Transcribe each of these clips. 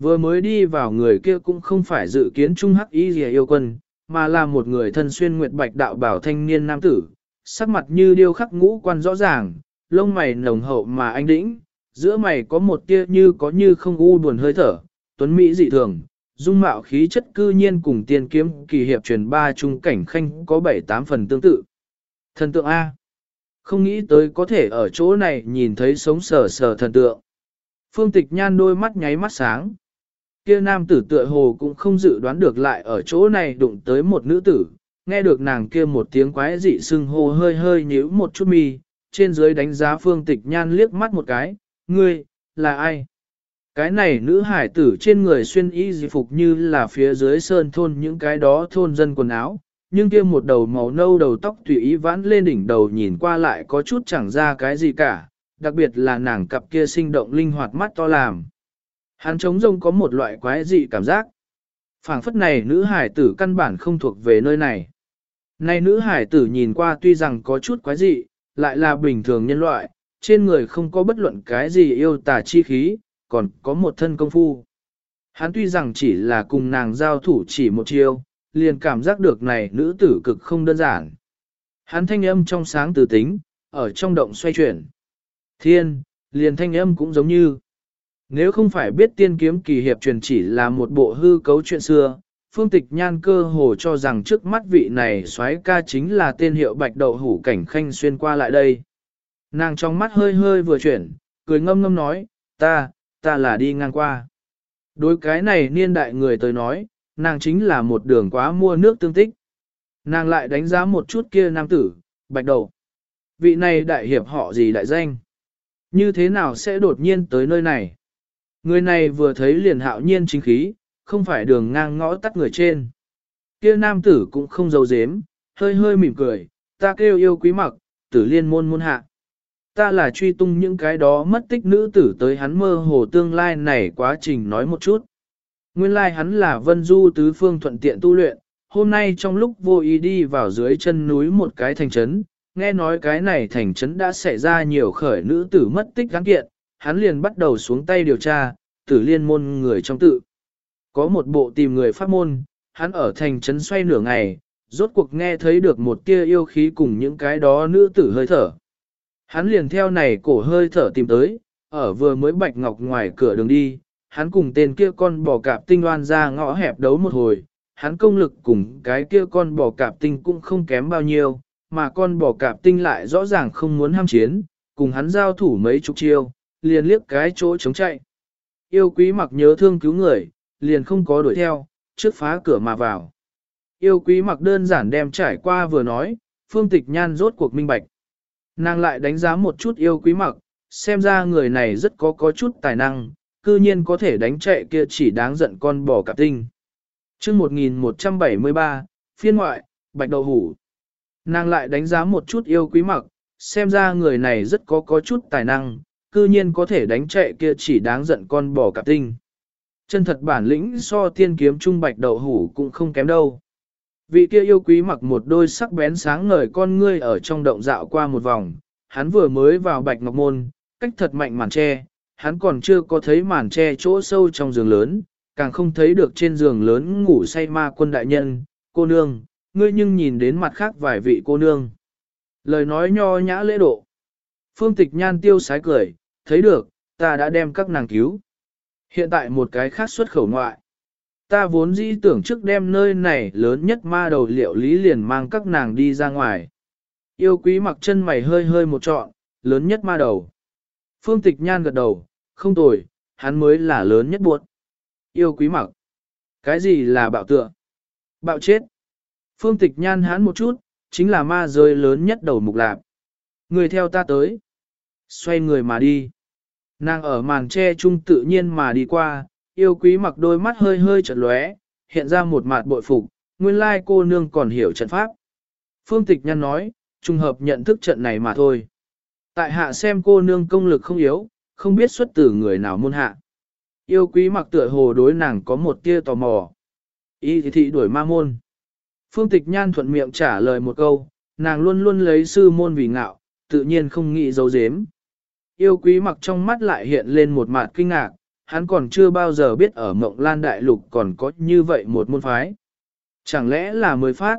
Vừa mới đi vào người kia cũng không phải dự kiến trung hắc y gì yêu quân, mà là một người thân xuyên nguyệt bạch đạo bảo thanh niên nam tử, sắc mặt như điêu khắc ngũ quan rõ ràng, lông mày nồng hậu mà anh đĩnh, giữa mày có một tia như có như không u buồn hơi thở, tuấn mỹ dị thường, dung mạo khí chất cư nhiên cùng tiên kiếm kỳ hiệp truyền ba trung cảnh khanh có bảy tám phần tương tự. Thần tượng A. Không nghĩ tới có thể ở chỗ này nhìn thấy sống sờ sờ thần tượng. Phương tịch nhan đôi mắt nháy mắt sáng. Kia nam tử tựa hồ cũng không dự đoán được lại ở chỗ này đụng tới một nữ tử, nghe được nàng kia một tiếng quái dị sưng hô hơi hơi nhíu một chút mi, trên dưới đánh giá phương tịch nhan liếc mắt một cái, ngươi, là ai? Cái này nữ hải tử trên người xuyên y dị phục như là phía dưới sơn thôn những cái đó thôn dân quần áo, nhưng kia một đầu màu nâu đầu tóc tùy ý vãn lên đỉnh đầu nhìn qua lại có chút chẳng ra cái gì cả, đặc biệt là nàng cặp kia sinh động linh hoạt mắt to làm. Hắn trống rông có một loại quái dị cảm giác. phảng phất này nữ hải tử căn bản không thuộc về nơi này. Này nữ hải tử nhìn qua tuy rằng có chút quái dị, lại là bình thường nhân loại, trên người không có bất luận cái gì yêu tà chi khí, còn có một thân công phu. Hắn tuy rằng chỉ là cùng nàng giao thủ chỉ một chiêu, liền cảm giác được này nữ tử cực không đơn giản. Hắn thanh âm trong sáng từ tính, ở trong động xoay chuyển. Thiên, liền thanh âm cũng giống như. Nếu không phải biết tiên kiếm kỳ hiệp truyền chỉ là một bộ hư cấu chuyện xưa, phương tịch nhan cơ hồ cho rằng trước mắt vị này soái ca chính là tên hiệu bạch đậu hủ cảnh khanh xuyên qua lại đây. Nàng trong mắt hơi hơi vừa chuyển, cười ngâm ngâm nói, ta, ta là đi ngang qua. Đối cái này niên đại người tới nói, nàng chính là một đường quá mua nước tương tích. Nàng lại đánh giá một chút kia nam tử, bạch đầu. Vị này đại hiệp họ gì đại danh? Như thế nào sẽ đột nhiên tới nơi này? Người này vừa thấy liền hạo nhiên chính khí, không phải đường ngang ngõ tắt người trên. Kia nam tử cũng không giấu dếm, hơi hơi mỉm cười, ta kêu yêu quý mặc, tử liên môn môn hạ. Ta là truy tung những cái đó mất tích nữ tử tới hắn mơ hồ tương lai này quá trình nói một chút. Nguyên lai like hắn là vân du tứ phương thuận tiện tu luyện, hôm nay trong lúc vô ý đi vào dưới chân núi một cái thành trấn, nghe nói cái này thành trấn đã xảy ra nhiều khởi nữ tử mất tích gắn kiện, hắn liền bắt đầu xuống tay điều tra, tử liên môn người trong tự. Có một bộ tìm người pháp môn, hắn ở thành trấn xoay nửa ngày, rốt cuộc nghe thấy được một tia yêu khí cùng những cái đó nữ tử hơi thở. Hắn liền theo này cổ hơi thở tìm tới, ở vừa mới bạch ngọc ngoài cửa đường đi, hắn cùng tên kia con bò cạp tinh oan ra ngõ hẹp đấu một hồi, hắn công lực cùng cái kia con bò cạp tinh cũng không kém bao nhiêu, mà con bò cạp tinh lại rõ ràng không muốn ham chiến, cùng hắn giao thủ mấy chục chiêu, liền liếc cái chỗ chống chạy. Yêu quý mặc nhớ thương cứu người, liền không có đuổi theo, trước phá cửa mà vào. Yêu quý mặc đơn giản đem trải qua vừa nói, phương tịch nhan rốt cuộc minh bạch. Nàng lại đánh giá một chút yêu quý mặc, xem ra người này rất có có chút tài năng, cư nhiên có thể đánh chạy kia chỉ đáng giận con bò cạp tinh. chương 1173, phiên ngoại, bạch đậu hủ. Nàng lại đánh giá một chút yêu quý mặc, xem ra người này rất có có chút tài năng, cư nhiên có thể đánh chạy kia chỉ đáng giận con bò cạp tinh. Chân thật bản lĩnh so tiên kiếm trung bạch đậu hủ cũng không kém đâu. Vị kia yêu quý mặc một đôi sắc bén sáng ngời con ngươi ở trong động dạo qua một vòng, hắn vừa mới vào bạch ngọc môn, cách thật mạnh màn tre, hắn còn chưa có thấy màn tre chỗ sâu trong giường lớn, càng không thấy được trên giường lớn ngủ say ma quân đại nhân, cô nương, ngươi nhưng nhìn đến mặt khác vài vị cô nương. Lời nói nho nhã lễ độ. Phương tịch nhan tiêu sái cười, thấy được, ta đã đem các nàng cứu. Hiện tại một cái khác xuất khẩu ngoại. Ta vốn dĩ tưởng trước đem nơi này lớn nhất ma đầu liệu lý liền mang các nàng đi ra ngoài. Yêu quý mặc chân mày hơi hơi một trọn, lớn nhất ma đầu. Phương tịch nhan gật đầu, không tồi, hắn mới là lớn nhất buộc. Yêu quý mặc. Cái gì là bạo tựa? Bạo chết. Phương tịch nhan hắn một chút, chính là ma rơi lớn nhất đầu mục lạp. Người theo ta tới. Xoay người mà đi. Nàng ở màn tre trung tự nhiên mà đi qua, yêu quý mặc đôi mắt hơi hơi chật lóe, hiện ra một mặt bội phục, nguyên lai cô nương còn hiểu trận pháp. Phương tịch nhăn nói, trùng hợp nhận thức trận này mà thôi. Tại hạ xem cô nương công lực không yếu, không biết xuất từ người nào môn hạ. Yêu quý mặc tựa hồ đối nàng có một tia tò mò. Y thì thị đuổi ma môn. Phương tịch nhan thuận miệng trả lời một câu, nàng luôn luôn lấy sư môn vì ngạo, tự nhiên không nghĩ dấu dếm. Yêu quý mặc trong mắt lại hiện lên một mặt kinh ngạc, hắn còn chưa bao giờ biết ở Mộng Lan Đại Lục còn có như vậy một môn phái. Chẳng lẽ là mới phát?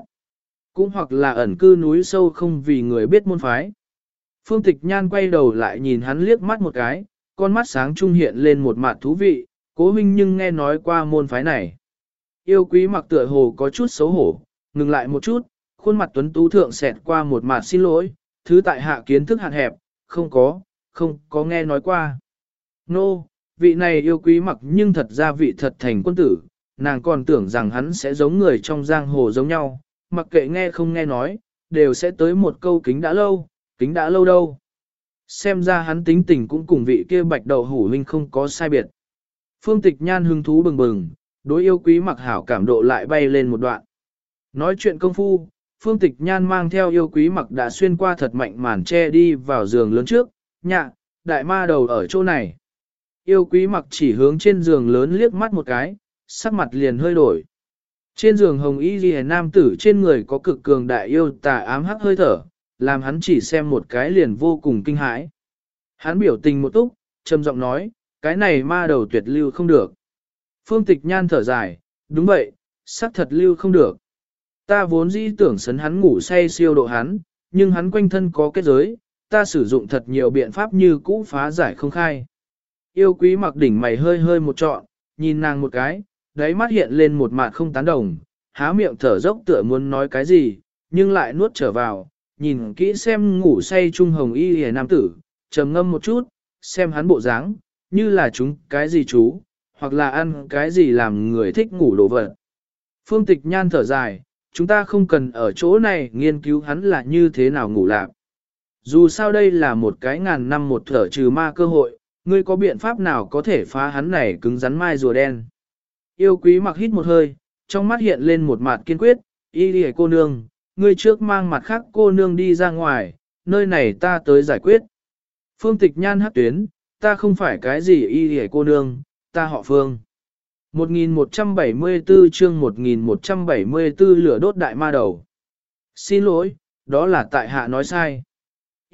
Cũng hoặc là ẩn cư núi sâu không vì người biết môn phái. Phương Tịch Nhan quay đầu lại nhìn hắn liếc mắt một cái, con mắt sáng trung hiện lên một mặt thú vị, cố huynh nhưng nghe nói qua môn phái này. Yêu quý mặc tựa hồ có chút xấu hổ, ngừng lại một chút, khuôn mặt tuấn tú thượng xẹt qua một mặt xin lỗi, thứ tại hạ kiến thức hạn hẹp, không có, không có nghe nói qua. Nô, no, vị này yêu quý mặc nhưng thật ra vị thật thành quân tử, nàng còn tưởng rằng hắn sẽ giống người trong giang hồ giống nhau, mặc kệ nghe không nghe nói, đều sẽ tới một câu kính đã lâu, kính đã lâu đâu. Xem ra hắn tính tình cũng cùng vị kia bạch đầu hủ huynh không có sai biệt. Phương tịch nhan hứng thú bừng bừng, đối yêu quý mặc hảo cảm độ lại bay lên một đoạn. Nói chuyện công phu, phương tịch nhan mang theo yêu quý mặc đã xuyên qua thật mạnh màn che đi vào giường lớn trước, nhạ, đại ma đầu ở chỗ này. Yêu quý mặc chỉ hướng trên giường lớn liếc mắt một cái, sắc mặt liền hơi đổi. Trên giường hồng y ghi nam tử trên người có cực cường đại yêu tà ám hắc hơi thở, làm hắn chỉ xem một cái liền vô cùng kinh hãi. Hắn biểu tình một túc, trầm giọng nói, cái này ma đầu tuyệt lưu không được. Phương tịch nhan thở dài, đúng vậy, sắc thật lưu không được. Ta vốn dĩ tưởng sấn hắn ngủ say siêu độ hắn, nhưng hắn quanh thân có kết giới, ta sử dụng thật nhiều biện pháp như cũ phá giải không khai. Yêu quý mặc đỉnh mày hơi hơi một trọn, nhìn nàng một cái, đáy mắt hiện lên một mặt không tán đồng, há miệng thở dốc tựa muốn nói cái gì, nhưng lại nuốt trở vào, nhìn kỹ xem ngủ say trung hồng y hề nam tử, trầm ngâm một chút, xem hắn bộ dáng, như là chúng cái gì chú, hoặc là ăn cái gì làm người thích ngủ đồ vật. Phương tịch nhan thở dài, chúng ta không cần ở chỗ này nghiên cứu hắn là như thế nào ngủ lạc. Dù sao đây là một cái ngàn năm một thở trừ ma cơ hội, ngươi có biện pháp nào có thể phá hắn này cứng rắn mai rùa đen. Yêu quý mặc hít một hơi, trong mắt hiện lên một mặt kiên quyết, y đi cô nương, ngươi trước mang mặt khác cô nương đi ra ngoài, nơi này ta tới giải quyết. Phương tịch nhan hắc tuyến, ta không phải cái gì y đi cô nương, ta họ phương. 1174 chương 1174 lửa đốt đại ma đầu. Xin lỗi, đó là tại hạ nói sai.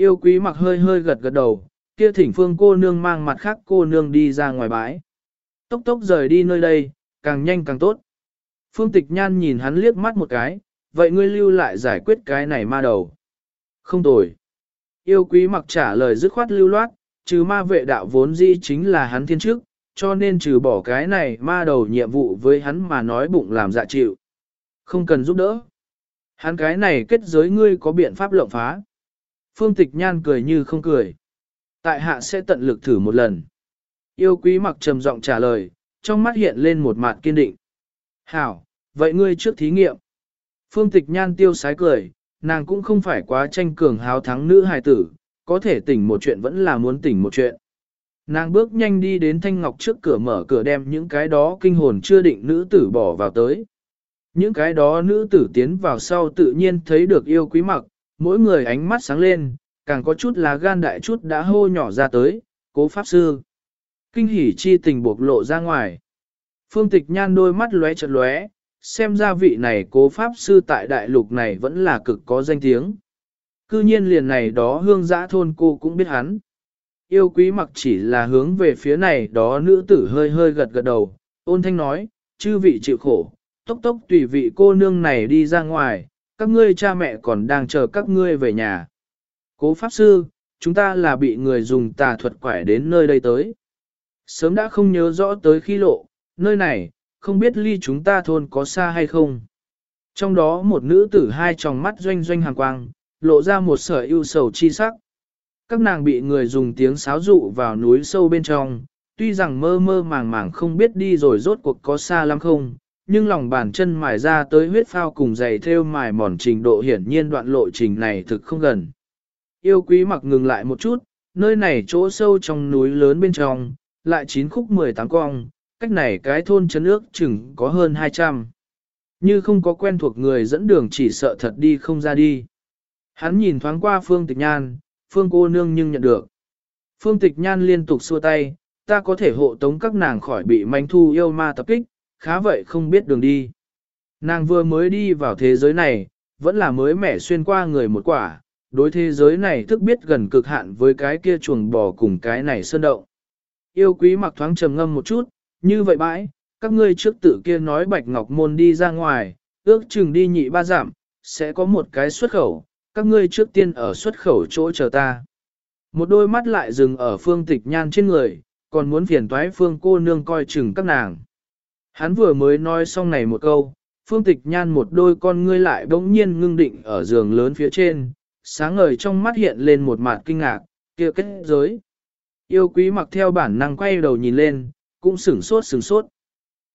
Yêu quý mặc hơi hơi gật gật đầu, kia thỉnh phương cô nương mang mặt khác cô nương đi ra ngoài bãi. Tốc tốc rời đi nơi đây, càng nhanh càng tốt. Phương tịch nhan nhìn hắn liếc mắt một cái, vậy ngươi lưu lại giải quyết cái này ma đầu. Không tồi. Yêu quý mặc trả lời dứt khoát lưu loát, trừ ma vệ đạo vốn dĩ chính là hắn thiên trước, cho nên trừ bỏ cái này ma đầu nhiệm vụ với hắn mà nói bụng làm dạ chịu. Không cần giúp đỡ. Hắn cái này kết giới ngươi có biện pháp lộng phá. Phương tịch nhan cười như không cười. Tại hạ sẽ tận lực thử một lần. Yêu quý mặc trầm giọng trả lời, trong mắt hiện lên một mặt kiên định. Hảo, vậy ngươi trước thí nghiệm. Phương tịch nhan tiêu sái cười, nàng cũng không phải quá tranh cường háo thắng nữ hài tử, có thể tỉnh một chuyện vẫn là muốn tỉnh một chuyện. Nàng bước nhanh đi đến Thanh Ngọc trước cửa mở cửa đem những cái đó kinh hồn chưa định nữ tử bỏ vào tới. Những cái đó nữ tử tiến vào sau tự nhiên thấy được yêu quý mặc, mỗi người ánh mắt sáng lên, càng có chút là gan đại chút đã hô nhỏ ra tới, cố pháp sư. Kinh hỉ chi tình buộc lộ ra ngoài. Phương tịch nhan đôi mắt lóe chật lóe, xem ra vị này cố pháp sư tại đại lục này vẫn là cực có danh tiếng. Cư nhiên liền này đó hương giã thôn cô cũng biết hắn. Yêu quý mặc chỉ là hướng về phía này đó nữ tử hơi hơi gật gật đầu, ôn thanh nói, chư vị chịu khổ, tốc tốc tùy vị cô nương này đi ra ngoài, các ngươi cha mẹ còn đang chờ các ngươi về nhà. Cố Pháp Sư, chúng ta là bị người dùng tà thuật quải đến nơi đây tới. Sớm đã không nhớ rõ tới khi lộ, nơi này, không biết ly chúng ta thôn có xa hay không. Trong đó một nữ tử hai tròng mắt doanh doanh hàng quang, lộ ra một sợi ưu sầu chi sắc. Các nàng bị người dùng tiếng sáo dụ vào núi sâu bên trong, tuy rằng mơ mơ màng màng không biết đi rồi rốt cuộc có xa lắm không, nhưng lòng bàn chân mài ra tới huyết phao cùng giày theo mài mòn trình độ hiển nhiên đoạn lộ trình này thực không gần. Yêu quý mặc ngừng lại một chút, nơi này chỗ sâu trong núi lớn bên trong, lại chín khúc 18 cong, cách này cái thôn chấn ước chừng có hơn 200. Như không có quen thuộc người dẫn đường chỉ sợ thật đi không ra đi. Hắn nhìn thoáng qua phương tịch nhan, phương cô nương nhưng nhận được. Phương tịch nhan liên tục xua tay, ta có thể hộ tống các nàng khỏi bị manh thu yêu ma tập kích, khá vậy không biết đường đi. Nàng vừa mới đi vào thế giới này, vẫn là mới mẻ xuyên qua người một quả, đối thế giới này thức biết gần cực hạn với cái kia chuồng bò cùng cái này sơn động. Yêu quý mặc thoáng trầm ngâm một chút, như vậy bãi, các ngươi trước tự kia nói bạch ngọc môn đi ra ngoài, ước chừng đi nhị ba giảm, sẽ có một cái xuất khẩu, các ngươi trước tiên ở xuất khẩu chỗ chờ ta. Một đôi mắt lại dừng ở phương tịch nhan trên người, còn muốn phiền toái phương cô nương coi chừng các nàng. Hắn vừa mới nói xong này một câu, phương tịch nhan một đôi con ngươi lại bỗng nhiên ngưng định ở giường lớn phía trên, sáng ngời trong mắt hiện lên một mặt kinh ngạc, kia kết giới. Yêu quý mặc theo bản năng quay đầu nhìn lên, cũng sửng sốt sửng sốt.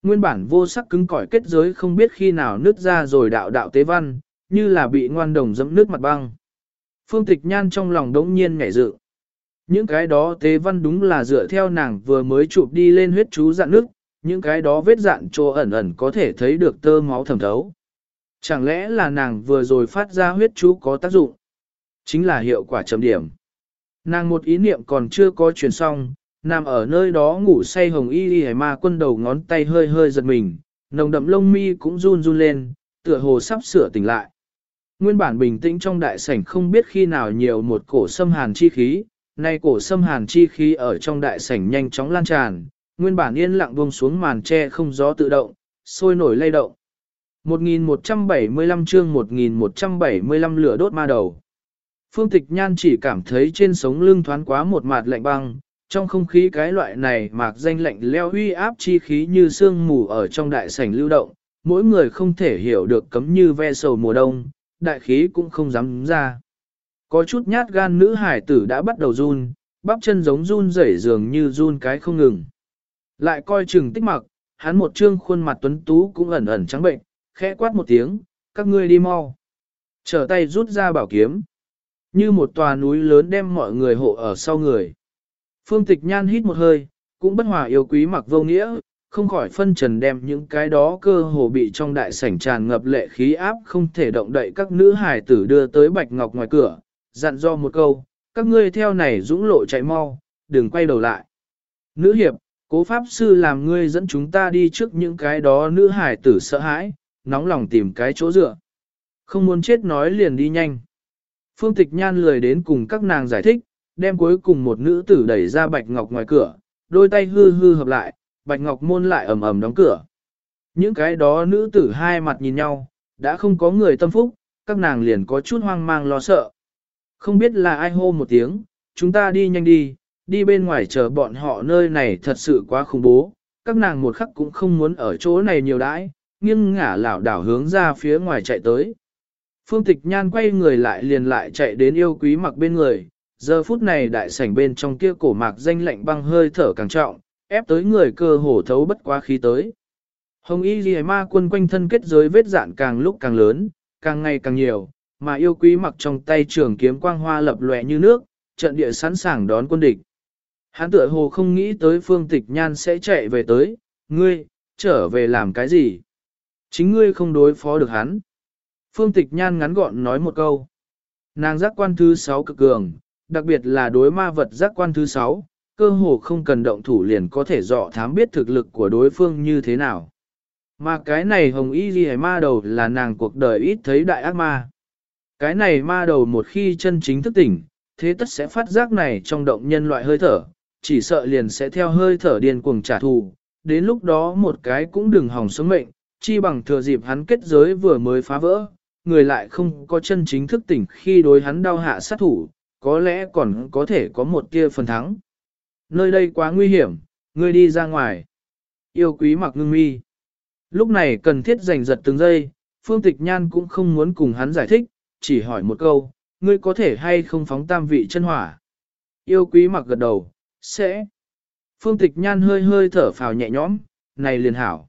Nguyên bản vô sắc cứng cỏi kết giới không biết khi nào nứt ra rồi đạo đạo tế văn, như là bị ngoan đồng dẫm nước mặt băng. Phương tịch nhan trong lòng đống nhiên nhảy dự. Những cái đó tế văn đúng là dựa theo nàng vừa mới chụp đi lên huyết chú dạn nước, những cái đó vết dạn trô ẩn ẩn có thể thấy được tơ máu thẩm thấu. Chẳng lẽ là nàng vừa rồi phát ra huyết chú có tác dụng? Chính là hiệu quả chấm điểm. Nàng một ý niệm còn chưa có truyền xong, nằm ở nơi đó ngủ say hồng y y ma quân đầu ngón tay hơi hơi giật mình, nồng đậm lông mi cũng run run lên, tựa hồ sắp sửa tỉnh lại. Nguyên bản bình tĩnh trong đại sảnh không biết khi nào nhiều một cổ xâm hàn chi khí, nay cổ xâm hàn chi khí ở trong đại sảnh nhanh chóng lan tràn, nguyên bản yên lặng buông xuống màn tre không gió tự động, sôi nổi lay động. 1175 chương 1175 lửa đốt ma đầu. Phương Tịch Nhan chỉ cảm thấy trên sống lưng thoáng quá một mạt lạnh băng, trong không khí cái loại này mạc danh lạnh leo uy áp chi khí như sương mù ở trong đại sảnh lưu động, mỗi người không thể hiểu được cấm như ve sầu mùa đông, đại khí cũng không dám ra. Có chút nhát gan nữ hải tử đã bắt đầu run, bắp chân giống run rẩy dường như run cái không ngừng. Lại coi chừng tích mặc, hắn một trương khuôn mặt tuấn tú cũng ẩn ẩn trắng bệnh, khẽ quát một tiếng, các ngươi đi mau. Trở tay rút ra bảo kiếm. Như một tòa núi lớn đem mọi người hộ ở sau người. Phương tịch nhan hít một hơi, cũng bất hòa yêu quý mặc vô nghĩa, không khỏi phân trần đem những cái đó cơ hồ bị trong đại sảnh tràn ngập lệ khí áp không thể động đậy các nữ hài tử đưa tới bạch ngọc ngoài cửa, dặn do một câu, các ngươi theo này dũng lộ chạy mau, đừng quay đầu lại. Nữ hiệp, cố pháp sư làm ngươi dẫn chúng ta đi trước những cái đó nữ hải tử sợ hãi, nóng lòng tìm cái chỗ dựa. Không muốn chết nói liền đi nhanh. Phương tịch nhan lười đến cùng các nàng giải thích, đem cuối cùng một nữ tử đẩy ra bạch ngọc ngoài cửa, đôi tay hư hư hợp lại, bạch ngọc môn lại ầm ầm đóng cửa. Những cái đó nữ tử hai mặt nhìn nhau, đã không có người tâm phúc, các nàng liền có chút hoang mang lo sợ. Không biết là ai hô một tiếng, chúng ta đi nhanh đi, đi bên ngoài chờ bọn họ nơi này thật sự quá khủng bố, các nàng một khắc cũng không muốn ở chỗ này nhiều đãi, nghiêng ngả lảo đảo hướng ra phía ngoài chạy tới. Phương Tịch Nhan quay người lại liền lại chạy đến yêu quý mặc bên người, giờ phút này đại sảnh bên trong kia cổ mạc danh lạnh băng hơi thở càng trọng, ép tới người cơ hổ thấu bất quá khí tới. Hồng y ghi ma quân quanh thân kết giới vết dạn càng lúc càng lớn, càng ngày càng nhiều, mà yêu quý mặc trong tay trường kiếm quang hoa lập lòe như nước, trận địa sẵn sàng đón quân địch. Hắn tựa hồ không nghĩ tới phương tịch nhan sẽ chạy về tới, ngươi, trở về làm cái gì? Chính ngươi không đối phó được hắn. Phương tịch nhan ngắn gọn nói một câu. Nàng giác quan thứ sáu cực cường, đặc biệt là đối ma vật giác quan thứ sáu, cơ hồ không cần động thủ liền có thể dọ thám biết thực lực của đối phương như thế nào. Mà cái này hồng y ghi ma đầu là nàng cuộc đời ít thấy đại ác ma. Cái này ma đầu một khi chân chính thức tỉnh, thế tất sẽ phát giác này trong động nhân loại hơi thở, chỉ sợ liền sẽ theo hơi thở điên cuồng trả thù, đến lúc đó một cái cũng đừng hỏng sống mệnh, chi bằng thừa dịp hắn kết giới vừa mới phá vỡ, người lại không có chân chính thức tỉnh khi đối hắn đau hạ sát thủ, có lẽ còn có thể có một tia phần thắng. Nơi đây quá nguy hiểm, ngươi đi ra ngoài. Yêu quý mặc ngưng mi. Lúc này cần thiết giành giật từng giây, Phương Tịch Nhan cũng không muốn cùng hắn giải thích, chỉ hỏi một câu, ngươi có thể hay không phóng tam vị chân hỏa. Yêu quý mặc gật đầu, sẽ. Phương Tịch Nhan hơi hơi thở phào nhẹ nhõm, này liền hảo.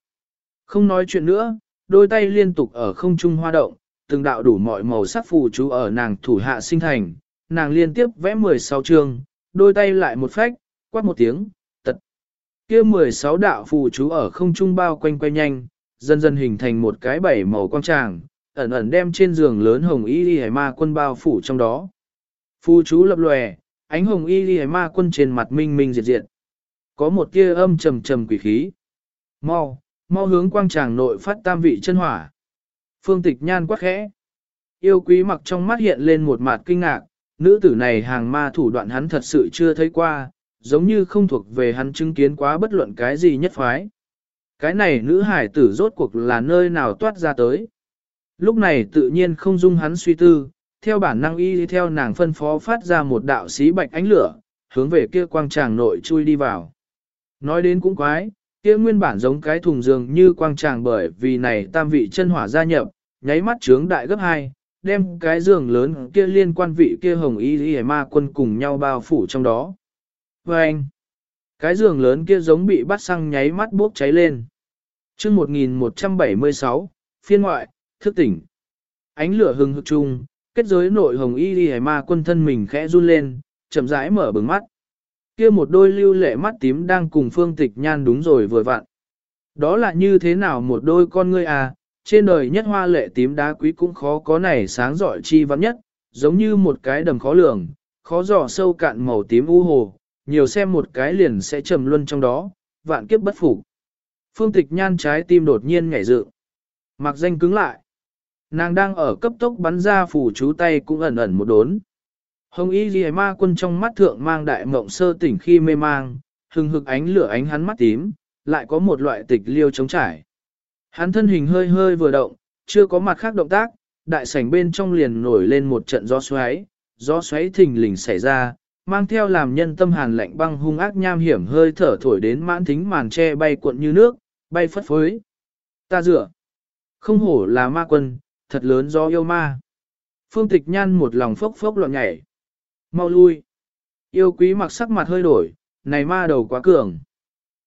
Không nói chuyện nữa, đôi tay liên tục ở không trung hoa động, từng đạo đủ mọi màu sắc phù chú ở nàng thủ hạ sinh thành, nàng liên tiếp vẽ 16 chương, đôi tay lại một phách, quát một tiếng, tật. kia 16 đạo phù chú ở không trung bao quanh quay nhanh, dần dần hình thành một cái bảy màu quang tràng, ẩn ẩn đem trên giường lớn hồng y đi ma quân bao phủ trong đó. Phù chú lập lòe, ánh hồng y ghi ma quân trên mặt minh minh diệt diệt. Có một tia âm trầm trầm quỷ khí. Mau, mau hướng quang tràng nội phát tam vị chân hỏa. Phương tịch nhan quắc khẽ. Yêu quý mặc trong mắt hiện lên một mặt kinh ngạc, nữ tử này hàng ma thủ đoạn hắn thật sự chưa thấy qua, giống như không thuộc về hắn chứng kiến quá bất luận cái gì nhất phái. Cái này nữ hải tử rốt cuộc là nơi nào toát ra tới. Lúc này tự nhiên không dung hắn suy tư, theo bản năng y theo nàng phân phó phát ra một đạo xí bạch ánh lửa, hướng về kia quang tràng nội chui đi vào. Nói đến cũng quái, kia nguyên bản giống cái thùng giường như quang tràng bởi vì này tam vị chân hỏa gia nhập, nháy mắt trướng đại gấp hai, đem cái giường lớn kia liên quan vị kia hồng y y ma quân cùng nhau bao phủ trong đó. Và anh, cái giường lớn kia giống bị bắt xăng nháy mắt bốc cháy lên. chương 1176, phiên ngoại, thức tỉnh. Ánh lửa hừng hực chung, kết giới nội hồng y đi ma quân thân mình khẽ run lên, chậm rãi mở bừng mắt. Kia một đôi lưu lệ mắt tím đang cùng phương tịch nhan đúng rồi vừa vặn. Đó là như thế nào một đôi con ngươi à, trên đời nhất hoa lệ tím đá quý cũng khó có này sáng giỏi chi vắng nhất, giống như một cái đầm khó lường, khó dò sâu cạn màu tím u hồ, nhiều xem một cái liền sẽ trầm luân trong đó, vạn kiếp bất phục. Phương tịch nhan trái tim đột nhiên nhảy dựng, mặc danh cứng lại. Nàng đang ở cấp tốc bắn ra phủ chú tay cũng ẩn ẩn một đốn. Hồng y ghi ma quân trong mắt thượng mang đại mộng sơ tỉnh khi mê mang, hừng hực ánh lửa ánh hắn mắt tím, lại có một loại tịch liêu chống trải. Hắn thân hình hơi hơi vừa động, chưa có mặt khác động tác, đại sảnh bên trong liền nổi lên một trận gió xoáy, gió xoáy thình lình xảy ra, mang theo làm nhân tâm hàn lạnh băng hung ác nham hiểm hơi thở thổi đến mãn thính màn tre bay cuộn như nước, bay phất phới. Ta dựa. Không hổ là ma quân, thật lớn do yêu ma. Phương tịch nhan một lòng phốc phốc loạn nhảy. Mau lui. Yêu quý mặc sắc mặt hơi đổi, này ma đầu quá cường.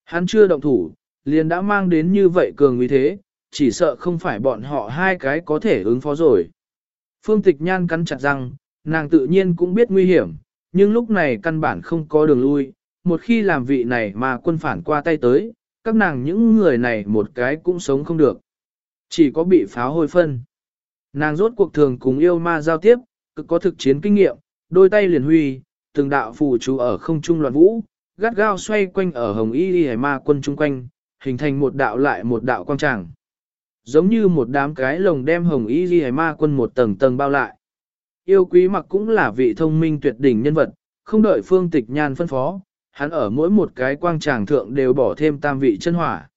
Hắn chưa động thủ, liền đã mang đến như vậy cường uy thế, chỉ sợ không phải bọn họ hai cái có thể ứng phó rồi. Phương tịch nhan cắn chặt răng, nàng tự nhiên cũng biết nguy hiểm, nhưng lúc này căn bản không có đường lui, một khi làm vị này mà quân phản qua tay tới, các nàng những người này một cái cũng sống không được. Chỉ có bị pháo hôi phân. Nàng rốt cuộc thường cùng yêu ma giao tiếp, cực có thực chiến kinh nghiệm, đôi tay liền huy, từng đạo phù chú ở không trung loạn vũ, gắt gao xoay quanh ở hồng y y ma quân chung quanh, hình thành một đạo lại một đạo quang tràng. Giống như một đám cái lồng đem hồng y y ma quân một tầng tầng bao lại. Yêu quý mặc cũng là vị thông minh tuyệt đỉnh nhân vật, không đợi phương tịch nhan phân phó, hắn ở mỗi một cái quang tràng thượng đều bỏ thêm tam vị chân hỏa.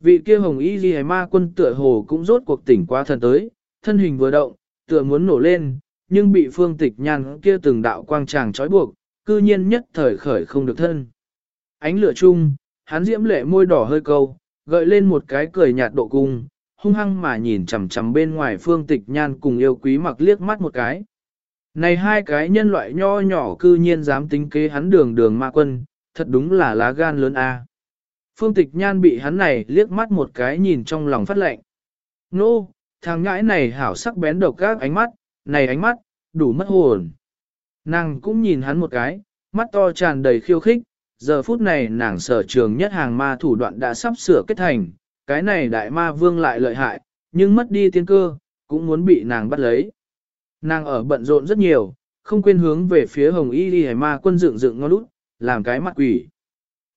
Vị kia hồng y ghi ma quân tựa hồ cũng rốt cuộc tỉnh qua thần tới, thân hình vừa động, tựa muốn nổ lên, nhưng bị phương tịch nhan kia từng đạo quang tràng trói buộc, cư nhiên nhất thời khởi không được thân. Ánh lửa chung, hắn diễm lệ môi đỏ hơi câu, gợi lên một cái cười nhạt độ cung, hung hăng mà nhìn chằm chằm bên ngoài phương tịch nhan cùng yêu quý mặc liếc mắt một cái. Này hai cái nhân loại nho nhỏ cư nhiên dám tính kế hắn đường đường ma quân, thật đúng là lá gan lớn a. Phương tịch nhan bị hắn này liếc mắt một cái nhìn trong lòng phát lệnh. Nô, thằng ngãi này hảo sắc bén độc các ánh mắt, này ánh mắt, đủ mất hồn. Nàng cũng nhìn hắn một cái, mắt to tràn đầy khiêu khích, giờ phút này nàng sở trường nhất hàng ma thủ đoạn đã sắp sửa kết thành, cái này đại ma vương lại lợi hại, nhưng mất đi tiên cơ, cũng muốn bị nàng bắt lấy. Nàng ở bận rộn rất nhiều, không quên hướng về phía hồng y ghi ma quân dựng dựng ngó lút, làm cái mặt quỷ.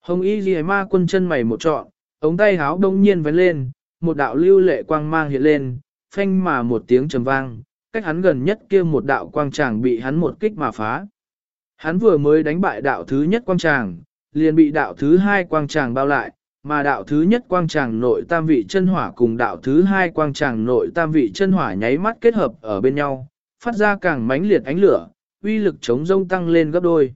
Hồng y ghi ma quân chân mày một trọn, ống tay háo đông nhiên vén lên, một đạo lưu lệ quang mang hiện lên, phanh mà một tiếng trầm vang, cách hắn gần nhất kia một đạo quang tràng bị hắn một kích mà phá. Hắn vừa mới đánh bại đạo thứ nhất quang tràng, liền bị đạo thứ hai quang tràng bao lại, mà đạo thứ nhất quang tràng nội tam vị chân hỏa cùng đạo thứ hai quang tràng nội tam vị chân hỏa nháy mắt kết hợp ở bên nhau, phát ra càng mãnh liệt ánh lửa, uy lực chống rông tăng lên gấp đôi.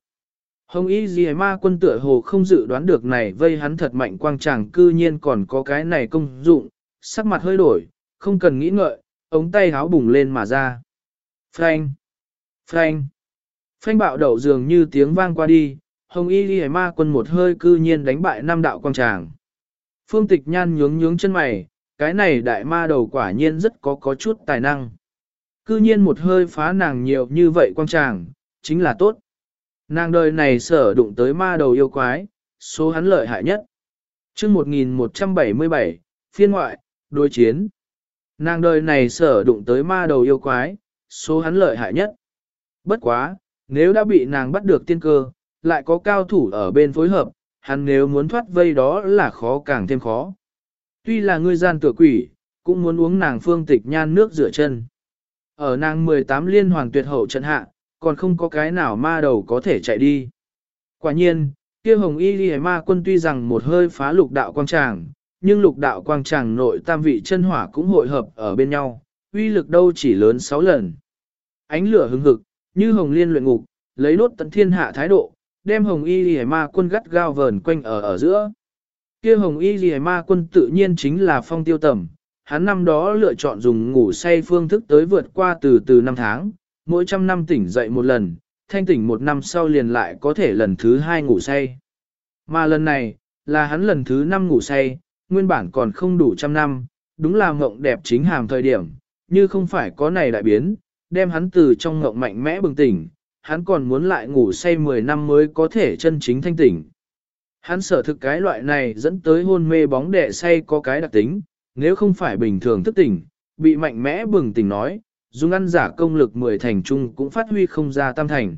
Hồng Y Dì Ma quân tựa hồ không dự đoán được này vây hắn thật mạnh quang tràng cư nhiên còn có cái này công dụng, sắc mặt hơi đổi, không cần nghĩ ngợi, ống tay háo bùng lên mà ra. Phanh! Phanh! Phanh bạo đậu dường như tiếng vang qua đi, Hồng Y đi Ma quân một hơi cư nhiên đánh bại năm đạo quang tràng. Phương tịch nhan nhướng nhướng chân mày, cái này đại ma đầu quả nhiên rất có có chút tài năng. Cư nhiên một hơi phá nàng nhiều như vậy quang tràng, chính là tốt. Nàng đời này sở đụng tới ma đầu yêu quái, số hắn lợi hại nhất. chương 1177, phiên ngoại, đối chiến. Nàng đời này sở đụng tới ma đầu yêu quái, số hắn lợi hại nhất. Bất quá, nếu đã bị nàng bắt được tiên cơ, lại có cao thủ ở bên phối hợp, hắn nếu muốn thoát vây đó là khó càng thêm khó. Tuy là ngươi gian tựa quỷ, cũng muốn uống nàng phương tịch nhan nước rửa chân. Ở nàng 18 liên hoàn tuyệt hậu trận hạ, còn không có cái nào ma đầu có thể chạy đi. Quả nhiên, kia hồng y ghi ma quân tuy rằng một hơi phá lục đạo quang tràng, nhưng lục đạo quang tràng nội tam vị chân hỏa cũng hội hợp ở bên nhau, uy lực đâu chỉ lớn 6 lần. Ánh lửa hứng hực, như hồng liên luyện ngục, lấy đốt tận thiên hạ thái độ, đem hồng y lì ma quân gắt gao vờn quanh ở ở giữa. Kia hồng y lì ma quân tự nhiên chính là phong tiêu tầm, hắn năm đó lựa chọn dùng ngủ say phương thức tới vượt qua từ từ năm tháng, mỗi trăm năm tỉnh dậy một lần, thanh tỉnh một năm sau liền lại có thể lần thứ hai ngủ say. Mà lần này, là hắn lần thứ năm ngủ say, nguyên bản còn không đủ trăm năm, đúng là ngộng đẹp chính hàm thời điểm, như không phải có này đại biến, đem hắn từ trong ngộng mạnh mẽ bừng tỉnh, hắn còn muốn lại ngủ say 10 năm mới có thể chân chính thanh tỉnh. Hắn sở thực cái loại này dẫn tới hôn mê bóng đẻ say có cái đặc tính, nếu không phải bình thường thức tỉnh, bị mạnh mẽ bừng tỉnh nói, dùng ăn giả công lực 10 thành trung cũng phát huy không ra tam thành.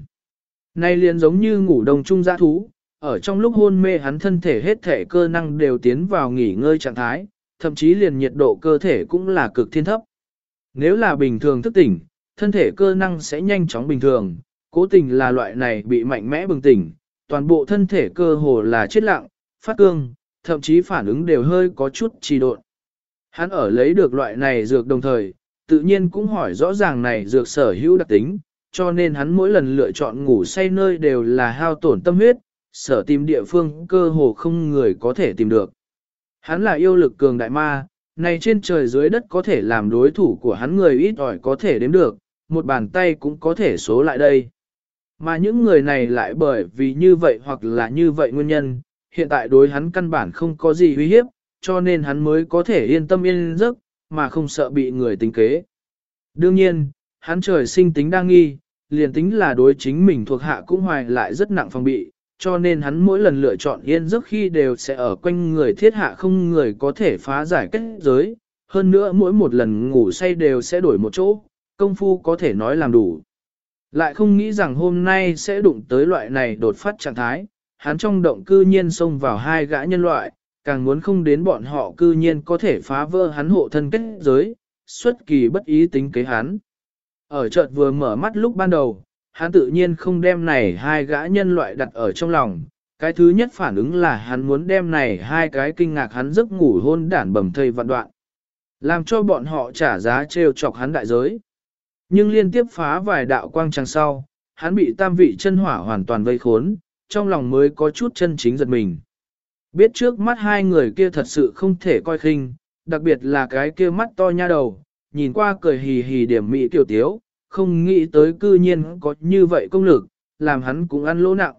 Nay liền giống như ngủ đông trung giã thú, ở trong lúc hôn mê hắn thân thể hết thể cơ năng đều tiến vào nghỉ ngơi trạng thái, thậm chí liền nhiệt độ cơ thể cũng là cực thiên thấp. Nếu là bình thường thức tỉnh, thân thể cơ năng sẽ nhanh chóng bình thường, cố tình là loại này bị mạnh mẽ bừng tỉnh, toàn bộ thân thể cơ hồ là chết lặng, phát cương, thậm chí phản ứng đều hơi có chút trì độn. Hắn ở lấy được loại này dược đồng thời, tự nhiên cũng hỏi rõ ràng này dược sở hữu đặc tính, cho nên hắn mỗi lần lựa chọn ngủ say nơi đều là hao tổn tâm huyết, sở tìm địa phương cơ hồ không người có thể tìm được. Hắn là yêu lực cường đại ma, này trên trời dưới đất có thể làm đối thủ của hắn người ít ỏi có thể đếm được, một bàn tay cũng có thể số lại đây. Mà những người này lại bởi vì như vậy hoặc là như vậy nguyên nhân, hiện tại đối hắn căn bản không có gì uy hiếp, cho nên hắn mới có thể yên tâm yên giấc, mà không sợ bị người tính kế. Đương nhiên, hắn trời sinh tính đa nghi, liền tính là đối chính mình thuộc hạ cũng hoài lại rất nặng phòng bị, cho nên hắn mỗi lần lựa chọn yên giấc khi đều sẽ ở quanh người thiết hạ không người có thể phá giải kết giới, hơn nữa mỗi một lần ngủ say đều sẽ đổi một chỗ, công phu có thể nói làm đủ. Lại không nghĩ rằng hôm nay sẽ đụng tới loại này đột phát trạng thái, hắn trong động cư nhiên xông vào hai gã nhân loại, càng muốn không đến bọn họ cư nhiên có thể phá vỡ hắn hộ thân kết giới, xuất kỳ bất ý tính kế hắn. Ở chợt vừa mở mắt lúc ban đầu, hắn tự nhiên không đem này hai gã nhân loại đặt ở trong lòng. Cái thứ nhất phản ứng là hắn muốn đem này hai cái kinh ngạc hắn giấc ngủ hôn đản bầm thây vạn đoạn. Làm cho bọn họ trả giá trêu chọc hắn đại giới. Nhưng liên tiếp phá vài đạo quang trăng sau, hắn bị tam vị chân hỏa hoàn toàn vây khốn, trong lòng mới có chút chân chính giật mình. Biết trước mắt hai người kia thật sự không thể coi khinh, đặc biệt là cái kia mắt to nha đầu, nhìn qua cười hì hì điểm mỹ tiểu tiếu, không nghĩ tới cư nhiên có như vậy công lực, làm hắn cũng ăn lỗ nặng.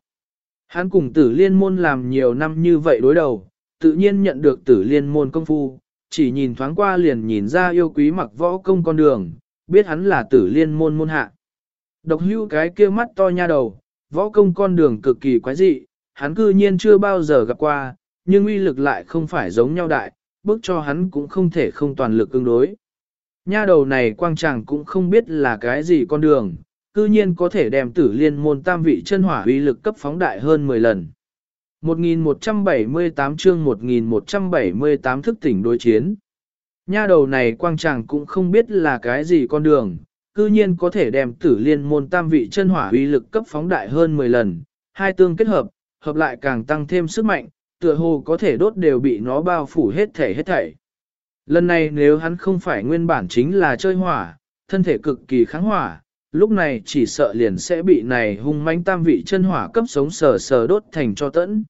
Hắn cùng tử liên môn làm nhiều năm như vậy đối đầu, tự nhiên nhận được tử liên môn công phu, chỉ nhìn thoáng qua liền nhìn ra yêu quý mặc võ công con đường, biết hắn là tử liên môn môn hạ. Độc hưu cái kia mắt to nha đầu, võ công con đường cực kỳ quái dị, hắn cư nhiên chưa bao giờ gặp qua, nhưng uy lực lại không phải giống nhau đại, bước cho hắn cũng không thể không toàn lực ứng đối. Nha đầu này quang tràng cũng không biết là cái gì con đường, cư nhiên có thể đem tử liên môn tam vị chân hỏa uy lực cấp phóng đại hơn 10 lần. 1178 chương 1178 thức tỉnh đối chiến. Nha đầu này quang tràng cũng không biết là cái gì con đường, cư nhiên có thể đem tử liên môn tam vị chân hỏa uy lực cấp phóng đại hơn 10 lần, hai tương kết hợp, hợp lại càng tăng thêm sức mạnh, tựa hồ có thể đốt đều bị nó bao phủ hết thể hết thảy. Lần này nếu hắn không phải nguyên bản chính là chơi hỏa, thân thể cực kỳ kháng hỏa, lúc này chỉ sợ liền sẽ bị này hung mãnh tam vị chân hỏa cấp sống sờ sờ đốt thành cho tẫn.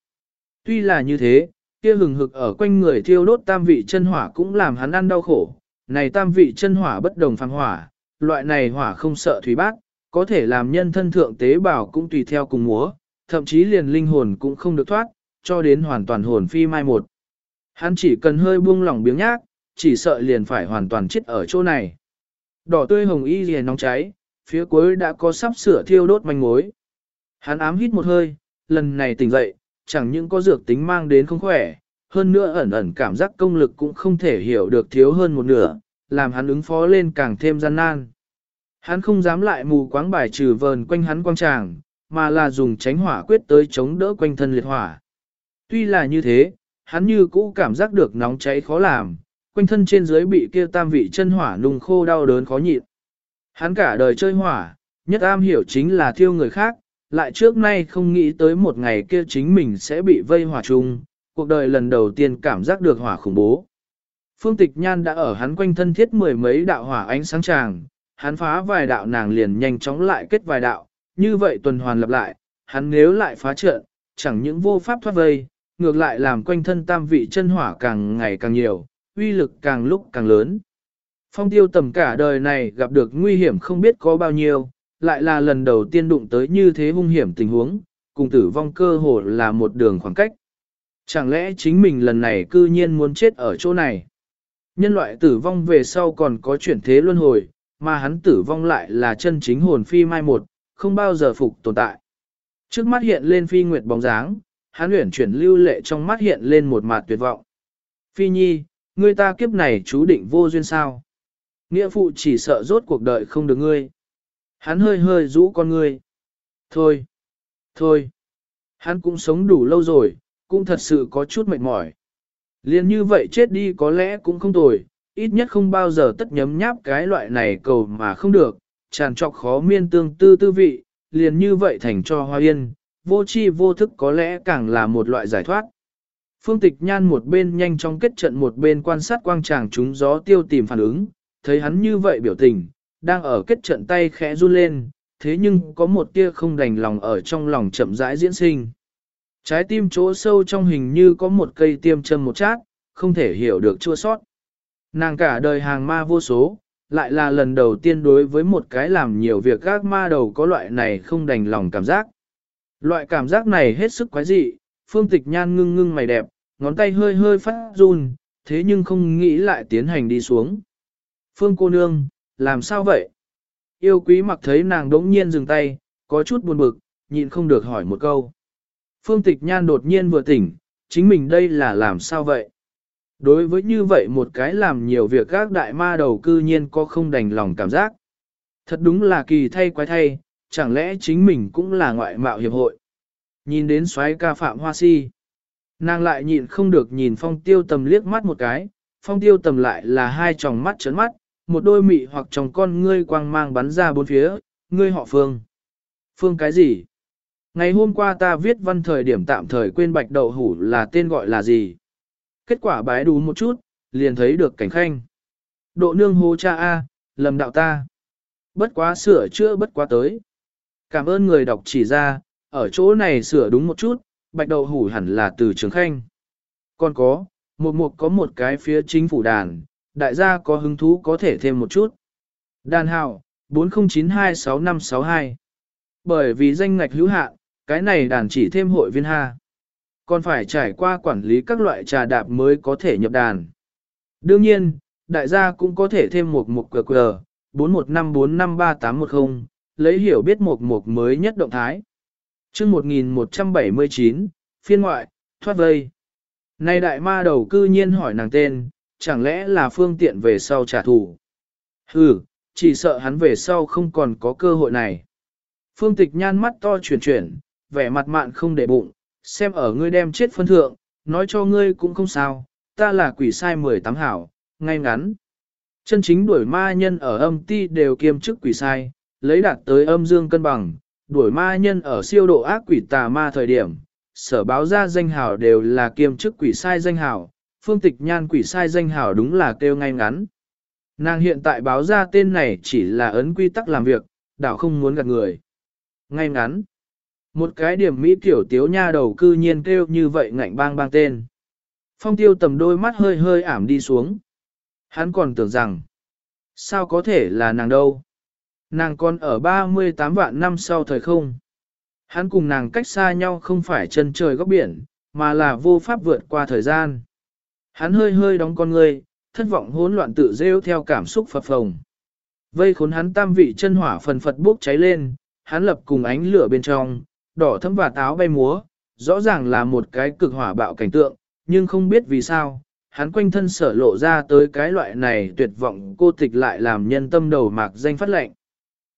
Tuy là như thế, kia hừng hực ở quanh người thiêu đốt tam vị chân hỏa cũng làm hắn ăn đau khổ. Này tam vị chân hỏa bất đồng phang hỏa, loại này hỏa không sợ thủy bác, có thể làm nhân thân thượng tế bào cũng tùy theo cùng múa, thậm chí liền linh hồn cũng không được thoát, cho đến hoàn toàn hồn phi mai một. Hắn chỉ cần hơi buông lỏng biếng nhác, chỉ sợ liền phải hoàn toàn chết ở chỗ này. Đỏ tươi hồng y liền nóng cháy, phía cuối đã có sắp sửa thiêu đốt manh mối. Hắn ám hít một hơi, lần này tỉnh dậy, chẳng những có dược tính mang đến không khỏe, hơn nữa ẩn ẩn cảm giác công lực cũng không thể hiểu được thiếu hơn một nửa, làm hắn ứng phó lên càng thêm gian nan. Hắn không dám lại mù quáng bài trừ vờn quanh hắn quang tràng, mà là dùng tránh hỏa quyết tới chống đỡ quanh thân liệt hỏa. Tuy là như thế, hắn như cũ cảm giác được nóng cháy khó làm, quanh thân trên dưới bị kia tam vị chân hỏa nung khô đau đớn khó nhịn. Hắn cả đời chơi hỏa, nhất am hiểu chính là thiêu người khác, lại trước nay không nghĩ tới một ngày kia chính mình sẽ bị vây hỏa chung, cuộc đời lần đầu tiên cảm giác được hỏa khủng bố. Phương tịch nhan đã ở hắn quanh thân thiết mười mấy đạo hỏa ánh sáng tràng, hắn phá vài đạo nàng liền nhanh chóng lại kết vài đạo, như vậy tuần hoàn lặp lại, hắn nếu lại phá trận, chẳng những vô pháp thoát vây, ngược lại làm quanh thân tam vị chân hỏa càng ngày càng nhiều, uy lực càng lúc càng lớn. Phong tiêu tầm cả đời này gặp được nguy hiểm không biết có bao nhiêu, lại là lần đầu tiên đụng tới như thế hung hiểm tình huống, cùng tử vong cơ hồ là một đường khoảng cách. Chẳng lẽ chính mình lần này cư nhiên muốn chết ở chỗ này? Nhân loại tử vong về sau còn có chuyển thế luân hồi, mà hắn tử vong lại là chân chính hồn phi mai một, không bao giờ phục tồn tại. Trước mắt hiện lên phi nguyệt bóng dáng, hắn luyện chuyển lưu lệ trong mắt hiện lên một mặt tuyệt vọng. Phi nhi, ngươi ta kiếp này chú định vô duyên sao. Nghĩa phụ chỉ sợ rốt cuộc đời không được ngươi. Hắn hơi hơi rũ con ngươi. Thôi, thôi, hắn cũng sống đủ lâu rồi, cũng thật sự có chút mệt mỏi. Liên như vậy chết đi có lẽ cũng không tồi, ít nhất không bao giờ tất nhấm nháp cái loại này cầu mà không được, tràn trọc khó miên tương tư tư vị, liền như vậy thành cho hoa yên, vô chi vô thức có lẽ càng là một loại giải thoát. Phương tịch nhan một bên nhanh chóng kết trận một bên quan sát quang tràng chúng gió tiêu tìm phản ứng, thấy hắn như vậy biểu tình, đang ở kết trận tay khẽ run lên, thế nhưng có một tia không đành lòng ở trong lòng chậm rãi diễn sinh. Trái tim chỗ sâu trong hình như có một cây tiêm châm một chát, không thể hiểu được chua sót. Nàng cả đời hàng ma vô số, lại là lần đầu tiên đối với một cái làm nhiều việc gác ma đầu có loại này không đành lòng cảm giác. Loại cảm giác này hết sức quái dị, phương tịch nhan ngưng ngưng mày đẹp, ngón tay hơi hơi phát run, thế nhưng không nghĩ lại tiến hành đi xuống. Phương cô nương, làm sao vậy? Yêu quý mặc thấy nàng đống nhiên dừng tay, có chút buồn bực, nhịn không được hỏi một câu. Phương tịch nhan đột nhiên vừa tỉnh, chính mình đây là làm sao vậy? Đối với như vậy một cái làm nhiều việc các đại ma đầu cư nhiên có không đành lòng cảm giác. Thật đúng là kỳ thay quái thay, chẳng lẽ chính mình cũng là ngoại mạo hiệp hội. Nhìn đến xoáy ca phạm hoa si. Nàng lại nhịn không được nhìn phong tiêu tầm liếc mắt một cái, phong tiêu tầm lại là hai tròng mắt trấn mắt, một đôi mị hoặc tròng con ngươi quang mang bắn ra bốn phía, ngươi họ phương. Phương cái gì? Ngày hôm qua ta viết văn thời điểm tạm thời quên bạch đậu hủ là tên gọi là gì? Kết quả bái đú một chút, liền thấy được cảnh khanh. Độ nương hô cha A, lầm đạo ta. Bất quá sửa chữa bất quá tới. Cảm ơn người đọc chỉ ra, ở chỗ này sửa đúng một chút, bạch đậu hủ hẳn là từ trường khanh. Còn có, một mục có một cái phía chính phủ đàn, đại gia có hứng thú có thể thêm một chút. Đàn hào, 40926562. Bởi vì danh ngạch hữu hạn, cái này đàn chỉ thêm hội viên ha. Còn phải trải qua quản lý các loại trà đạp mới có thể nhập đàn. Đương nhiên, đại gia cũng có thể thêm một mục QR, 4154538110, lấy hiểu biết một mục mới nhất động thái chương 1179, phiên ngoại, thoát vây. Này đại ma đầu cư nhiên hỏi nàng tên, chẳng lẽ là phương tiện về sau trả thù. Hừ, chỉ sợ hắn về sau không còn có cơ hội này. Phương tịch nhan mắt to chuyển chuyển, vẻ mặt mạn không để bụng, xem ở ngươi đem chết phân thượng, nói cho ngươi cũng không sao, ta là quỷ sai 18 hảo, ngay ngắn. Chân chính đuổi ma nhân ở âm ti đều kiêm chức quỷ sai, lấy đạt tới âm dương cân bằng, đuổi ma nhân ở siêu độ ác quỷ tà ma thời điểm, sở báo ra danh hào đều là kiêm chức quỷ sai danh hào phương tịch nhan quỷ sai danh hào đúng là kêu ngay ngắn. Nàng hiện tại báo ra tên này chỉ là ấn quy tắc làm việc, đảo không muốn gạt người. Ngay ngắn. Một cái điểm mỹ tiểu tiếu nha đầu cư nhiên kêu như vậy ngạnh bang bang tên. Phong tiêu tầm đôi mắt hơi hơi ảm đi xuống. Hắn còn tưởng rằng, sao có thể là nàng đâu? Nàng còn ở 38 vạn năm sau thời không. Hắn cùng nàng cách xa nhau không phải chân trời góc biển, mà là vô pháp vượt qua thời gian. Hắn hơi hơi đóng con người, thất vọng hỗn loạn tự rêu theo cảm xúc phập phồng. Vây khốn hắn tam vị chân hỏa phần phật bốc cháy lên, hắn lập cùng ánh lửa bên trong, đỏ thấm và táo bay múa, rõ ràng là một cái cực hỏa bạo cảnh tượng, nhưng không biết vì sao, hắn quanh thân sở lộ ra tới cái loại này tuyệt vọng cô tịch lại làm nhân tâm đầu mạc danh phát lệnh.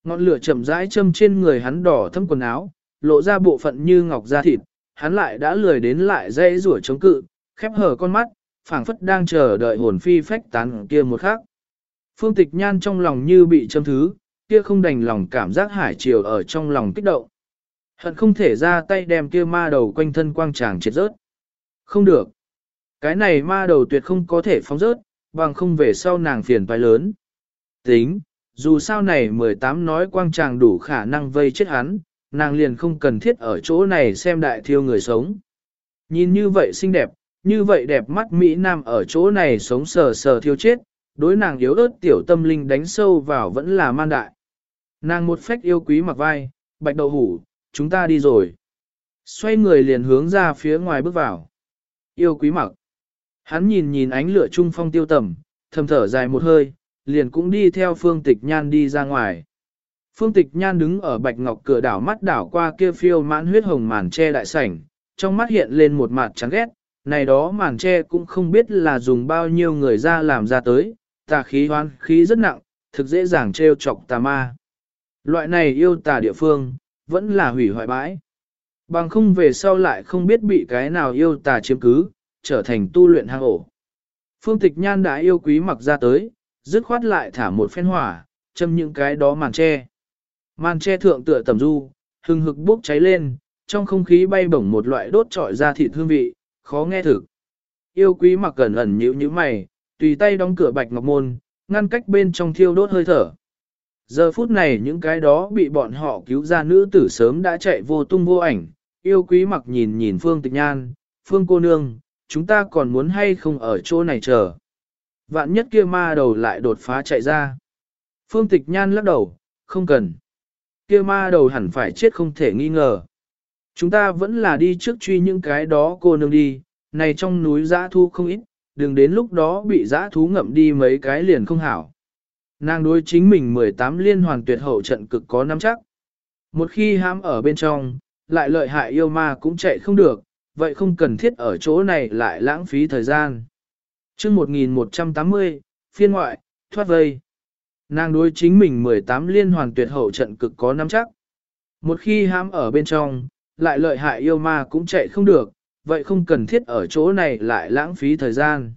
Ngọn lửa chậm rãi châm trên người hắn đỏ thâm quần áo, lộ ra bộ phận như ngọc da thịt, hắn lại đã lười đến lại dây rủa chống cự, khép hở con mắt, phảng phất đang chờ đợi hồn phi phách tán kia một khắc. Phương tịch nhan trong lòng như bị châm thứ, kia không đành lòng cảm giác hải chiều ở trong lòng kích động. Hận không thể ra tay đem kia ma đầu quanh thân quang tràng triệt rớt. Không được. Cái này ma đầu tuyệt không có thể phóng rớt, bằng không về sau nàng phiền phải lớn. Tính, dù sao này 18 nói quang tràng đủ khả năng vây chết hắn, nàng liền không cần thiết ở chỗ này xem đại thiêu người sống. Nhìn như vậy xinh đẹp, như vậy đẹp mắt Mỹ Nam ở chỗ này sống sờ sờ thiêu chết, đối nàng yếu ớt tiểu tâm linh đánh sâu vào vẫn là man đại. Nàng một phách yêu quý mặc vai, bạch đậu hủ, chúng ta đi rồi. Xoay người liền hướng ra phía ngoài bước vào. Yêu quý mặc. Hắn nhìn nhìn ánh lửa trung phong tiêu tầm, thầm thở dài một hơi, liền cũng đi theo phương tịch nhan đi ra ngoài. Phương tịch nhan đứng ở bạch ngọc cửa đảo mắt đảo qua kia phiêu mãn huyết hồng màn che đại sảnh, trong mắt hiện lên một mặt trắng ghét, này đó màn che cũng không biết là dùng bao nhiêu người ra làm ra tới, tà khí hoán khí rất nặng, thực dễ dàng trêu chọc tà ma. Loại này yêu tà địa phương, vẫn là hủy hoại bãi. Bằng không về sau lại không biết bị cái nào yêu tà chiếm cứ, trở thành tu luyện hang ổ. Phương tịch nhan đã yêu quý mặc ra tới, dứt khoát lại thả một phen hỏa, châm những cái đó màn che. Màn che thượng tựa tầm du, hừng hực bốc cháy lên, trong không khí bay bổng một loại đốt trọi ra thịt hương vị, khó nghe thực. Yêu quý mặc cẩn ẩn nhíu như mày, tùy tay đóng cửa bạch ngọc môn, ngăn cách bên trong thiêu đốt hơi thở. Giờ phút này những cái đó bị bọn họ cứu ra nữ tử sớm đã chạy vô tung vô ảnh, yêu quý mặc nhìn nhìn Phương Tịch Nhan, Phương cô nương, chúng ta còn muốn hay không ở chỗ này chờ. Vạn nhất kia ma đầu lại đột phá chạy ra. Phương Tịch Nhan lắc đầu, không cần. Kia ma đầu hẳn phải chết không thể nghi ngờ. Chúng ta vẫn là đi trước truy những cái đó cô nương đi, này trong núi giã thu không ít, đừng đến lúc đó bị giã thú ngậm đi mấy cái liền không hảo. Nàng đối chính mình 18 liên hoàn tuyệt hậu trận cực có nắm chắc. Một khi hãm ở bên trong, lại lợi hại yêu ma cũng chạy không được, vậy không cần thiết ở chỗ này lại lãng phí thời gian chương 1180, phiên ngoại, thoát vây. Nàng đối chính mình 18 liên hoàn tuyệt hậu trận cực có nắm chắc. Một khi hãm ở bên trong, lại lợi hại yêu ma cũng chạy không được, vậy không cần thiết ở chỗ này lại lãng phí thời gian.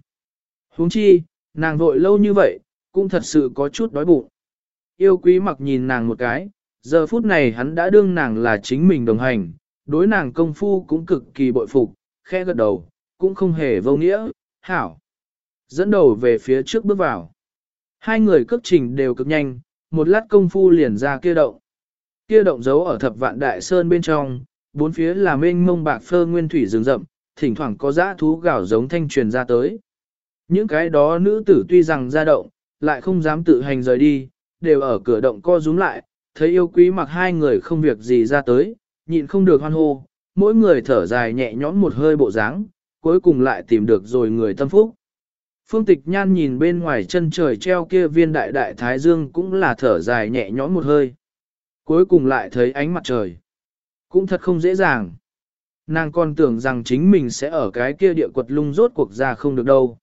huống chi, nàng vội lâu như vậy, cũng thật sự có chút đói bụng. Yêu quý mặc nhìn nàng một cái, giờ phút này hắn đã đương nàng là chính mình đồng hành, đối nàng công phu cũng cực kỳ bội phục, khẽ gật đầu, cũng không hề vô nghĩa, hảo. Dẫn đầu về phía trước bước vào. Hai người cước trình đều cực nhanh, một lát công phu liền ra kia động. Kia động giấu ở thập vạn đại sơn bên trong, bốn phía là mênh mông bạc phơ nguyên thủy rừng rậm, thỉnh thoảng có dã thú gào giống thanh truyền ra tới. Những cái đó nữ tử tuy rằng ra động, lại không dám tự hành rời đi, đều ở cửa động co rúm lại, thấy yêu quý mặc hai người không việc gì ra tới, nhịn không được hoan hô, mỗi người thở dài nhẹ nhõm một hơi bộ dáng, cuối cùng lại tìm được rồi người tâm phúc. Phương tịch nhan nhìn bên ngoài chân trời treo kia viên đại đại thái dương cũng là thở dài nhẹ nhõm một hơi. Cuối cùng lại thấy ánh mặt trời. Cũng thật không dễ dàng. Nàng còn tưởng rằng chính mình sẽ ở cái kia địa quật lung rốt cuộc ra không được đâu.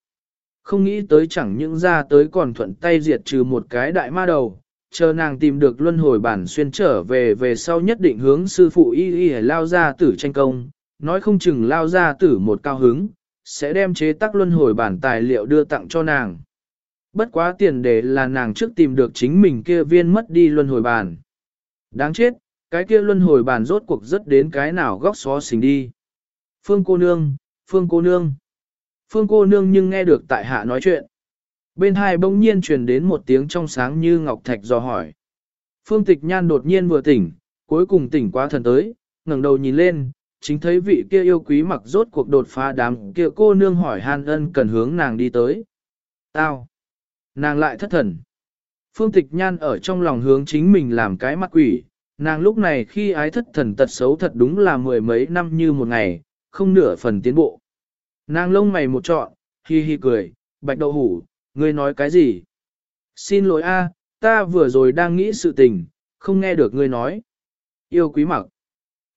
Không nghĩ tới chẳng những ra tới còn thuận tay diệt trừ một cái đại ma đầu, chờ nàng tìm được luân hồi bản xuyên trở về về sau nhất định hướng sư phụ y y lao ra tử tranh công, nói không chừng lao ra tử một cao hứng, sẽ đem chế tác luân hồi bản tài liệu đưa tặng cho nàng. Bất quá tiền đề là nàng trước tìm được chính mình kia viên mất đi luân hồi bản. Đáng chết, cái kia luân hồi bản rốt cuộc rất đến cái nào góc xó xình đi. Phương cô nương, phương cô nương. Phương cô nương nhưng nghe được tại hạ nói chuyện. Bên hai bỗng nhiên truyền đến một tiếng trong sáng như ngọc thạch dò hỏi. Phương tịch nhan đột nhiên vừa tỉnh, cuối cùng tỉnh quá thần tới, ngẩng đầu nhìn lên, chính thấy vị kia yêu quý mặc rốt cuộc đột phá đám kia cô nương hỏi han ân cần hướng nàng đi tới. Tao! Nàng lại thất thần. Phương tịch nhan ở trong lòng hướng chính mình làm cái mặt quỷ, Nàng lúc này khi ái thất thần tật xấu thật đúng là mười mấy năm như một ngày, không nửa phần tiến bộ. Nàng lông mày một trọn, hi hi cười, bạch đậu hủ, ngươi nói cái gì? Xin lỗi a, ta vừa rồi đang nghĩ sự tình, không nghe được ngươi nói. Yêu quý mặc.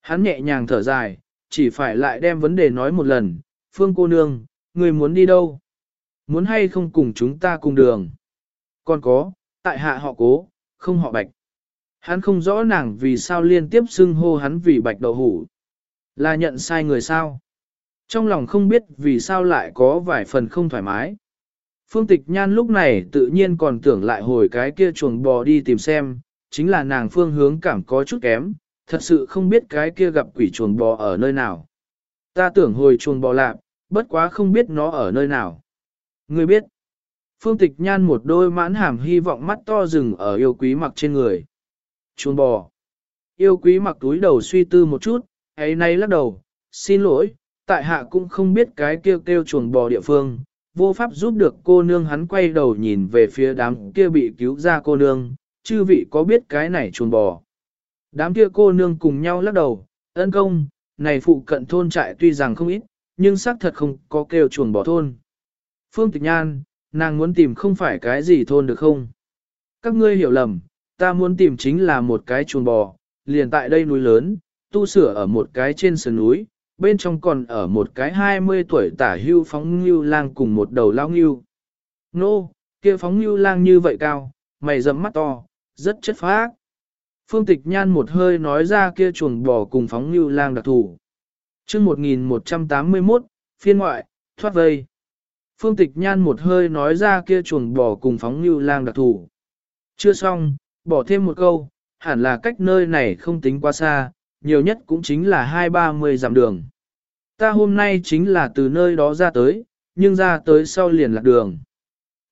Hắn nhẹ nhàng thở dài, chỉ phải lại đem vấn đề nói một lần. Phương cô nương, người muốn đi đâu? Muốn hay không cùng chúng ta cùng đường? Còn có, tại hạ họ cố, không họ bạch. Hắn không rõ nàng vì sao liên tiếp xưng hô hắn vì bạch đậu hủ. Là nhận sai người sao? Trong lòng không biết vì sao lại có vài phần không thoải mái. Phương tịch nhan lúc này tự nhiên còn tưởng lại hồi cái kia chuồng bò đi tìm xem, chính là nàng phương hướng cảm có chút kém, thật sự không biết cái kia gặp quỷ chuồng bò ở nơi nào. Ta tưởng hồi chuồng bò lạp, bất quá không biết nó ở nơi nào. Ngươi biết, phương tịch nhan một đôi mãn hàm hy vọng mắt to rừng ở yêu quý mặc trên người. Chuồng bò. Yêu quý mặc túi đầu suy tư một chút, ấy nay lắc đầu, xin lỗi, tại hạ cũng không biết cái kêu kêu chuồng bò địa phương, vô pháp giúp được cô nương hắn quay đầu nhìn về phía đám kia bị cứu ra cô nương, chư vị có biết cái này chuồng bò. Đám kia cô nương cùng nhau lắc đầu, ân công, này phụ cận thôn trại tuy rằng không ít, nhưng xác thật không có kêu chuồng bò thôn. Phương Tịch Nhan, nàng muốn tìm không phải cái gì thôn được không? Các ngươi hiểu lầm, ta muốn tìm chính là một cái chuồng bò, liền tại đây núi lớn, tu sửa ở một cái trên sườn núi, bên trong còn ở một cái 20 tuổi tả hưu phóng ngưu lang cùng một đầu lao ngưu. Nô, kia phóng ngưu lang như vậy cao, mày rậm mắt to, rất chất phác. Phương Tịch Nhan một hơi nói ra kia chuồng bò cùng phóng như lang đặc thủ. chương 1181, phiên ngoại, thoát vây. Phương Tịch Nhan một hơi nói ra kia chuồng bò cùng phóng như lang đặc thủ. Chưa xong, bỏ thêm một câu, hẳn là cách nơi này không tính quá xa, nhiều nhất cũng chính là hai ba mươi dặm đường. Ta hôm nay chính là từ nơi đó ra tới, nhưng ra tới sau liền lạc đường.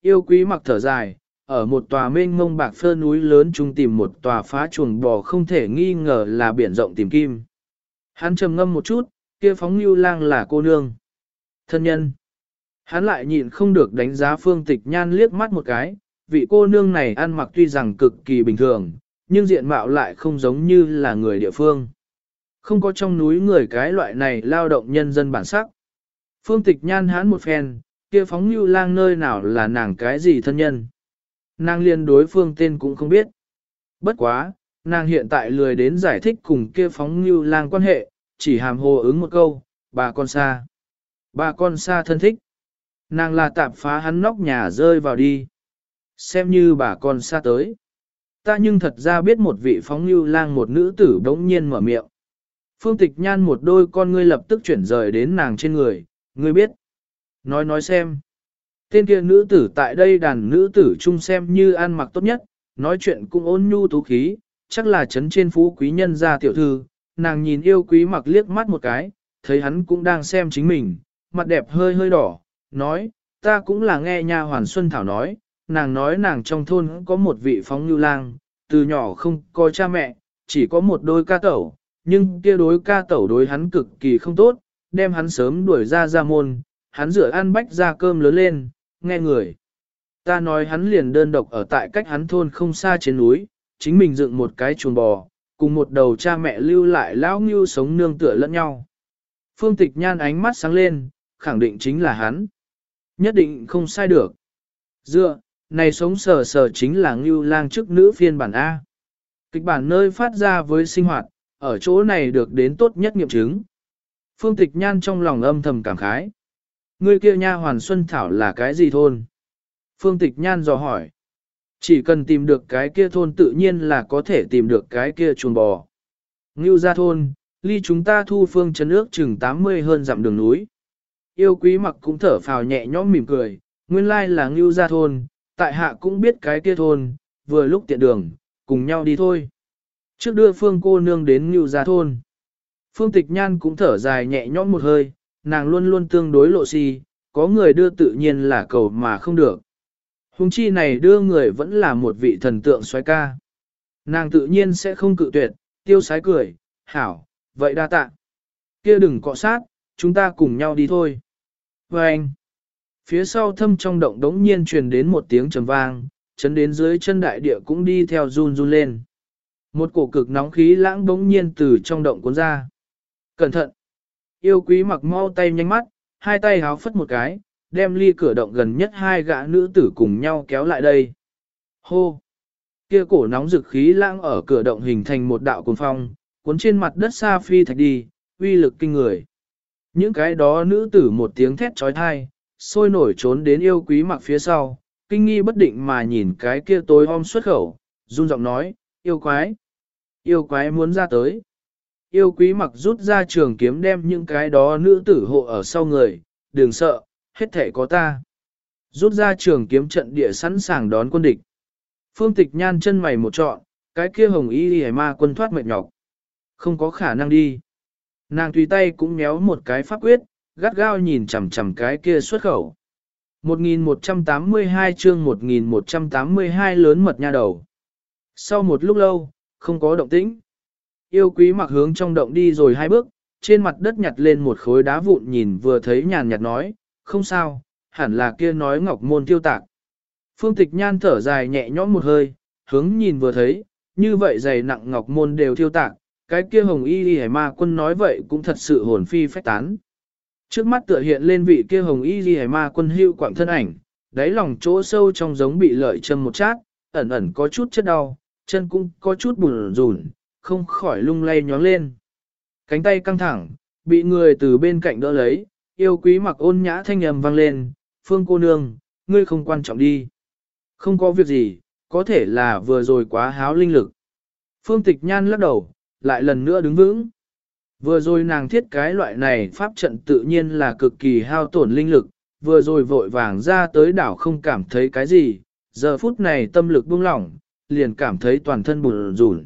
Yêu quý mặc thở dài, ở một tòa mênh mông bạc phơ núi lớn trung tìm một tòa phá chuồng bò không thể nghi ngờ là biển rộng tìm kim. Hắn trầm ngâm một chút, kia phóng lưu lang là cô nương. Thân nhân. Hắn lại nhịn không được đánh giá phương tịch nhan liếc mắt một cái, vị cô nương này ăn mặc tuy rằng cực kỳ bình thường, nhưng diện mạo lại không giống như là người địa phương. Không có trong núi người cái loại này lao động nhân dân bản sắc. Phương tịch nhan hán một phen, kia phóng lưu lang nơi nào là nàng cái gì thân nhân. Nàng liên đối phương tên cũng không biết. Bất quá, nàng hiện tại lười đến giải thích cùng kia phóng như lang quan hệ, chỉ hàm hồ ứng một câu, bà con xa. Bà con xa thân thích. Nàng là tạp phá hắn nóc nhà rơi vào đi. Xem như bà con xa tới. Ta nhưng thật ra biết một vị phóng như lang một nữ tử đống nhiên mở miệng. Phương tịch nhan một đôi con ngươi lập tức chuyển rời đến nàng trên người, ngươi biết. Nói nói xem. Tên kia nữ tử tại đây đàn nữ tử chung xem như ăn mặc tốt nhất, nói chuyện cũng ôn nhu tú khí, chắc là chấn trên phú quý nhân gia tiểu thư, nàng nhìn yêu quý mặc liếc mắt một cái, thấy hắn cũng đang xem chính mình, mặt đẹp hơi hơi đỏ, nói, ta cũng là nghe nha hoàn Xuân Thảo nói, nàng nói nàng trong thôn có một vị phóng lưu lang, từ nhỏ không có cha mẹ, chỉ có một đôi ca tẩu, nhưng kia đối ca tẩu đối hắn cực kỳ không tốt, đem hắn sớm đuổi ra ra môn, hắn rửa ăn bách ra cơm lớn lên, nghe người. Ta nói hắn liền đơn độc ở tại cách hắn thôn không xa trên núi, chính mình dựng một cái chuồng bò, cùng một đầu cha mẹ lưu lại lão ngưu sống nương tựa lẫn nhau. Phương tịch nhan ánh mắt sáng lên, khẳng định chính là hắn. Nhất định không sai được. Dựa, này sống sờ sờ chính là ngưu lang chức nữ phiên bản A. Kịch bản nơi phát ra với sinh hoạt, ở chỗ này được đến tốt nhất nghiệm chứng. Phương Tịch Nhan trong lòng âm thầm cảm khái. Ngươi kia nha hoàn Xuân Thảo là cái gì thôn? Phương Tịch Nhan dò hỏi. Chỉ cần tìm được cái kia thôn tự nhiên là có thể tìm được cái kia chuồng bò. Ngưu gia thôn, ly chúng ta thu phương chân ước chừng 80 hơn dặm đường núi. Yêu quý mặc cũng thở phào nhẹ nhõm mỉm cười, nguyên lai là ngưu gia thôn, tại hạ cũng biết cái kia thôn, vừa lúc tiện đường, cùng nhau đi thôi. Trước đưa phương cô nương đến ngưu gia thôn. Phương tịch nhan cũng thở dài nhẹ nhõm một hơi, nàng luôn luôn tương đối lộ si, có người đưa tự nhiên là cầu mà không được. Hùng chi này đưa người vẫn là một vị thần tượng xoay ca. Nàng tự nhiên sẽ không cự tuyệt, tiêu sái cười, hảo, vậy đa tạ. kia đừng cọ sát, chúng ta cùng nhau đi thôi. Và anh, phía sau thâm trong động đống nhiên truyền đến một tiếng trầm vang, chấn đến dưới chân đại địa cũng đi theo run run lên. Một cổ cực nóng khí lãng đống nhiên từ trong động cuốn ra. Cẩn thận! Yêu quý mặc mau tay nhanh mắt, hai tay háo phất một cái, đem ly cửa động gần nhất hai gã nữ tử cùng nhau kéo lại đây. Hô! Kia cổ nóng rực khí lãng ở cửa động hình thành một đạo cuồng phong, cuốn trên mặt đất xa phi thạch đi, uy lực kinh người. Những cái đó nữ tử một tiếng thét trói thai, sôi nổi trốn đến yêu quý mặc phía sau, kinh nghi bất định mà nhìn cái kia tối om xuất khẩu, run giọng nói, yêu quái, yêu quái muốn ra tới. Yêu quý mặc rút ra trường kiếm đem những cái đó nữ tử hộ ở sau người, đừng sợ, hết thể có ta. Rút ra trường kiếm trận địa sẵn sàng đón quân địch. Phương tịch nhan chân mày một trọn, cái kia hồng y hề ma quân thoát mệt nhọc. Không có khả năng đi. Nàng tùy tay cũng méo một cái pháp quyết, gắt gao nhìn chằm chằm cái kia xuất khẩu. 1182 chương 1182 lớn mật nha đầu. Sau một lúc lâu, không có động tĩnh. Yêu quý mặc hướng trong động đi rồi hai bước, trên mặt đất nhặt lên một khối đá vụn nhìn vừa thấy nhàn nhạt nói, không sao, hẳn là kia nói ngọc môn tiêu tạc. Phương tịch nhan thở dài nhẹ nhõm một hơi, hướng nhìn vừa thấy, như vậy dày nặng ngọc môn đều tiêu tạc, cái kia hồng y y ma quân nói vậy cũng thật sự hồn phi phách tán. Trước mắt tựa hiện lên vị kia hồng y y ma quân hưu quảng thân ảnh, đáy lòng chỗ sâu trong giống bị lợi châm một chát, ẩn ẩn có chút chất đau, chân cũng có chút bùn rùn, không khỏi lung lay nhóng lên. Cánh tay căng thẳng, bị người từ bên cạnh đỡ lấy, yêu quý mặc ôn nhã thanh âm vang lên, phương cô nương, ngươi không quan trọng đi. Không có việc gì, có thể là vừa rồi quá háo linh lực. Phương tịch nhan lắc đầu, lại lần nữa đứng vững. Vừa rồi nàng thiết cái loại này pháp trận tự nhiên là cực kỳ hao tổn linh lực, vừa rồi vội vàng ra tới đảo không cảm thấy cái gì, giờ phút này tâm lực buông lỏng, liền cảm thấy toàn thân bùn rủn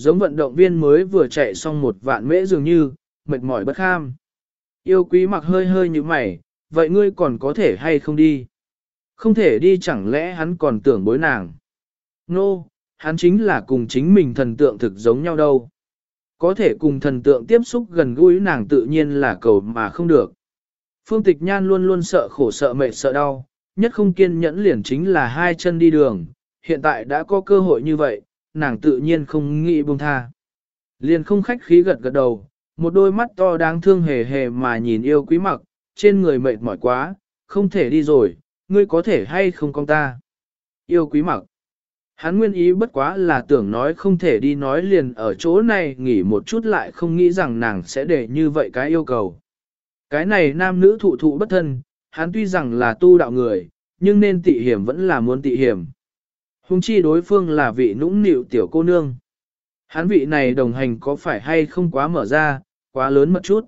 Giống vận động viên mới vừa chạy xong một vạn mễ dường như, mệt mỏi bất kham. Yêu quý mặc hơi hơi như mày, vậy ngươi còn có thể hay không đi? Không thể đi chẳng lẽ hắn còn tưởng bối nàng? Nô, no, hắn chính là cùng chính mình thần tượng thực giống nhau đâu. Có thể cùng thần tượng tiếp xúc gần gũi nàng tự nhiên là cầu mà không được. Phương Tịch Nhan luôn luôn sợ khổ sợ mệt sợ đau, nhất không kiên nhẫn liền chính là hai chân đi đường, hiện tại đã có cơ hội như vậy, nàng tự nhiên không nghĩ buông tha. Liền không khách khí gật gật đầu, một đôi mắt to đáng thương hề hề mà nhìn yêu quý mặc, trên người mệt mỏi quá, không thể đi rồi, ngươi có thể hay không con ta. Yêu quý mặc. Hắn nguyên ý bất quá là tưởng nói không thể đi nói liền ở chỗ này nghỉ một chút lại không nghĩ rằng nàng sẽ để như vậy cái yêu cầu. Cái này nam nữ thụ thụ bất thân, hắn tuy rằng là tu đạo người, nhưng nên tị hiểm vẫn là muốn tị hiểm huống chi đối phương là vị nũng nịu tiểu cô nương. Hắn vị này đồng hành có phải hay không quá mở ra, quá lớn một chút.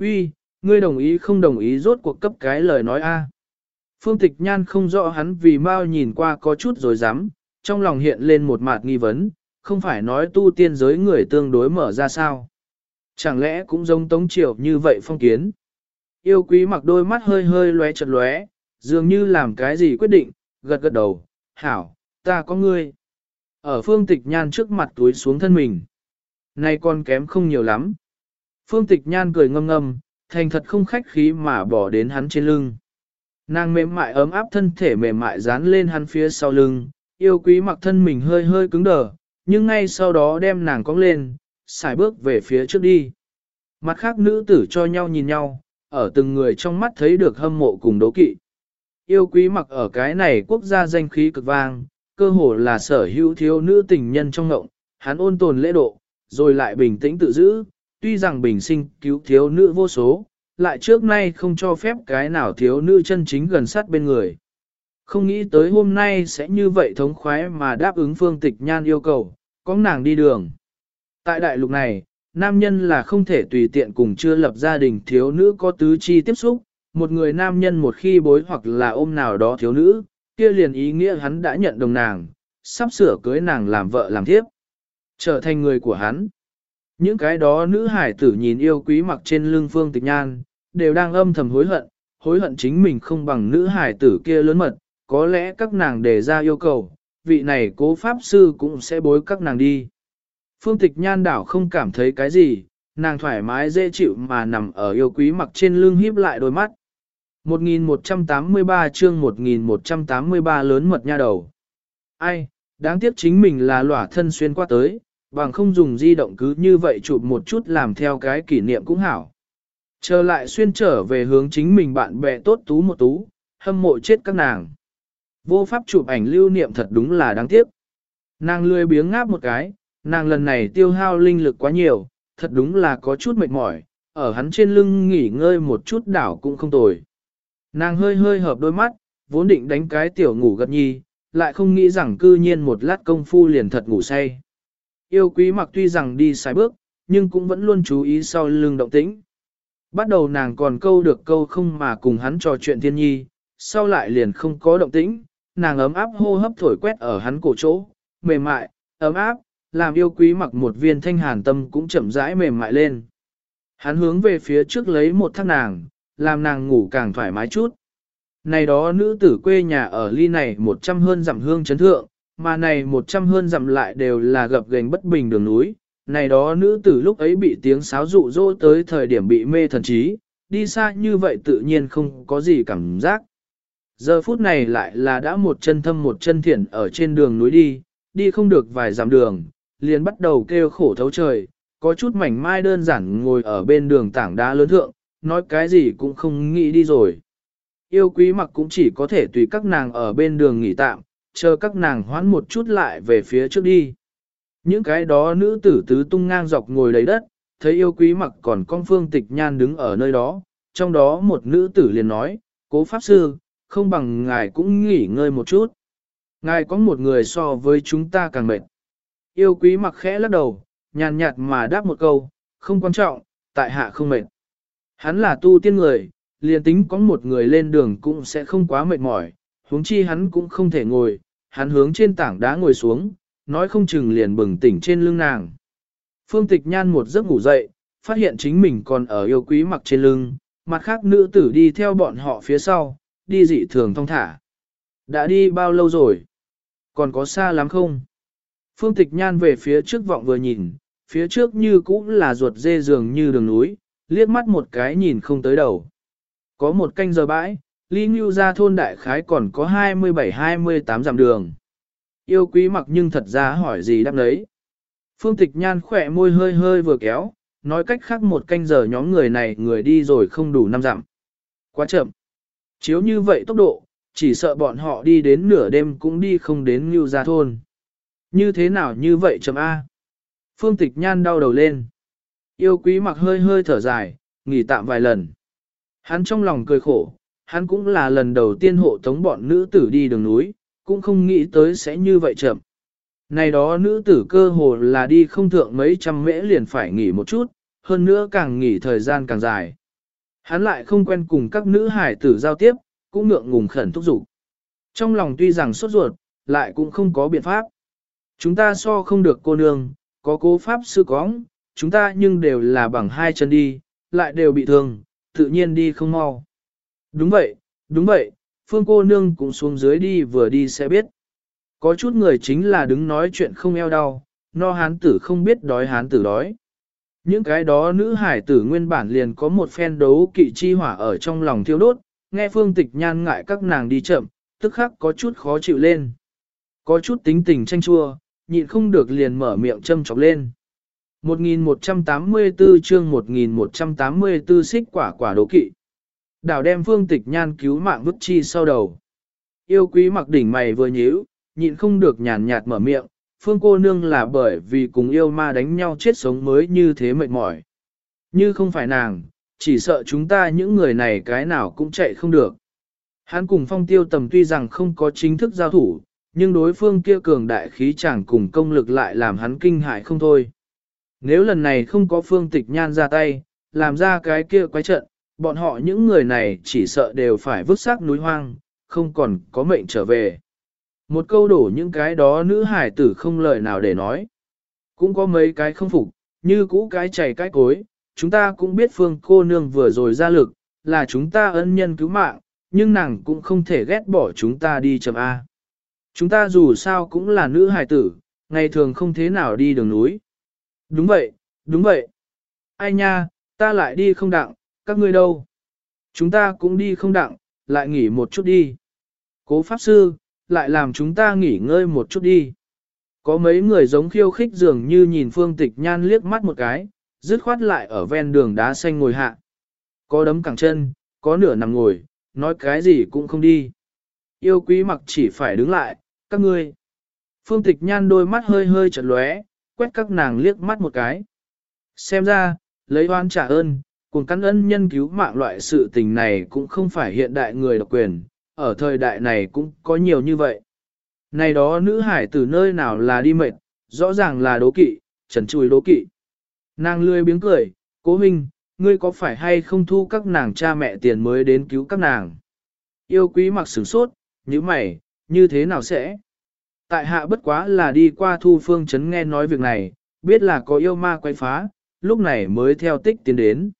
Uy, ngươi đồng ý không đồng ý rốt cuộc cấp cái lời nói a. Phương Tịch Nhan không rõ hắn vì mau nhìn qua có chút rồi dám, trong lòng hiện lên một mạt nghi vấn, không phải nói tu tiên giới người tương đối mở ra sao. Chẳng lẽ cũng giống tống triều như vậy phong kiến. Yêu quý mặc đôi mắt hơi hơi lóe chật lóe, dường như làm cái gì quyết định, gật gật đầu, hảo, ta có ngươi. Ở phương tịch nhan trước mặt túi xuống thân mình. Nay con kém không nhiều lắm. Phương tịch nhan cười ngâm ngâm, thành thật không khách khí mà bỏ đến hắn trên lưng. Nàng mềm mại ấm áp thân thể mềm mại dán lên hắn phía sau lưng, yêu quý mặc thân mình hơi hơi cứng đờ, nhưng ngay sau đó đem nàng cong lên, xài bước về phía trước đi. Mặt khác nữ tử cho nhau nhìn nhau, ở từng người trong mắt thấy được hâm mộ cùng đố kỵ. Yêu quý mặc ở cái này quốc gia danh khí cực vang, cơ hồ là sở hữu thiếu nữ tình nhân trong ngộng, hắn ôn tồn lễ độ, rồi lại bình tĩnh tự giữ, tuy rằng bình sinh cứu thiếu nữ vô số, lại trước nay không cho phép cái nào thiếu nữ chân chính gần sát bên người. Không nghĩ tới hôm nay sẽ như vậy thống khoái mà đáp ứng phương tịch nhan yêu cầu, có nàng đi đường. Tại đại lục này, nam nhân là không thể tùy tiện cùng chưa lập gia đình thiếu nữ có tứ chi tiếp xúc, một người nam nhân một khi bối hoặc là ôm nào đó thiếu nữ, kia liền ý nghĩa hắn đã nhận đồng nàng, sắp sửa cưới nàng làm vợ làm thiếp, trở thành người của hắn. Những cái đó nữ hải tử nhìn yêu quý mặc trên lưng phương tịch nhan, đều đang âm thầm hối hận, hối hận chính mình không bằng nữ hải tử kia lớn mật, có lẽ các nàng đề ra yêu cầu, vị này cố pháp sư cũng sẽ bối các nàng đi. Phương tịch nhan đảo không cảm thấy cái gì, nàng thoải mái dễ chịu mà nằm ở yêu quý mặc trên lưng híp lại đôi mắt. 1183 chương 1183 lớn mật nha đầu. Ai, đáng tiếc chính mình là lỏa thân xuyên qua tới, bằng không dùng di động cứ như vậy chụp một chút làm theo cái kỷ niệm cũng hảo. Trở lại xuyên trở về hướng chính mình bạn bè tốt tú một tú, hâm mộ chết các nàng. Vô pháp chụp ảnh lưu niệm thật đúng là đáng tiếc. Nàng lười biếng ngáp một cái, nàng lần này tiêu hao linh lực quá nhiều, thật đúng là có chút mệt mỏi, ở hắn trên lưng nghỉ ngơi một chút đảo cũng không tồi. Nàng hơi hơi hợp đôi mắt, vốn định đánh cái tiểu ngủ gật nhi, lại không nghĩ rằng cư nhiên một lát công phu liền thật ngủ say. Yêu quý mặc tuy rằng đi sai bước, nhưng cũng vẫn luôn chú ý sau lưng động tĩnh. Bắt đầu nàng còn câu được câu không mà cùng hắn trò chuyện thiên nhi, sau lại liền không có động tĩnh, nàng ấm áp hô hấp thổi quét ở hắn cổ chỗ, mềm mại, ấm áp, làm yêu quý mặc một viên thanh hàn tâm cũng chậm rãi mềm mại lên. Hắn hướng về phía trước lấy một thác nàng, làm nàng ngủ càng thoải mái chút. Này đó nữ tử quê nhà ở ly này một trăm hơn dặm hương chấn thượng, mà này một trăm hơn dặm lại đều là gập gành bất bình đường núi. Này đó nữ tử lúc ấy bị tiếng sáo dụ dỗ tới thời điểm bị mê thần trí, đi xa như vậy tự nhiên không có gì cảm giác. Giờ phút này lại là đã một chân thâm một chân thiện ở trên đường núi đi, đi không được vài dặm đường, liền bắt đầu kêu khổ thấu trời, có chút mảnh mai đơn giản ngồi ở bên đường tảng đá lớn thượng, nói cái gì cũng không nghĩ đi rồi. Yêu quý mặc cũng chỉ có thể tùy các nàng ở bên đường nghỉ tạm, chờ các nàng hoán một chút lại về phía trước đi. Những cái đó nữ tử tứ tung ngang dọc ngồi lấy đất, thấy yêu quý mặc còn con phương tịch nhan đứng ở nơi đó, trong đó một nữ tử liền nói, cố pháp sư, không bằng ngài cũng nghỉ ngơi một chút. Ngài có một người so với chúng ta càng mệt. Yêu quý mặc khẽ lắc đầu, nhàn nhạt mà đáp một câu, không quan trọng, tại hạ không mệt. Hắn là tu tiên người, liền tính có một người lên đường cũng sẽ không quá mệt mỏi, huống chi hắn cũng không thể ngồi, hắn hướng trên tảng đá ngồi xuống, nói không chừng liền bừng tỉnh trên lưng nàng. Phương tịch nhan một giấc ngủ dậy, phát hiện chính mình còn ở yêu quý mặc trên lưng, mặt khác nữ tử đi theo bọn họ phía sau, đi dị thường thong thả. Đã đi bao lâu rồi? Còn có xa lắm không? Phương tịch nhan về phía trước vọng vừa nhìn, phía trước như cũng là ruột dê dường như đường núi, liếc mắt một cái nhìn không tới đầu. Có một canh giờ bãi, ly ngưu ra thôn đại khái còn có 27-28 dặm đường. Yêu quý mặc nhưng thật ra hỏi gì đáp lấy. Phương tịch nhan khỏe môi hơi hơi vừa kéo, nói cách khác một canh giờ nhóm người này người đi rồi không đủ năm dặm. Quá chậm. Chiếu như vậy tốc độ, chỉ sợ bọn họ đi đến nửa đêm cũng đi không đến ngưu ra thôn. Như thế nào như vậy chậm A? Phương tịch nhan đau đầu lên. Yêu quý mặc hơi hơi thở dài, nghỉ tạm vài lần. Hắn trong lòng cười khổ, hắn cũng là lần đầu tiên hộ tống bọn nữ tử đi đường núi, cũng không nghĩ tới sẽ như vậy chậm. Này đó nữ tử cơ hồ là đi không thượng mấy trăm mễ liền phải nghỉ một chút, hơn nữa càng nghỉ thời gian càng dài. Hắn lại không quen cùng các nữ hải tử giao tiếp, cũng ngượng ngùng khẩn thúc giục. Trong lòng tuy rằng sốt ruột, lại cũng không có biện pháp. Chúng ta so không được cô nương, có cố pháp sư cóng, chúng ta nhưng đều là bằng hai chân đi, lại đều bị thương, tự nhiên đi không mau. Đúng vậy, đúng vậy, phương cô nương cũng xuống dưới đi vừa đi sẽ biết. Có chút người chính là đứng nói chuyện không eo đau, no hán tử không biết đói hán tử đói. Những cái đó nữ hải tử nguyên bản liền có một phen đấu kỵ chi hỏa ở trong lòng thiêu đốt, nghe phương tịch nhan ngại các nàng đi chậm, tức khắc có chút khó chịu lên. Có chút tính tình tranh chua, nhịn không được liền mở miệng châm chọc lên. 1184 chương 1184 xích quả quả đố kỵ. Đảo đem phương tịch nhan cứu mạng vứt chi sau đầu. Yêu quý mặc đỉnh mày vừa nhíu, nhịn không được nhàn nhạt mở miệng, phương cô nương là bởi vì cùng yêu ma đánh nhau chết sống mới như thế mệt mỏi. Như không phải nàng, chỉ sợ chúng ta những người này cái nào cũng chạy không được. Hắn cùng phong tiêu tầm tuy rằng không có chính thức giao thủ, nhưng đối phương kia cường đại khí chẳng cùng công lực lại làm hắn kinh hại không thôi. Nếu lần này không có phương tịch nhan ra tay, làm ra cái kia quái trận, bọn họ những người này chỉ sợ đều phải vứt xác núi hoang, không còn có mệnh trở về. Một câu đổ những cái đó nữ hải tử không lời nào để nói. Cũng có mấy cái không phục, như cũ cái chảy cái cối, chúng ta cũng biết phương cô nương vừa rồi ra lực, là chúng ta ân nhân cứu mạng, nhưng nàng cũng không thể ghét bỏ chúng ta đi chậm A. Chúng ta dù sao cũng là nữ hải tử, ngày thường không thế nào đi đường núi. Đúng vậy, đúng vậy. Ai nha, ta lại đi không đặng, các ngươi đâu? Chúng ta cũng đi không đặng, lại nghỉ một chút đi. Cố Pháp Sư, lại làm chúng ta nghỉ ngơi một chút đi. Có mấy người giống khiêu khích dường như nhìn Phương Tịch Nhan liếc mắt một cái, dứt khoát lại ở ven đường đá xanh ngồi hạ. Có đấm cẳng chân, có nửa nằm ngồi, nói cái gì cũng không đi. Yêu quý mặc chỉ phải đứng lại, các ngươi. Phương tịch nhan đôi mắt hơi hơi chật lóe, quét các nàng liếc mắt một cái. Xem ra, lấy oan trả ơn, cùng căn ân nhân cứu mạng loại sự tình này cũng không phải hiện đại người độc quyền, ở thời đại này cũng có nhiều như vậy. Này đó nữ hải từ nơi nào là đi mệt, rõ ràng là đố kỵ, trần chùi đố kỵ. Nàng lươi biếng cười, cố huynh, ngươi có phải hay không thu các nàng cha mẹ tiền mới đến cứu các nàng? Yêu quý mặc sửng sốt, như mày, như thế nào sẽ? Tại hạ bất quá là đi qua thu phương chấn nghe nói việc này, biết là có yêu ma quay phá, lúc này mới theo tích tiến đến.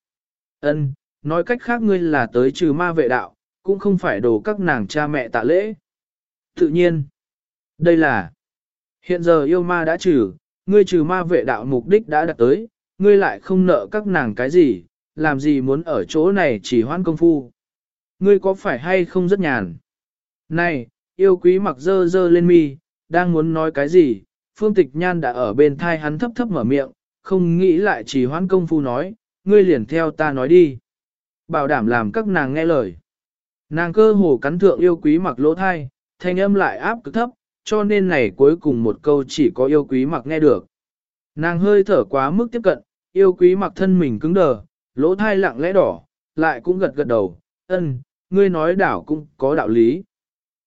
Ân, nói cách khác ngươi là tới trừ ma vệ đạo, cũng không phải đồ các nàng cha mẹ tạ lễ. Tự nhiên, đây là hiện giờ yêu ma đã trừ, ngươi trừ ma vệ đạo mục đích đã đạt tới, ngươi lại không nợ các nàng cái gì, làm gì muốn ở chỗ này chỉ hoan công phu. Ngươi có phải hay không rất nhàn? Này, yêu quý mặc dơ dơ lên mi, đang muốn nói cái gì, phương tịch nhan đã ở bên thai hắn thấp thấp mở miệng, không nghĩ lại chỉ hoãn công phu nói, ngươi liền theo ta nói đi. Bảo đảm làm các nàng nghe lời. Nàng cơ hồ cắn thượng yêu quý mặc lỗ thai, thanh âm lại áp cực thấp, cho nên này cuối cùng một câu chỉ có yêu quý mặc nghe được. Nàng hơi thở quá mức tiếp cận, yêu quý mặc thân mình cứng đờ, lỗ thai lặng lẽ đỏ, lại cũng gật gật đầu, ân, ngươi nói đảo cũng có đạo lý.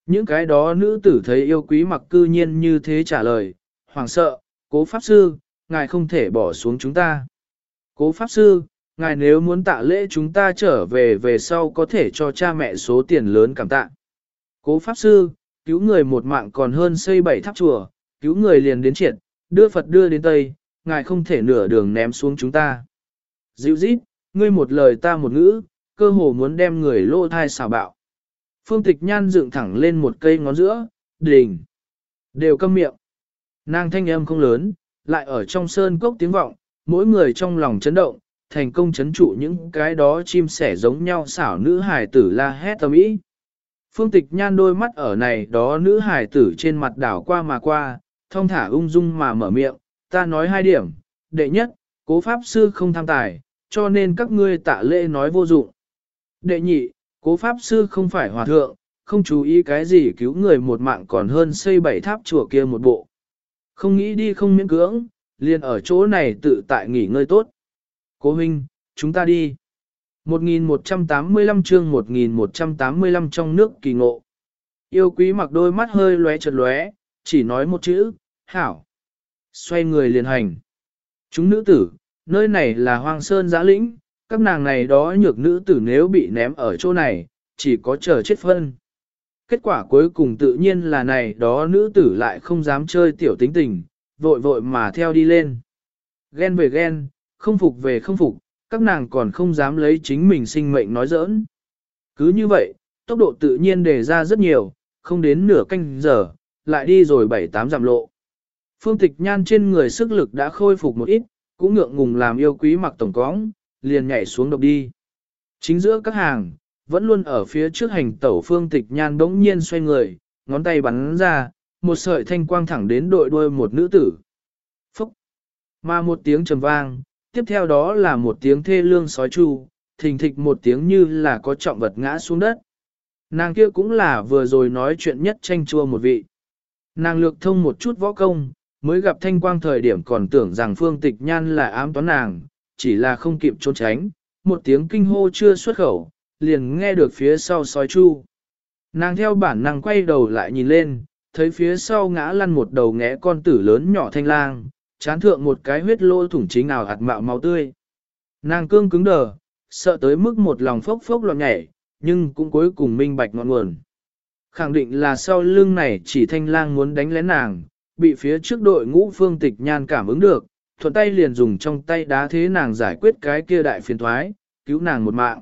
Những cái đó nữ tử thấy yêu quý mặc cư nhiên như thế trả lời, hoàng sợ, cố pháp sư, ngài không thể bỏ xuống chúng ta. Cố pháp sư, ngài nếu muốn tạ lễ chúng ta trở về về sau có thể cho cha mẹ số tiền lớn cảm tạ. Cố pháp sư, cứu người một mạng còn hơn xây bảy tháp chùa, cứu người liền đến triệt, đưa Phật đưa đến Tây, ngài không thể nửa đường ném xuống chúng ta. Dịu dít, ngươi một lời ta một ngữ, cơ hồ muốn đem người lô thai xào bạo. Phương tịch nhan dựng thẳng lên một cây ngón giữa, đỉnh. Đều câm miệng. Nàng thanh âm không lớn, lại ở trong sơn cốc tiếng vọng, mỗi người trong lòng chấn động, thành công chấn trụ những cái đó chim sẻ giống nhau xảo nữ hài tử la hét tầm ý. Phương tịch nhan đôi mắt ở này đó nữ hài tử trên mặt đảo qua mà qua, thông thả ung dung mà mở miệng, ta nói hai điểm, đệ nhất, cố pháp sư không tham tài, cho nên các ngươi tạ lễ nói vô dụng. Đệ nhị, cố pháp sư không phải hòa thượng, không chú ý cái gì cứu người một mạng còn hơn xây bảy tháp chùa kia một bộ. Không nghĩ đi không miễn cưỡng, liền ở chỗ này tự tại nghỉ ngơi tốt. Cố huynh, chúng ta đi. 1185 chương 1185 trong nước kỳ ngộ. Yêu quý mặc đôi mắt hơi lóe chật lóe, chỉ nói một chữ, hảo. Xoay người liền hành. Chúng nữ tử, nơi này là hoang sơn giã lĩnh, các nàng này đó nhược nữ tử nếu bị ném ở chỗ này, chỉ có chờ chết phân. Kết quả cuối cùng tự nhiên là này đó nữ tử lại không dám chơi tiểu tính tình, vội vội mà theo đi lên. Ghen về ghen, không phục về không phục, các nàng còn không dám lấy chính mình sinh mệnh nói giỡn. Cứ như vậy, tốc độ tự nhiên đề ra rất nhiều, không đến nửa canh giờ, lại đi rồi bảy tám dặm lộ. Phương tịch nhan trên người sức lực đã khôi phục một ít, cũng ngượng ngùng làm yêu quý mặc tổng cóng, liền nhảy xuống độc đi. Chính giữa các hàng, vẫn luôn ở phía trước hành tẩu phương tịch nhan đống nhiên xoay người, ngón tay bắn ra, một sợi thanh quang thẳng đến đội đuôi một nữ tử. Phúc! Mà một tiếng trầm vang, tiếp theo đó là một tiếng thê lương sói chu, thình thịch một tiếng như là có trọng vật ngã xuống đất. Nàng kia cũng là vừa rồi nói chuyện nhất tranh chua một vị. Nàng lược thông một chút võ công, mới gặp thanh quang thời điểm còn tưởng rằng phương tịch nhan là ám toán nàng, chỉ là không kịp trốn tránh, một tiếng kinh hô chưa xuất khẩu, liền nghe được phía sau sói chu. Nàng theo bản năng quay đầu lại nhìn lên, thấy phía sau ngã lăn một đầu ngẽ con tử lớn nhỏ thanh lang, chán thượng một cái huyết lô thủng chính nào hạt mạo máu tươi. Nàng cương cứng đờ, sợ tới mức một lòng phốc phốc loạn nhảy, nhưng cũng cuối cùng minh bạch ngọn nguồn. Khẳng định là sau lưng này chỉ thanh lang muốn đánh lén nàng, bị phía trước đội ngũ phương tịch nhan cảm ứng được, thuận tay liền dùng trong tay đá thế nàng giải quyết cái kia đại phiền thoái, cứu nàng một mạng.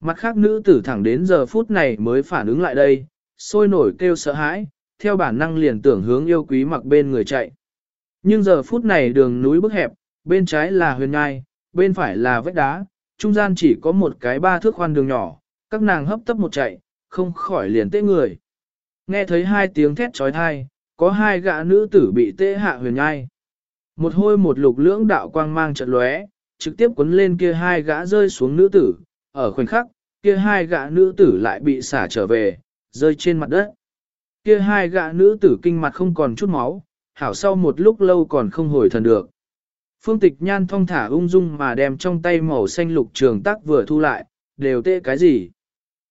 Mặt khác nữ tử thẳng đến giờ phút này mới phản ứng lại đây, sôi nổi kêu sợ hãi, theo bản năng liền tưởng hướng yêu quý mặc bên người chạy. Nhưng giờ phút này đường núi bức hẹp, bên trái là huyền ngai, bên phải là vách đá, trung gian chỉ có một cái ba thước khoan đường nhỏ, các nàng hấp tấp một chạy, không khỏi liền tê người. Nghe thấy hai tiếng thét trói thai, có hai gã nữ tử bị tê hạ huyền ngai. Một hôi một lục lưỡng đạo quang mang trận lóe, trực tiếp cuốn lên kia hai gã rơi xuống nữ tử, ở khoảnh khắc, kia hai gã nữ tử lại bị xả trở về, rơi trên mặt đất. Kia hai gã nữ tử kinh mặt không còn chút máu, hảo sau một lúc lâu còn không hồi thần được. Phương tịch nhan thong thả ung dung mà đem trong tay màu xanh lục trường tác vừa thu lại, đều tê cái gì.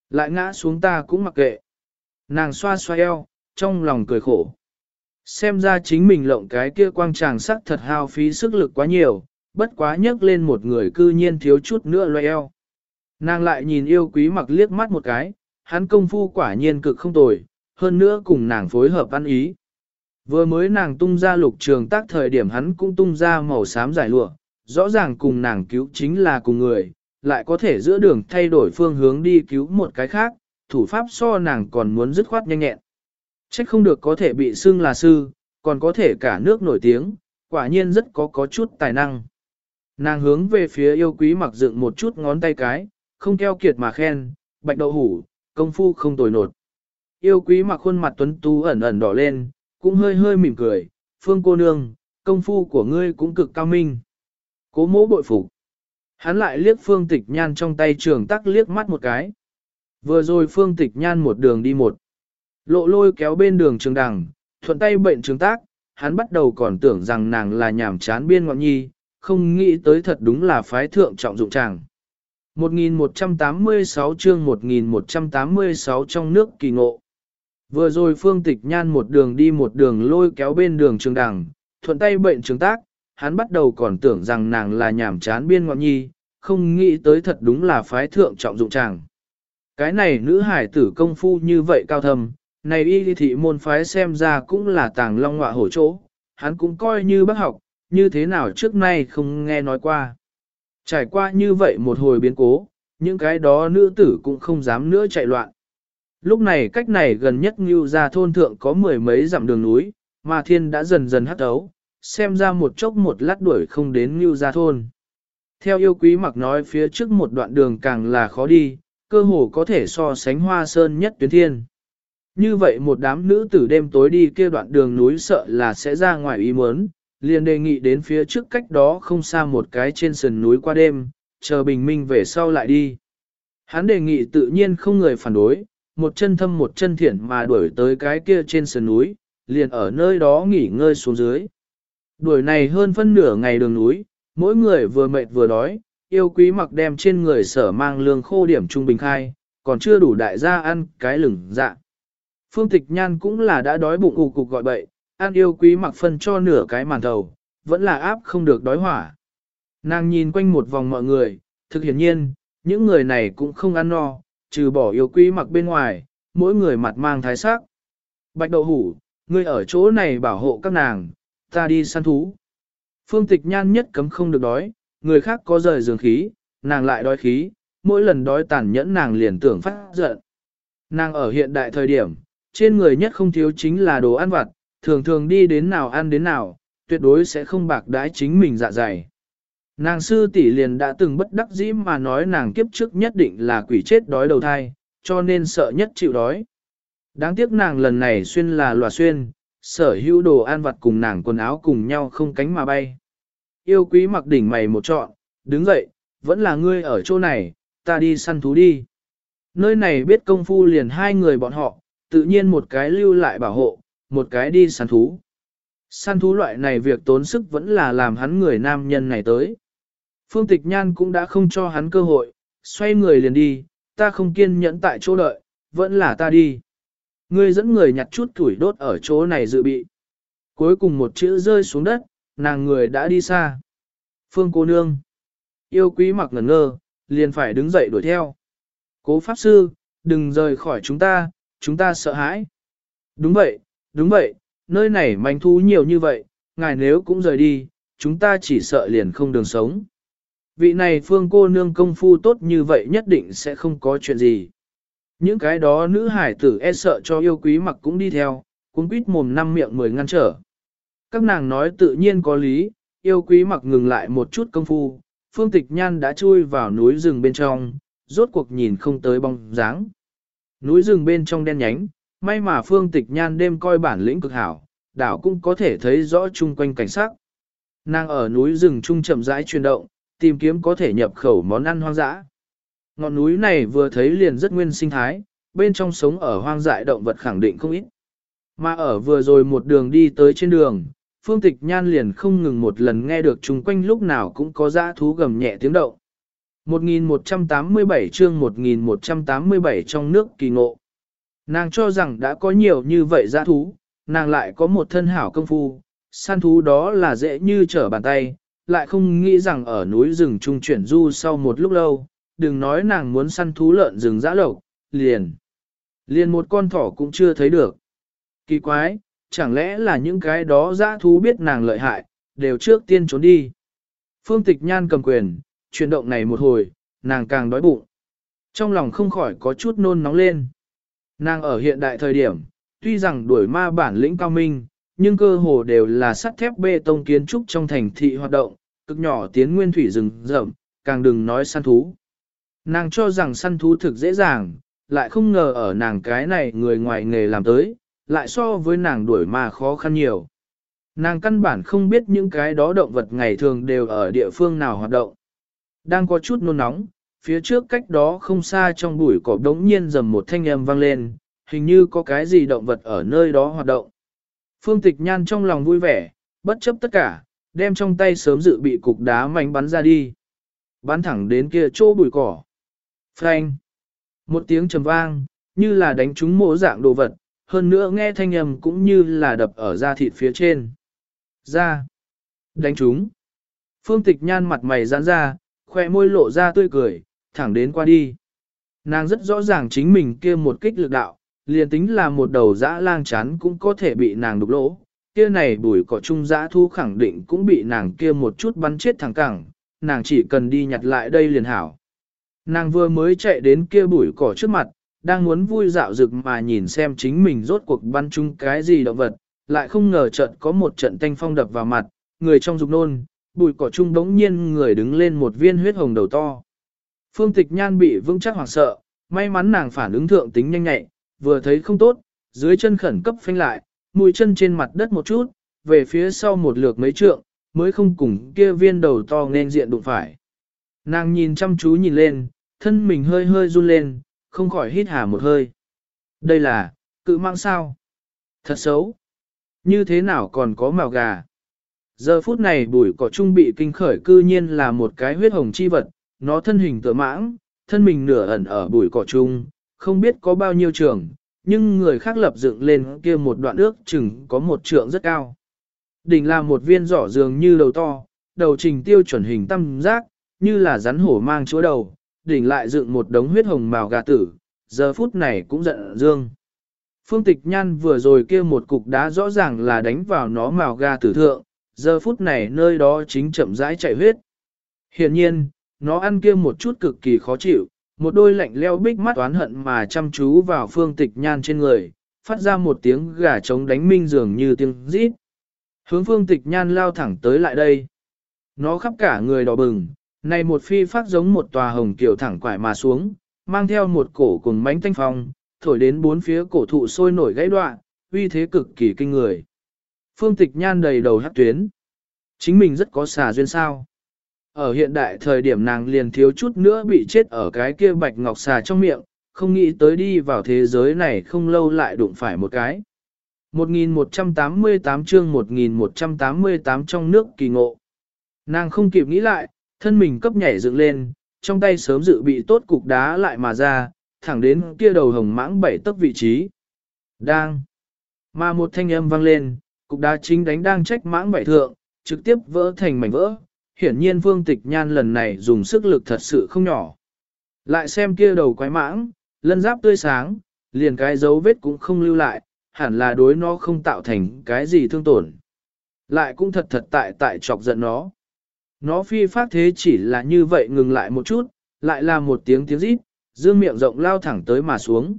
Lại ngã xuống ta cũng mặc kệ. Nàng xoa xoa eo, trong lòng cười khổ. Xem ra chính mình lộng cái kia quang tràng sắc thật hao phí sức lực quá nhiều, bất quá nhấc lên một người cư nhiên thiếu chút nữa loe eo. Nàng lại nhìn yêu quý mặc liếc mắt một cái, hắn công phu quả nhiên cực không tồi, hơn nữa cùng nàng phối hợp ăn ý. Vừa mới nàng tung ra lục trường tác thời điểm hắn cũng tung ra màu xám giải lụa, rõ ràng cùng nàng cứu chính là cùng người, lại có thể giữa đường thay đổi phương hướng đi cứu một cái khác, thủ pháp so nàng còn muốn dứt khoát nhanh nhẹn. Trách không được có thể bị xưng là sư, còn có thể cả nước nổi tiếng, quả nhiên rất có có chút tài năng. Nàng hướng về phía yêu quý mặc dựng một chút ngón tay cái, không keo kiệt mà khen, bạch đậu hủ, công phu không tồi nột. Yêu quý mặc khuôn mặt tuấn tú ẩn ẩn đỏ lên, cũng hơi hơi mỉm cười, phương cô nương, công phu của ngươi cũng cực cao minh. Cố mỗ bội phục. Hắn lại liếc phương tịch nhan trong tay trường tắc liếc mắt một cái. Vừa rồi phương tịch nhan một đường đi một. Lộ lôi kéo bên đường trường đằng, thuận tay bệnh trường tác, hắn bắt đầu còn tưởng rằng nàng là nhảm chán biên ngọn nhi, không nghĩ tới thật đúng là phái thượng trọng dụng chàng. 1186 chương 1186 trong nước kỳ ngộ. Vừa rồi phương tịch nhan một đường đi một đường lôi kéo bên đường trường đằng, thuận tay bệnh trường tác, hắn bắt đầu còn tưởng rằng nàng là nhảm chán biên ngọn nhi, không nghĩ tới thật đúng là phái thượng trọng dụng chàng. Cái này nữ hải tử công phu như vậy cao thâm, này y thị môn phái xem ra cũng là tàng long ngọa hổ chỗ, hắn cũng coi như bác học, như thế nào trước nay không nghe nói qua. Trải qua như vậy một hồi biến cố, những cái đó nữ tử cũng không dám nữa chạy loạn. Lúc này cách này gần nhất như ra thôn thượng có mười mấy dặm đường núi, mà thiên đã dần dần hắt ấu, xem ra một chốc một lát đuổi không đến như ra thôn. Theo yêu quý mặc nói phía trước một đoạn đường càng là khó đi, cơ hồ có thể so sánh hoa sơn nhất tuyến thiên. Như vậy một đám nữ tử đêm tối đi kia đoạn đường núi sợ là sẽ ra ngoài ý muốn, liền đề nghị đến phía trước cách đó không xa một cái trên sườn núi qua đêm, chờ bình minh về sau lại đi. Hắn đề nghị tự nhiên không người phản đối, một chân thâm một chân thiện mà đuổi tới cái kia trên sườn núi, liền ở nơi đó nghỉ ngơi xuống dưới. Đuổi này hơn phân nửa ngày đường núi, mỗi người vừa mệt vừa đói, yêu quý mặc đem trên người sở mang lương khô điểm trung bình khai, còn chưa đủ đại gia ăn cái lửng dạ. Phương Tịch Nhan cũng là đã đói bụng ù cục gọi bậy, An yêu quý mặc phân cho nửa cái màn thầu, vẫn là áp không được đói hỏa. Nàng nhìn quanh một vòng mọi người, thực hiển nhiên, những người này cũng không ăn no, trừ bỏ yêu quý mặc bên ngoài, mỗi người mặt mang thái sắc. Bạch đậu hủ, ngươi ở chỗ này bảo hộ các nàng, ta đi săn thú. Phương tịch nhan nhất cấm không được đói, người khác có rời giường khí, nàng lại đói khí, mỗi lần đói tàn nhẫn nàng liền tưởng phát giận. Nàng ở hiện đại thời điểm, trên người nhất không thiếu chính là đồ ăn vặt, thường thường đi đến nào ăn đến nào, tuyệt đối sẽ không bạc đái chính mình dạ dày. Nàng sư tỷ liền đã từng bất đắc dĩ mà nói nàng kiếp trước nhất định là quỷ chết đói đầu thai, cho nên sợ nhất chịu đói. Đáng tiếc nàng lần này xuyên là lòa xuyên, sở hữu đồ ăn vặt cùng nàng quần áo cùng nhau không cánh mà bay. Yêu quý mặc đỉnh mày một trọn, đứng dậy, vẫn là ngươi ở chỗ này, ta đi săn thú đi. Nơi này biết công phu liền hai người bọn họ, tự nhiên một cái lưu lại bảo hộ, một cái đi săn thú. Săn thú loại này việc tốn sức vẫn là làm hắn người nam nhân này tới. Phương Tịch Nhan cũng đã không cho hắn cơ hội, xoay người liền đi, ta không kiên nhẫn tại chỗ đợi, vẫn là ta đi. Ngươi dẫn người nhặt chút tuổi đốt ở chỗ này dự bị. Cuối cùng một chữ rơi xuống đất, nàng người đã đi xa. Phương cô nương. Yêu quý mặc ngẩn ngơ, liền phải đứng dậy đuổi theo. Cố Pháp Sư, đừng rời khỏi chúng ta, chúng ta sợ hãi. Đúng vậy, đúng vậy, nơi này manh thú nhiều như vậy, ngài nếu cũng rời đi, chúng ta chỉ sợ liền không đường sống. Vị này phương cô nương công phu tốt như vậy nhất định sẽ không có chuyện gì. Những cái đó nữ hải tử e sợ cho yêu quý mặc cũng đi theo, cũng quýt mồm năm miệng mười ngăn trở. Các nàng nói tự nhiên có lý, yêu quý mặc ngừng lại một chút công phu, phương tịch nhan đã chui vào núi rừng bên trong, rốt cuộc nhìn không tới bóng dáng. Núi rừng bên trong đen nhánh, may mà phương tịch nhan đêm coi bản lĩnh cực hảo, đảo cũng có thể thấy rõ chung quanh cảnh sắc. Nàng ở núi rừng trung chậm rãi chuyển động, tìm kiếm có thể nhập khẩu món ăn hoang dã. Ngọn núi này vừa thấy liền rất nguyên sinh thái, bên trong sống ở hoang dại động vật khẳng định không ít. Mà ở vừa rồi một đường đi tới trên đường, Phương Tịch Nhan liền không ngừng một lần nghe được chung quanh lúc nào cũng có dã thú gầm nhẹ tiếng động. 1187 chương 1187 trong nước kỳ ngộ. Nàng cho rằng đã có nhiều như vậy giã thú, nàng lại có một thân hảo công phu, săn thú đó là dễ như trở bàn tay, lại không nghĩ rằng ở núi rừng trung chuyển du sau một lúc lâu, đừng nói nàng muốn săn thú lợn rừng dã lộc, liền. Liền một con thỏ cũng chưa thấy được. Kỳ quái, chẳng lẽ là những cái đó giã thú biết nàng lợi hại, đều trước tiên trốn đi. Phương tịch nhan cầm quyền, chuyển động này một hồi, nàng càng đói bụng. Trong lòng không khỏi có chút nôn nóng lên. Nàng ở hiện đại thời điểm, tuy rằng đuổi ma bản lĩnh cao minh, nhưng cơ hồ đều là sắt thép bê tông kiến trúc trong thành thị hoạt động, cực nhỏ tiến nguyên thủy rừng rậm, càng đừng nói săn thú. Nàng cho rằng săn thú thực dễ dàng, lại không ngờ ở nàng cái này người ngoài nghề làm tới, lại so với nàng đuổi ma khó khăn nhiều. Nàng căn bản không biết những cái đó động vật ngày thường đều ở địa phương nào hoạt động. Đang có chút nôn nóng, phía trước cách đó không xa trong bụi cỏ đống nhiên dầm một thanh âm vang lên, hình như có cái gì động vật ở nơi đó hoạt động. Phương tịch nhan trong lòng vui vẻ, bất chấp tất cả, đem trong tay sớm dự bị cục đá mạnh bắn ra đi. Bắn thẳng đến kia chỗ bụi cỏ. Phanh. Một tiếng trầm vang, như là đánh trúng mỗ dạng đồ vật, hơn nữa nghe thanh âm cũng như là đập ở da thịt phía trên. Ra. Đánh trúng. Phương tịch nhan mặt mày giãn ra, khoe môi lộ ra tươi cười, thẳng đến qua đi. Nàng rất rõ ràng chính mình kia một kích lực đạo, liền tính là một đầu dã lang chán cũng có thể bị nàng đục lỗ. Kia này bùi cỏ trung dã thu khẳng định cũng bị nàng kia một chút bắn chết thẳng cẳng, nàng chỉ cần đi nhặt lại đây liền hảo. Nàng vừa mới chạy đến kia bụi cỏ trước mặt, đang muốn vui dạo rực mà nhìn xem chính mình rốt cuộc bắn chung cái gì động vật, lại không ngờ trận có một trận thanh phong đập vào mặt, người trong dục nôn, bụi cỏ trung đống nhiên người đứng lên một viên huyết hồng đầu to. Phương tịch nhan bị vững chắc hoảng sợ, may mắn nàng phản ứng thượng tính nhanh nhạy, vừa thấy không tốt, dưới chân khẩn cấp phanh lại, mũi chân trên mặt đất một chút, về phía sau một lượt mấy trượng, mới không cùng kia viên đầu to nên diện đụng phải. Nàng nhìn chăm chú nhìn lên, thân mình hơi hơi run lên, không khỏi hít hà một hơi. Đây là, cự mang sao? Thật xấu. Như thế nào còn có màu gà? Giờ phút này bùi cỏ trung bị kinh khởi cư nhiên là một cái huyết hồng chi vật, nó thân hình tựa mãng, thân mình nửa ẩn ở bùi cỏ trung, không biết có bao nhiêu trường, nhưng người khác lập dựng lên kia một đoạn ước chừng có một trượng rất cao. Đỉnh là một viên giỏ dường như đầu to, đầu trình tiêu chuẩn hình tam giác, như là rắn hổ mang chúa đầu, đỉnh lại dựng một đống huyết hồng màu gà tử, giờ phút này cũng giận dương. Phương tịch nhan vừa rồi kia một cục đá rõ ràng là đánh vào nó màu gà tử thượng, giờ phút này nơi đó chính chậm rãi chảy huyết. Hiện nhiên, nó ăn kia một chút cực kỳ khó chịu, một đôi lạnh leo bích mắt oán hận mà chăm chú vào phương tịch nhan trên người, phát ra một tiếng gà trống đánh minh dường như tiếng rít. Hướng phương tịch nhan lao thẳng tới lại đây. Nó khắp cả người đỏ bừng, này một phi phát giống một tòa hồng kiểu thẳng quải mà xuống, mang theo một cổ cùng mánh thanh phong, thổi đến bốn phía cổ thụ sôi nổi gãy đoạn, uy thế cực kỳ kinh người. Phương tịch nhan đầy đầu hát tuyến. Chính mình rất có xà duyên sao. Ở hiện đại thời điểm nàng liền thiếu chút nữa bị chết ở cái kia bạch ngọc xà trong miệng, không nghĩ tới đi vào thế giới này không lâu lại đụng phải một cái. 1188 chương 1188 trong nước kỳ ngộ. Nàng không kịp nghĩ lại, thân mình cấp nhảy dựng lên, trong tay sớm dự bị tốt cục đá lại mà ra, thẳng đến kia đầu hồng mãng bảy tấc vị trí. Đang. Mà một thanh âm vang lên, cục đá chính đánh đang trách mãng bảy thượng, trực tiếp vỡ thành mảnh vỡ. Hiển nhiên phương tịch nhan lần này dùng sức lực thật sự không nhỏ. Lại xem kia đầu quái mãng, lân giáp tươi sáng, liền cái dấu vết cũng không lưu lại, hẳn là đối nó không tạo thành cái gì thương tổn. Lại cũng thật thật tại tại chọc giận nó. Nó phi phát thế chỉ là như vậy ngừng lại một chút, lại là một tiếng tiếng rít, dương miệng rộng lao thẳng tới mà xuống.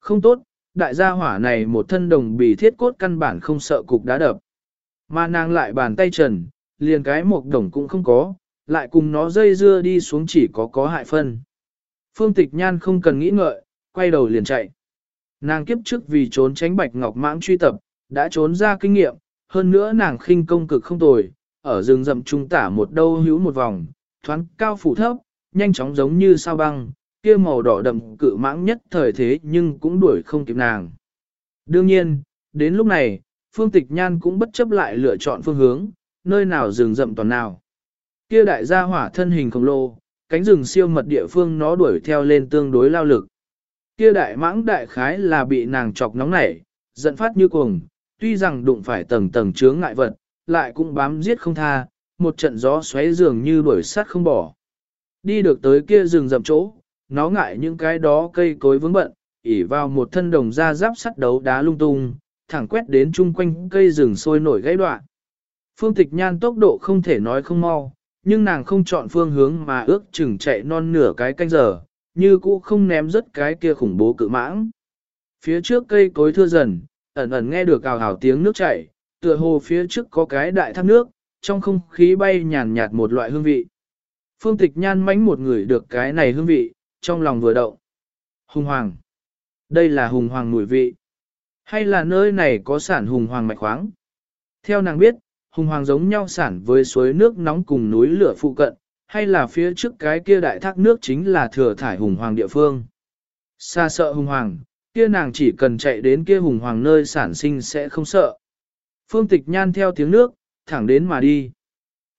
Không tốt, đại gia hỏa này một thân đồng bì thiết cốt căn bản không sợ cục đá đập. Mà nàng lại bàn tay trần, liền cái một đồng cũng không có, lại cùng nó dây dưa đi xuống chỉ có có hại phân. Phương tịch nhan không cần nghĩ ngợi, quay đầu liền chạy. Nàng kiếp trước vì trốn tránh bạch ngọc mãng truy tập, đã trốn ra kinh nghiệm, hơn nữa nàng khinh công cực không tồi, ở rừng rậm trung tả một đâu hữu một vòng, thoáng cao phủ thấp, nhanh chóng giống như sao băng, kia màu đỏ đậm cự mãng nhất thời thế nhưng cũng đuổi không kịp nàng. Đương nhiên, đến lúc này, Phương Tịch Nhan cũng bất chấp lại lựa chọn phương hướng, nơi nào rừng rậm toàn nào. Kia đại gia hỏa thân hình khổng lồ, cánh rừng siêu mật địa phương nó đuổi theo lên tương đối lao lực. Kia đại mãng đại khái là bị nàng chọc nóng nảy, giận phát như cuồng, tuy rằng đụng phải tầng tầng chướng ngại vật, lại cũng bám giết không tha, một trận gió xoáy dường như đuổi sát không bỏ. Đi được tới kia rừng rậm chỗ, nó ngại những cái đó cây cối vướng bận, ỉ vào một thân đồng da giáp sắt đấu đá lung tung, thẳng quét đến chung quanh cây rừng sôi nổi gãy đoạn. Phương tịch nhan tốc độ không thể nói không mau, nhưng nàng không chọn phương hướng mà ước chừng chạy non nửa cái canh giờ, như cũ không ném rớt cái kia khủng bố cự mãng. Phía trước cây cối thưa dần, ẩn ẩn nghe được cào hào tiếng nước chảy, tựa hồ phía trước có cái đại thác nước, trong không khí bay nhàn nhạt một loại hương vị. Phương tịch nhan mánh một người được cái này hương vị, trong lòng vừa động. Hùng hoàng. Đây là hùng hoàng mùi vị. Hay là nơi này có sản hùng hoàng mạch khoáng? Theo nàng biết, hùng hoàng giống nhau sản với suối nước nóng cùng núi lửa phụ cận, hay là phía trước cái kia đại thác nước chính là thừa thải hùng hoàng địa phương. Xa sợ hùng hoàng, kia nàng chỉ cần chạy đến kia hùng hoàng nơi sản sinh sẽ không sợ. Phương tịch nhan theo tiếng nước, thẳng đến mà đi.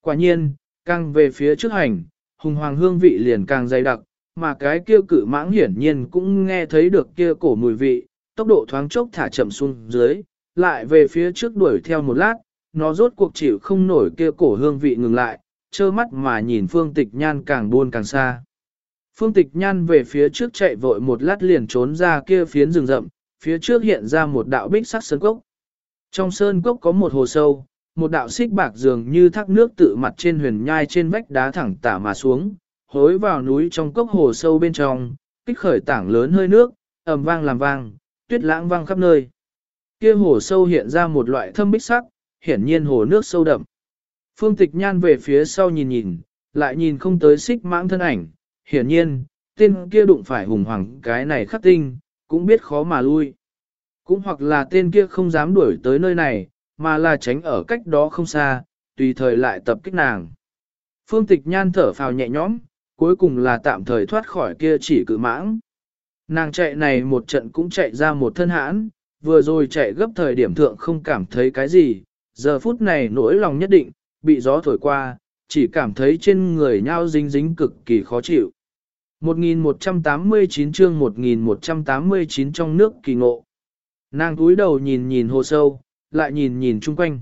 Quả nhiên, càng về phía trước hành, hùng hoàng hương vị liền càng dày đặc, mà cái kia cự mãng hiển nhiên cũng nghe thấy được kia cổ mùi vị, tốc độ thoáng chốc thả chậm xuống dưới, lại về phía trước đuổi theo một lát, nó rốt cuộc chịu không nổi kia cổ hương vị ngừng lại, trơ mắt mà nhìn phương tịch nhan càng buôn càng xa. Phương tịch nhan về phía trước chạy vội một lát liền trốn ra kia phiến rừng rậm, phía trước hiện ra một đạo bích sắc sơn cốc. Trong sơn cốc có một hồ sâu, một đạo xích bạc dường như thác nước tự mặt trên huyền nhai trên vách đá thẳng tả mà xuống, hối vào núi trong cốc hồ sâu bên trong, kích khởi tảng lớn hơi nước, ầm vang làm vang, tuyết lãng vang khắp nơi. Kia hồ sâu hiện ra một loại thâm bích sắc, hiển nhiên hồ nước sâu đậm. Phương tịch nhan về phía sau nhìn nhìn, lại nhìn không tới xích mãng thân ảnh, hiển nhiên, tên kia đụng phải hùng hoàng cái này khắc tinh, cũng biết khó mà lui. Cũng hoặc là tên kia không dám đuổi tới nơi này, mà là tránh ở cách đó không xa, tùy thời lại tập kích nàng. Phương tịch nhan thở phào nhẹ nhõm, cuối cùng là tạm thời thoát khỏi kia chỉ cự mãng. Nàng chạy này một trận cũng chạy ra một thân hãn, vừa rồi chạy gấp thời điểm thượng không cảm thấy cái gì, giờ phút này nỗi lòng nhất định, bị gió thổi qua, chỉ cảm thấy trên người nhau dính dính cực kỳ khó chịu. 1189 chương 1189 trong nước kỳ ngộ. Nàng túi đầu nhìn nhìn hồ sâu, lại nhìn nhìn chung quanh.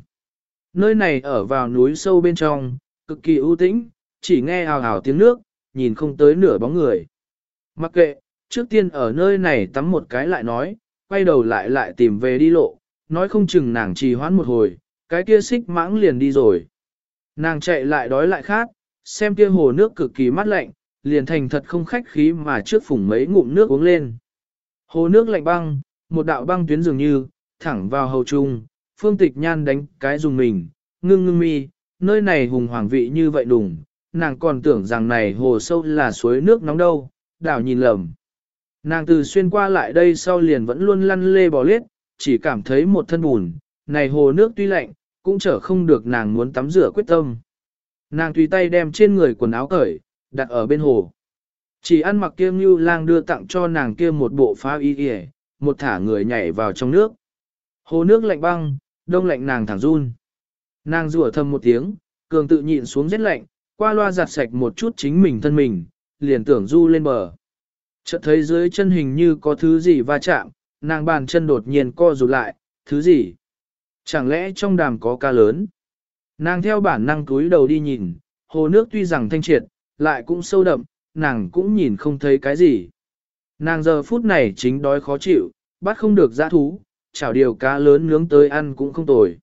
Nơi này ở vào núi sâu bên trong, cực kỳ ưu tĩnh, chỉ nghe hào hào tiếng nước, nhìn không tới nửa bóng người. Mặc kệ, trước tiên ở nơi này tắm một cái lại nói, quay đầu lại lại tìm về đi lộ, nói không chừng nàng trì hoãn một hồi, cái kia xích mãng liền đi rồi. Nàng chạy lại đói lại khát, xem kia hồ nước cực kỳ mát lạnh, liền thành thật không khách khí mà trước phủng mấy ngụm nước uống lên. Hồ nước lạnh băng, một đạo băng tuyến dường như, thẳng vào hầu trung, phương tịch nhan đánh cái dùng mình, ngưng ngưng mi, nơi này hùng hoàng vị như vậy đùng, nàng còn tưởng rằng này hồ sâu là suối nước nóng đâu, đảo nhìn lầm. Nàng từ xuyên qua lại đây sau liền vẫn luôn lăn lê bò lết, chỉ cảm thấy một thân bùn, này hồ nước tuy lạnh, cũng trở không được nàng muốn tắm rửa quyết tâm. Nàng tùy tay đem trên người quần áo cởi, đặt ở bên hồ. Chỉ ăn mặc kia như lang đưa tặng cho nàng kia một bộ phá y kìa, một thả người nhảy vào trong nước. Hồ nước lạnh băng, đông lạnh nàng thẳng run. Nàng rủa thầm một tiếng, cường tự nhịn xuống rét lạnh, qua loa giặt sạch một chút chính mình thân mình, liền tưởng du lên bờ. Chợt thấy dưới chân hình như có thứ gì va chạm, nàng bàn chân đột nhiên co rụt lại, thứ gì? Chẳng lẽ trong đàm có ca lớn? Nàng theo bản năng túi đầu đi nhìn, hồ nước tuy rằng thanh triệt, lại cũng sâu đậm, nàng cũng nhìn không thấy cái gì. Nàng giờ phút này chính đói khó chịu, bắt không được giã thú, chảo điều cá lớn nướng tới ăn cũng không tồi.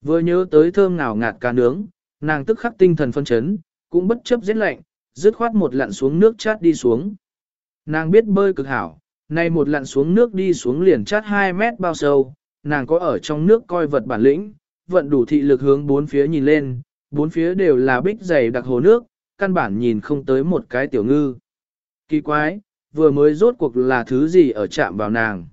Vừa nhớ tới thơm ngào ngạt cá nướng, nàng tức khắc tinh thần phân chấn, cũng bất chấp rét lạnh, dứt khoát một lặn xuống nước chát đi xuống. Nàng biết bơi cực hảo, nay một lặn xuống nước đi xuống liền chát 2 mét bao sâu, nàng có ở trong nước coi vật bản lĩnh, vận đủ thị lực hướng bốn phía nhìn lên, bốn phía đều là bích dày đặc hồ nước, căn bản nhìn không tới một cái tiểu ngư. Kỳ quái, vừa mới rốt cuộc là thứ gì ở chạm vào nàng.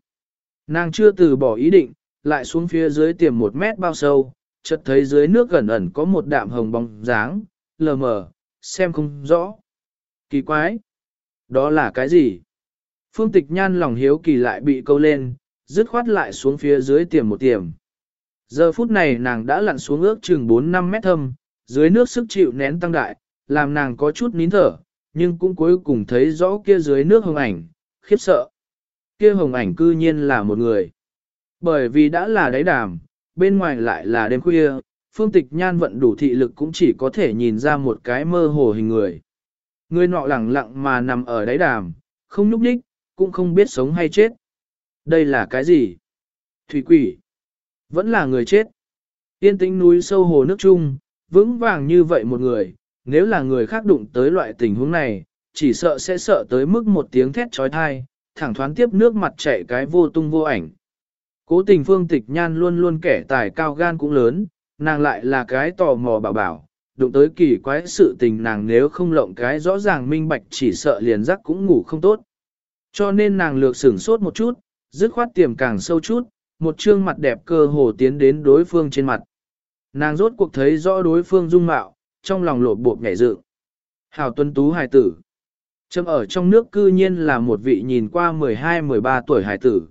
Nàng chưa từ bỏ ý định, lại xuống phía dưới tiềm một mét bao sâu, chợt thấy dưới nước gần ẩn có một đạm hồng bóng dáng, lờ mờ, xem không rõ. Kỳ quái, đó là cái gì? Phương tịch nhan lòng hiếu kỳ lại bị câu lên, dứt khoát lại xuống phía dưới tiềm một tiềm. Giờ phút này nàng đã lặn xuống ước chừng 4-5 mét thâm, dưới nước sức chịu nén tăng đại, làm nàng có chút nín thở, nhưng cũng cuối cùng thấy rõ kia dưới nước hồng ảnh, khiếp sợ. Kia hồng ảnh cư nhiên là một người. Bởi vì đã là đáy đàm, bên ngoài lại là đêm khuya, phương tịch nhan vận đủ thị lực cũng chỉ có thể nhìn ra một cái mơ hồ hình người. Người nọ lẳng lặng mà nằm ở đáy đàm, không nhúc nhích, cũng không biết sống hay chết. Đây là cái gì? Thủy quỷ. Vẫn là người chết. Yên tĩnh núi sâu hồ nước chung, vững vàng như vậy một người, nếu là người khác đụng tới loại tình huống này, chỉ sợ sẽ sợ tới mức một tiếng thét trói thai, thẳng thoáng tiếp nước mặt chảy cái vô tung vô ảnh. Cố tình phương tịch nhan luôn luôn kẻ tài cao gan cũng lớn, nàng lại là cái tò mò bảo bảo, đụng tới kỳ quái sự tình nàng nếu không lộng cái rõ ràng minh bạch chỉ sợ liền giấc cũng ngủ không tốt. Cho nên nàng lược sửng sốt một chút, dứt khoát tiềm càng sâu chút, một trương mặt đẹp cơ hồ tiến đến đối phương trên mặt. Nàng rốt cuộc thấy rõ đối phương dung mạo, trong lòng lột bột nhảy dựng. Hào tuân tú hài tử. Trâm ở trong nước cư nhiên là một vị nhìn qua 12-13 tuổi hài tử.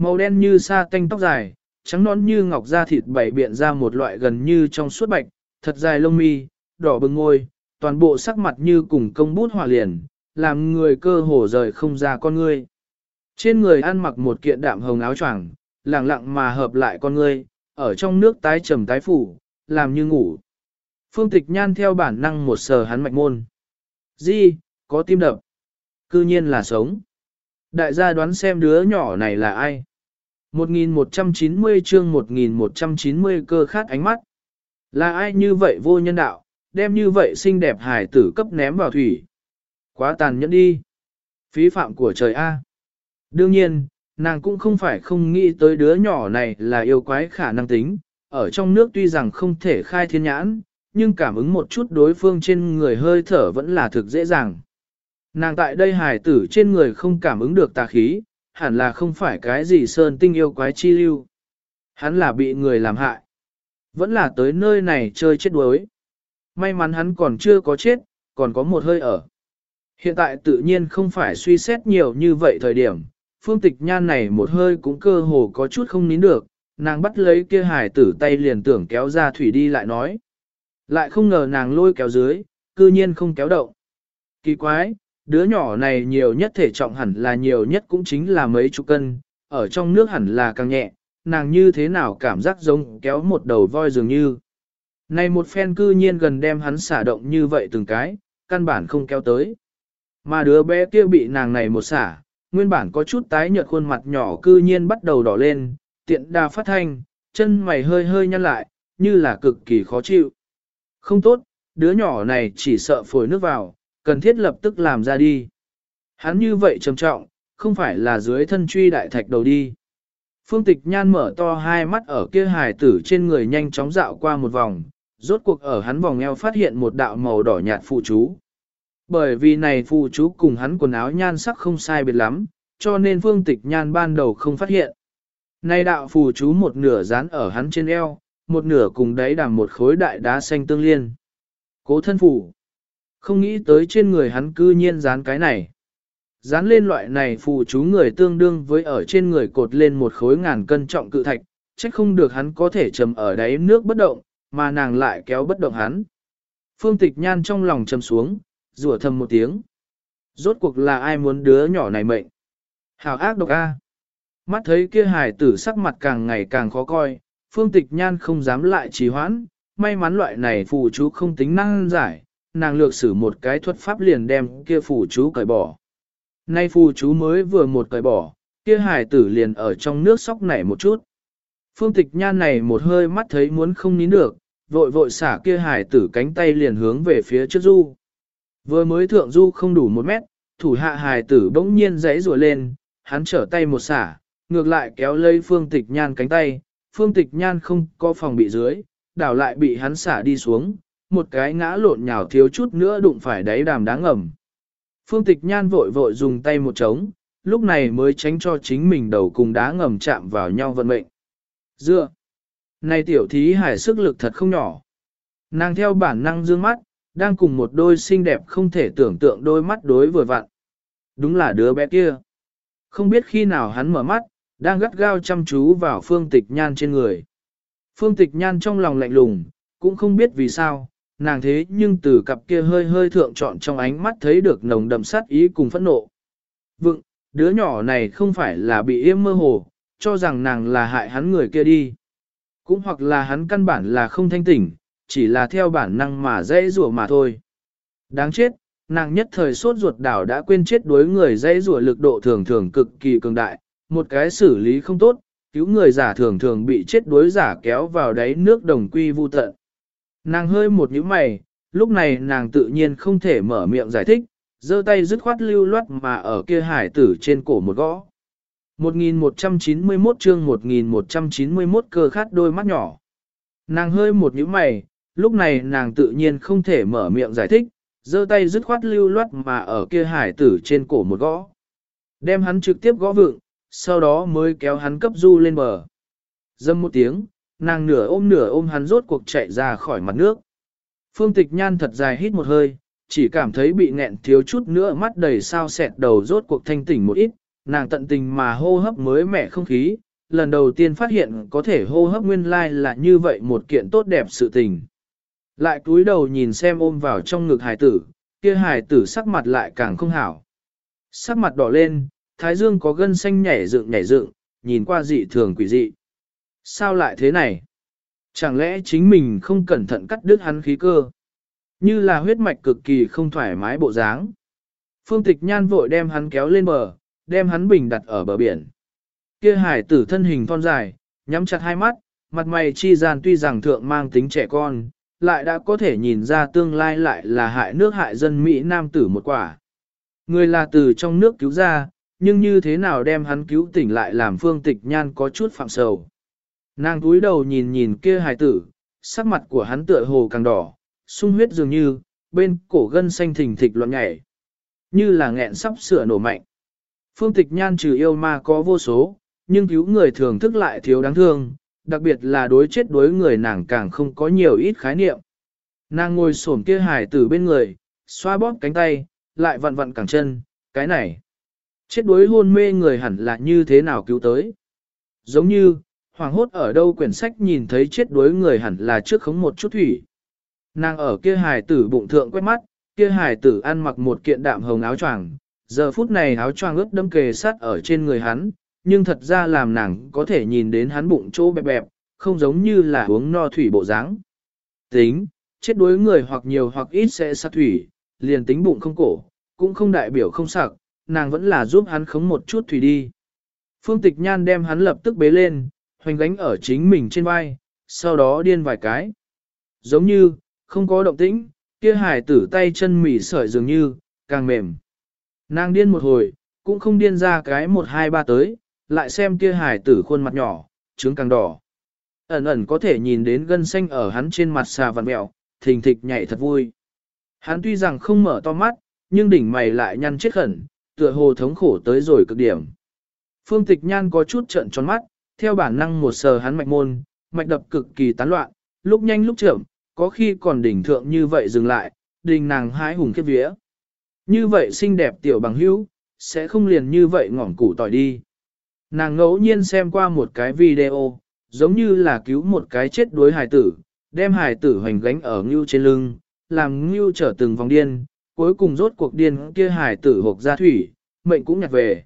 Màu đen như sa tanh tóc dài, trắng nón như ngọc da thịt bảy biện ra một loại gần như trong suốt bạch, thật dài lông mi, đỏ bừng ngôi, toàn bộ sắc mặt như cùng công bút hòa liền, làm người cơ hồ rời không ra con ngươi. Trên người ăn mặc một kiện đạm hồng áo choàng, lặng lặng mà hợp lại con ngươi, ở trong nước tái trầm tái phủ, làm như ngủ. Phương tịch nhan theo bản năng một sờ hắn mạch môn. Di, có tim đập. Cư nhiên là sống. Đại gia đoán xem đứa nhỏ này là ai. 1190 chương 1190 cơ khát ánh mắt. Là ai như vậy vô nhân đạo, đem như vậy xinh đẹp hài tử cấp ném vào thủy. Quá tàn nhẫn đi. Phí phạm của trời A. Đương nhiên, nàng cũng không phải không nghĩ tới đứa nhỏ này là yêu quái khả năng tính, ở trong nước tuy rằng không thể khai thiên nhãn, nhưng cảm ứng một chút đối phương trên người hơi thở vẫn là thực dễ dàng. Nàng tại đây hài tử trên người không cảm ứng được tà khí, hẳn là không phải cái gì sơn tinh yêu quái chi lưu. Hắn là bị người làm hại. Vẫn là tới nơi này chơi chết đuối. May mắn hắn còn chưa có chết, còn có một hơi ở. Hiện tại tự nhiên không phải suy xét nhiều như vậy thời điểm, phương tịch nhan này một hơi cũng cơ hồ có chút không nín được, nàng bắt lấy kia hải tử tay liền tưởng kéo ra thủy đi lại nói. Lại không ngờ nàng lôi kéo dưới, cư nhiên không kéo động. Kỳ quái, đứa nhỏ này nhiều nhất thể trọng hẳn là nhiều nhất cũng chính là mấy chục cân, ở trong nước hẳn là càng nhẹ, nàng như thế nào cảm giác giống kéo một đầu voi dường như. Này một phen cư nhiên gần đem hắn xả động như vậy từng cái, căn bản không kéo tới. Mà đứa bé kia bị nàng này một xả, nguyên bản có chút tái nhợt khuôn mặt nhỏ cư nhiên bắt đầu đỏ lên, tiện đa phát thanh, chân mày hơi hơi nhăn lại, như là cực kỳ khó chịu. Không tốt, đứa nhỏ này chỉ sợ phổi nước vào, cần thiết lập tức làm ra đi. Hắn như vậy trầm trọng, không phải là dưới thân truy đại thạch đầu đi. Phương tịch nhan mở to hai mắt ở kia hài tử trên người nhanh chóng dạo qua một vòng, rốt cuộc ở hắn vòng eo phát hiện một đạo màu đỏ nhạt phụ chú. Bởi vì này phụ chú cùng hắn quần áo nhan sắc không sai biệt lắm, cho nên phương tịch nhan ban đầu không phát hiện. nay đạo phù chú một nửa dán ở hắn trên eo, một nửa cùng đấy đàm một khối đại đá xanh tương liên. Cố thân phủ không nghĩ tới trên người hắn cư nhiên dán cái này. Dán lên loại này phù chú người tương đương với ở trên người cột lên một khối ngàn cân trọng cự thạch, trách không được hắn có thể trầm ở đáy nước bất động, mà nàng lại kéo bất động hắn. Phương tịch nhan trong lòng trầm xuống, rủa thầm một tiếng. Rốt cuộc là ai muốn đứa nhỏ này mệnh? Hào ác độc a. Mắt thấy kia hài tử sắc mặt càng ngày càng khó coi, phương tịch nhan không dám lại trì hoãn, may mắn loại này phù chú không tính năng giải, nàng lược sử một cái thuật pháp liền đem kia phù chú cởi bỏ. Nay phù chú mới vừa một cởi bỏ, kia hài tử liền ở trong nước sóc nảy một chút. Phương tịch nhan này một hơi mắt thấy muốn không nín được, vội vội xả kia hài tử cánh tay liền hướng về phía trước du. Vừa mới thượng du không đủ một mét, thủ hạ hài tử bỗng nhiên giãy rùa lên, hắn trở tay một xả, ngược lại kéo lấy phương tịch nhan cánh tay, phương tịch nhan không có phòng bị dưới, đảo lại bị hắn xả đi xuống, một cái ngã lộn nhào thiếu chút nữa đụng phải đáy đàm đáng ngầm. Phương tịch nhan vội vội dùng tay một trống, lúc này mới tránh cho chính mình đầu cùng đá ngầm chạm vào nhau vận mệnh. Dựa! Này tiểu thí hải sức lực thật không nhỏ. Nàng theo bản năng dương mắt, đang cùng một đôi xinh đẹp không thể tưởng tượng đôi mắt đối vừa vặn. Đúng là đứa bé kia. Không biết khi nào hắn mở mắt, đang gắt gao chăm chú vào phương tịch nhan trên người. Phương tịch nhan trong lòng lạnh lùng, cũng không biết vì sao, nàng thế nhưng từ cặp kia hơi hơi thượng trọn trong ánh mắt thấy được nồng đậm sát ý cùng phẫn nộ. Vựng, đứa nhỏ này không phải là bị yêm mơ hồ, cho rằng nàng là hại hắn người kia đi. Cũng hoặc là hắn căn bản là không thanh tỉnh, chỉ là theo bản năng mà dễ rủa mà thôi. Đáng chết, nàng nhất thời sốt ruột đảo đã quên chết đối người dễ rủa lực độ thường thường cực kỳ cường đại, một cái xử lý không tốt, cứu người giả thường thường bị chết đuối giả kéo vào đáy nước đồng quy vu tận. Nàng hơi một nhíu mày, lúc này nàng tự nhiên không thể mở miệng giải thích, giơ tay dứt khoát lưu loát mà ở kia hải tử trên cổ một gõ. 1191 chương 1191 cơ khát đôi mắt nhỏ. Nàng hơi một nhíu mày, lúc này nàng tự nhiên không thể mở miệng giải thích, giơ tay dứt khoát lưu loát mà ở kia hải tử trên cổ một gõ. Đem hắn trực tiếp gõ vựng, sau đó mới kéo hắn cấp du lên bờ. Dâm một tiếng, nàng nửa ôm nửa ôm hắn rốt cuộc chạy ra khỏi mặt nước. Phương tịch nhan thật dài hít một hơi, chỉ cảm thấy bị nghẹn thiếu chút nữa mắt đầy sao sẹt đầu rốt cuộc thanh tỉnh một ít, nàng tận tình mà hô hấp mới mẻ không khí, lần đầu tiên phát hiện có thể hô hấp nguyên lai là như vậy một kiện tốt đẹp sự tình. Lại cúi đầu nhìn xem ôm vào trong ngực hài tử, kia hài tử sắc mặt lại càng không hảo. Sắc mặt đỏ lên, thái dương có gân xanh nhảy dựng nhảy dựng, nhìn qua dị thường quỷ dị. Sao lại thế này? Chẳng lẽ chính mình không cẩn thận cắt đứt hắn khí cơ? Như là huyết mạch cực kỳ không thoải mái bộ dáng. Phương tịch nhan vội đem hắn kéo lên bờ, đem hắn bình đặt ở bờ biển. Kia hải tử thân hình thon dài, nhắm chặt hai mắt, mặt mày chi gian tuy rằng thượng mang tính trẻ con, lại đã có thể nhìn ra tương lai lại là hại nước hại dân Mỹ Nam tử một quả. Người là từ trong nước cứu ra, nhưng như thế nào đem hắn cứu tỉnh lại làm phương tịch nhan có chút phạm sầu. Nàng túi đầu nhìn nhìn kia hài tử, sắc mặt của hắn tựa hồ càng đỏ, sung huyết dường như, bên cổ gân xanh thình thịch loạn nhảy, như là nghẹn sắp sửa nổ mạnh. Phương tịch nhan trừ yêu ma có vô số, nhưng cứu người thường thức lại thiếu đáng thương, đặc biệt là đối chết đối người nàng càng không có nhiều ít khái niệm. Nàng ngồi xổm kia hài tử bên người, xoa bóp cánh tay, lại vặn vặn cẳng chân, cái này. Chết đối hôn mê người hẳn là như thế nào cứu tới. Giống như, hoàng hốt ở đâu quyển sách nhìn thấy chết đuối người hẳn là trước khống một chút thủy. Nàng ở kia hài tử bụng thượng quét mắt, kia hài tử ăn mặc một kiện đạm hồng áo choàng, giờ phút này áo choàng ướt đâm kề sát ở trên người hắn, nhưng thật ra làm nàng có thể nhìn đến hắn bụng chỗ bẹp bẹp, không giống như là uống no thủy bộ dáng. Tính, chết đuối người hoặc nhiều hoặc ít sẽ sát thủy, liền tính bụng không cổ, cũng không đại biểu không sặc, nàng vẫn là giúp hắn khống một chút thủy đi. Phương tịch nhan đem hắn lập tức bế lên, hoành gánh ở chính mình trên vai, sau đó điên vài cái. Giống như, không có động tĩnh, kia hải tử tay chân mỉ sợi dường như, càng mềm. Nàng điên một hồi, cũng không điên ra cái một hai ba tới, lại xem kia hải tử khuôn mặt nhỏ, trứng càng đỏ. Ẩn ẩn có thể nhìn đến gân xanh ở hắn trên mặt xà vằn mẹo, thình thịch nhảy thật vui. Hắn tuy rằng không mở to mắt, nhưng đỉnh mày lại nhăn chết khẩn, tựa hồ thống khổ tới rồi cực điểm. Phương tịch nhan có chút trận tròn mắt, theo bản năng một sờ hắn mạch môn, mạch đập cực kỳ tán loạn, lúc nhanh lúc chậm, có khi còn đỉnh thượng như vậy dừng lại, đình nàng hái hùng kết vía. Như vậy xinh đẹp tiểu bằng hữu, sẽ không liền như vậy ngỏm củ tỏi đi. Nàng ngẫu nhiên xem qua một cái video, giống như là cứu một cái chết đuối hài tử, đem hài tử hoành gánh ở ngưu trên lưng, làm ngưu trở từng vòng điên, cuối cùng rốt cuộc điên kia hài tử hộp ra thủy, mệnh cũng nhặt về.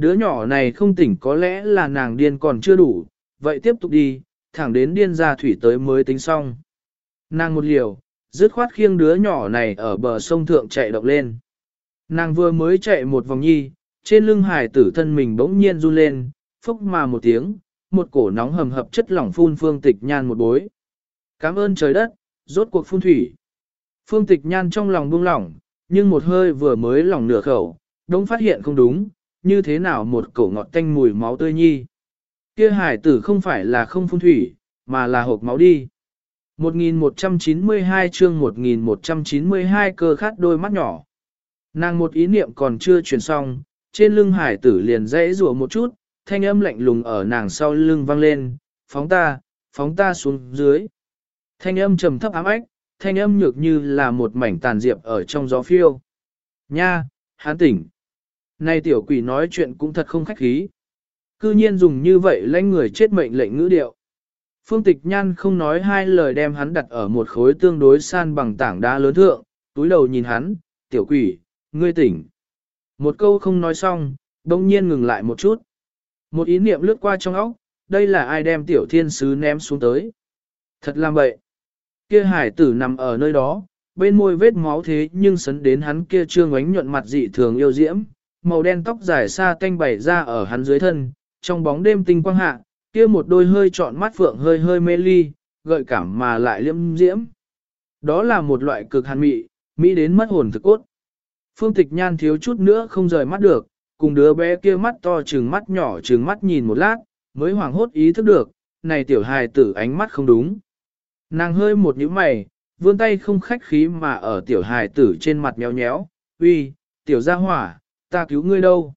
Đứa nhỏ này không tỉnh có lẽ là nàng điên còn chưa đủ, vậy tiếp tục đi, thẳng đến điên ra thủy tới mới tính xong. Nàng một liều, dứt khoát khiêng đứa nhỏ này ở bờ sông thượng chạy động lên. Nàng vừa mới chạy một vòng nhi, trên lưng hải tử thân mình bỗng nhiên run lên, phốc mà một tiếng, một cổ nóng hầm hập chất lỏng phun phương tịch nhan một bối. Cảm ơn trời đất, rốt cuộc phun thủy. Phương tịch nhan trong lòng buông lỏng, nhưng một hơi vừa mới lỏng nửa khẩu, đông phát hiện không đúng, như thế nào một cổ ngọt tanh mùi máu tươi nhi. Kia hải tử không phải là không phun thủy, mà là hộp máu đi. 1192 chương 1192 cơ khát đôi mắt nhỏ. Nàng một ý niệm còn chưa truyền xong, trên lưng hải tử liền dãy rủa một chút, thanh âm lạnh lùng ở nàng sau lưng vang lên, phóng ta, phóng ta xuống dưới. Thanh âm trầm thấp ám ách, thanh âm nhược như là một mảnh tàn diệp ở trong gió phiêu. Nha, hán tỉnh. Này tiểu quỷ nói chuyện cũng thật không khách khí. Cư nhiên dùng như vậy lãnh người chết mệnh lệnh ngữ điệu. Phương tịch nhan không nói hai lời đem hắn đặt ở một khối tương đối san bằng tảng đá lớn thượng, túi đầu nhìn hắn, tiểu quỷ, ngươi tỉnh. Một câu không nói xong, đông nhiên ngừng lại một chút. Một ý niệm lướt qua trong óc, đây là ai đem tiểu thiên sứ ném xuống tới. Thật làm vậy. Kia hải tử nằm ở nơi đó, bên môi vết máu thế nhưng sấn đến hắn kia trương ánh nhuận mặt dị thường yêu diễm, màu đen tóc dài xa tanh bày ra ở hắn dưới thân, trong bóng đêm tinh quang hạ, kia một đôi hơi trọn mắt phượng hơi hơi mê ly, gợi cảm mà lại liễm diễm. Đó là một loại cực hàn mị, mỹ đến mất hồn thực cốt. Phương tịch nhan thiếu chút nữa không rời mắt được, cùng đứa bé kia mắt to trừng mắt nhỏ trừng mắt nhìn một lát, mới hoảng hốt ý thức được, này tiểu hài tử ánh mắt không đúng. Nàng hơi một nhíu mày, vươn tay không khách khí mà ở tiểu hài tử trên mặt nhéo nhéo, uy, tiểu gia hỏa, ta cứu ngươi đâu?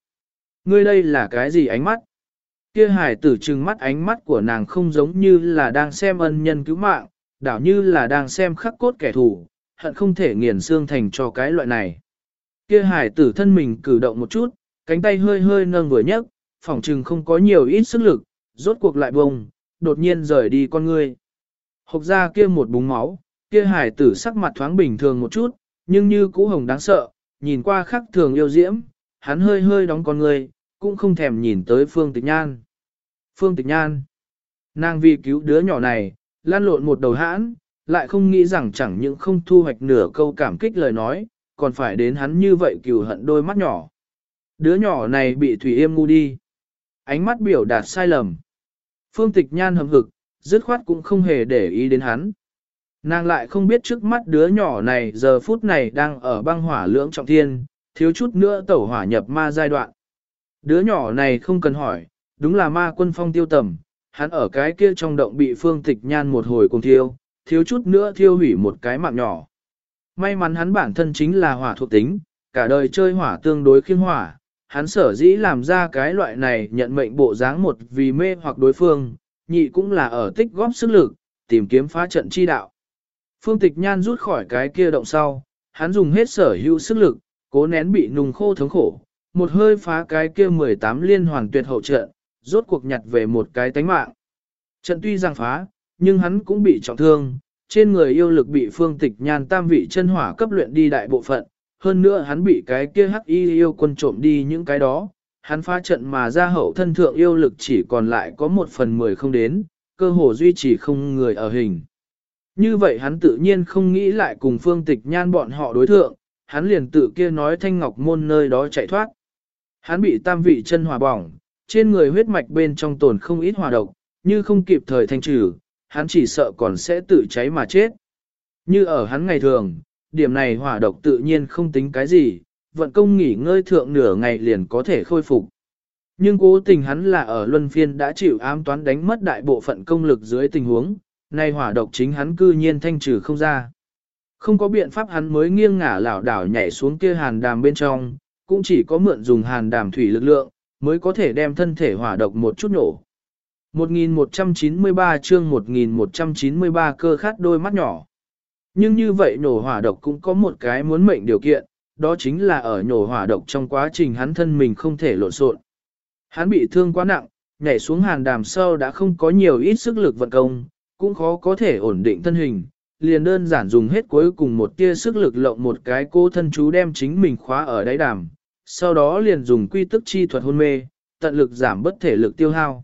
Ngươi đây là cái gì ánh mắt? Kia Hải tử trừng mắt ánh mắt của nàng không giống như là đang xem ân nhân cứu mạng, đảo như là đang xem khắc cốt kẻ thù, hận không thể nghiền xương thành cho cái loại này. Kia Hải tử thân mình cử động một chút, cánh tay hơi hơi nâng vừa nhấc, phỏng trừng không có nhiều ít sức lực, rốt cuộc lại bông, đột nhiên rời đi con ngươi. Hộc ra kia một búng máu, kia Hải tử sắc mặt thoáng bình thường một chút, nhưng như cũ hồng đáng sợ, nhìn qua khắc thường yêu diễm, hắn hơi hơi đóng con người cũng không thèm nhìn tới Phương Tịch Nhan. Phương Tịch Nhan, nàng vì cứu đứa nhỏ này, lan lộn một đầu hãn, lại không nghĩ rằng chẳng những không thu hoạch nửa câu cảm kích lời nói, còn phải đến hắn như vậy cừu hận đôi mắt nhỏ. Đứa nhỏ này bị Thủy Yêm ngu đi. Ánh mắt biểu đạt sai lầm. Phương Tịch Nhan hầm hực, dứt khoát cũng không hề để ý đến hắn. Nàng lại không biết trước mắt đứa nhỏ này giờ phút này đang ở băng hỏa lưỡng trọng thiên, thiếu chút nữa tẩu hỏa nhập ma giai đoạn. Đứa nhỏ này không cần hỏi, đúng là ma quân phong tiêu tầm, hắn ở cái kia trong động bị phương tịch nhan một hồi cùng thiêu, thiếu chút nữa thiêu hủy một cái mạng nhỏ. May mắn hắn bản thân chính là hỏa thuộc tính, cả đời chơi hỏa tương đối khiên hỏa, hắn sở dĩ làm ra cái loại này nhận mệnh bộ dáng một vì mê hoặc đối phương, nhị cũng là ở tích góp sức lực, tìm kiếm phá trận chi đạo. Phương tịch nhan rút khỏi cái kia động sau, hắn dùng hết sở hữu sức lực, cố nén bị nùng khô thống khổ, một hơi phá cái kia 18 liên hoàn tuyệt hậu trận, rốt cuộc nhặt về một cái tánh mạng. Trận tuy rằng phá, nhưng hắn cũng bị trọng thương, trên người yêu lực bị phương tịch nhan tam vị chân hỏa cấp luyện đi đại bộ phận, hơn nữa hắn bị cái kia hắc y yêu quân trộm đi những cái đó, hắn phá trận mà ra hậu thân thượng yêu lực chỉ còn lại có một phần mười không đến, cơ hồ duy trì không người ở hình. Như vậy hắn tự nhiên không nghĩ lại cùng phương tịch nhan bọn họ đối thượng, hắn liền tự kia nói thanh ngọc môn nơi đó chạy thoát. Hắn bị tam vị chân hỏa bỏng, trên người huyết mạch bên trong tồn không ít hỏa độc, như không kịp thời thanh trừ, hắn chỉ sợ còn sẽ tự cháy mà chết. Như ở hắn ngày thường, điểm này hỏa độc tự nhiên không tính cái gì, vận công nghỉ ngơi thượng nửa ngày liền có thể khôi phục. Nhưng cố tình hắn là ở luân phiên đã chịu ám toán đánh mất đại bộ phận công lực dưới tình huống, nay hỏa độc chính hắn cư nhiên thanh trừ không ra. Không có biện pháp hắn mới nghiêng ngả lảo đảo nhảy xuống kia hàn đàm bên trong, cũng chỉ có mượn dùng hàn đàm thủy lực lượng, mới có thể đem thân thể hỏa độc một chút nổ. 1193 chương 1193 cơ khát đôi mắt nhỏ. Nhưng như vậy nổ hỏa độc cũng có một cái muốn mệnh điều kiện, đó chính là ở nổ hỏa độc trong quá trình hắn thân mình không thể lộn xộn. Hắn bị thương quá nặng, nhảy xuống hàn đàm sâu đã không có nhiều ít sức lực vận công, cũng khó có thể ổn định thân hình, liền đơn giản dùng hết cuối cùng một tia sức lực lộng một cái cô thân chú đem chính mình khóa ở đáy đàm, sau đó liền dùng quy tức chi thuật hôn mê, tận lực giảm bất thể lực tiêu hao.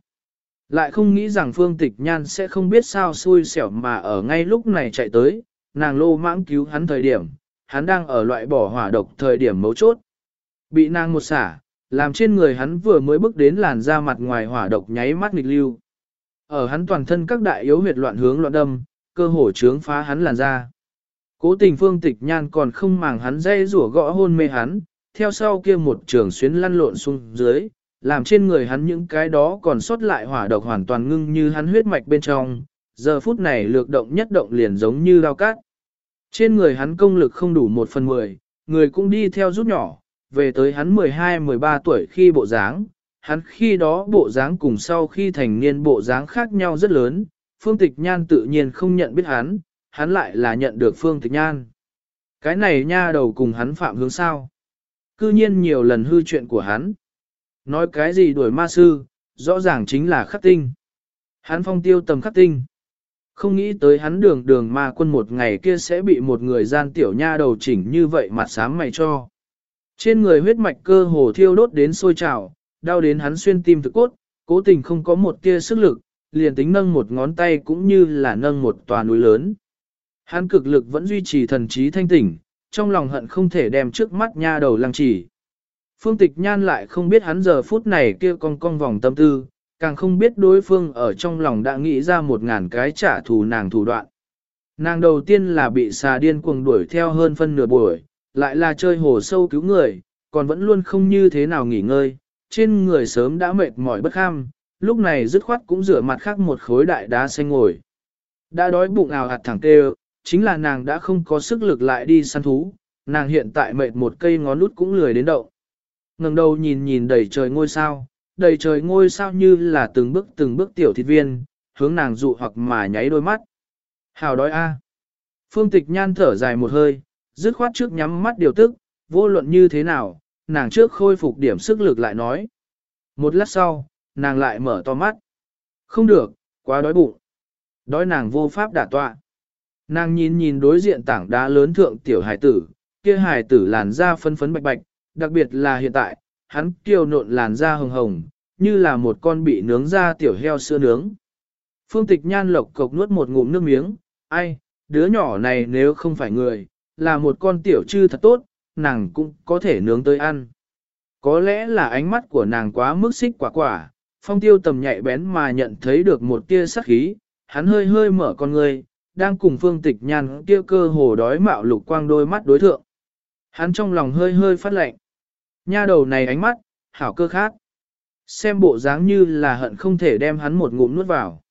Lại không nghĩ rằng Phương Tịch Nhan sẽ không biết sao xui xẻo mà ở ngay lúc này chạy tới, nàng lô mãng cứu hắn thời điểm, hắn đang ở loại bỏ hỏa độc thời điểm mấu chốt. Bị nàng một xả, làm trên người hắn vừa mới bước đến làn da mặt ngoài hỏa độc nháy mắt nghịch lưu. Ở hắn toàn thân các đại yếu huyệt loạn hướng loạn đâm, cơ hồ trướng phá hắn làn da. Cố tình phương tịch nhan còn không màng hắn dây rủa gõ hôn mê hắn, theo sau kia một trường xuyến lăn lộn xuống dưới, làm trên người hắn những cái đó còn sót lại hỏa độc hoàn toàn ngưng như hắn huyết mạch bên trong, giờ phút này lược động nhất động liền giống như đao cát. Trên người hắn công lực không đủ một phần mười, người cũng đi theo rút nhỏ, về tới hắn 12-13 tuổi khi bộ dáng, hắn khi đó bộ dáng cùng sau khi thành niên bộ dáng khác nhau rất lớn, Phương Tịch Nhan tự nhiên không nhận biết hắn, hắn lại là nhận được Phương Tịch Nhan. Cái này nha đầu cùng hắn phạm hướng sao. Cư nhiên nhiều lần hư chuyện của hắn. Nói cái gì đuổi ma sư, rõ ràng chính là khắc tinh. Hắn phong tiêu tầm khắc tinh. Không nghĩ tới hắn đường đường ma quân một ngày kia sẽ bị một người gian tiểu nha đầu chỉnh như vậy mặt sám mày cho. Trên người huyết mạch cơ hồ thiêu đốt đến sôi trào, đau đến hắn xuyên tim thực cốt, cố tình không có một tia sức lực, liền tính nâng một ngón tay cũng như là nâng một tòa núi lớn. Hắn cực lực vẫn duy trì thần trí thanh tỉnh, trong lòng hận không thể đem trước mắt nha đầu lăng chỉ. Phương Tịch Nhan lại không biết hắn giờ phút này kia cong cong vòng tâm tư, càng không biết đối phương ở trong lòng đã nghĩ ra một ngàn cái trả thù nàng thủ đoạn. Nàng đầu tiên là bị xà điên cuồng đuổi theo hơn phân nửa buổi, lại là chơi hồ sâu cứu người, còn vẫn luôn không như thế nào nghỉ ngơi, trên người sớm đã mệt mỏi bất kham, lúc này dứt khoát cũng rửa mặt khác một khối đại đá xanh ngồi. Đã đói bụng ào hạt thẳng kêu, chính là nàng đã không có sức lực lại đi săn thú, nàng hiện tại mệt một cây ngón nút cũng lười đến động. ngẩng đầu nhìn nhìn đầy trời ngôi sao, đầy trời ngôi sao như là từng bước từng bước tiểu thịt viên, hướng nàng dụ hoặc mà nháy đôi mắt. Hào đói a. Phương tịch nhan thở dài một hơi, dứt khoát trước nhắm mắt điều tức, vô luận như thế nào, nàng trước khôi phục điểm sức lực lại nói. Một lát sau, nàng lại mở to mắt. Không được, quá đói bụng. Đói nàng vô pháp đả tọa. Nàng nhìn nhìn đối diện tảng đá lớn thượng tiểu hải tử, kia hải tử làn da phân phấn bạch bạch, đặc biệt là hiện tại, hắn kiều nộn làn da hồng hồng, như là một con bị nướng da tiểu heo sữa nướng. Phương tịch nhan lộc cộc nuốt một ngụm nước miếng, ai, đứa nhỏ này nếu không phải người, là một con tiểu trư thật tốt, nàng cũng có thể nướng tới ăn. Có lẽ là ánh mắt của nàng quá mức xích quả quả, phong tiêu tầm nhạy bén mà nhận thấy được một tia sắc khí, hắn hơi hơi mở con người, đang cùng phương tịch nhan kia cơ hồ đói mạo lục quang đôi mắt đối thượng. Hắn trong lòng hơi hơi phát lạnh. Nha đầu này ánh mắt, hảo cơ khác. Xem bộ dáng như là hận không thể đem hắn một ngụm nuốt vào.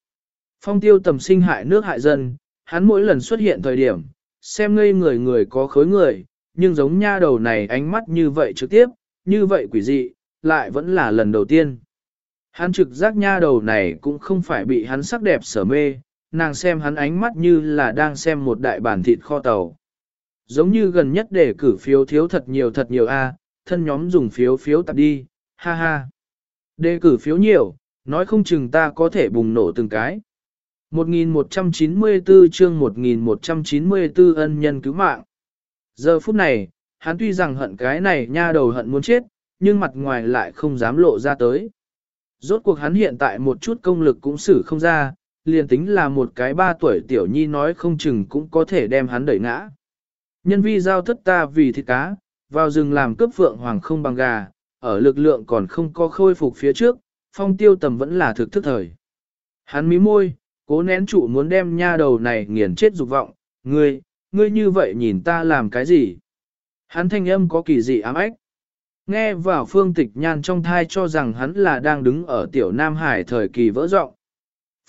Phong tiêu tầm sinh hại nước hại dân, hắn mỗi lần xuất hiện thời điểm, xem ngây người người có khối người, nhưng giống nha đầu này ánh mắt như vậy trực tiếp, như vậy quỷ dị, lại vẫn là lần đầu tiên. Hắn trực giác nha đầu này cũng không phải bị hắn sắc đẹp sở mê, nàng xem hắn ánh mắt như là đang xem một đại bản thịt kho tàu. Giống như gần nhất để cử phiếu thiếu thật nhiều thật nhiều a, thân nhóm dùng phiếu phiếu tập đi, ha ha. Đề cử phiếu nhiều, nói không chừng ta có thể bùng nổ từng cái. 1194 chương 1194 ân nhân cứu mạng. Giờ phút này, hắn tuy rằng hận cái này nha đầu hận muốn chết, nhưng mặt ngoài lại không dám lộ ra tới. Rốt cuộc hắn hiện tại một chút công lực cũng xử không ra, liền tính là một cái ba tuổi tiểu nhi nói không chừng cũng có thể đem hắn đẩy ngã. Nhân vi giao thất ta vì thịt cá, vào rừng làm cướp phượng hoàng không bằng gà, ở lực lượng còn không có khôi phục phía trước, phong tiêu tầm vẫn là thực thức thời. Hắn mí môi, cố nén trụ muốn đem nha đầu này nghiền chết dục vọng, ngươi, ngươi như vậy nhìn ta làm cái gì? Hắn thanh âm có kỳ dị ám ách. Nghe vào phương tịch nhan trong thai cho rằng hắn là đang đứng ở tiểu Nam Hải thời kỳ vỡ rộng.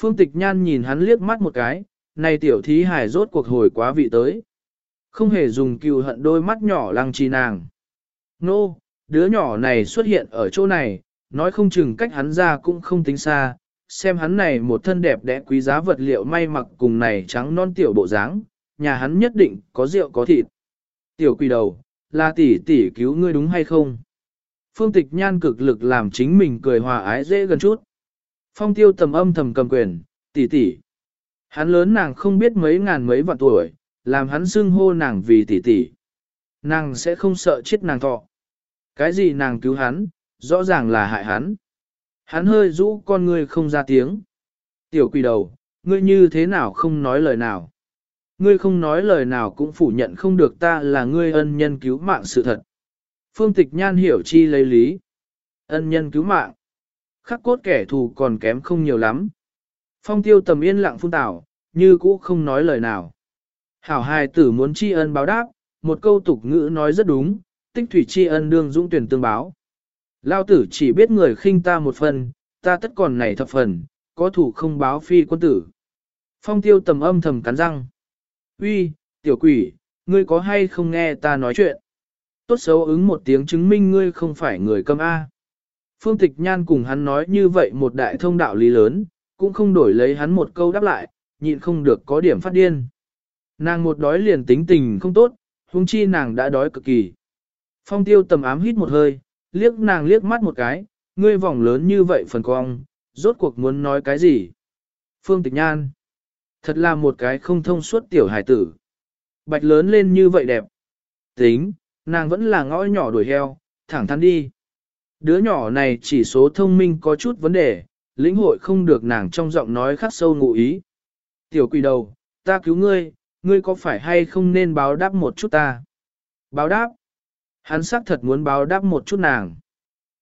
Phương tịch nhan nhìn hắn liếc mắt một cái, này tiểu thí hải rốt cuộc hồi quá vị tới. Không hề dùng cừu hận đôi mắt nhỏ lăng trì nàng. Nô, no, đứa nhỏ này xuất hiện ở chỗ này, nói không chừng cách hắn ra cũng không tính xa, xem hắn này một thân đẹp đẽ quý giá vật liệu may mặc cùng này trắng non tiểu bộ dáng, nhà hắn nhất định có rượu có thịt. Tiểu quỷ đầu, là tỷ tỷ cứu ngươi đúng hay không? Phương tịch nhan cực lực làm chính mình cười hòa ái dễ gần chút. Phong tiêu tầm âm thầm cầm quyền, tỷ tỷ. Hắn lớn nàng không biết mấy ngàn mấy vạn tuổi, làm hắn xưng hô nàng vì tỷ tỷ. Nàng sẽ không sợ chết nàng thọ. Cái gì nàng cứu hắn, rõ ràng là hại hắn. Hắn hơi rũ con ngươi không ra tiếng. Tiểu quỷ đầu, ngươi như thế nào không nói lời nào. Ngươi không nói lời nào cũng phủ nhận không được ta là ngươi ân nhân cứu mạng sự thật. Phương tịch nhan hiểu chi lấy lý. Ân nhân cứu mạng. Khắc cốt kẻ thù còn kém không nhiều lắm. Phong tiêu tầm yên lặng phun tảo, như cũ không nói lời nào. Hảo hài tử muốn tri ân báo đáp, một câu tục ngữ nói rất đúng, tích thủy tri ân đương dũng tuyển tương báo. Lao tử chỉ biết người khinh ta một phần, ta tất còn này thập phần, có thủ không báo phi quân tử. Phong tiêu tầm âm thầm cắn răng. Uy, tiểu quỷ, ngươi có hay không nghe ta nói chuyện? Tốt xấu ứng một tiếng chứng minh ngươi không phải người cầm A. Phương Tịch Nhan cùng hắn nói như vậy một đại thông đạo lý lớn, cũng không đổi lấy hắn một câu đáp lại, nhịn không được có điểm phát điên. Nàng một đói liền tính tình không tốt, huống chi nàng đã đói cực kỳ. Phong tiêu tầm ám hít một hơi, liếc nàng liếc mắt một cái, ngươi vòng lớn như vậy phần cong, rốt cuộc muốn nói cái gì? Phương Tịch Nhan. Thật là một cái không thông suốt tiểu hải tử. Bạch lớn lên như vậy đẹp. Tính, nàng vẫn là ngõ nhỏ đuổi heo, thẳng thắn đi. Đứa nhỏ này chỉ số thông minh có chút vấn đề, lĩnh hội không được nàng trong giọng nói khắc sâu ngụ ý. Tiểu quỷ đầu, ta cứu ngươi, ngươi có phải hay không nên báo đáp một chút ta? Báo đáp? Hắn xác thật muốn báo đáp một chút nàng.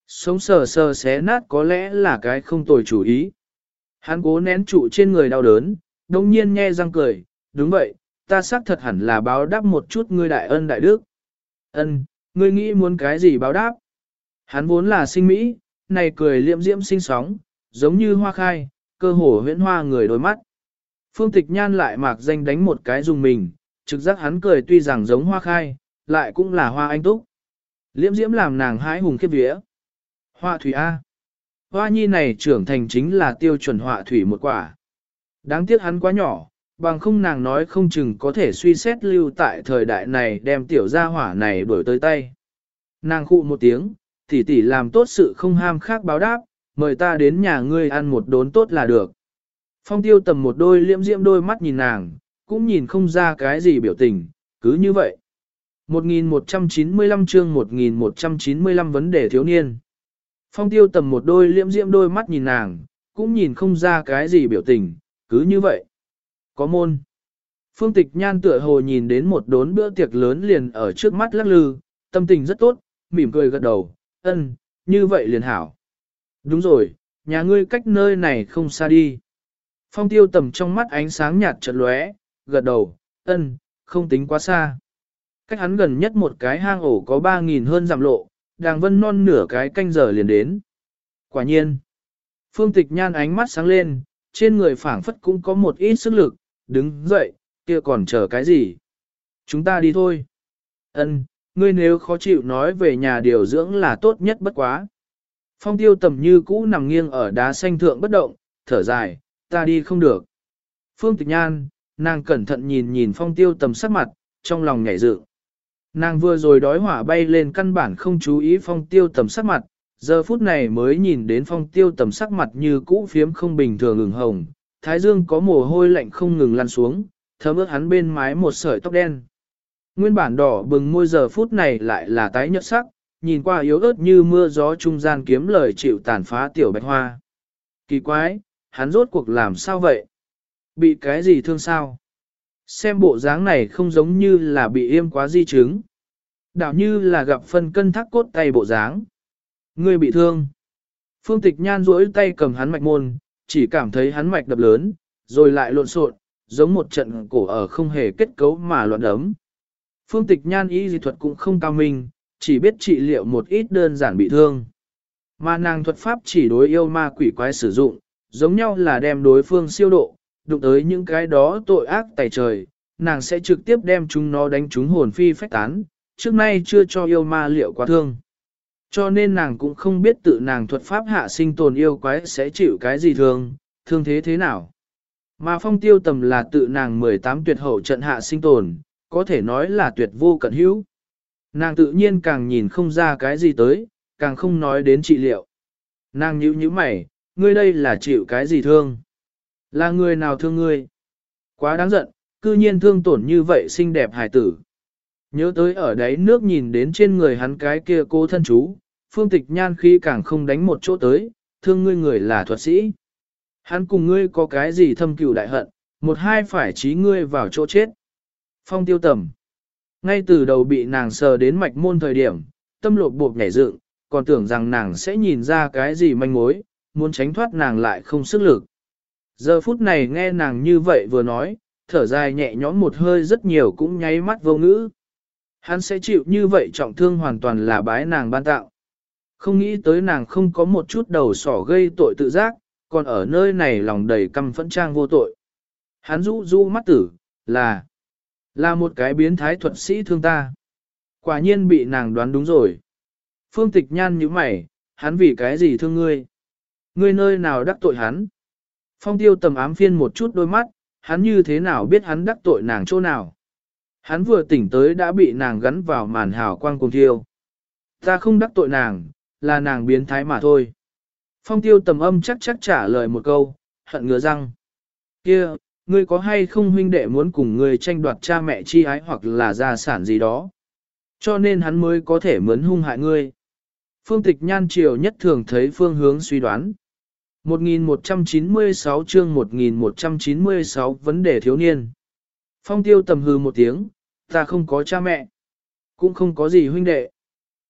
Sống sờ sờ xé nát có lẽ là cái không tồi chủ ý. Hắn cố nén trụ trên người đau đớn, đồng nhiên nghe răng cười, đúng vậy, ta xác thật hẳn là báo đáp một chút ngươi đại ân đại đức. Ân, ngươi nghĩ muốn cái gì báo đáp? Hắn vốn là sinh Mỹ, này cười liệm diễm sinh sóng, giống như hoa khai, cơ hồ huyễn hoa người đôi mắt. Phương tịch nhan lại mạc danh đánh một cái dùng mình, trực giác hắn cười tuy rằng giống hoa khai, lại cũng là hoa anh túc. Liễm diễm làm nàng hái hùng khiếp vía. Hoa thủy A. Hoa nhi này trưởng thành chính là tiêu chuẩn họa thủy một quả. Đáng tiếc hắn quá nhỏ, bằng không nàng nói không chừng có thể suy xét lưu tại thời đại này đem tiểu gia hỏa này đuổi tới tay. Nàng khụ một tiếng, tỷ tỷ làm tốt sự không ham khác báo đáp, mời ta đến nhà ngươi ăn một đốn tốt là được. Phong tiêu tầm một đôi liễm diễm đôi mắt nhìn nàng, cũng nhìn không ra cái gì biểu tình, cứ như vậy. 1195 chương 1195 vấn đề thiếu niên. Phong tiêu tầm một đôi liễm diễm đôi mắt nhìn nàng, cũng nhìn không ra cái gì biểu tình, cứ như vậy. Có môn. Phương tịch nhan tựa hồ nhìn đến một đốn bữa tiệc lớn liền ở trước mắt lắc lư, tâm tình rất tốt, mỉm cười gật đầu, ân, như vậy liền hảo. Đúng rồi, nhà ngươi cách nơi này không xa đi. Phong tiêu tầm trong mắt ánh sáng nhạt chợt lóe, gật đầu, ân, không tính quá xa. Cách hắn gần nhất một cái hang ổ có 3.000 hơn giảm lộ, đàng vân non nửa cái canh giờ liền đến. Quả nhiên, phương tịch nhan ánh mắt sáng lên, trên người phảng phất cũng có một ít sức lực, đứng dậy, kia còn chờ cái gì? Chúng ta đi thôi. Ân, ngươi nếu khó chịu nói về nhà điều dưỡng là tốt nhất bất quá. Phong tiêu tầm như cũ nằm nghiêng ở đá xanh thượng bất động, thở dài, ta đi không được. Phương tịch nhan, nàng cẩn thận nhìn nhìn phong tiêu tầm sắc mặt, trong lòng nhảy dự. Nàng vừa rồi đói hỏa bay lên căn bản không chú ý phong tiêu tầm sắc mặt, giờ phút này mới nhìn đến phong tiêu tầm sắc mặt như cũ phiếm không bình thường ửng hồng, thái dương có mồ hôi lạnh không ngừng lăn xuống, thấm ướt hắn bên mái một sợi tóc đen. Nguyên bản đỏ bừng môi giờ phút này lại là tái nhợt sắc, nhìn qua yếu ớt như mưa gió trung gian kiếm lời chịu tàn phá tiểu bạch hoa. Kỳ quái, hắn rốt cuộc làm sao vậy? Bị cái gì thương sao? Xem bộ dáng này không giống như là bị yêm quá di chứng. Đạo như là gặp phân cân thác cốt tay bộ dáng. Người bị thương. Phương tịch nhan duỗi tay cầm hắn mạch môn, chỉ cảm thấy hắn mạch đập lớn, rồi lại lộn xộn, giống một trận cổ ở không hề kết cấu mà loạn đấm. Phương tịch nhan y dị thuật cũng không cao minh, chỉ biết trị liệu một ít đơn giản bị thương. Mà nàng thuật pháp chỉ đối yêu ma quỷ quái sử dụng, giống nhau là đem đối phương siêu độ, đụng tới những cái đó tội ác tài trời, nàng sẽ trực tiếp đem chúng nó đánh chúng hồn phi phách tán, trước nay chưa cho yêu ma liệu quá thương. Cho nên nàng cũng không biết tự nàng thuật pháp hạ sinh tồn yêu quái sẽ chịu cái gì thương, thương thế thế nào. Mà phong tiêu tầm là tự nàng 18 tuyệt hậu trận hạ sinh tồn, có thể nói là tuyệt vô cận hữu. Nàng tự nhiên càng nhìn không ra cái gì tới, càng không nói đến trị liệu. Nàng nhíu nhíu mày, ngươi đây là chịu cái gì thương? Là người nào thương ngươi? Quá đáng giận, cư nhiên thương tổn như vậy xinh đẹp hài tử. Nhớ tới ở đấy nước nhìn đến trên người hắn cái kia cô thân chú, phương tịch nhan khi càng không đánh một chỗ tới, thương ngươi người là thuật sĩ. Hắn cùng ngươi có cái gì thâm cựu đại hận, một hai phải trí ngươi vào chỗ chết. Phong tiêu tầm. Ngay từ đầu bị nàng sờ đến mạch môn thời điểm, tâm lột buộc nhảy dựng, còn tưởng rằng nàng sẽ nhìn ra cái gì manh mối, muốn tránh thoát nàng lại không sức lực. Giờ phút này nghe nàng như vậy vừa nói, thở dài nhẹ nhõm một hơi rất nhiều cũng nháy mắt vô ngữ. Hắn sẽ chịu như vậy trọng thương hoàn toàn là bái nàng ban tạo. Không nghĩ tới nàng không có một chút đầu sỏ gây tội tự giác, còn ở nơi này lòng đầy căm phẫn trang vô tội. Hắn rũ rũ mắt tử, là, là một cái biến thái thuật sĩ thương ta. Quả nhiên bị nàng đoán đúng rồi. Phương tịch nhan như mày, hắn vì cái gì thương ngươi? Ngươi nơi nào đắc tội hắn? Phong tiêu tầm ám phiên một chút đôi mắt, hắn như thế nào biết hắn đắc tội nàng chỗ nào? Hắn vừa tỉnh tới đã bị nàng gắn vào màn hào quang cùng thiêu. Ta không đắc tội nàng, là nàng biến thái mà thôi. Phong tiêu tầm âm chắc chắc trả lời một câu, hận ngứa răng. kia, ngươi có hay không huynh đệ muốn cùng ngươi tranh đoạt cha mẹ chi ái hoặc là gia sản gì đó. Cho nên hắn mới có thể mướn hung hại ngươi. Phương tịch nhan triều nhất thường thấy phương hướng suy đoán. 1196 chương 1196 vấn đề thiếu niên. Phong tiêu tầm hư một tiếng, ta không có cha mẹ, cũng không có gì huynh đệ.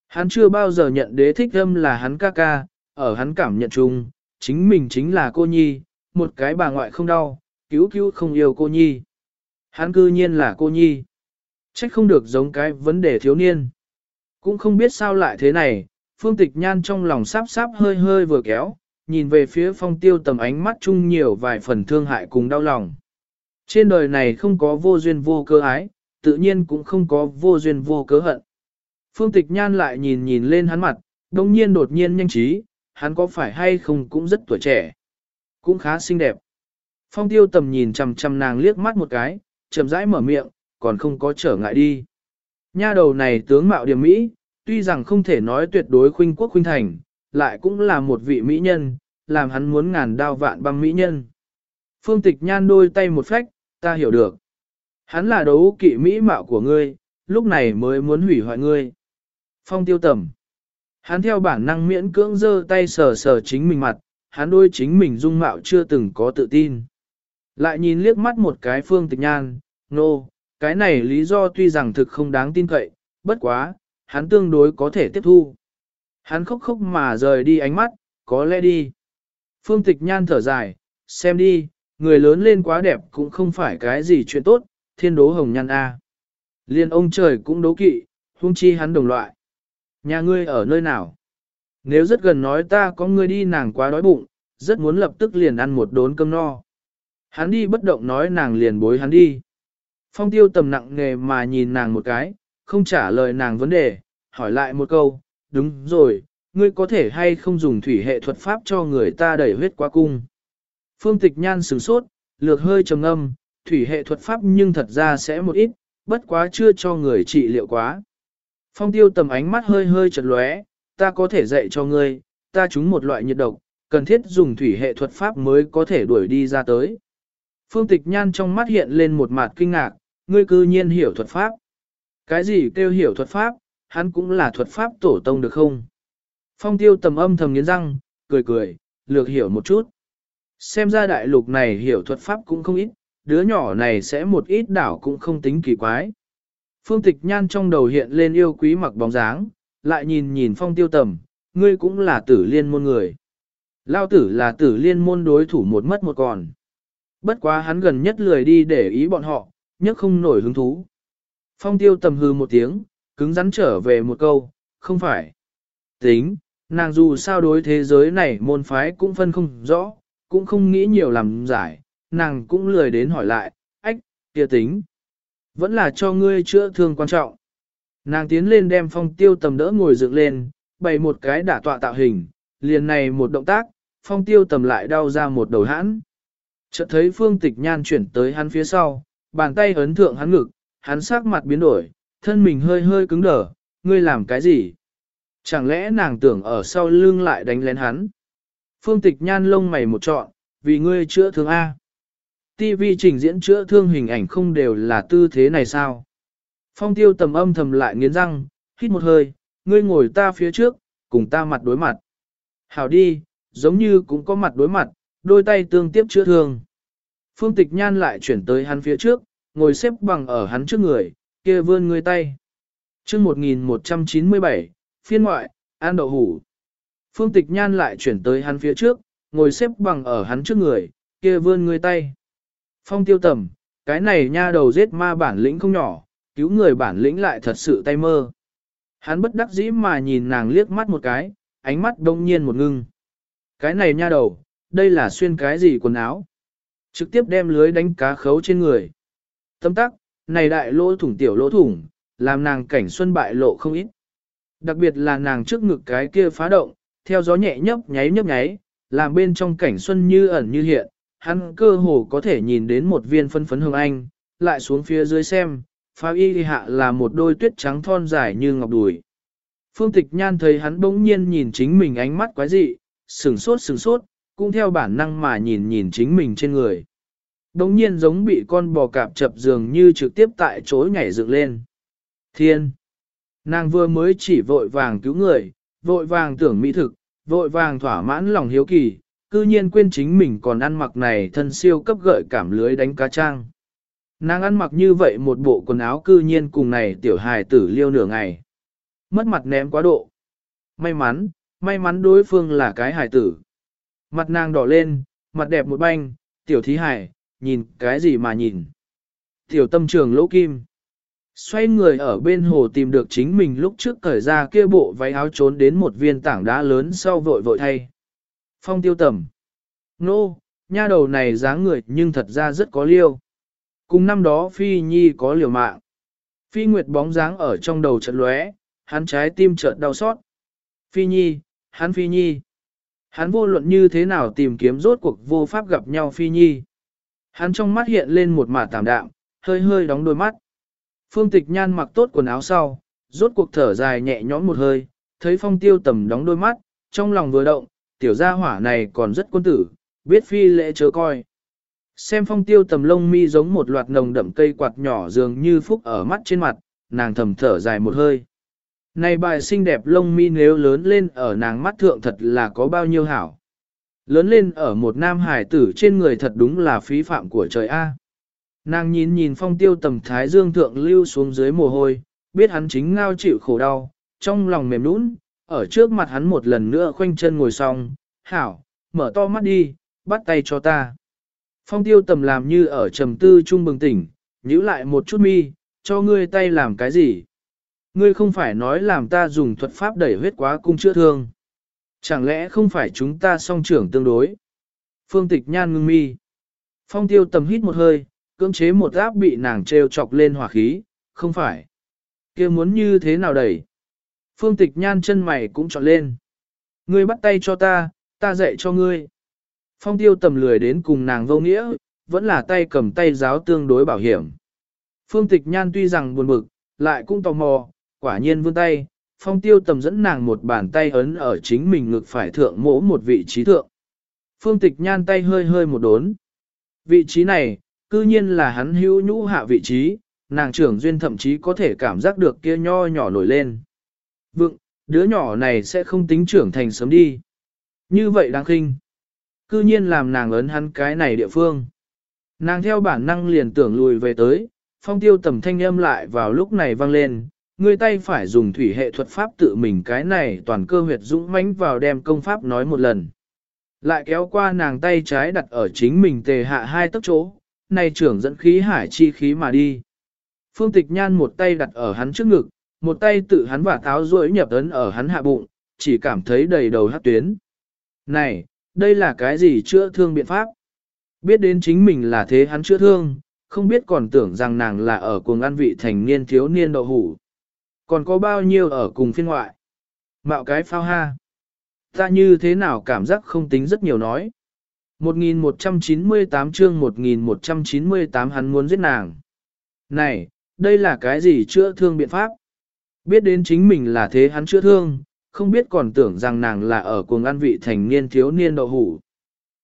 Hắn chưa bao giờ nhận đế thích âm là hắn ca ca, ở hắn cảm nhận chung, chính mình chính là cô nhi, một cái bà ngoại không đau, cứu cứu không yêu cô nhi. Hắn cư nhiên là cô nhi. Trách không được giống cái vấn đề thiếu niên. Cũng không biết sao lại thế này, phương tịch nhan trong lòng sáp sáp hơi hơi vừa kéo, nhìn về phía phong tiêu tầm ánh mắt chung nhiều vài phần thương hại cùng đau lòng. Trên đời này không có vô duyên vô cơ ái, tự nhiên cũng không có vô duyên vô cớ hận. Phương tịch nhan lại nhìn nhìn lên hắn mặt, đồng nhiên đột nhiên nhanh trí, hắn có phải hay không cũng rất tuổi trẻ, cũng khá xinh đẹp. Phong tiêu tầm nhìn chằm chằm nàng liếc mắt một cái, chậm rãi mở miệng, còn không có trở ngại đi. Nha đầu này tướng mạo điểm mỹ, tuy rằng không thể nói tuyệt đối khuynh quốc khuynh thành, lại cũng là một vị mỹ nhân, làm hắn muốn ngàn đao vạn băng mỹ nhân. Phương tịch nhan đôi tay một phách, ta hiểu được. Hắn là đấu kỵ mỹ mạo của ngươi, lúc này mới muốn hủy hoại ngươi. Phong tiêu tầm. Hắn theo bản năng miễn cưỡng giơ tay sờ sờ chính mình mặt, hắn đôi chính mình dung mạo chưa từng có tự tin. Lại nhìn liếc mắt một cái phương tịch nhan, nô, no, cái này lý do tuy rằng thực không đáng tin cậy, bất quá, hắn tương đối có thể tiếp thu. Hắn khóc khóc mà rời đi ánh mắt, có lẽ đi. Phương tịch nhan thở dài, xem đi, người lớn lên quá đẹp cũng không phải cái gì chuyện tốt, thiên đố hồng nhan A. Liên ông trời cũng đố kỵ, hung chi hắn đồng loại. Nhà ngươi ở nơi nào? Nếu rất gần nói ta có ngươi đi nàng quá đói bụng, rất muốn lập tức liền ăn một đốn cơm no. Hắn đi bất động nói nàng liền bối hắn đi. Phong tiêu tầm nặng nghề mà nhìn nàng một cái, không trả lời nàng vấn đề, hỏi lại một câu, đúng rồi, ngươi có thể hay không dùng thủy hệ thuật pháp cho người ta đẩy huyết qua cung. Phương tịch nhan sửng sốt, lược hơi trầm âm, thủy hệ thuật pháp nhưng thật ra sẽ một ít, bất quá chưa cho người trị liệu quá. Phong tiêu tầm ánh mắt hơi hơi chật lóe, ta có thể dạy cho ngươi, ta trúng một loại nhiệt độc, cần thiết dùng thủy hệ thuật pháp mới có thể đuổi đi ra tới. Phương tịch nhan trong mắt hiện lên một mặt kinh ngạc, ngươi cư nhiên hiểu thuật pháp. Cái gì kêu hiểu thuật pháp, hắn cũng là thuật pháp tổ tông được không? Phong tiêu tầm âm thầm nghiến răng, cười cười, lược hiểu một chút. Xem ra đại lục này hiểu thuật pháp cũng không ít, đứa nhỏ này sẽ một ít đảo cũng không tính kỳ quái. Phương tịch nhan trong đầu hiện lên yêu quý mặc bóng dáng, lại nhìn nhìn phong tiêu tầm, ngươi cũng là tử liên môn người. Lao tử là tử liên môn đối thủ một mất một còn. Bất quá hắn gần nhất lười đi để ý bọn họ, nhất không nổi hứng thú. Phong tiêu tầm hư một tiếng, cứng rắn trở về một câu, không phải. Tính, nàng dù sao đối thế giới này môn phái cũng phân không rõ, cũng không nghĩ nhiều làm giải, nàng cũng lười đến hỏi lại, ách, kia tính. Vẫn là cho ngươi chữa thương quan trọng. Nàng tiến lên đem phong tiêu tầm đỡ ngồi dựng lên, bày một cái đả tọa tạo hình, liền này một động tác, phong tiêu tầm lại đau ra một đầu hãn. Chợt thấy phương tịch nhan chuyển tới hắn phía sau, bàn tay ấn thượng hắn ngực, hắn sắc mặt biến đổi, thân mình hơi hơi cứng đờ, ngươi làm cái gì? Chẳng lẽ nàng tưởng ở sau lưng lại đánh lén hắn? Phương tịch nhan lông mày một trọn, vì ngươi chữa thương A. TV trình diễn chữa thương hình ảnh không đều là tư thế này sao? Phong tiêu tầm âm thầm lại nghiến răng, hít một hơi, ngươi ngồi ta phía trước, cùng ta mặt đối mặt. Hảo đi, giống như cũng có mặt đối mặt, đôi tay tương tiếp chữa thương. Phương tịch nhan lại chuyển tới hắn phía trước, ngồi xếp bằng ở hắn trước người, kia vươn người tay. chương 1197, phiên ngoại, an đậu hủ. Phương tịch nhan lại chuyển tới hắn phía trước, ngồi xếp bằng ở hắn trước người, kia vươn người tay. Phong tiêu tầm, cái này nha đầu giết ma bản lĩnh không nhỏ, cứu người bản lĩnh lại thật sự tay mơ. Hắn bất đắc dĩ mà nhìn nàng liếc mắt một cái, ánh mắt đông nhiên một ngưng. Cái này nha đầu, đây là xuyên cái gì quần áo? Trực tiếp đem lưới đánh cá khấu trên người. Tâm tắc, này đại lỗ thủng tiểu lỗ thủng, làm nàng cảnh xuân bại lộ không ít. Đặc biệt là nàng trước ngực cái kia phá động, theo gió nhẹ nhấp nháy nhấp nháy, làm bên trong cảnh xuân như ẩn như hiện, hắn cơ hồ có thể nhìn đến một viên phân phấn hương anh, lại xuống phía dưới xem, phá y hạ là một đôi tuyết trắng thon dài như ngọc đùi. Phương tịch nhan thấy hắn bỗng nhiên nhìn chính mình ánh mắt quái dị, sừng sốt sừng sốt, cũng theo bản năng mà nhìn nhìn chính mình trên người. Đống nhiên giống bị con bò cạp chập giường như trực tiếp tại chỗ nhảy dựng lên. Thiên! Nàng vừa mới chỉ vội vàng cứu người, vội vàng tưởng mỹ thực, vội vàng thỏa mãn lòng hiếu kỳ, cư nhiên quên chính mình còn ăn mặc này thân siêu cấp gợi cảm lưới đánh cá trang. Nàng ăn mặc như vậy một bộ quần áo cư nhiên cùng này tiểu hài tử liêu nửa ngày. mất mặt ném quá độ. May mắn, may mắn đối phương là cái hải tử. Mặt nàng đỏ lên, mặt đẹp một banh, tiểu thí hải, nhìn cái gì mà nhìn. Tiểu tâm trường lỗ kim. Xoay người ở bên hồ tìm được chính mình lúc trước cởi ra kia bộ váy áo trốn đến một viên tảng đá lớn sau vội vội thay. Phong tiêu tầm. Nô, nha đầu này dáng người nhưng thật ra rất có liêu. Cùng năm đó Phi Nhi có liều mạng. Phi Nguyệt bóng dáng ở trong đầu chợt lóe, hắn trái tim chợt đau xót. Phi Nhi, hắn Phi Nhi. Hắn vô luận như thế nào tìm kiếm rốt cuộc vô pháp gặp nhau Phi Nhi. Hắn trong mắt hiện lên một mả tạm đạm, hơi hơi đóng đôi mắt. Phương tịch nhan mặc tốt quần áo sau, rốt cuộc thở dài nhẹ nhõm một hơi, thấy phong tiêu tầm đóng đôi mắt, trong lòng vừa động, tiểu gia hỏa này còn rất quân tử, biết phi lễ chớ coi. Xem phong tiêu tầm lông mi giống một loạt nồng đậm cây quạt nhỏ dường như phúc ở mắt trên mặt, nàng thầm thở dài một hơi. Này bài xinh đẹp lông mi nếu lớn lên ở nàng mắt thượng thật là có bao nhiêu hảo. Lớn lên ở một nam hải tử trên người thật đúng là phí phạm của trời A. Nàng nhìn nhìn phong tiêu tầm thái dương thượng lưu xuống dưới mồ hôi, biết hắn chính ngao chịu khổ đau, trong lòng mềm nũng, ở trước mặt hắn một lần nữa khoanh chân ngồi xong, hảo, mở to mắt đi, bắt tay cho ta. Phong tiêu tầm làm như ở trầm tư trung bừng tỉnh, nhíu lại một chút mi, cho ngươi tay làm cái gì? Ngươi không phải nói làm ta dùng thuật pháp đẩy huyết quá cung chữa thương. Chẳng lẽ không phải chúng ta song trưởng tương đối? Phương tịch nhan ngưng mi. Phong tiêu tầm hít một hơi, cưỡng chế một áp bị nàng treo chọc lên hỏa khí, không phải. kia muốn như thế nào đẩy? Phương tịch nhan chân mày cũng trọn lên. Ngươi bắt tay cho ta, ta dạy cho ngươi. Phong tiêu tầm lười đến cùng nàng vô nghĩa, vẫn là tay cầm tay giáo tương đối bảo hiểm. Phương tịch nhan tuy rằng buồn bực, lại cũng tò mò, quả nhiên vươn tay, phong tiêu tầm dẫn nàng một bàn tay ấn ở chính mình ngực phải thượng mỗ một vị trí thượng. Phương tịch nhan tay hơi hơi một đốn. Vị trí này, cư nhiên là hắn hữu nhũ hạ vị trí, nàng trưởng duyên thậm chí có thể cảm giác được kia nho nhỏ nổi lên vượng đứa nhỏ này sẽ không tính trưởng thành sớm đi. Như vậy đáng khinh. Cư nhiên làm nàng ấn hắn cái này địa phương. Nàng theo bản năng liền tưởng lùi về tới, phong tiêu tầm thanh âm lại vào lúc này vang lên, người tay phải dùng thủy hệ thuật pháp tự mình cái này toàn cơ huyệt dũng mãnh vào đem công pháp nói một lần. Lại kéo qua nàng tay trái đặt ở chính mình tề hạ hai tấc chỗ, này trưởng dẫn khí hải chi khí mà đi. Phương tịch nhan một tay đặt ở hắn trước ngực, một tay tự hắn và tháo rối nhập ấn ở hắn hạ bụng, chỉ cảm thấy đầy đầu hát tuyến. Này, đây là cái gì chữa thương biện pháp? Biết đến chính mình là thế hắn chữa thương, không biết còn tưởng rằng nàng là ở cùng ăn vị thành niên thiếu niên đậu hủ. Còn có bao nhiêu ở cùng phiên ngoại? Mạo cái phao ha. Ta như thế nào cảm giác không tính rất nhiều nói. 1198 chương 1198 hắn muốn giết nàng. Này, đây là cái gì chữa thương biện pháp? Biết đến chính mình là thế hắn chữa thương, không biết còn tưởng rằng nàng là ở cuồng ăn vị thành niên thiếu niên đậu hủ.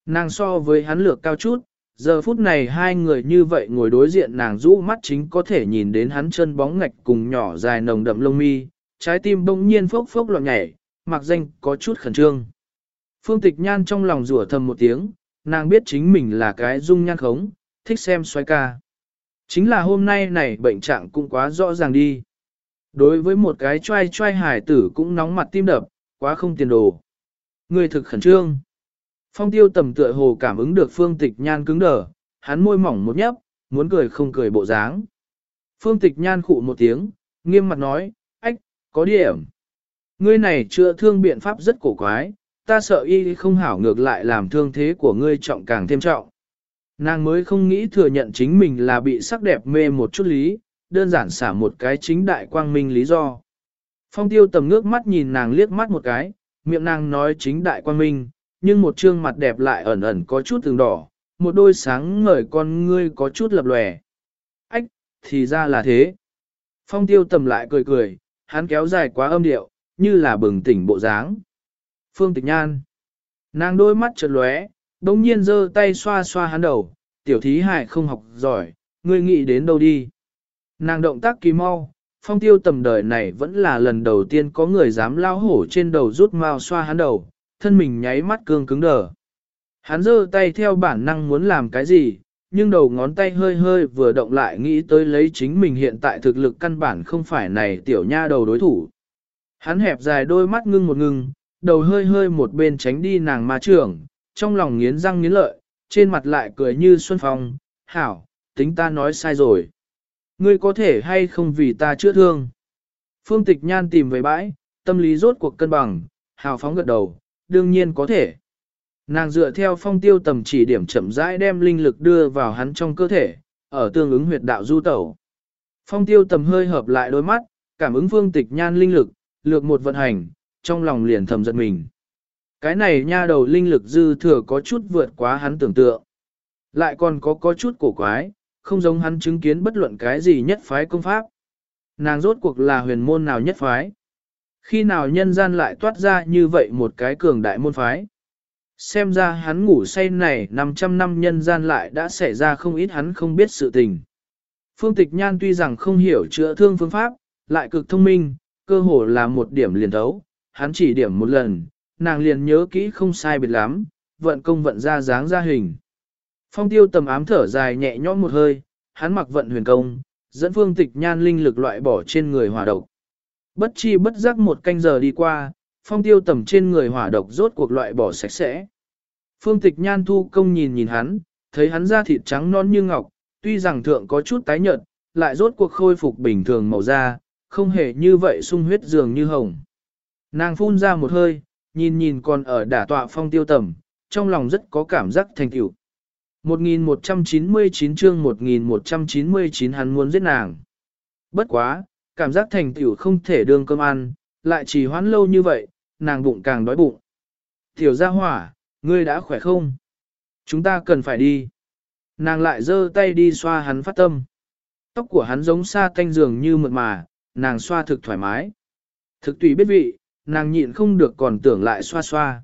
Nàng so với hắn lược cao chút, giờ phút này hai người như vậy ngồi đối diện nàng rũ mắt chính có thể nhìn đến hắn chân bóng ngạch cùng nhỏ dài nồng đậm lông mi, trái tim bỗng nhiên phốc phốc loạn nhảy, mặc danh có chút khẩn trương. Phương tịch nhan trong lòng rủa thầm một tiếng, nàng biết chính mình là cái dung nhan khống, thích xem xoay ca. Chính là hôm nay này bệnh trạng cũng quá rõ ràng đi. Đối với một cái trai trai hải tử cũng nóng mặt tim đập, quá không tiền đồ. Người thực khẩn trương. Phong tiêu tầm tựa hồ cảm ứng được phương tịch nhan cứng đờ, hắn môi mỏng một nhấp, muốn cười không cười bộ dáng. Phương tịch nhan khụ một tiếng, nghiêm mặt nói, ách, có điểm. Ngươi này chưa thương biện pháp rất cổ quái, ta sợ y không hảo ngược lại làm thương thế của ngươi trọng càng thêm trọng. Nàng mới không nghĩ thừa nhận chính mình là bị sắc đẹp mê một chút lý, đơn giản xả một cái chính đại quang minh lý do. Phong tiêu tầm ngước mắt nhìn nàng liếc mắt một cái, miệng nàng nói chính đại quang minh, nhưng một trương mặt đẹp lại ẩn ẩn có chút từng đỏ, một đôi sáng ngời con ngươi có chút lập lòe. Ách, thì ra là thế. Phong tiêu tầm lại cười cười, hắn kéo dài quá âm điệu, như là bừng tỉnh bộ dáng. Phương Tịch Nhan. Nàng đôi mắt chợt lóe, đống nhiên giơ tay xoa xoa hắn đầu, tiểu thí hải không học giỏi, ngươi nghĩ đến đâu đi. Nàng động tác kỳ mau, phong tiêu tầm đời này vẫn là lần đầu tiên có người dám lao hổ trên đầu rút mao xoa hắn đầu, thân mình nháy mắt cương cứng đờ. Hắn giơ tay theo bản năng muốn làm cái gì, nhưng đầu ngón tay hơi hơi vừa động lại nghĩ tới lấy chính mình hiện tại thực lực căn bản không phải này tiểu nha đầu đối thủ. Hắn hẹp dài đôi mắt ngưng một ngưng, đầu hơi hơi một bên tránh đi nàng ma trưởng, trong lòng nghiến răng nghiến lợi, trên mặt lại cười như xuân phong, hảo, tính ta nói sai rồi. Ngươi có thể hay không vì ta chữa thương. Phương tịch nhan tìm về bãi, tâm lý rốt cuộc cân bằng, hào phóng gật đầu, đương nhiên có thể. Nàng dựa theo phong tiêu tầm chỉ điểm chậm rãi đem linh lực đưa vào hắn trong cơ thể, ở tương ứng huyệt đạo du tẩu. Phong tiêu tầm hơi hợp lại đôi mắt, cảm ứng phương tịch nhan linh lực, lược một vận hành, trong lòng liền thầm giận mình. Cái này nha đầu linh lực dư thừa có chút vượt quá hắn tưởng tượng. Lại còn có có chút cổ quái, không giống hắn chứng kiến bất luận cái gì nhất phái công pháp. Nàng rốt cuộc là huyền môn nào nhất phái. Khi nào nhân gian lại toát ra như vậy một cái cường đại môn phái. Xem ra hắn ngủ say này 500 năm nhân gian lại đã xảy ra không ít hắn không biết sự tình. Phương Tịch Nhan tuy rằng không hiểu chữa thương phương pháp, lại cực thông minh, cơ hồ là một điểm liền thấu, hắn chỉ điểm một lần, nàng liền nhớ kỹ không sai biệt lắm, vận công vận ra dáng ra hình. Phong tiêu tầm ám thở dài nhẹ nhõm một hơi, hắn mặc vận huyền công, dẫn phương tịch nhan linh lực loại bỏ trên người hỏa độc. Bất chi bất giác một canh giờ đi qua, phong tiêu tầm trên người hỏa độc rốt cuộc loại bỏ sạch sẽ. Phương tịch nhan thu công nhìn nhìn hắn, thấy hắn da thịt trắng non như ngọc, tuy rằng thượng có chút tái nhợt, lại rốt cuộc khôi phục bình thường màu da, không hề như vậy sung huyết dường như hồng. Nàng phun ra một hơi, nhìn nhìn còn ở đả tọa phong tiêu tầm, trong lòng rất có cảm giác thành tựu. 1199 chương 1199 hắn muốn giết nàng. Bất quá, cảm giác thành tiểu không thể đương cơm ăn, lại chỉ hoãn lâu như vậy, nàng bụng càng đói bụng. Tiểu gia hỏa, ngươi đã khỏe không? Chúng ta cần phải đi. Nàng lại giơ tay đi xoa hắn phát tâm. Tóc của hắn giống sa tanh dường như mượt mà, nàng xoa thực thoải mái. Thực tùy biết vị, nàng nhịn không được còn tưởng lại xoa xoa.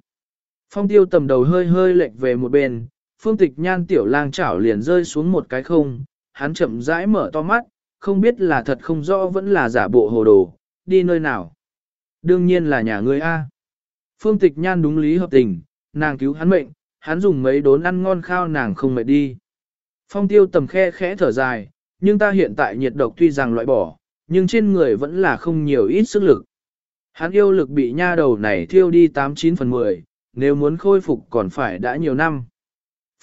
Phong tiêu tầm đầu hơi hơi lệch về một bên, phương tịch nhan tiểu lang chảo liền rơi xuống một cái không, hắn chậm rãi mở to mắt, không biết là thật không rõ vẫn là giả bộ hồ đồ, đi nơi nào. Đương nhiên là nhà ngươi A. Phương tịch nhan đúng lý hợp tình, nàng cứu hắn mệnh, hắn dùng mấy đốn ăn ngon khao nàng không mệt đi. Phong tiêu tầm khe khẽ thở dài, nhưng ta hiện tại nhiệt độc tuy rằng loại bỏ, nhưng trên người vẫn là không nhiều ít sức lực. Hắn yêu lực bị nha đầu này thiêu đi 89 phần 10, nếu muốn khôi phục còn phải đã nhiều năm.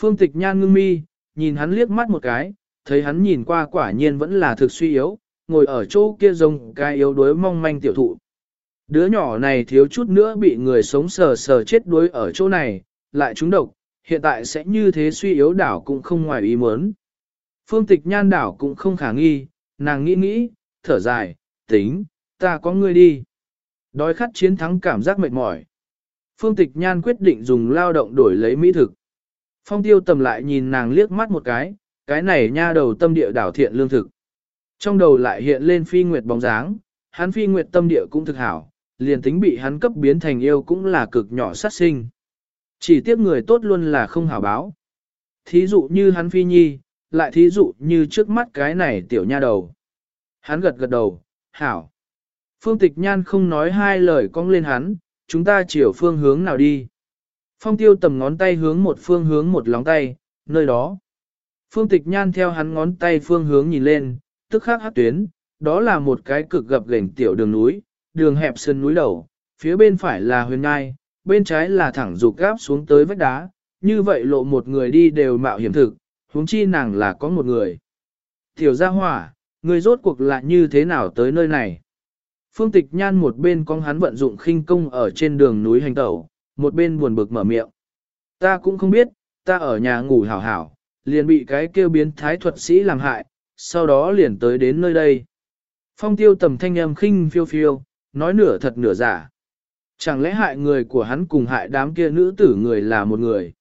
Phương tịch nhan ngưng mi, nhìn hắn liếc mắt một cái, thấy hắn nhìn qua quả nhiên vẫn là thực suy yếu, ngồi ở chỗ kia rông cái yếu đuối mong manh tiểu thụ. Đứa nhỏ này thiếu chút nữa bị người sống sờ sờ chết đuối ở chỗ này, lại trúng độc, hiện tại sẽ như thế suy yếu đảo cũng không ngoài ý muốn. Phương tịch nhan đảo cũng không khả nghi, nàng nghĩ nghĩ, thở dài, tính, ta có ngươi đi. Đói khát chiến thắng cảm giác mệt mỏi. Phương tịch nhan quyết định dùng lao động đổi lấy mỹ thực. Phong tiêu tầm lại nhìn nàng liếc mắt một cái, cái này nha đầu tâm địa đảo thiện lương thực. Trong đầu lại hiện lên phi nguyệt bóng dáng, hắn phi nguyệt tâm địa cũng thực hảo, liền tính bị hắn cấp biến thành yêu cũng là cực nhỏ sát sinh. Chỉ tiếc người tốt luôn là không hảo báo. Thí dụ như hắn phi nhi, lại thí dụ như trước mắt cái này tiểu nha đầu. Hắn gật gật đầu, hảo. Phương tịch nhan không nói hai lời cong lên hắn, chúng ta chiều phương hướng nào đi. Phong tiêu tầm ngón tay hướng một phương hướng một lóng tay, nơi đó. Phương tịch nhan theo hắn ngón tay phương hướng nhìn lên, tức khắc hát tuyến, đó là một cái cực gập gành tiểu đường núi, đường hẹp sơn núi đầu, phía bên phải là huyền ngai, bên trái là thẳng rụt gáp xuống tới vách đá, như vậy lộ một người đi đều mạo hiểm thực, huống chi nàng là có một người. Tiểu gia hỏa, người rốt cuộc lại như thế nào tới nơi này? Phương tịch nhan một bên con hắn vận dụng khinh công ở trên đường núi hành tẩu, một bên buồn bực mở miệng. Ta cũng không biết, ta ở nhà ngủ hảo hảo, liền bị cái kêu biến thái thuật sĩ làm hại, sau đó liền tới đến nơi đây. Phong tiêu tầm thanh âm khinh phiêu phiêu, nói nửa thật nửa giả. Chẳng lẽ hại người của hắn cùng hại đám kia nữ tử người là một người.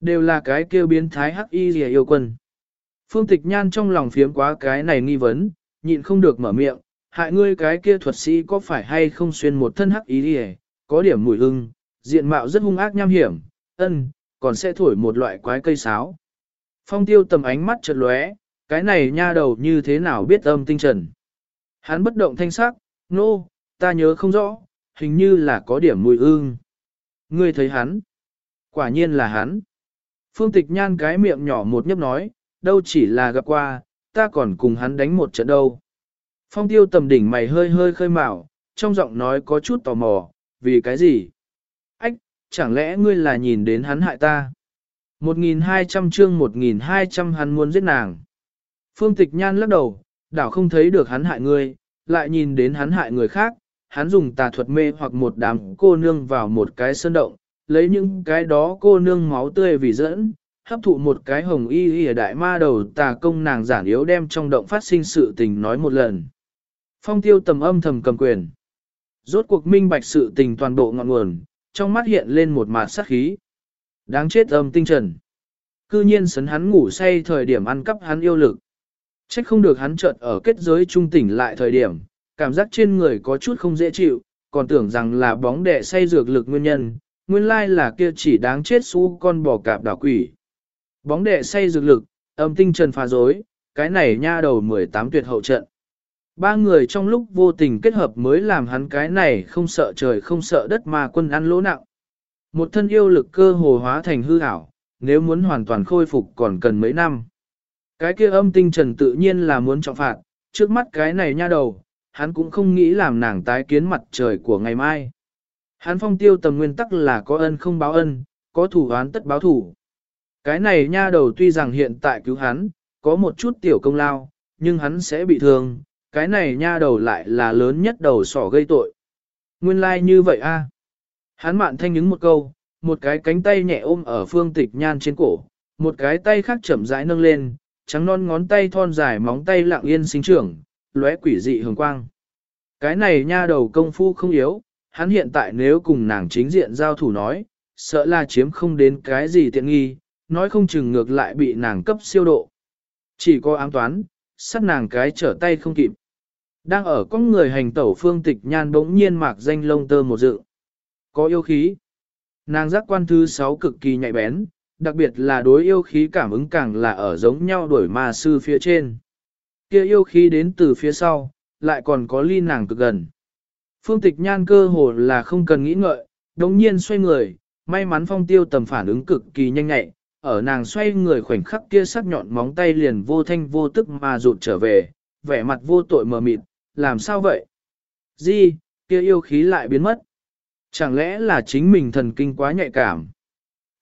Đều là cái kêu biến thái hắc y rìa yêu quân. Phương tịch nhan trong lòng phiếm quá cái này nghi vấn, nhịn không được mở miệng, hại ngươi cái kia thuật sĩ có phải hay không xuyên một thân hắc y rìa, có điểm mùi hưng, diện mạo rất hung ác nham hiểm, ân, còn sẽ thổi một loại quái cây sáo. Phong tiêu tầm ánh mắt chợt lóe, cái này nha đầu như thế nào biết âm tinh trần. Hắn bất động thanh sắc, nô, no, ta nhớ không rõ, hình như là có điểm mùi ương. Ngươi thấy hắn? Quả nhiên là hắn. Phương tịch nhan cái miệng nhỏ một nhấp nói, đâu chỉ là gặp qua, ta còn cùng hắn đánh một trận đâu. Phong tiêu tầm đỉnh mày hơi hơi khơi mào, trong giọng nói có chút tò mò, vì cái gì? Chẳng lẽ ngươi là nhìn đến hắn hại ta? 1.200 chương 1.200 hắn muốn giết nàng. Phương Tịch Nhan lắc đầu, đảo không thấy được hắn hại ngươi, lại nhìn đến hắn hại người khác, hắn dùng tà thuật mê hoặc một đám cô nương vào một cái sơn động, lấy những cái đó cô nương máu tươi vì dẫn, hấp thụ một cái hồng y y đại ma đầu tà công nàng giản yếu đem trong động phát sinh sự tình nói một lần. Phong tiêu tầm âm thầm cầm quyền. Rốt cuộc minh bạch sự tình toàn bộ ngọn nguồn, trong mắt hiện lên một mạt sát khí. Đáng chết âm tinh trần. Cư nhiên sấn hắn ngủ say thời điểm ăn cắp hắn yêu lực. Trách không được hắn chợt ở kết giới trung tỉnh lại thời điểm, cảm giác trên người có chút không dễ chịu, còn tưởng rằng là bóng đẻ say dược lực nguyên nhân, nguyên lai là kia chỉ đáng chết su con bò cạp đảo quỷ. Bóng đẻ say dược lực, âm tinh trần phá dối, cái này nha đầu 18 tuyệt hậu trận. Ba người trong lúc vô tình kết hợp mới làm hắn cái này không sợ trời không sợ đất mà quân ăn lỗ nặng. Một thân yêu lực cơ hồ hóa thành hư ảo, nếu muốn hoàn toàn khôi phục còn cần mấy năm. Cái kia âm tinh trần tự nhiên là muốn trọng phạt, trước mắt cái này nha đầu, hắn cũng không nghĩ làm nàng tái kiến mặt trời của ngày mai. Hắn phong tiêu tầm nguyên tắc là có ân không báo ân, có thủ án tất báo thủ. Cái này nha đầu tuy rằng hiện tại cứu hắn, có một chút tiểu công lao, nhưng hắn sẽ bị thương, cái này nha đầu lại là lớn nhất đầu sỏ gây tội. Nguyên lai like như vậy a. Hắn mạn thanh những một câu, một cái cánh tay nhẹ ôm ở phương tịch nhan trên cổ, một cái tay khác chậm rãi nâng lên, trắng non ngón tay thon dài móng tay lặng yên sinh trưởng, lóe quỷ dị hường quang. Cái này nha đầu công phu không yếu, hắn hiện tại nếu cùng nàng chính diện giao thủ nói, sợ là chiếm không đến cái gì tiện nghi, nói không chừng ngược lại bị nàng cấp siêu độ. Chỉ có ám toán, sát nàng cái trở tay không kịp. Đang ở con người hành tẩu phương tịch nhan bỗng nhiên mạc danh lông tơ một dự. Có yêu khí. Nàng giác quan thứ sáu cực kỳ nhạy bén, đặc biệt là đối yêu khí cảm ứng càng là ở giống nhau đuổi ma sư phía trên. kia yêu khí đến từ phía sau, lại còn có ly nàng cực gần. Phương tịch nhan cơ hồ là không cần nghĩ ngợi, đồng nhiên xoay người, may mắn phong tiêu tầm phản ứng cực kỳ nhanh nhạy, ở nàng xoay người khoảnh khắc kia sắc nhọn móng tay liền vô thanh vô tức mà rụt trở về, vẻ mặt vô tội mờ mịt, làm sao vậy? Di, kia yêu khí lại biến mất. Chẳng lẽ là chính mình thần kinh quá nhạy cảm?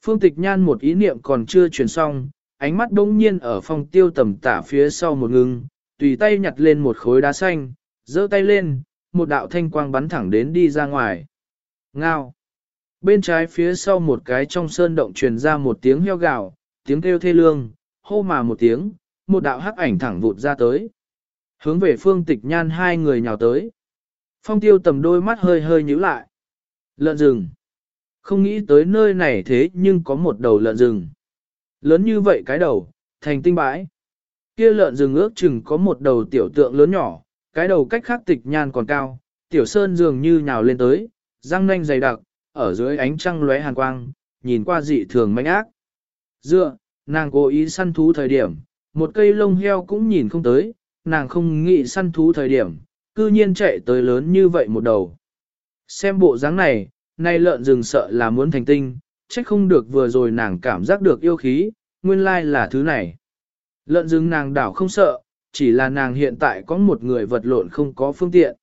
Phương tịch nhan một ý niệm còn chưa truyền xong, ánh mắt đông nhiên ở phòng tiêu tầm tả phía sau một ngưng, tùy tay nhặt lên một khối đá xanh, giơ tay lên, một đạo thanh quang bắn thẳng đến đi ra ngoài. Ngao! Bên trái phía sau một cái trong sơn động truyền ra một tiếng heo gào, tiếng kêu thê lương, hô mà một tiếng, một đạo hắc ảnh thẳng vụt ra tới. Hướng về phương tịch nhan hai người nhào tới. Phong tiêu tầm đôi mắt hơi hơi nhíu lại. Lợn rừng. Không nghĩ tới nơi này thế nhưng có một đầu lợn rừng. Lớn như vậy cái đầu, thành tinh bãi. Kia lợn rừng ước chừng có một đầu tiểu tượng lớn nhỏ, cái đầu cách khác tịch nhan còn cao, tiểu sơn dường như nhào lên tới, răng nanh dày đặc, ở dưới ánh trăng lóe hàn quang, nhìn qua dị thường manh ác. Dựa, nàng cố ý săn thú thời điểm, một cây lông heo cũng nhìn không tới, nàng không nghĩ săn thú thời điểm, cư nhiên chạy tới lớn như vậy một đầu. Xem bộ dáng này, nay lợn rừng sợ là muốn thành tinh, trách không được vừa rồi nàng cảm giác được yêu khí, nguyên lai là thứ này. Lợn rừng nàng đảo không sợ, chỉ là nàng hiện tại có một người vật lộn không có phương tiện.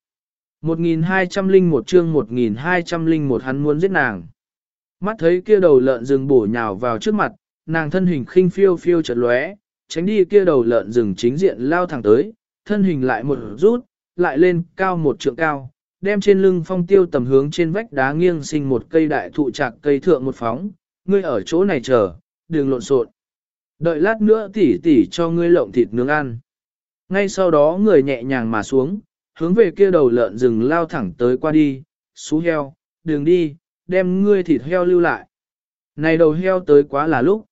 1201 chương 1201 hắn muốn giết nàng. Mắt thấy kia đầu lợn rừng bổ nhào vào trước mặt, nàng thân hình khinh phiêu phiêu chợt lóe, tránh đi kia đầu lợn rừng chính diện lao thẳng tới, thân hình lại một rút, lại lên cao một trượng cao, đem trên lưng phong tiêu tầm hướng trên vách đá nghiêng sinh một cây đại thụ trạc cây thượng một phóng, ngươi ở chỗ này chờ, đừng lộn xộn. Đợi lát nữa tỉ tỉ cho ngươi lộng thịt nướng ăn. Ngay sau đó người nhẹ nhàng mà xuống, hướng về kia đầu lợn rừng lao thẳng tới qua đi, xú heo, đường đi, đem ngươi thịt heo lưu lại. Này đầu heo tới quá là lúc.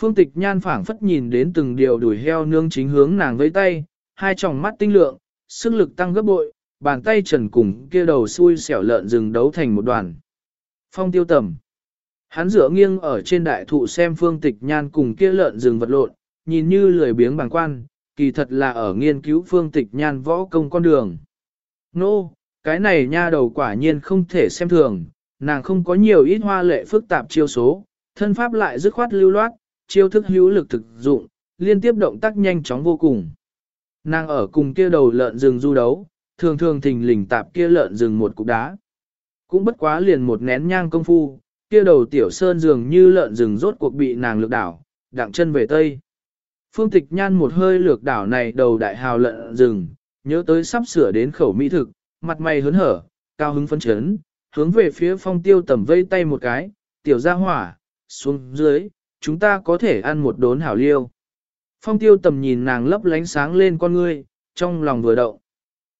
Phương tịch nhan phảng phất nhìn đến từng điều đuổi heo nương chính hướng nàng với tay, hai tròng mắt tinh lượng, sức lực tăng gấp bội, bàn tay trần cùng kia đầu xui xẻo lợn rừng đấu thành một đoàn. Phong tiêu tầm. Hắn dựa nghiêng ở trên đại thụ xem phương tịch nhan cùng kia lợn rừng vật lộn, nhìn như lười biếng bằng quan, kỳ thật là ở nghiên cứu phương tịch nhan võ công con đường. Nô, no, cái này nha đầu quả nhiên không thể xem thường, nàng không có nhiều ít hoa lệ phức tạp chiêu số, thân pháp lại dứt khoát lưu loát, chiêu thức hữu lực thực dụng, liên tiếp động tác nhanh chóng vô cùng. Nàng ở cùng kia đầu lợn rừng du đấu, thường thường thình lình tạp kia lợn rừng một cục đá. Cũng bất quá liền một nén nhang công phu, kia đầu tiểu sơn dường như lợn rừng rốt cuộc bị nàng lược đảo, đặng chân về tây. Phương tịch nhan một hơi lược đảo này đầu đại hào lợn rừng, nhớ tới sắp sửa đến khẩu mỹ thực, mặt mày hớn hở, cao hứng phấn chấn, hướng về phía phong tiêu tầm vây tay một cái, tiểu ra hỏa, xuống dưới, chúng ta có thể ăn một đốn hảo liêu. Phong tiêu tầm nhìn nàng lấp lánh sáng lên con ngươi, trong lòng vừa động.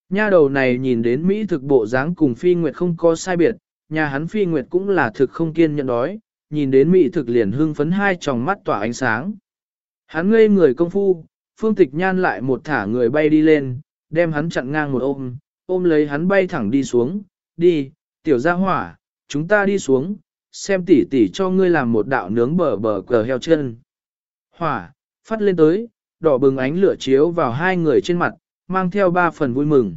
Nha đầu này nhìn đến Mỹ thực bộ dáng cùng phi nguyệt không có sai biệt, nhà hắn phi nguyệt cũng là thực không kiên nhẫn đói, nhìn đến Mỹ thực liền hưng phấn hai tròng mắt tỏa ánh sáng. Hắn ngây người công phu, phương tịch nhan lại một thả người bay đi lên, đem hắn chặn ngang một ôm, ôm lấy hắn bay thẳng đi xuống, đi, tiểu gia hỏa, chúng ta đi xuống, xem tỉ tỉ cho ngươi làm một đạo nướng bờ bờ cờ heo chân. Hỏa, phát lên tới, đỏ bừng ánh lửa chiếu vào hai người trên mặt, mang theo ba phần vui mừng.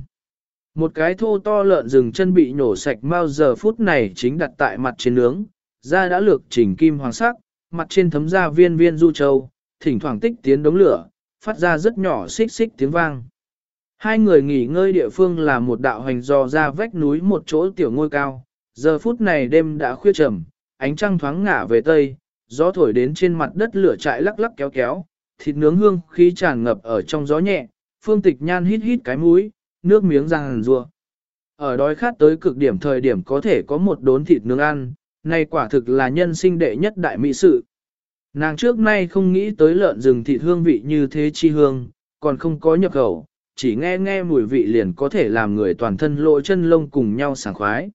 Một cái thô to lợn rừng chân bị nhổ sạch mau giờ phút này chính đặt tại mặt trên nướng, da đã lược chỉnh kim hoàng sắc, mặt trên thấm da viên viên du châu, thỉnh thoảng tích tiến đống lửa, phát ra rất nhỏ xích xích tiếng vang. Hai người nghỉ ngơi địa phương là một đạo hành dò ra vách núi một chỗ tiểu ngôi cao, giờ phút này đêm đã khuya trầm, ánh trăng thoáng ngả về tây, gió thổi đến trên mặt đất lửa trại lắc lắc kéo kéo, thịt nướng hương khí tràn ngập ở trong gió nhẹ, phương tịch nhan hít hít cái mũi, nước miếng răng rùa. Ở đói khát tới cực điểm thời điểm có thể có một đốn thịt nướng ăn, này quả thực là nhân sinh đệ nhất đại mỹ sự. Nàng trước nay không nghĩ tới lợn rừng thịt hương vị như thế chi hương, còn không có nhập khẩu, chỉ nghe nghe mùi vị liền có thể làm người toàn thân lộ chân lông cùng nhau sảng khoái.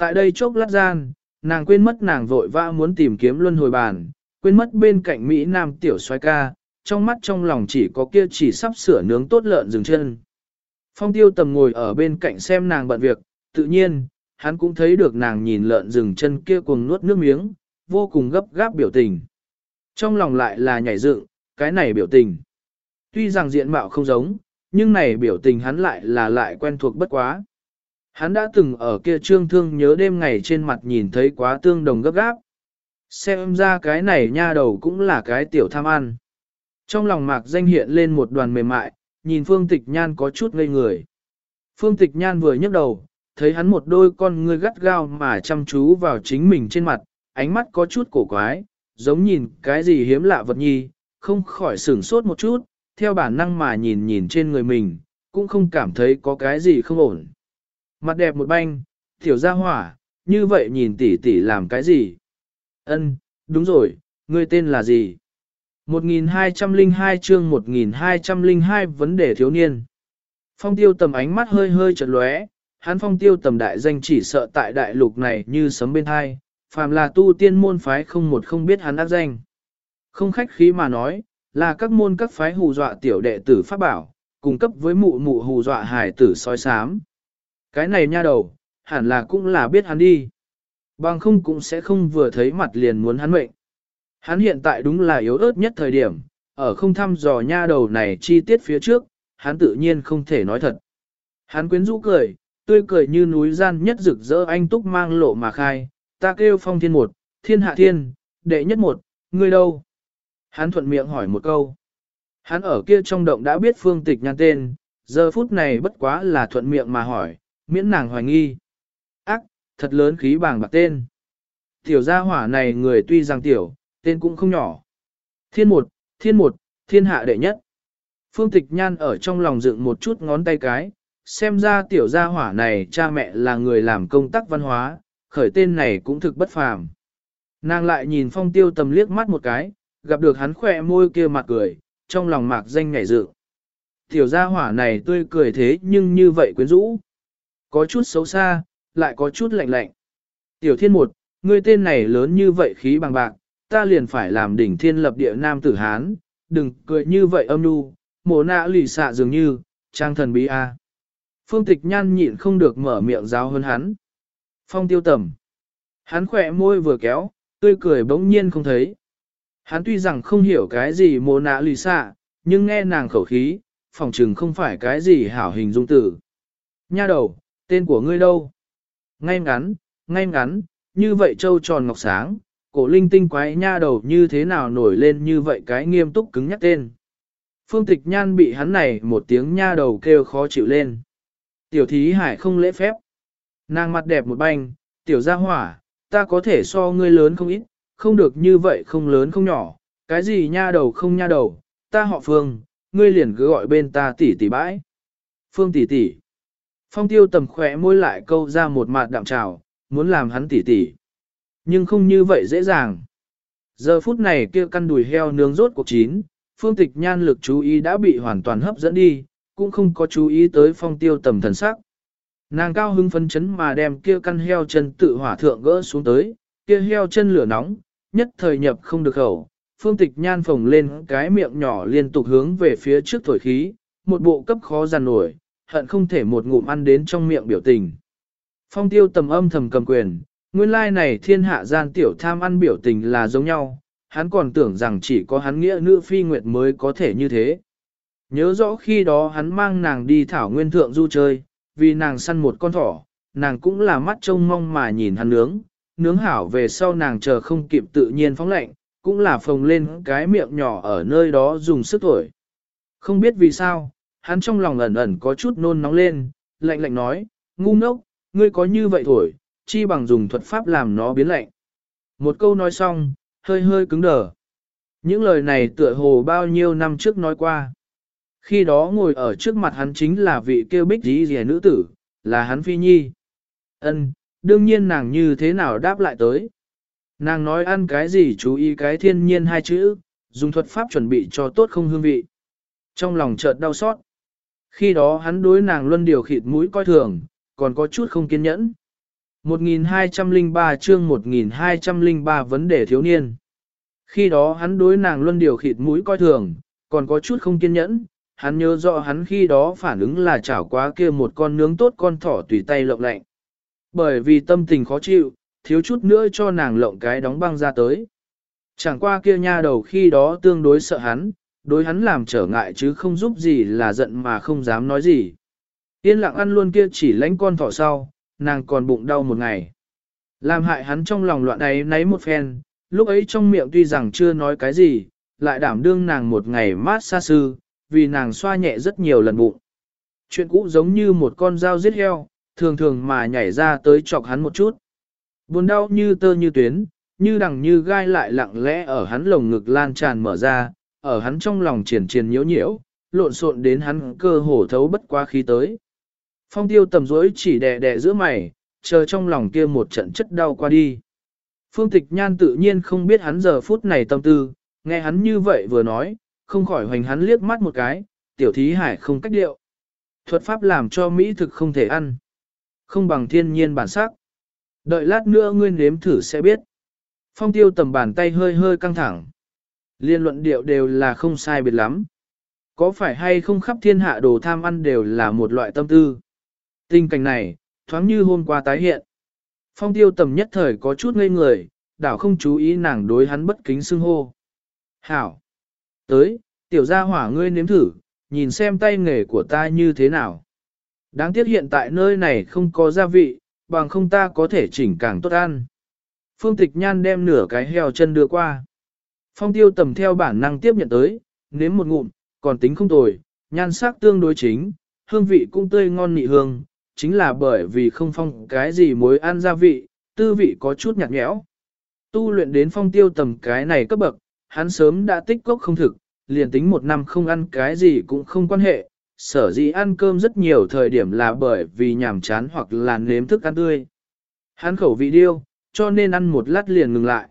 Tại đây chốc lát gian, nàng quên mất nàng vội vã muốn tìm kiếm luân hồi bàn, quên mất bên cạnh Mỹ Nam tiểu xoay ca, trong mắt trong lòng chỉ có kia chỉ sắp sửa nướng tốt lợn rừng chân. Phong tiêu tầm ngồi ở bên cạnh xem nàng bận việc, tự nhiên, hắn cũng thấy được nàng nhìn lợn rừng chân kia cuồng nuốt nước miếng, vô cùng gấp gáp biểu tình. Trong lòng lại là nhảy dựng, cái này biểu tình. Tuy rằng diện mạo không giống, nhưng này biểu tình hắn lại là lại quen thuộc bất quá. Hắn đã từng ở kia trương thương nhớ đêm ngày trên mặt nhìn thấy quá tương đồng gấp gáp. Xem ra cái này nha đầu cũng là cái tiểu tham ăn. Trong lòng mạc danh hiện lên một đoàn mềm mại, nhìn Phương Tịch Nhan có chút ngây người. Phương Tịch Nhan vừa nhấc đầu, thấy hắn một đôi con ngươi gắt gao mà chăm chú vào chính mình trên mặt, ánh mắt có chút cổ quái, giống nhìn cái gì hiếm lạ vật nhi, không khỏi sửng sốt một chút, theo bản năng mà nhìn nhìn trên người mình, cũng không cảm thấy có cái gì không ổn. Mặt đẹp một banh, tiểu ra hỏa, như vậy nhìn tỷ tỷ làm cái gì? Ân, đúng rồi, ngươi tên là gì? 1202 chương 1202 vấn đề thiếu niên. Phong tiêu tầm ánh mắt hơi hơi chật lóe, hắn phong tiêu tầm đại danh chỉ sợ tại đại lục này như sấm bên hai, phàm là tu tiên môn phái không một không biết hắn ác danh. Không khách khí mà nói, là các môn các phái hù dọa tiểu đệ tử pháp bảo, cung cấp với mụ mụ hù dọa hải tử soi sám. Cái này nha đầu, hẳn là cũng là biết hắn đi. Bằng không cũng sẽ không vừa thấy mặt liền muốn hắn mệnh. Hắn hiện tại đúng là yếu ớt nhất thời điểm, ở không thăm dò nha đầu này chi tiết phía trước, hắn tự nhiên không thể nói thật. Hắn quyến rũ cười, tươi cười như núi gian nhất rực rỡ anh túc mang lộ mà khai, ta kêu phong thiên một, thiên hạ thiên, đệ nhất một, ngươi đâu? Hắn thuận miệng hỏi một câu. Hắn ở kia trong động đã biết phương tịch nhan tên, giờ phút này bất quá là thuận miệng mà hỏi, miễn nàng hoài nghi. Ác, thật lớn khí bảng bạc tên. Tiểu gia hỏa này người tuy rằng tiểu, tên cũng không nhỏ. Thiên một, thiên một, thiên hạ đệ nhất. Phương tịch nhan ở trong lòng dựng một chút ngón tay cái, xem ra tiểu gia hỏa này cha mẹ là người làm công tác văn hóa, khởi tên này cũng thực bất phàm. Nàng lại nhìn phong tiêu tầm liếc mắt một cái, gặp được hắn khỏe môi kia mặt cười, trong lòng mạc danh nhảy dự. Tiểu gia hỏa này tươi cười thế nhưng như vậy quyến rũ. Có chút xấu xa, lại có chút lạnh lạnh. Tiểu thiên một, ngươi tên này lớn như vậy khí bằng bạc, ta liền phải làm đỉnh thiên lập địa nam tử Hán, đừng cười như vậy âm nu, mồ nạ lì xạ dường như, trang thần bí a. Phương tịch nhan nhịn không được mở miệng giáo hơn hắn. Phong tiêu tầm. Hắn khỏe môi vừa kéo, tươi cười bỗng nhiên không thấy. Hắn tuy rằng không hiểu cái gì mồ nạ lì xạ, nhưng nghe nàng khẩu khí, phòng trừng không phải cái gì hảo hình dung tử. Nha đầu, tên của ngươi đâu? Ngay ngắn, ngay ngắn, như vậy trâu tròn ngọc sáng, cổ linh tinh quái nha đầu như thế nào nổi lên như vậy cái nghiêm túc cứng nhắc tên. Phương tịch nhan bị hắn này một tiếng nha đầu kêu khó chịu lên. Tiểu thí hải không lễ phép. Nàng mặt đẹp một banh, tiểu gia hỏa, ta có thể so ngươi lớn không ít, không được như vậy không lớn không nhỏ, cái gì nha đầu không nha đầu, ta họ Phương, ngươi liền cứ gọi bên ta tỷ tỷ bãi. Phương tỷ tỷ. Phong tiêu tầm khỏe môi lại câu ra một mặt đạm trào, muốn làm hắn tỉ tỉ, Nhưng không như vậy dễ dàng. Giờ phút này kia căn đùi heo nướng rốt cuộc chín, phương tịch nhan lực chú ý đã bị hoàn toàn hấp dẫn đi, cũng không có chú ý tới phong tiêu tầm thần sắc. Nàng cao hưng phấn chấn mà đem kia căn heo chân tự hỏa thượng gỡ xuống tới, kia heo chân lửa nóng, nhất thời nhập không được khẩu. Phương tịch nhan phồng lên cái miệng nhỏ liên tục hướng về phía trước thổi khí, một bộ cấp khó giàn nổi, hận không thể một ngụm ăn đến trong miệng biểu tình. Phong tiêu tầm âm thầm cầm quyền, nguyên lai này thiên hạ gian tiểu tham ăn biểu tình là giống nhau, hắn còn tưởng rằng chỉ có hắn nghĩa nữ phi nguyệt mới có thể như thế. Nhớ rõ khi đó hắn mang nàng đi thảo nguyên thượng du chơi, vì nàng săn một con thỏ, nàng cũng là mắt trông mong mà nhìn hắn nướng, nướng hảo về sau nàng chờ không kịp tự nhiên phóng lạnh, cũng là phồng lên cái miệng nhỏ ở nơi đó dùng sức thổi. Không biết vì sao, hắn trong lòng ẩn ẩn có chút nôn nóng lên, lạnh lạnh nói, ngu ngốc, ngươi có như vậy thổi, chi bằng dùng thuật pháp làm nó biến lạnh. Một câu nói xong, hơi hơi cứng đờ. Những lời này tựa hồ bao nhiêu năm trước nói qua. Khi đó ngồi ở trước mặt hắn chính là vị kêu bích dí dẻ nữ tử, là hắn phi nhi. Ân, đương nhiên nàng như thế nào đáp lại tới. Nàng nói ăn cái gì chú ý cái thiên nhiên hai chữ, dùng thuật pháp chuẩn bị cho tốt không hương vị. Trong lòng chợt đau xót. Khi đó hắn đối nàng luân điều khịt mũi coi thường, còn có chút không kiên nhẫn. 1203 chương 1203 vấn đề thiếu niên. Khi đó hắn đối nàng luân điều khịt mũi coi thường, còn có chút không kiên nhẫn, hắn nhớ rõ hắn khi đó phản ứng là chảo quá kia một con nướng tốt con thỏ tùy tay lộng lạnh. Bởi vì tâm tình khó chịu, thiếu chút nữa cho nàng lộng cái đóng băng ra tới. Chẳng qua kia nha đầu khi đó tương đối sợ hắn, đối hắn làm trở ngại chứ không giúp gì là giận mà không dám nói gì. Yên lặng ăn luôn kia chỉ lánh con thỏ sau, nàng còn bụng đau một ngày. Làm hại hắn trong lòng loạn ấy nấy một phen, lúc ấy trong miệng tuy rằng chưa nói cái gì, lại đảm đương nàng một ngày mát xa sư, vì nàng xoa nhẹ rất nhiều lần bụng. Chuyện cũ giống như một con dao giết heo, thường thường mà nhảy ra tới chọc hắn một chút. Buồn đau như tơ như tuyến, như đằng như gai lại lặng lẽ ở hắn lồng ngực lan tràn mở ra, ở hắn trong lòng triển triển nhiễu nhiễu, lộn xộn đến hắn cơ hồ thấu bất qua khí tới. Phong tiêu tầm rỗi chỉ đè đè giữa mày, chờ trong lòng kia một trận chất đau qua đi. Phương tịch nhan tự nhiên không biết hắn giờ phút này tâm tư, nghe hắn như vậy vừa nói, không khỏi hoành hắn liếc mắt một cái, tiểu thí hải không cách điệu. Thuật pháp làm cho Mỹ thực không thể ăn. Không bằng thiên nhiên bản sắc. Đợi lát nữa ngươi nếm thử sẽ biết. Phong tiêu tầm bàn tay hơi hơi căng thẳng. Liên luận điệu đều là không sai biệt lắm. Có phải hay không khắp thiên hạ đồ tham ăn đều là một loại tâm tư. Tình cảnh này, thoáng như hôm qua tái hiện. Phong tiêu tầm nhất thời có chút ngây người, đảo không chú ý nàng đối hắn bất kính xưng hô. Hảo! Tới, tiểu gia hỏa ngươi nếm thử, nhìn xem tay nghề của ta như thế nào. Đáng tiếc hiện tại nơi này không có gia vị, bằng không ta có thể chỉnh càng tốt ăn. Phương tịch nhan đem nửa cái heo chân đưa qua. Phong tiêu tầm theo bản năng tiếp nhận tới, nếm một ngụm, còn tính không tồi, nhan sắc tương đối chính, hương vị cũng tươi ngon nị hương, chính là bởi vì không phong cái gì mối ăn gia vị, tư vị có chút nhạt nhẽo. Tu luyện đến phong tiêu tầm cái này cấp bậc, hắn sớm đã tích cốc không thực, liền tính một năm không ăn cái gì cũng không quan hệ, sở dĩ ăn cơm rất nhiều thời điểm là bởi vì nhàm chán hoặc là nếm thức ăn tươi. Hắn khẩu vị điêu, cho nên ăn một lát liền ngừng lại.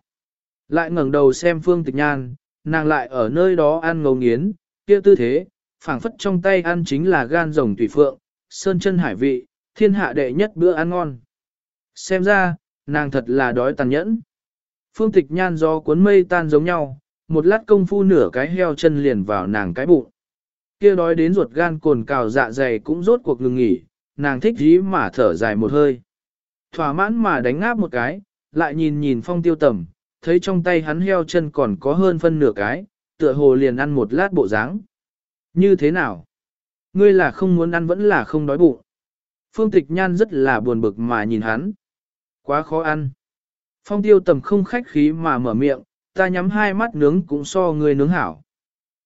Lại ngẩng đầu xem phương tịch nhan, nàng lại ở nơi đó ăn ngấu nghiến, kia tư thế, phảng phất trong tay ăn chính là gan rồng tùy phượng, sơn chân hải vị, thiên hạ đệ nhất bữa ăn ngon. Xem ra, nàng thật là đói tàn nhẫn. Phương tịch nhan do cuốn mây tan giống nhau, một lát công phu nửa cái heo chân liền vào nàng cái bụng. Kia đói đến ruột gan cồn cào dạ dày cũng rốt cuộc ngừng nghỉ, nàng thích dí mà thở dài một hơi. Thỏa mãn mà đánh ngáp một cái, lại nhìn nhìn phong tiêu tầm, thấy trong tay hắn heo chân còn có hơn phân nửa cái, tựa hồ liền ăn một lát bộ dáng. Như thế nào? Ngươi là không muốn ăn vẫn là không đói bụng. Phương tịch nhan rất là buồn bực mà nhìn hắn. Quá khó ăn. Phong tiêu tầm không khách khí mà mở miệng, ta nhắm hai mắt nướng cũng so ngươi nướng hảo.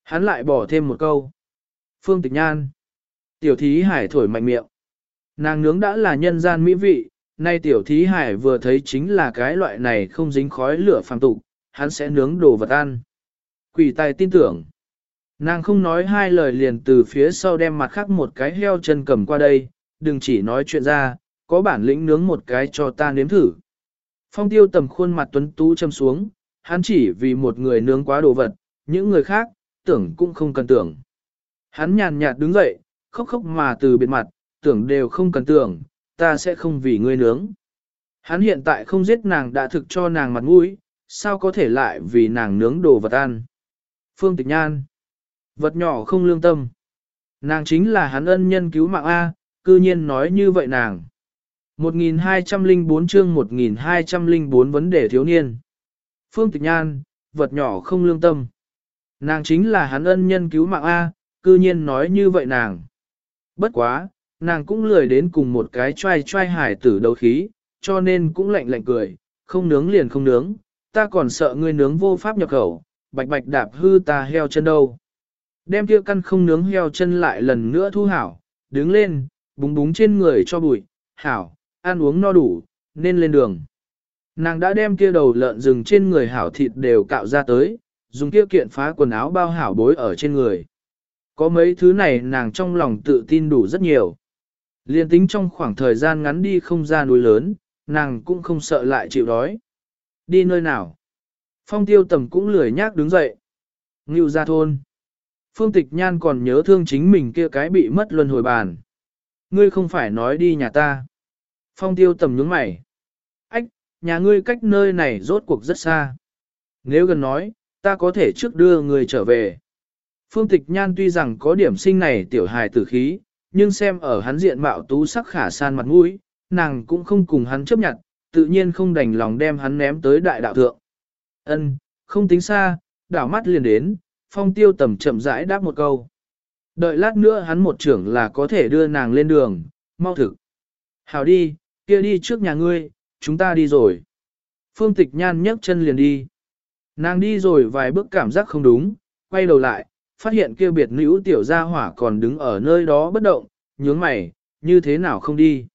Hắn lại bỏ thêm một câu. Phương tịch nhan. Tiểu thí hải thổi mạnh miệng. Nàng nướng đã là nhân gian mỹ vị, nay tiểu thí hải vừa thấy chính là cái loại này không dính khói lửa phàm tục, hắn sẽ nướng đồ vật ăn. Quỷ tài tin tưởng. Nàng không nói hai lời liền từ phía sau đem mặt khác một cái heo chân cầm qua đây, đừng chỉ nói chuyện ra, có bản lĩnh nướng một cái cho ta nếm thử. Phong tiêu tầm khuôn mặt tuấn tú châm xuống, hắn chỉ vì một người nướng quá đồ vật, những người khác, tưởng cũng không cần tưởng. Hắn nhàn nhạt đứng dậy, khóc khóc mà từ biệt mặt, tưởng đều không cần tưởng, ta sẽ không vì ngươi nướng. Hắn hiện tại không giết nàng đã thực cho nàng mặt mũi, sao có thể lại vì nàng nướng đồ vật ăn. Phương Tịch Nhan Vật nhỏ không lương tâm. Nàng chính là hắn ân nhân cứu mạng A, cư nhiên nói như vậy nàng. 1204 chương 1204 vấn đề thiếu niên. Phương Tịch Nhan, vật nhỏ không lương tâm. Nàng chính là hắn ân nhân cứu mạng A, cư nhiên nói như vậy nàng. Bất quá, nàng cũng lười đến cùng một cái trai trai hải tử đấu khí, cho nên cũng lạnh lạnh cười, không nướng liền không nướng, ta còn sợ ngươi nướng vô pháp nhập khẩu, bạch bạch đạp hư ta heo chân đâu. Đem kia căn không nướng heo chân lại lần nữa thu hảo, đứng lên, búng búng trên người cho bụi, hảo, ăn uống no đủ, nên lên đường. Nàng đã đem kia đầu lợn rừng trên người hảo thịt đều cạo ra tới, dùng kia kiện phá quần áo bao hảo bối ở trên người. Có mấy thứ này nàng trong lòng tự tin đủ rất nhiều. Liên tính trong khoảng thời gian ngắn đi không ra núi lớn, nàng cũng không sợ lại chịu đói. Đi nơi nào? Phong tiêu tầm cũng lười nhác đứng dậy. Ngưu ra thôn. Phương Tịch Nhan còn nhớ thương chính mình kia cái bị mất luân hồi bàn. Ngươi không phải nói đi nhà ta. Phong tiêu tầm nhướng mày. Ách, nhà ngươi cách nơi này rốt cuộc rất xa. Nếu gần nói, ta có thể trước đưa người trở về. Phương Tịch Nhan tuy rằng có điểm sinh này tiểu hài tử khí, nhưng xem ở hắn diện mạo tú sắc khả san mặt mũi, nàng cũng không cùng hắn chấp nhận, tự nhiên không đành lòng đem hắn ném tới đại đạo thượng. Ân, không tính xa, đảo mắt liền đến, phong tiêu tầm chậm rãi đáp một câu. Đợi lát nữa hắn một trưởng là có thể đưa nàng lên đường, mau thực. Hảo đi, kia đi trước nhà ngươi, chúng ta đi rồi. Phương tịch nhan nhấc chân liền đi. Nàng đi rồi vài bước cảm giác không đúng, quay đầu lại, phát hiện kia biệt nữ tiểu gia hỏa còn đứng ở nơi đó bất động, nhướng mày, như thế nào không đi.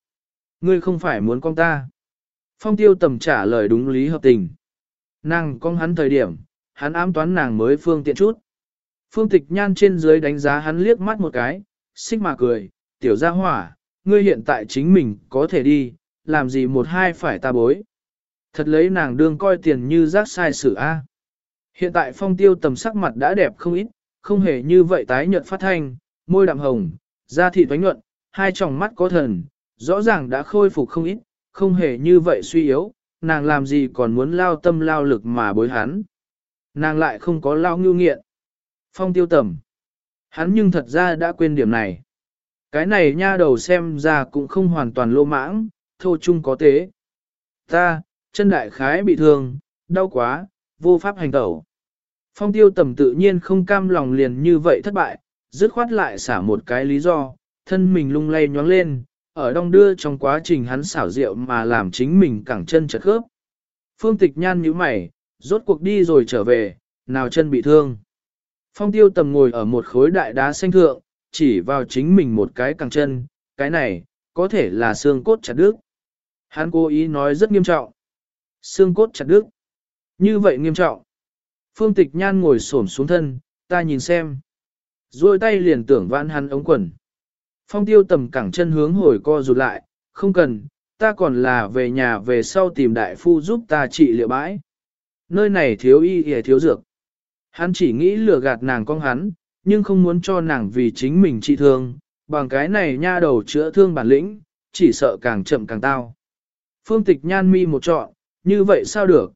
Ngươi không phải muốn con ta. Phong tiêu tầm trả lời đúng lý hợp tình. Nàng con hắn thời điểm, hắn ám toán nàng mới phương tiện chút. Phương tịch nhan trên dưới đánh giá hắn liếc mắt một cái, xích mà cười, tiểu gia hỏa, ngươi hiện tại chính mình có thể đi, làm gì một hai phải ta bối. Thật lấy nàng đương coi tiền như rác sai sử A. Hiện tại phong tiêu tầm sắc mặt đã đẹp không ít, không hề như vậy tái nhợt phát thanh, môi đạm hồng, da thịt toánh nhuận, hai tròng mắt có thần, rõ ràng đã khôi phục không ít, không hề như vậy suy yếu, nàng làm gì còn muốn lao tâm lao lực mà bối hắn. Nàng lại không có lao ngưu nghiện. Phong tiêu tầm. Hắn nhưng thật ra đã quên điểm này. Cái này nha đầu xem ra cũng không hoàn toàn lô mãng, thô chung có tế. Ta, chân đại khái bị thương, đau quá, vô pháp hành tẩu. Phong tiêu tầm tự nhiên không cam lòng liền như vậy thất bại, dứt khoát lại xả một cái lý do, thân mình lung lay nhoáng lên, ở đông đưa trong quá trình hắn xảo rượu mà làm chính mình cẳng chân chật khớp. Phương tịch nhan nhíu mày, rốt cuộc đi rồi trở về, nào chân bị thương. Phong tiêu tầm ngồi ở một khối đại đá xanh thượng, chỉ vào chính mình một cái cẳng chân, cái này, có thể là xương cốt chặt đứt. Hắn cố ý nói rất nghiêm trọng. Xương cốt chặt đứt. Như vậy nghiêm trọng. Phương tịch nhan ngồi xổm xuống thân, ta nhìn xem. Rồi tay liền tưởng vãn hắn ống quần. Phong tiêu tầm cẳng chân hướng hồi co rụt lại, không cần, ta còn là về nhà về sau tìm đại phu giúp ta trị liệu bãi. Nơi này thiếu y hề thiếu dược. Hắn chỉ nghĩ lừa gạt nàng con hắn, nhưng không muốn cho nàng vì chính mình trị thương, bằng cái này nha đầu chữa thương bản lĩnh, chỉ sợ càng chậm càng tao. Phương tịch nhan mi một trọn, như vậy sao được?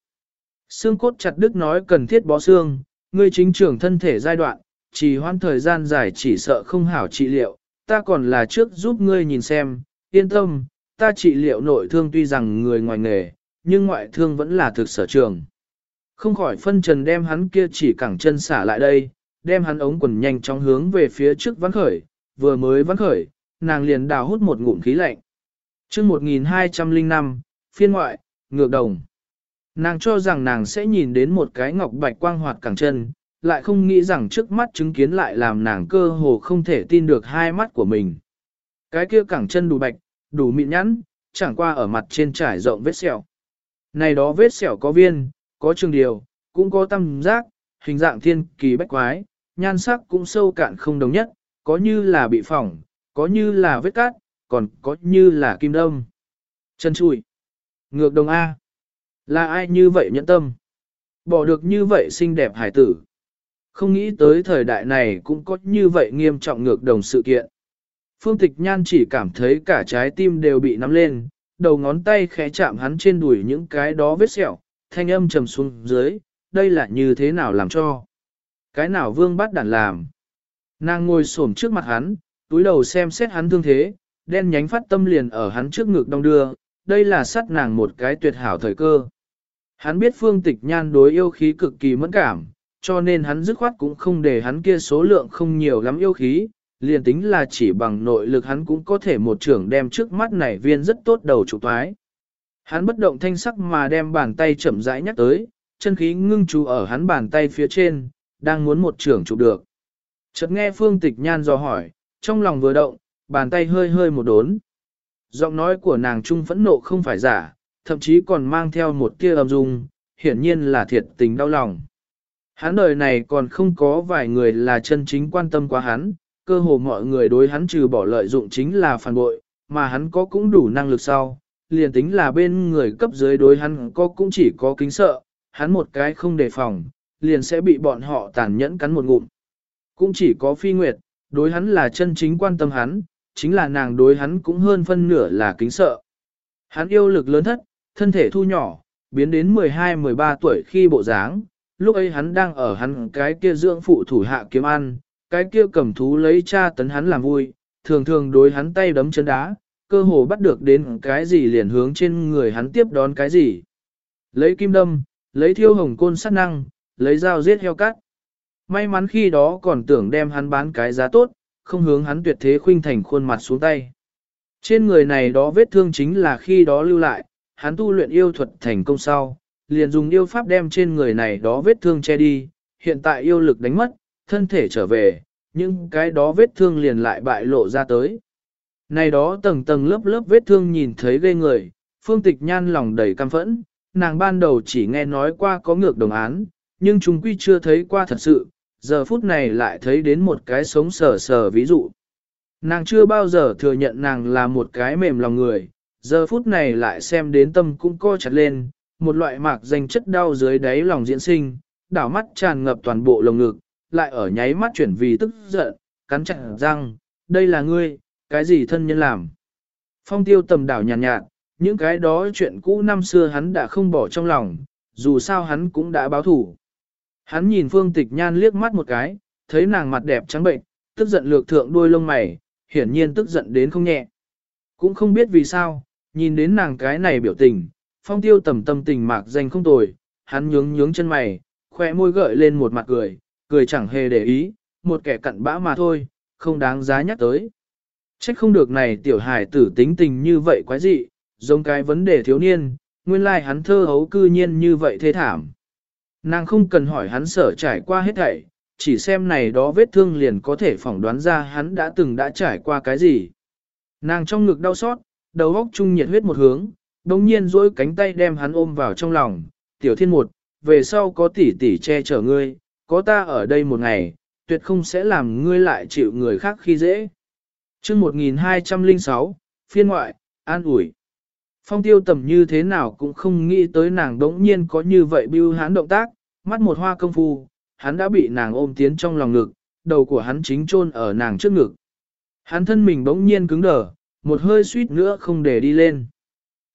Xương cốt chặt đứt nói cần thiết bó xương, ngươi chính trưởng thân thể giai đoạn, chỉ hoãn thời gian dài chỉ sợ không hảo trị liệu, ta còn là trước giúp ngươi nhìn xem, yên tâm, ta trị liệu nội thương tuy rằng người ngoài nghề, nhưng ngoại thương vẫn là thực sở trường. Không khỏi phân trần đem hắn kia chỉ cẳng chân xả lại đây, đem hắn ống quần nhanh chóng hướng về phía trước vắn khởi, vừa mới vắn khởi, nàng liền đào hút một ngụm khí lạnh. chương 1205, phiên ngoại, ngược đồng. Nàng cho rằng nàng sẽ nhìn đến một cái ngọc bạch quang hoạt cẳng chân, lại không nghĩ rằng trước mắt chứng kiến lại làm nàng cơ hồ không thể tin được hai mắt của mình. Cái kia cẳng chân đủ bạch, đủ mịn nhẵn, chẳng qua ở mặt trên trải rộng vết sẹo. Này đó vết sẹo có viên, có trường điều, cũng có tam giác, hình dạng thiên kỳ bách quái, nhan sắc cũng sâu cạn không đồng nhất, có như là bị phỏng, có như là vết cát, còn có như là kim đông. Chân chùi. Ngược đồng A. Là ai như vậy nhẫn tâm? Bỏ được như vậy xinh đẹp hải tử. Không nghĩ tới thời đại này cũng có như vậy nghiêm trọng ngược đồng sự kiện. Phương Tịch Nhan chỉ cảm thấy cả trái tim đều bị nắm lên, đầu ngón tay khẽ chạm hắn trên đùi những cái đó vết sẹo, thanh âm trầm xuống dưới, đây là như thế nào làm cho? Cái nào vương bắt đản làm? Nàng ngồi xổm trước mặt hắn, túi đầu xem xét hắn thương thế, đen nhánh phát tâm liền ở hắn trước ngực đông đưa, đây là sát nàng một cái tuyệt hảo thời cơ. Hắn biết phương tịch nhan đối yêu khí cực kỳ mẫn cảm, cho nên hắn dứt khoát cũng không để hắn kia số lượng không nhiều lắm yêu khí, liền tính là chỉ bằng nội lực hắn cũng có thể một trưởng đem trước mắt này viên rất tốt đầu trụ toái. Hắn bất động thanh sắc mà đem bàn tay chậm rãi nhắc tới, chân khí ngưng chú ở hắn bàn tay phía trên, đang muốn một trưởng chụp được. Chợt nghe Phương Tịch Nhan dò hỏi, trong lòng vừa động, bàn tay hơi hơi một đốn. Giọng nói của nàng trung phẫn nộ không phải giả, thậm chí còn mang theo một tia âm dung, hiển nhiên là thiệt tình đau lòng. Hắn đời này còn không có vài người là chân chính quan tâm quá hắn, cơ hồ mọi người đối hắn trừ bỏ lợi dụng chính là phản bội, mà hắn có cũng đủ năng lực sau, liền tính là bên người cấp dưới đối hắn có cũng chỉ có kính sợ, hắn một cái không đề phòng, liền sẽ bị bọn họ tàn nhẫn cắn một ngụm. Cũng chỉ có phi nguyệt, đối hắn là chân chính quan tâm hắn, chính là nàng đối hắn cũng hơn phân nửa là kính sợ. Hắn yêu lực lớn thất, thân thể thu nhỏ, biến đến 12-13 tuổi khi bộ dáng, lúc ấy hắn đang ở hắn cái kia dưỡng phụ thủ hạ kiếm ăn, cái kia cầm thú lấy cha tấn hắn làm vui, thường thường đối hắn tay đấm chân đá, cơ hồ bắt được đến cái gì liền hướng trên người hắn tiếp đón cái gì. Lấy kim đâm, lấy thiêu hồng côn sát năng, lấy dao giết heo cắt. May mắn khi đó còn tưởng đem hắn bán cái giá tốt, không hướng hắn tuyệt thế khuynh thành khuôn mặt xuống tay. Trên người này đó vết thương chính là khi đó lưu lại, hắn tu luyện yêu thuật thành công sau, liền dùng yêu pháp đem trên người này đó vết thương che đi, hiện tại yêu lực đánh mất, thân thể trở về, nhưng cái đó vết thương liền lại bại lộ ra tới. Này đó tầng tầng lớp lớp vết thương nhìn thấy ghê người, phương tịch nhan lòng đầy căm phẫn, nàng ban đầu chỉ nghe nói qua có ngược đồng án, nhưng chúng quy chưa thấy qua thật sự, giờ phút này lại thấy đến một cái sống sờ sờ ví dụ. Nàng chưa bao giờ thừa nhận nàng là một cái mềm lòng người, giờ phút này lại xem đến tâm cũng co chặt lên, một loại mạc danh chất đau dưới đáy lòng diễn sinh, đảo mắt tràn ngập toàn bộ lồng ngực, lại ở nháy mắt chuyển vì tức giận, cắn chặt răng, đây là ngươi, cái gì thân nhân làm. Phong tiêu tầm đảo nhàn nhạt, nhạt, những cái đó chuyện cũ năm xưa hắn đã không bỏ trong lòng, dù sao hắn cũng đã báo thủ. Hắn nhìn phương tịch nhan liếc mắt một cái, thấy nàng mặt đẹp trắng bệnh, tức giận lược thượng đuôi lông mày, hiển nhiên tức giận đến không nhẹ. Cũng không biết vì sao, nhìn đến nàng cái này biểu tình, phong tiêu tầm tâm tình mạc danh không tồi, hắn nhướng nhướng chân mày, khoe môi gợi lên một mặt cười, cười chẳng hề để ý, một kẻ cặn bã mà thôi, không đáng giá nhắc tới. Trách không được này tiểu hải tử tính tình như vậy quái dị, giống cái vấn đề thiếu niên, nguyên lai hắn thơ hấu cư nhiên như vậy thê thảm. Nàng không cần hỏi hắn sở trải qua hết thảy, chỉ xem này đó vết thương liền có thể phỏng đoán ra hắn đã từng đã trải qua cái gì. Nàng trong ngực đau xót, đầu óc trung nhiệt huyết một hướng, đồng nhiên duỗi cánh tay đem hắn ôm vào trong lòng, tiểu thiên một, về sau có tỷ tỷ che chở ngươi, có ta ở đây một ngày, tuyệt không sẽ làm ngươi lại chịu người khác khi dễ. chương 1206, phiên ngoại, an ủi. Phong tiêu tầm như thế nào cũng không nghĩ tới nàng đống nhiên có như vậy bưu hắn động tác, mắt một hoa công phu, hắn đã bị nàng ôm tiến trong lòng ngực, đầu của hắn chính chôn ở nàng trước ngực. Hắn thân mình bỗng nhiên cứng đờ, một hơi suýt nữa không để đi lên.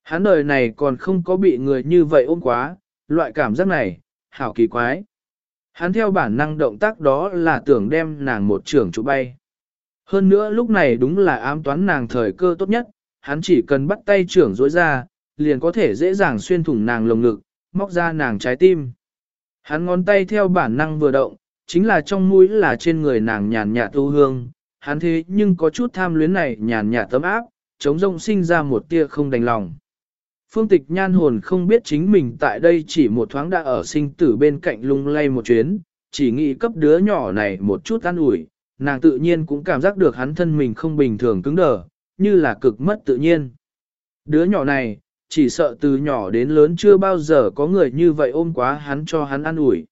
Hắn đời này còn không có bị người như vậy ôm quá, loại cảm giác này, hảo kỳ quái. Hắn theo bản năng động tác đó là tưởng đem nàng một trưởng trụ bay. Hơn nữa lúc này đúng là ám toán nàng thời cơ tốt nhất, hắn chỉ cần bắt tay trưởng rối ra, liền có thể dễ dàng xuyên thủng nàng lồng ngực, móc ra nàng trái tim. Hắn ngón tay theo bản năng vừa động, chính là trong mũi là trên người nàng nhàn nhạt tu hương, hắn thế nhưng có chút tham luyến này nhàn nhạt tấm áp, chống rông sinh ra một tia không đành lòng. Phương tịch nhan hồn không biết chính mình tại đây chỉ một thoáng đã ở sinh tử bên cạnh lung lay một chuyến, chỉ nghĩ cấp đứa nhỏ này một chút an ủi, nàng tự nhiên cũng cảm giác được hắn thân mình không bình thường cứng đờ, như là cực mất tự nhiên. Đứa nhỏ này, chỉ sợ từ nhỏ đến lớn chưa bao giờ có người như vậy ôm quá hắn cho hắn ăn ủi.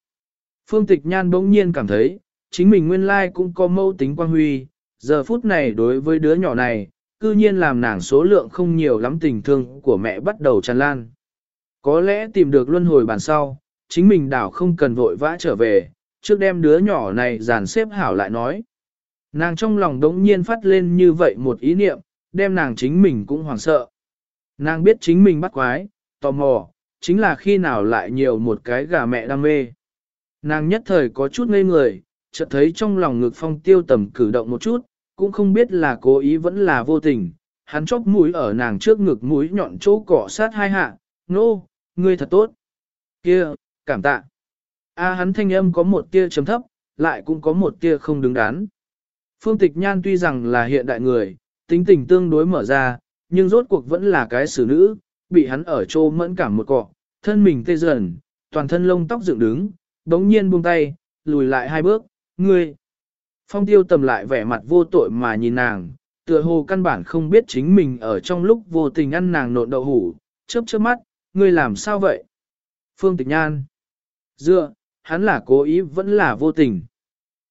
Phương Tịch Nhan bỗng nhiên cảm thấy, chính mình nguyên lai cũng có mâu tính quan huy, giờ phút này đối với đứa nhỏ này, cư nhiên làm nàng số lượng không nhiều lắm tình thương của mẹ bắt đầu tràn lan. Có lẽ tìm được luân hồi bàn sau, chính mình đảo không cần vội vã trở về, trước đem đứa nhỏ này dàn xếp hảo lại nói. Nàng trong lòng đống nhiên phát lên như vậy một ý niệm, đem nàng chính mình cũng hoảng sợ. Nàng biết chính mình bắt quái, tò mò, chính là khi nào lại nhiều một cái gà mẹ đam mê. Nàng nhất thời có chút ngây người, chợt thấy trong lòng ngực phong tiêu tầm cử động một chút, cũng không biết là cố ý vẫn là vô tình. Hắn chóc mũi ở nàng trước ngực mũi nhọn chỗ cỏ sát hai hạ, nô, no, ngươi thật tốt. Kia, cảm tạ. A hắn thanh âm có một tia chấm thấp, lại cũng có một tia không đứng đắn. Phương Tịch Nhan tuy rằng là hiện đại người, tính tình tương đối mở ra, nhưng rốt cuộc vẫn là cái xử nữ, bị hắn ở chỗ mẫn cảm một cọ, thân mình tê dần, toàn thân lông tóc dựng đứng, đống nhiên buông tay, lùi lại hai bước, ngươi. Phong tiêu tầm lại vẻ mặt vô tội mà nhìn nàng, tựa hồ căn bản không biết chính mình ở trong lúc vô tình ăn nàng nộn đậu hủ, chớp chớp mắt, ngươi làm sao vậy? Phương tịch nhan. Dựa, hắn là cố ý vẫn là vô tình.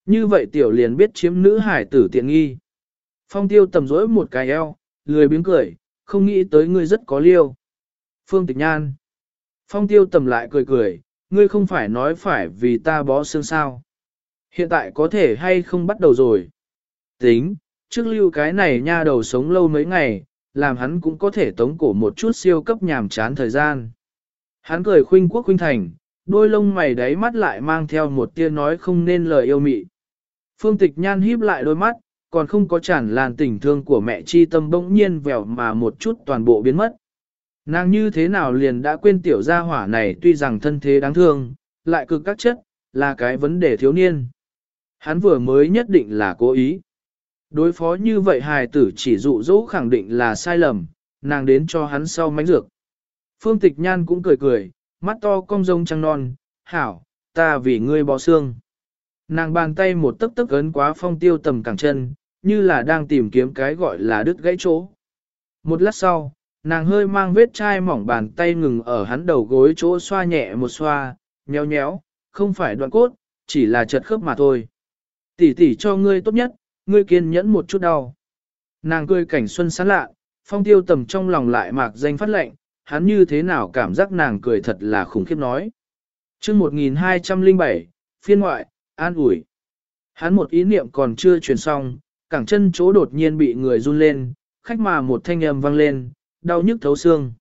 Như vậy tiểu liền biết chiếm nữ hải tử tiện nghi. Phong tiêu tầm rỗi một cái eo, lười biếng cười, không nghĩ tới ngươi rất có liêu. Phương tịch nhan. Phong tiêu tầm lại cười cười, ngươi không phải nói phải vì ta bó xương sao. Hiện tại có thể hay không bắt đầu rồi. Tính, trước lưu cái này nha đầu sống lâu mấy ngày, làm hắn cũng có thể tống cổ một chút siêu cấp nhàm chán thời gian. Hắn cười khuynh quốc khuynh thành, đôi lông mày đáy mắt lại mang theo một tia nói không nên lời yêu mị. Phương tịch nhan híp lại đôi mắt, còn không có tràn làn tình thương của mẹ chi tâm bỗng nhiên vèo mà một chút toàn bộ biến mất. Nàng như thế nào liền đã quên tiểu gia hỏa này tuy rằng thân thế đáng thương, lại cực các chất, là cái vấn đề thiếu niên. Hắn vừa mới nhất định là cố ý. Đối phó như vậy hài tử chỉ dụ dỗ khẳng định là sai lầm, nàng đến cho hắn sau mánh dược. Phương tịch nhan cũng cười cười, mắt to cong rông trăng non, hảo, ta vì ngươi bó xương. Nàng bàn tay một tấc tấc ấn quá phong tiêu tầm cẳng chân, như là đang tìm kiếm cái gọi là đứt gãy chỗ. Một lát sau, nàng hơi mang vết chai mỏng bàn tay ngừng ở hắn đầu gối chỗ xoa nhẹ một xoa, nhéo nhéo, không phải đoạn cốt, chỉ là chật khớp mà thôi. Tỷ tỷ cho ngươi tốt nhất, ngươi kiên nhẫn một chút đau. Nàng cười cảnh xuân sáng lạ, phong tiêu tầm trong lòng lại mạc danh phát lệnh, hắn như thế nào cảm giác nàng cười thật là khủng khiếp nói. chương 1207, phiên ngoại, an ủi. Hắn một ý niệm còn chưa truyền xong, cẳng chân chỗ đột nhiên bị người run lên, khách mà một thanh âm vang lên, đau nhức thấu xương.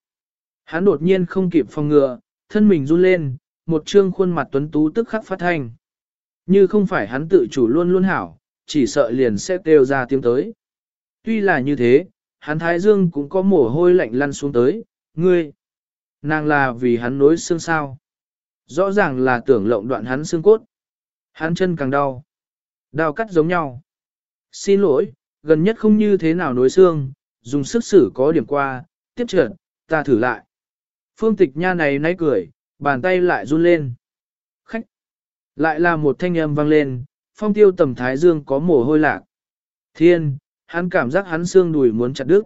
Hắn đột nhiên không kịp phòng ngừa, thân mình run lên, một trương khuôn mặt tuấn tú tức khắc phát thanh. Như không phải hắn tự chủ luôn luôn hảo, chỉ sợ liền sẽ kêu ra tiếng tới. Tuy là như thế, hắn thái dương cũng có mồ hôi lạnh lăn xuống tới, ngươi. Nàng là vì hắn nối xương sao. Rõ ràng là tưởng lộng đoạn hắn xương cốt. Hắn chân càng đau. Đau cắt giống nhau. Xin lỗi, gần nhất không như thế nào nối xương, dùng sức xử có điểm qua, tiếp trượt, ta thử lại. Phương tịch nha này nay cười, bàn tay lại run lên. Lại là một thanh âm vang lên, phong tiêu tầm thái dương có mồ hôi lạc. Thiên, hắn cảm giác hắn xương đùi muốn chặt đứt.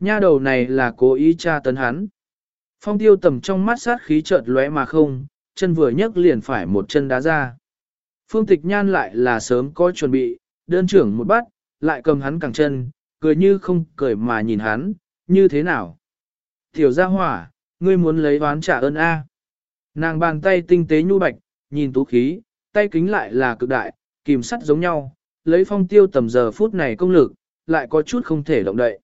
Nha đầu này là cố ý tra tấn hắn. Phong tiêu tầm trong mắt sát khí chợt lóe mà không, chân vừa nhấc liền phải một chân đá ra. Phương tịch nhan lại là sớm có chuẩn bị, đơn trưởng một bắt, lại cầm hắn cẳng chân, cười như không cười mà nhìn hắn, như thế nào. Tiểu gia hỏa, ngươi muốn lấy oán trả ơn A. Nàng bàn tay tinh tế nhu bạch, nhìn tú khí, tay kính lại là cực đại, kìm sắt giống nhau, lấy phong tiêu tầm giờ phút này công lực, lại có chút không thể động đậy.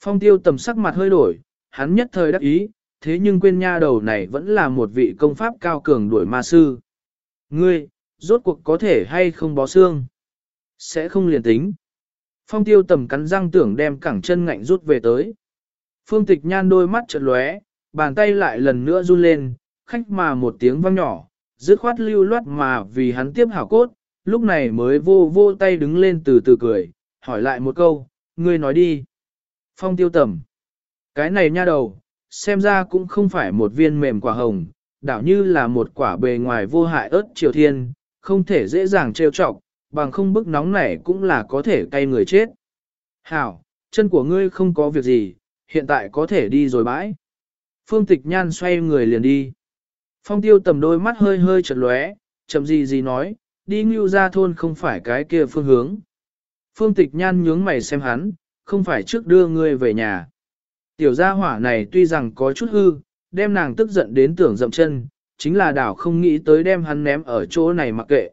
Phong tiêu tầm sắc mặt hơi đổi, hắn nhất thời đắc ý, thế nhưng quên nha đầu này vẫn là một vị công pháp cao cường đuổi ma sư. Ngươi, rốt cuộc có thể hay không bó xương? Sẽ không liền tính. Phong tiêu tầm cắn răng tưởng đem cẳng chân ngạnh rút về tới. Phương tịch nhan đôi mắt chợt lóe, bàn tay lại lần nữa run lên, khách mà một tiếng vang nhỏ, dứt khoát lưu loát mà vì hắn tiếp hảo cốt, lúc này mới vô vô tay đứng lên từ từ cười, hỏi lại một câu, ngươi nói đi. Phong tiêu tầm. Cái này nha đầu, xem ra cũng không phải một viên mềm quả hồng, đảo như là một quả bề ngoài vô hại ớt triều thiên, không thể dễ dàng trêu chọc, bằng không bức nóng này cũng là có thể cay người chết. Hảo, chân của ngươi không có việc gì, hiện tại có thể đi rồi bãi. Phương tịch nhan xoay người liền đi. Phong tiêu tầm đôi mắt hơi hơi chật lóe, chậm gì gì nói, đi ngưu ra thôn không phải cái kia phương hướng. Phương tịch nhan nhướng mày xem hắn, không phải trước đưa ngươi về nhà. Tiểu gia hỏa này tuy rằng có chút hư, đem nàng tức giận đến tưởng dậm chân, chính là đảo không nghĩ tới đem hắn ném ở chỗ này mặc kệ.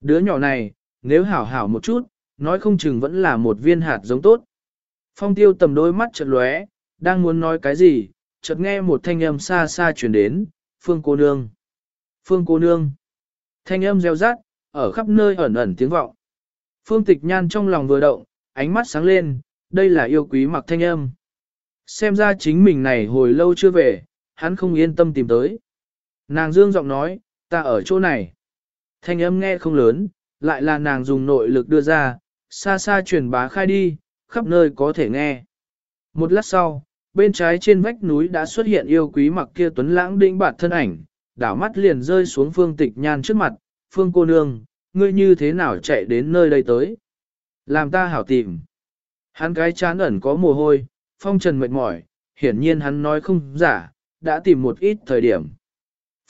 Đứa nhỏ này, nếu hảo hảo một chút, nói không chừng vẫn là một viên hạt giống tốt. Phong tiêu tầm đôi mắt chật lóe, đang muốn nói cái gì, chợt nghe một thanh âm xa xa chuyển đến, phương cô nương. Phương cô nương. Thanh âm reo rát, ở khắp nơi ẩn ẩn tiếng vọng. Phương tịch nhan trong lòng vừa động, ánh mắt sáng lên, đây là yêu quý mặc thanh âm. Xem ra chính mình này hồi lâu chưa về, hắn không yên tâm tìm tới. Nàng dương giọng nói, ta ở chỗ này. Thanh âm nghe không lớn, lại là nàng dùng nội lực đưa ra, xa xa truyền bá khai đi, khắp nơi có thể nghe. Một lát sau, bên trái trên vách núi đã xuất hiện yêu quý mặc kia tuấn lãng đĩnh bạt thân ảnh, đảo mắt liền rơi xuống phương tịch nhan trước mặt, phương cô nương, ngươi như thế nào chạy đến nơi đây tới. Làm ta hảo tìm. Hắn cái chán ẩn có mồ hôi, phong trần mệt mỏi, hiển nhiên hắn nói không giả, đã tìm một ít thời điểm.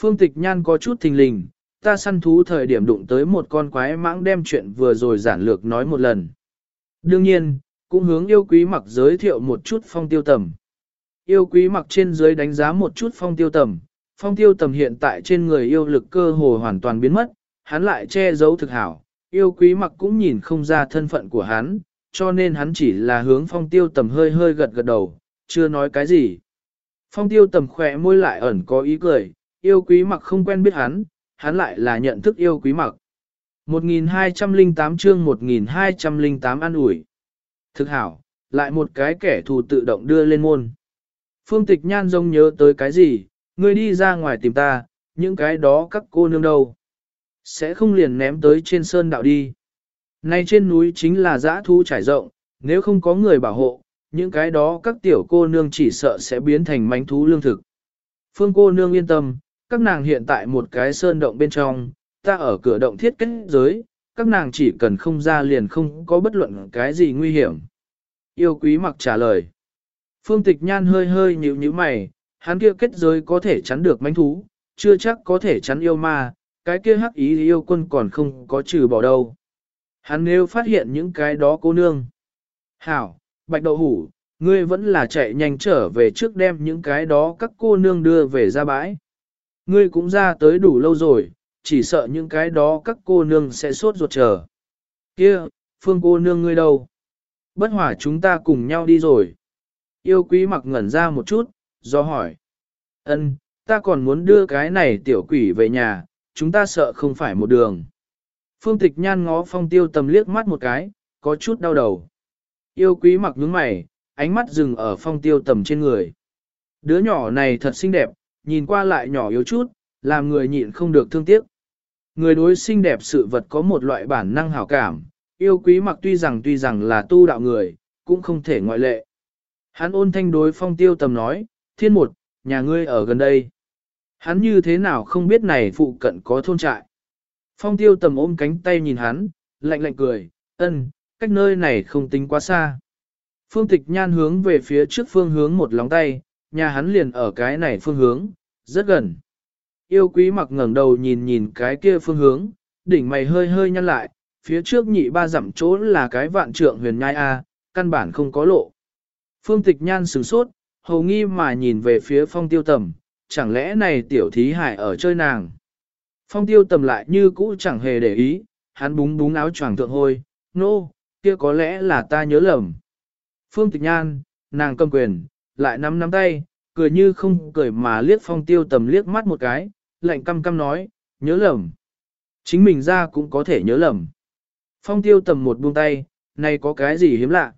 Phương tịch nhan có chút thình lình, ta săn thú thời điểm đụng tới một con quái mãng đem chuyện vừa rồi giản lược nói một lần. Đương nhiên, cũng hướng yêu quý mặc giới thiệu một chút phong tiêu tầm. Yêu quý mặc trên dưới đánh giá một chút phong tiêu tầm, phong tiêu tầm hiện tại trên người yêu lực cơ hồ hoàn toàn biến mất, hắn lại che giấu thực hảo, yêu quý mặc cũng nhìn không ra thân phận của hắn, cho nên hắn chỉ là hướng phong tiêu tầm hơi hơi gật gật đầu, chưa nói cái gì. Phong tiêu tầm khỏe môi lại ẩn có ý cười, yêu quý mặc không quen biết hắn, hắn lại là nhận thức yêu quý mặc. 1208 chương 1208 an ủi. Thực hảo, lại một cái kẻ thù tự động đưa lên môn. Phương tịch nhan rông nhớ tới cái gì, ngươi đi ra ngoài tìm ta, những cái đó các cô nương đâu. Sẽ không liền ném tới trên sơn đạo đi. Nay trên núi chính là dã thu trải rộng, nếu không có người bảo hộ, những cái đó các tiểu cô nương chỉ sợ sẽ biến thành mánh thú lương thực. Phương cô nương yên tâm, các nàng hiện tại một cái sơn động bên trong, ta ở cửa động thiết kết giới, các nàng chỉ cần không ra liền không có bất luận cái gì nguy hiểm. Yêu quý mặc trả lời. Phương tịch nhan hơi hơi nhíu nhíu mày, hắn kia kết giới có thể chắn được manh thú, chưa chắc có thể chắn yêu ma, cái kia hắc ý yêu quân còn không có trừ bỏ đâu. Hắn nếu phát hiện những cái đó cô nương. Hảo, bạch đậu hủ, ngươi vẫn là chạy nhanh trở về trước đem những cái đó các cô nương đưa về ra bãi. Ngươi cũng ra tới đủ lâu rồi, chỉ sợ những cái đó các cô nương sẽ sốt ruột chờ. Kia, phương cô nương ngươi đâu? Bất hỏa chúng ta cùng nhau đi rồi. Yêu quý mặc ngẩn ra một chút, do hỏi. ân ta còn muốn đưa cái này tiểu quỷ về nhà, chúng ta sợ không phải một đường. Phương tịch nhan ngó phong tiêu tầm liếc mắt một cái, có chút đau đầu. Yêu quý mặc nhướng mày, ánh mắt dừng ở phong tiêu tầm trên người. Đứa nhỏ này thật xinh đẹp, nhìn qua lại nhỏ yếu chút, làm người nhịn không được thương tiếc. Người đối xinh đẹp sự vật có một loại bản năng hảo cảm, yêu quý mặc tuy rằng tuy rằng là tu đạo người, cũng không thể ngoại lệ. Hắn ôn thanh đối phong tiêu tầm nói, thiên một, nhà ngươi ở gần đây. Hắn như thế nào không biết này phụ cận có thôn trại. Phong tiêu tầm ôm cánh tay nhìn hắn, lạnh lạnh cười, ân, cách nơi này không tính quá xa. Phương tịch nhan hướng về phía trước phương hướng một lóng tay, nhà hắn liền ở cái này phương hướng, rất gần. Yêu quý mặc ngẩng đầu nhìn nhìn cái kia phương hướng, đỉnh mày hơi hơi nhăn lại, phía trước nhị ba dặm chỗ là cái vạn trượng huyền nhai A, căn bản không có lộ. Phương tịch nhan sửng sốt, hầu nghi mà nhìn về phía phong tiêu tầm, chẳng lẽ này tiểu thí hải ở chơi nàng. Phong tiêu tầm lại như cũ chẳng hề để ý, hắn búng búng áo choàng thượng hôi, nô, no, kia có lẽ là ta nhớ lầm. Phương tịch nhan, nàng cầm quyền, lại nắm nắm tay, cười như không cười mà liếc phong tiêu tầm liếc mắt một cái, lạnh căm căm nói, nhớ lầm. Chính mình ra cũng có thể nhớ lầm. Phong tiêu tầm một buông tay, này có cái gì hiếm lạ.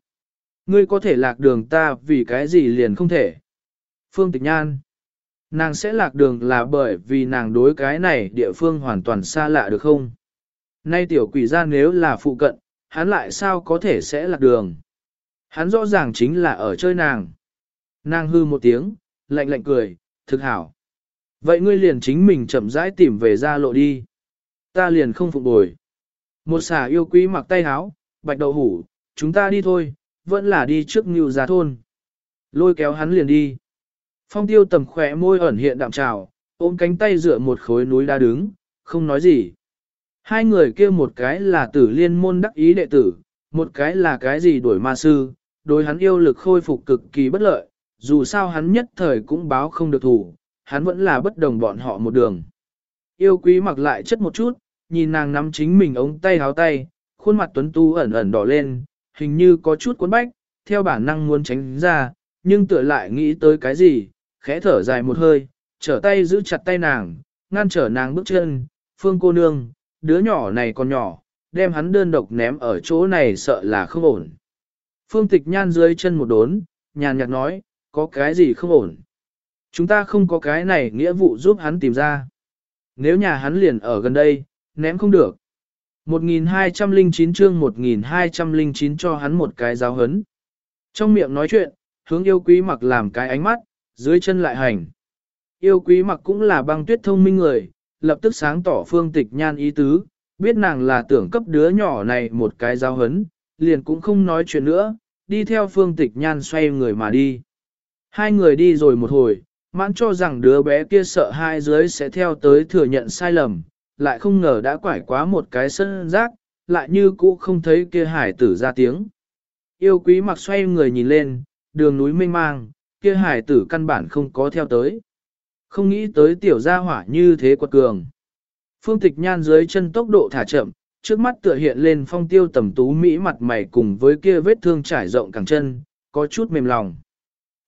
Ngươi có thể lạc đường ta vì cái gì liền không thể. Phương tịch nhan. Nàng sẽ lạc đường là bởi vì nàng đối cái này địa phương hoàn toàn xa lạ được không? Nay tiểu quỷ ra nếu là phụ cận, hắn lại sao có thể sẽ lạc đường? Hắn rõ ràng chính là ở chơi nàng. Nàng hư một tiếng, lạnh lạnh cười, thực hảo. Vậy ngươi liền chính mình chậm rãi tìm về ra lộ đi. Ta liền không phục bồi. Một xà yêu quý mặc tay háo, bạch đậu hủ, chúng ta đi thôi, vẫn là đi trước ngưu gia thôn. Lôi kéo hắn liền đi. Phong tiêu tầm khỏe môi ẩn hiện đạm trào, ôm cánh tay dựa một khối núi đá đứng, không nói gì. Hai người kia một cái là tử liên môn đắc ý đệ tử, một cái là cái gì đuổi ma sư, đối hắn yêu lực khôi phục cực kỳ bất lợi, dù sao hắn nhất thời cũng báo không được thủ, hắn vẫn là bất đồng bọn họ một đường. Yêu quý mặc lại chất một chút, nhìn nàng nắm chính mình ống tay háo tay, khuôn mặt tuấn tu ẩn ẩn đỏ lên, hình như có chút cuốn bách, theo bản năng muốn tránh ra, nhưng tựa lại nghĩ tới cái gì, khẽ thở dài một hơi, trở tay giữ chặt tay nàng, ngăn trở nàng bước chân, phương cô nương, đứa nhỏ này còn nhỏ, đem hắn đơn độc ném ở chỗ này sợ là không ổn. Phương tịch nhan dưới chân một đốn, nhàn nhạt nói, có cái gì không ổn. Chúng ta không có cái này nghĩa vụ giúp hắn tìm ra. Nếu nhà hắn liền ở gần đây, ném không được. 1209 chương 1209 cho hắn một cái giáo hấn. Trong miệng nói chuyện, hướng yêu quý mặc làm cái ánh mắt, dưới chân lại hành. Yêu quý mặc cũng là băng tuyết thông minh người, lập tức sáng tỏ phương tịch nhan ý tứ, biết nàng là tưởng cấp đứa nhỏ này một cái giáo hấn, liền cũng không nói chuyện nữa, đi theo phương tịch nhan xoay người mà đi. Hai người đi rồi một hồi, mãn cho rằng đứa bé kia sợ hai dưới sẽ theo tới thừa nhận sai lầm, lại không ngờ đã quải quá một cái sân rác, lại như cũ không thấy kia hải tử ra tiếng. Yêu quý mặc xoay người nhìn lên, đường núi mênh mang, kia hải tử căn bản không có theo tới. Không nghĩ tới tiểu gia hỏa như thế quật cường. Phương tịch nhan dưới chân tốc độ thả chậm, trước mắt tựa hiện lên phong tiêu tầm tú mỹ mặt mày cùng với kia vết thương trải rộng cẳng chân, có chút mềm lòng.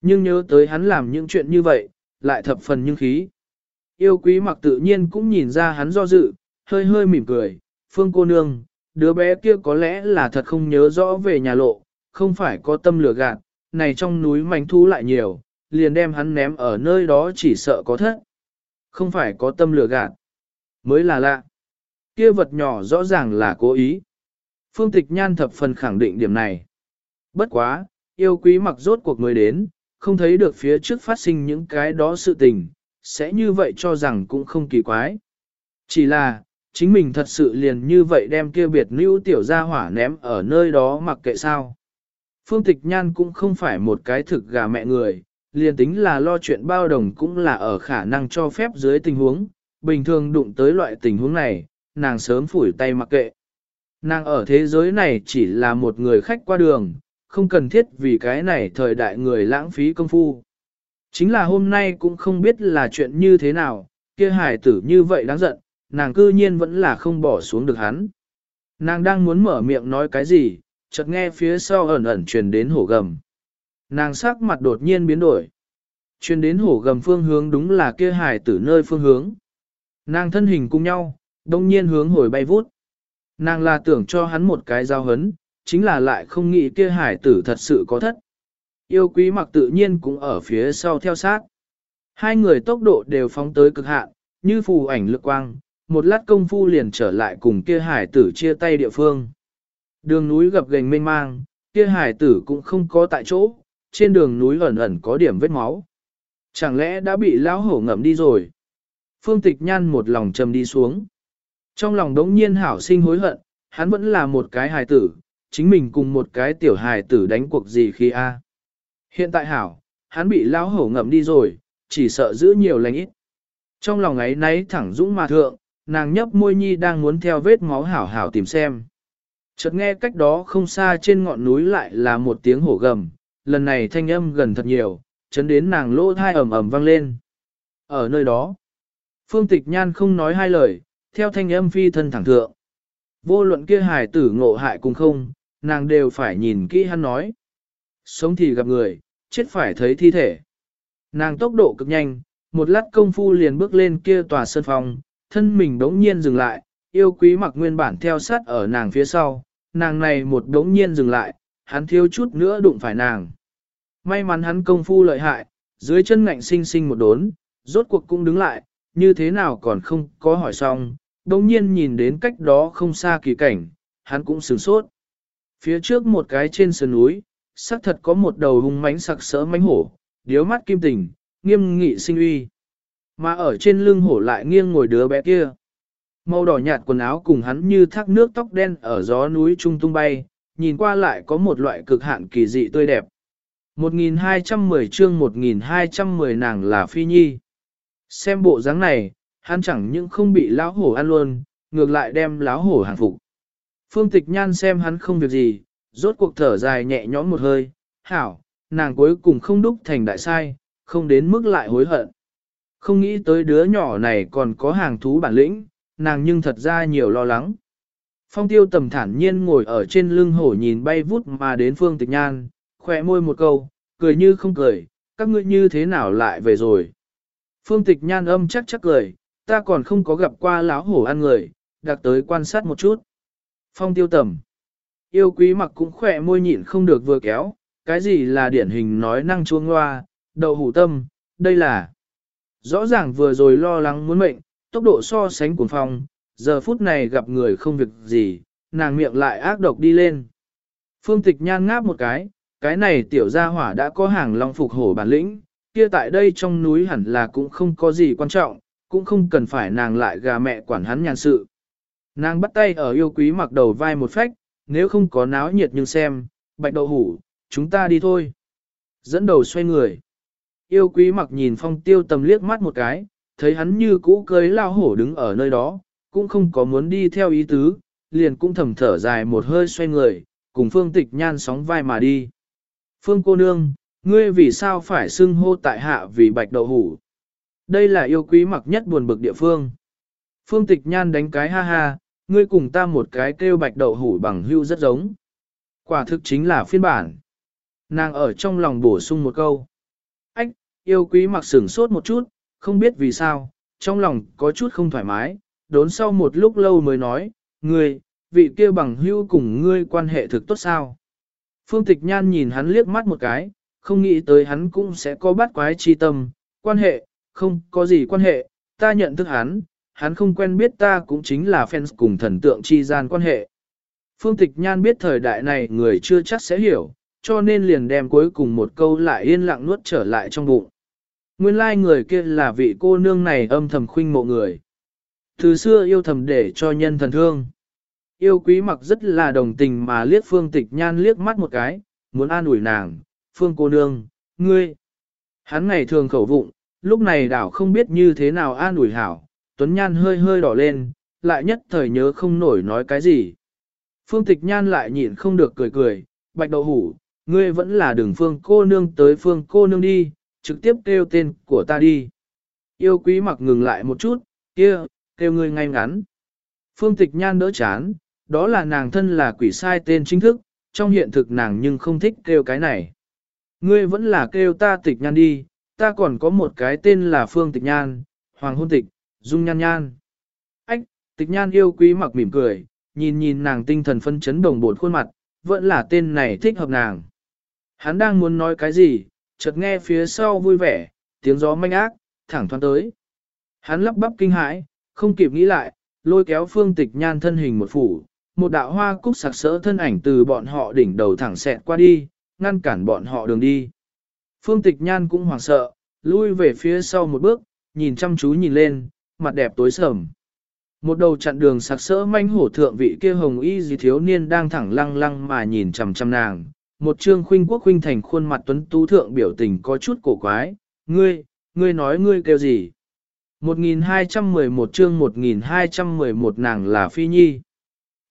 Nhưng nhớ tới hắn làm những chuyện như vậy, lại thập phần nhưng khí. Yêu quý mặc tự nhiên cũng nhìn ra hắn do dự, hơi hơi mỉm cười, phương cô nương, đứa bé kia có lẽ là thật không nhớ rõ về nhà lộ, không phải có tâm lửa gạt, này trong núi mảnh thú lại nhiều, liền đem hắn ném ở nơi đó chỉ sợ có thất. Không phải có tâm lửa gạt, mới là lạ. Kia vật nhỏ rõ ràng là cố ý. Phương tịch nhan thập phần khẳng định điểm này. Bất quá, yêu quý mặc rốt cuộc mới đến, không thấy được phía trước phát sinh những cái đó sự tình, sẽ như vậy cho rằng cũng không kỳ quái. Chỉ là, chính mình thật sự liền như vậy đem kia biệt nữ tiểu gia hỏa ném ở nơi đó mặc kệ sao. Phương Tịch Nhan cũng không phải một cái thực gà mẹ người, liền tính là lo chuyện bao đồng cũng là ở khả năng cho phép dưới tình huống, bình thường đụng tới loại tình huống này, nàng sớm phủi tay mặc kệ. Nàng ở thế giới này chỉ là một người khách qua đường, không cần thiết vì cái này thời đại người lãng phí công phu. Chính là hôm nay cũng không biết là chuyện như thế nào, kia hải tử như vậy đáng giận, nàng cư nhiên vẫn là không bỏ xuống được hắn. Nàng đang muốn mở miệng nói cái gì, chợt nghe phía sau ẩn ẩn truyền đến hổ gầm. Nàng sắc mặt đột nhiên biến đổi. Truyền đến hổ gầm phương hướng đúng là kia hải tử nơi phương hướng. Nàng thân hình cùng nhau, đông nhiên hướng hồi bay vút. Nàng là tưởng cho hắn một cái giao hấn, chính là lại không nghĩ kia hải tử thật sự có thất. Yêu quý mặc tự nhiên cũng ở phía sau theo sát. Hai người tốc độ đều phóng tới cực hạn, như phù ảnh lực quang, một lát công phu liền trở lại cùng kia hải tử chia tay địa phương. Đường núi gập gành mênh mang, kia hải tử cũng không có tại chỗ, trên đường núi ẩn ẩn có điểm vết máu. Chẳng lẽ đã bị lão hổ ngậm đi rồi? Phương tịch nhăn một lòng trầm đi xuống. Trong lòng đống nhiên hảo sinh hối hận, hắn vẫn là một cái hài tử, chính mình cùng một cái tiểu hài tử đánh cuộc gì khi a? Hiện tại hảo, hắn bị lão hổ ngậm đi rồi, chỉ sợ giữ nhiều lành ít. Trong lòng ấy nấy thẳng dũng mà thượng, nàng nhấp môi nhi đang muốn theo vết máu hảo hảo tìm xem. Chợt nghe cách đó không xa trên ngọn núi lại là một tiếng hổ gầm, lần này thanh âm gần thật nhiều, chấn đến nàng lỗ thai ầm ầm vang lên. Ở nơi đó, Phương Tịch Nhan không nói hai lời, theo thanh âm phi thân thẳng thượng. Vô luận kia hài tử ngộ hại cùng không, nàng đều phải nhìn kỹ hắn nói. Sống thì gặp người, chết phải thấy thi thể. Nàng tốc độ cực nhanh, một lát công phu liền bước lên kia tòa sân phòng, thân mình đống nhiên dừng lại, yêu quý mặc nguyên bản theo sát ở nàng phía sau, nàng này một đống nhiên dừng lại, hắn thiếu chút nữa đụng phải nàng. May mắn hắn công phu lợi hại, dưới chân ngạnh sinh sinh một đốn, rốt cuộc cũng đứng lại, như thế nào còn không có hỏi xong, đống nhiên nhìn đến cách đó không xa kỳ cảnh, hắn cũng sửng sốt. Phía trước một cái trên sườn núi, xác thật có một đầu hung mãnh sặc sỡ mãnh hổ, điếu mắt kim tình, nghiêm nghị sinh uy. Mà ở trên lưng hổ lại nghiêng ngồi đứa bé kia. Màu đỏ nhạt quần áo cùng hắn như thác nước tóc đen ở gió núi trung tung bay, nhìn qua lại có một loại cực hạn kỳ dị tươi đẹp. 1210 chương 1210 nàng là Phi Nhi. Xem bộ dáng này, hắn chẳng những không bị lão hổ ăn luôn, ngược lại đem lão hổ hàng phục. Phương tịch nhan xem hắn không việc gì, rốt cuộc thở dài nhẹ nhõm một hơi, hảo, nàng cuối cùng không đúc thành đại sai, không đến mức lại hối hận. Không nghĩ tới đứa nhỏ này còn có hàng thú bản lĩnh, nàng nhưng thật ra nhiều lo lắng. Phong tiêu tầm thản nhiên ngồi ở trên lưng hổ nhìn bay vút mà đến phương tịch nhan, khỏe môi một câu, cười như không cười, các ngươi như thế nào lại về rồi. Phương tịch nhan âm chắc chắc cười, ta còn không có gặp qua lão hổ ăn người, đặc tới quan sát một chút. Phong tiêu tầm. Yêu quý mặc cũng khỏe môi nhịn không được vừa kéo, cái gì là điển hình nói năng chuông hoa, đậu hủ tâm, đây là. Rõ ràng vừa rồi lo lắng muốn mệnh, tốc độ so sánh cuồng phong, giờ phút này gặp người không việc gì, nàng miệng lại ác độc đi lên. Phương tịch nhan ngáp một cái, cái này tiểu gia hỏa đã có hàng long phục hổ bản lĩnh, kia tại đây trong núi hẳn là cũng không có gì quan trọng, cũng không cần phải nàng lại gà mẹ quản hắn nhàn sự. Nàng bắt tay ở yêu quý mặc đầu vai một phách, nếu không có náo nhiệt nhưng xem, bạch đậu hủ, chúng ta đi thôi. Dẫn đầu xoay người. Yêu quý mặc nhìn phong tiêu tầm liếc mắt một cái, thấy hắn như cũ cưới lao hổ đứng ở nơi đó, cũng không có muốn đi theo ý tứ, liền cũng thầm thở dài một hơi xoay người, cùng phương tịch nhan sóng vai mà đi. Phương cô nương, ngươi vì sao phải xưng hô tại hạ vì bạch đậu hủ? Đây là yêu quý mặc nhất buồn bực địa phương. Phương tịch nhan đánh cái ha ha, ngươi cùng ta một cái kêu bạch đậu hủ bằng hưu rất giống. Quả thực chính là phiên bản. Nàng ở trong lòng bổ sung một câu. Ách, yêu quý mặc sửng sốt một chút, không biết vì sao, trong lòng có chút không thoải mái, đốn sau một lúc lâu mới nói, ngươi, vị kia bằng hưu cùng ngươi quan hệ thực tốt sao. Phương Tịch Nhan nhìn hắn liếc mắt một cái, không nghĩ tới hắn cũng sẽ có bắt quái chi tâm, quan hệ, không có gì quan hệ, ta nhận thức hắn, hắn không quen biết ta cũng chính là fans cùng thần tượng chi gian quan hệ. Phương Tịch Nhan biết thời đại này người chưa chắc sẽ hiểu, cho nên liền đem cuối cùng một câu lại yên lặng nuốt trở lại trong bụng. Nguyên lai like người kia là vị cô nương này âm thầm khuynh mộ người. Từ xưa yêu thầm để cho nhân thần thương. Yêu quý mặc rất là đồng tình mà liếc phương tịch nhan liếc mắt một cái, muốn an ủi nàng, phương cô nương, ngươi. Hắn ngày thường khẩu vụng, lúc này đảo không biết như thế nào an ủi hảo, tuấn nhan hơi hơi đỏ lên, lại nhất thời nhớ không nổi nói cái gì. Phương tịch nhan lại nhịn không được cười cười, bạch đậu hủ, ngươi vẫn là đường phương cô nương tới phương cô nương đi, trực tiếp kêu tên của ta đi. Yêu quý mặc ngừng lại một chút, kia, kêu ngươi ngay ngắn. Phương tịch nhan đỡ chán, đó là nàng thân là quỷ sai tên chính thức, trong hiện thực nàng nhưng không thích kêu cái này. Ngươi vẫn là kêu ta tịch nhan đi, ta còn có một cái tên là Phương tịch nhan, Hoàng hôn tịch, Dung nhan nhan. Ách, tịch nhan yêu quý mặc mỉm cười, nhìn nhìn nàng tinh thần phân chấn đồng bột khuôn mặt, vẫn là tên này thích hợp nàng. Hắn đang muốn nói cái gì, chợt nghe phía sau vui vẻ, tiếng gió manh ác, thẳng thoáng tới. Hắn lắp bắp kinh hãi, không kịp nghĩ lại, lôi kéo phương tịch nhan thân hình một phủ, một đạo hoa cúc sặc sỡ thân ảnh từ bọn họ đỉnh đầu thẳng xẹt qua đi, ngăn cản bọn họ đường đi. Phương tịch nhan cũng hoảng sợ, lui về phía sau một bước, nhìn chăm chú nhìn lên, mặt đẹp tối sầm. Một đầu chặn đường sặc sỡ manh hổ thượng vị kia hồng y gì thiếu niên đang thẳng lăng lăng mà nhìn chằm chằm nàng. Một trương khuynh quốc khuynh thành khuôn mặt tuấn tú thượng biểu tình có chút cổ quái. Ngươi, ngươi nói ngươi kêu gì? 1211 chương 1211 nàng là Phi Nhi.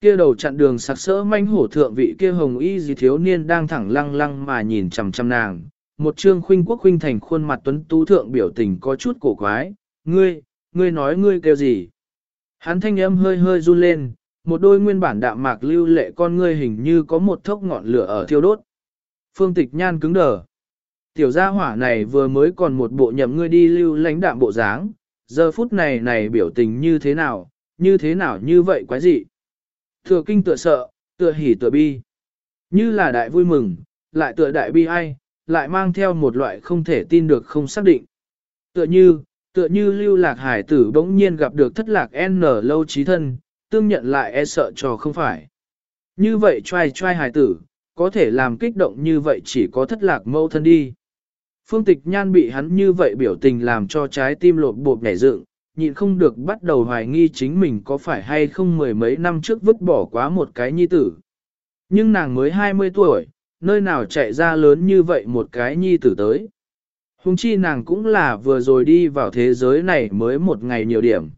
Kia đầu chặn đường sặc sỡ manh hổ thượng vị kia hồng y gì thiếu niên đang thẳng lăng lăng mà nhìn chằm chằm nàng. Một trương khuynh quốc khuynh thành khuôn mặt tuấn tú thượng biểu tình có chút cổ quái. Ngươi, ngươi nói ngươi kêu gì? Hắn thanh âm hơi hơi run lên, một đôi nguyên bản đạm mạc lưu lệ con ngươi hình như có một thốc ngọn lửa ở thiêu đốt. Phương tịch nhan cứng đờ. Tiểu gia hỏa này vừa mới còn một bộ nhậm ngươi đi lưu lãnh đạm bộ dáng, giờ phút này này biểu tình như thế nào, như thế nào như vậy quái dị. Tựa kinh tựa sợ, tựa hỉ tựa bi. Như là đại vui mừng, lại tựa đại bi ai, lại mang theo một loại không thể tin được không xác định. Tựa như, tựa như lưu lạc hải tử bỗng nhiên gặp được thất lạc N lâu trí thân, tương nhận lại e sợ cho không phải. Như vậy trai trai hải tử, có thể làm kích động như vậy chỉ có thất lạc mâu thân đi. Phương tịch nhan bị hắn như vậy biểu tình làm cho trái tim lột bột nhảy dựng, nhịn không được bắt đầu hoài nghi chính mình có phải hay không mười mấy năm trước vứt bỏ quá một cái nhi tử. Nhưng nàng mới 20 tuổi, nơi nào chạy ra lớn như vậy một cái nhi tử tới. Hùng chi nàng cũng là vừa rồi đi vào thế giới này mới một ngày nhiều điểm.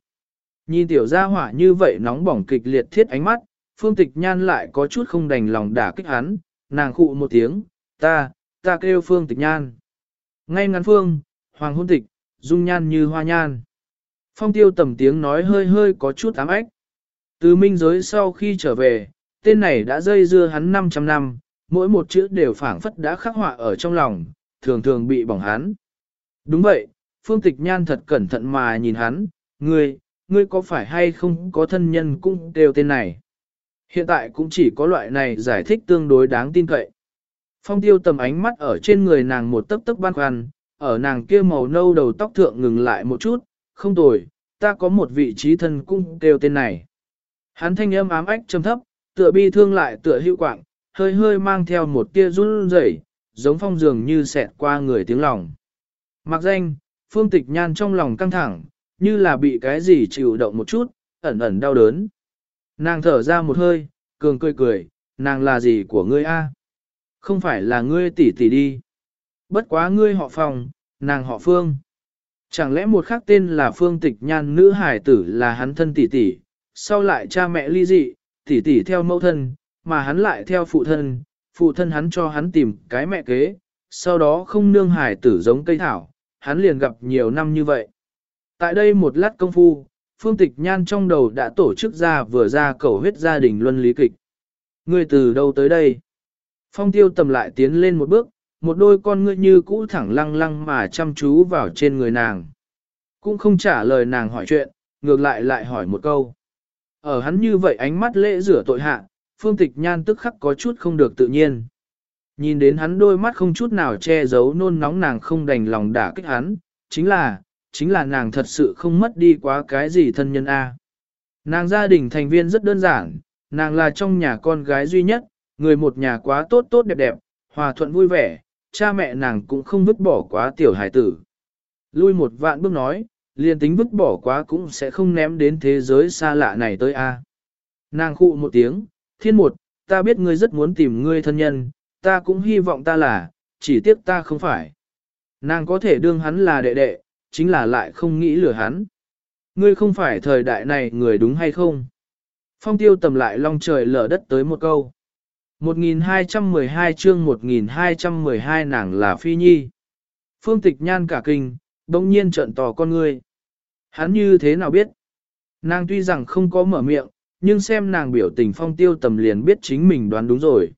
Nhìn tiểu gia hỏa như vậy nóng bỏng kịch liệt thiết ánh mắt, phương tịch nhan lại có chút không đành lòng đả kích hắn, nàng khụ một tiếng, ta, ta kêu phương tịch nhan. Ngay ngắn phương, hoàng hôn tịch, dung nhan như hoa nhan. Phong tiêu tầm tiếng nói hơi hơi có chút ám ếch Từ minh giới sau khi trở về, tên này đã dây dưa hắn 500 năm, mỗi một chữ đều phảng phất đã khắc họa ở trong lòng, thường thường bị bỏng hắn. Đúng vậy, phương tịch nhan thật cẩn thận mà nhìn hắn, ngươi, ngươi có phải hay không có thân nhân cũng đều tên này. Hiện tại cũng chỉ có loại này giải thích tương đối đáng tin cậy. Phong tiêu tầm ánh mắt ở trên người nàng một tấc tấc ban khoăn, ở nàng kia màu nâu đầu tóc thượng ngừng lại một chút, không tồi, ta có một vị trí thân cung đều tên này. Hắn thanh âm ám ách trầm thấp, tựa bi thương lại tựa hữu quạng, hơi hơi mang theo một tia run rẩy, giống phong dường như xẹt qua người tiếng lòng. Mặc danh, phương tịch nhan trong lòng căng thẳng, như là bị cái gì chịu động một chút, ẩn ẩn đau đớn. Nàng thở ra một hơi, cường cười cười, nàng là gì của ngươi a? Không phải là ngươi tỷ tỷ đi. Bất quá ngươi họ phòng, nàng họ phương. Chẳng lẽ một khác tên là phương tịch nhan nữ hải tử là hắn thân tỷ tỷ, sau lại cha mẹ ly dị, tỷ tỷ theo mẫu thân, mà hắn lại theo phụ thân, phụ thân hắn cho hắn tìm cái mẹ kế, sau đó không nương hải tử giống cây thảo, hắn liền gặp nhiều năm như vậy. Tại đây một lát công phu, Phương Tịch Nhan trong đầu đã tổ chức ra vừa ra cầu huyết gia đình luân lý kịch. Ngươi từ đâu tới đây? Phong tiêu tầm lại tiến lên một bước, một đôi con ngươi như cũ thẳng lăng lăng mà chăm chú vào trên người nàng. Cũng không trả lời nàng hỏi chuyện, ngược lại lại hỏi một câu. Ở hắn như vậy ánh mắt lễ rửa tội hạ, Phương Tịch Nhan tức khắc có chút không được tự nhiên. Nhìn đến hắn đôi mắt không chút nào che giấu nôn nóng nàng không đành lòng đả kích hắn, chính là, chính là nàng thật sự không mất đi quá cái gì thân nhân A. Nàng gia đình thành viên rất đơn giản, nàng là trong nhà con gái duy nhất, người một nhà quá tốt tốt đẹp đẹp, hòa thuận vui vẻ, cha mẹ nàng cũng không vứt bỏ quá tiểu hải tử. Lui một vạn bước nói, liền tính vứt bỏ quá cũng sẽ không ném đến thế giới xa lạ này tới A. Nàng khụ một tiếng, thiên một, ta biết ngươi rất muốn tìm ngươi thân nhân, ta cũng hy vọng ta là, chỉ tiếc ta không phải. Nàng có thể đương hắn là đệ đệ, chính là lại không nghĩ lừa hắn. Ngươi không phải thời đại này người đúng hay không? Phong tiêu tầm lại long trời lở đất tới một câu. 1212 chương 1212 nàng là phi nhi. Phương tịch nhan cả kinh, đông nhiên trợn tò con ngươi. Hắn như thế nào biết? Nàng tuy rằng không có mở miệng, nhưng xem nàng biểu tình phong tiêu tầm liền biết chính mình đoán đúng rồi.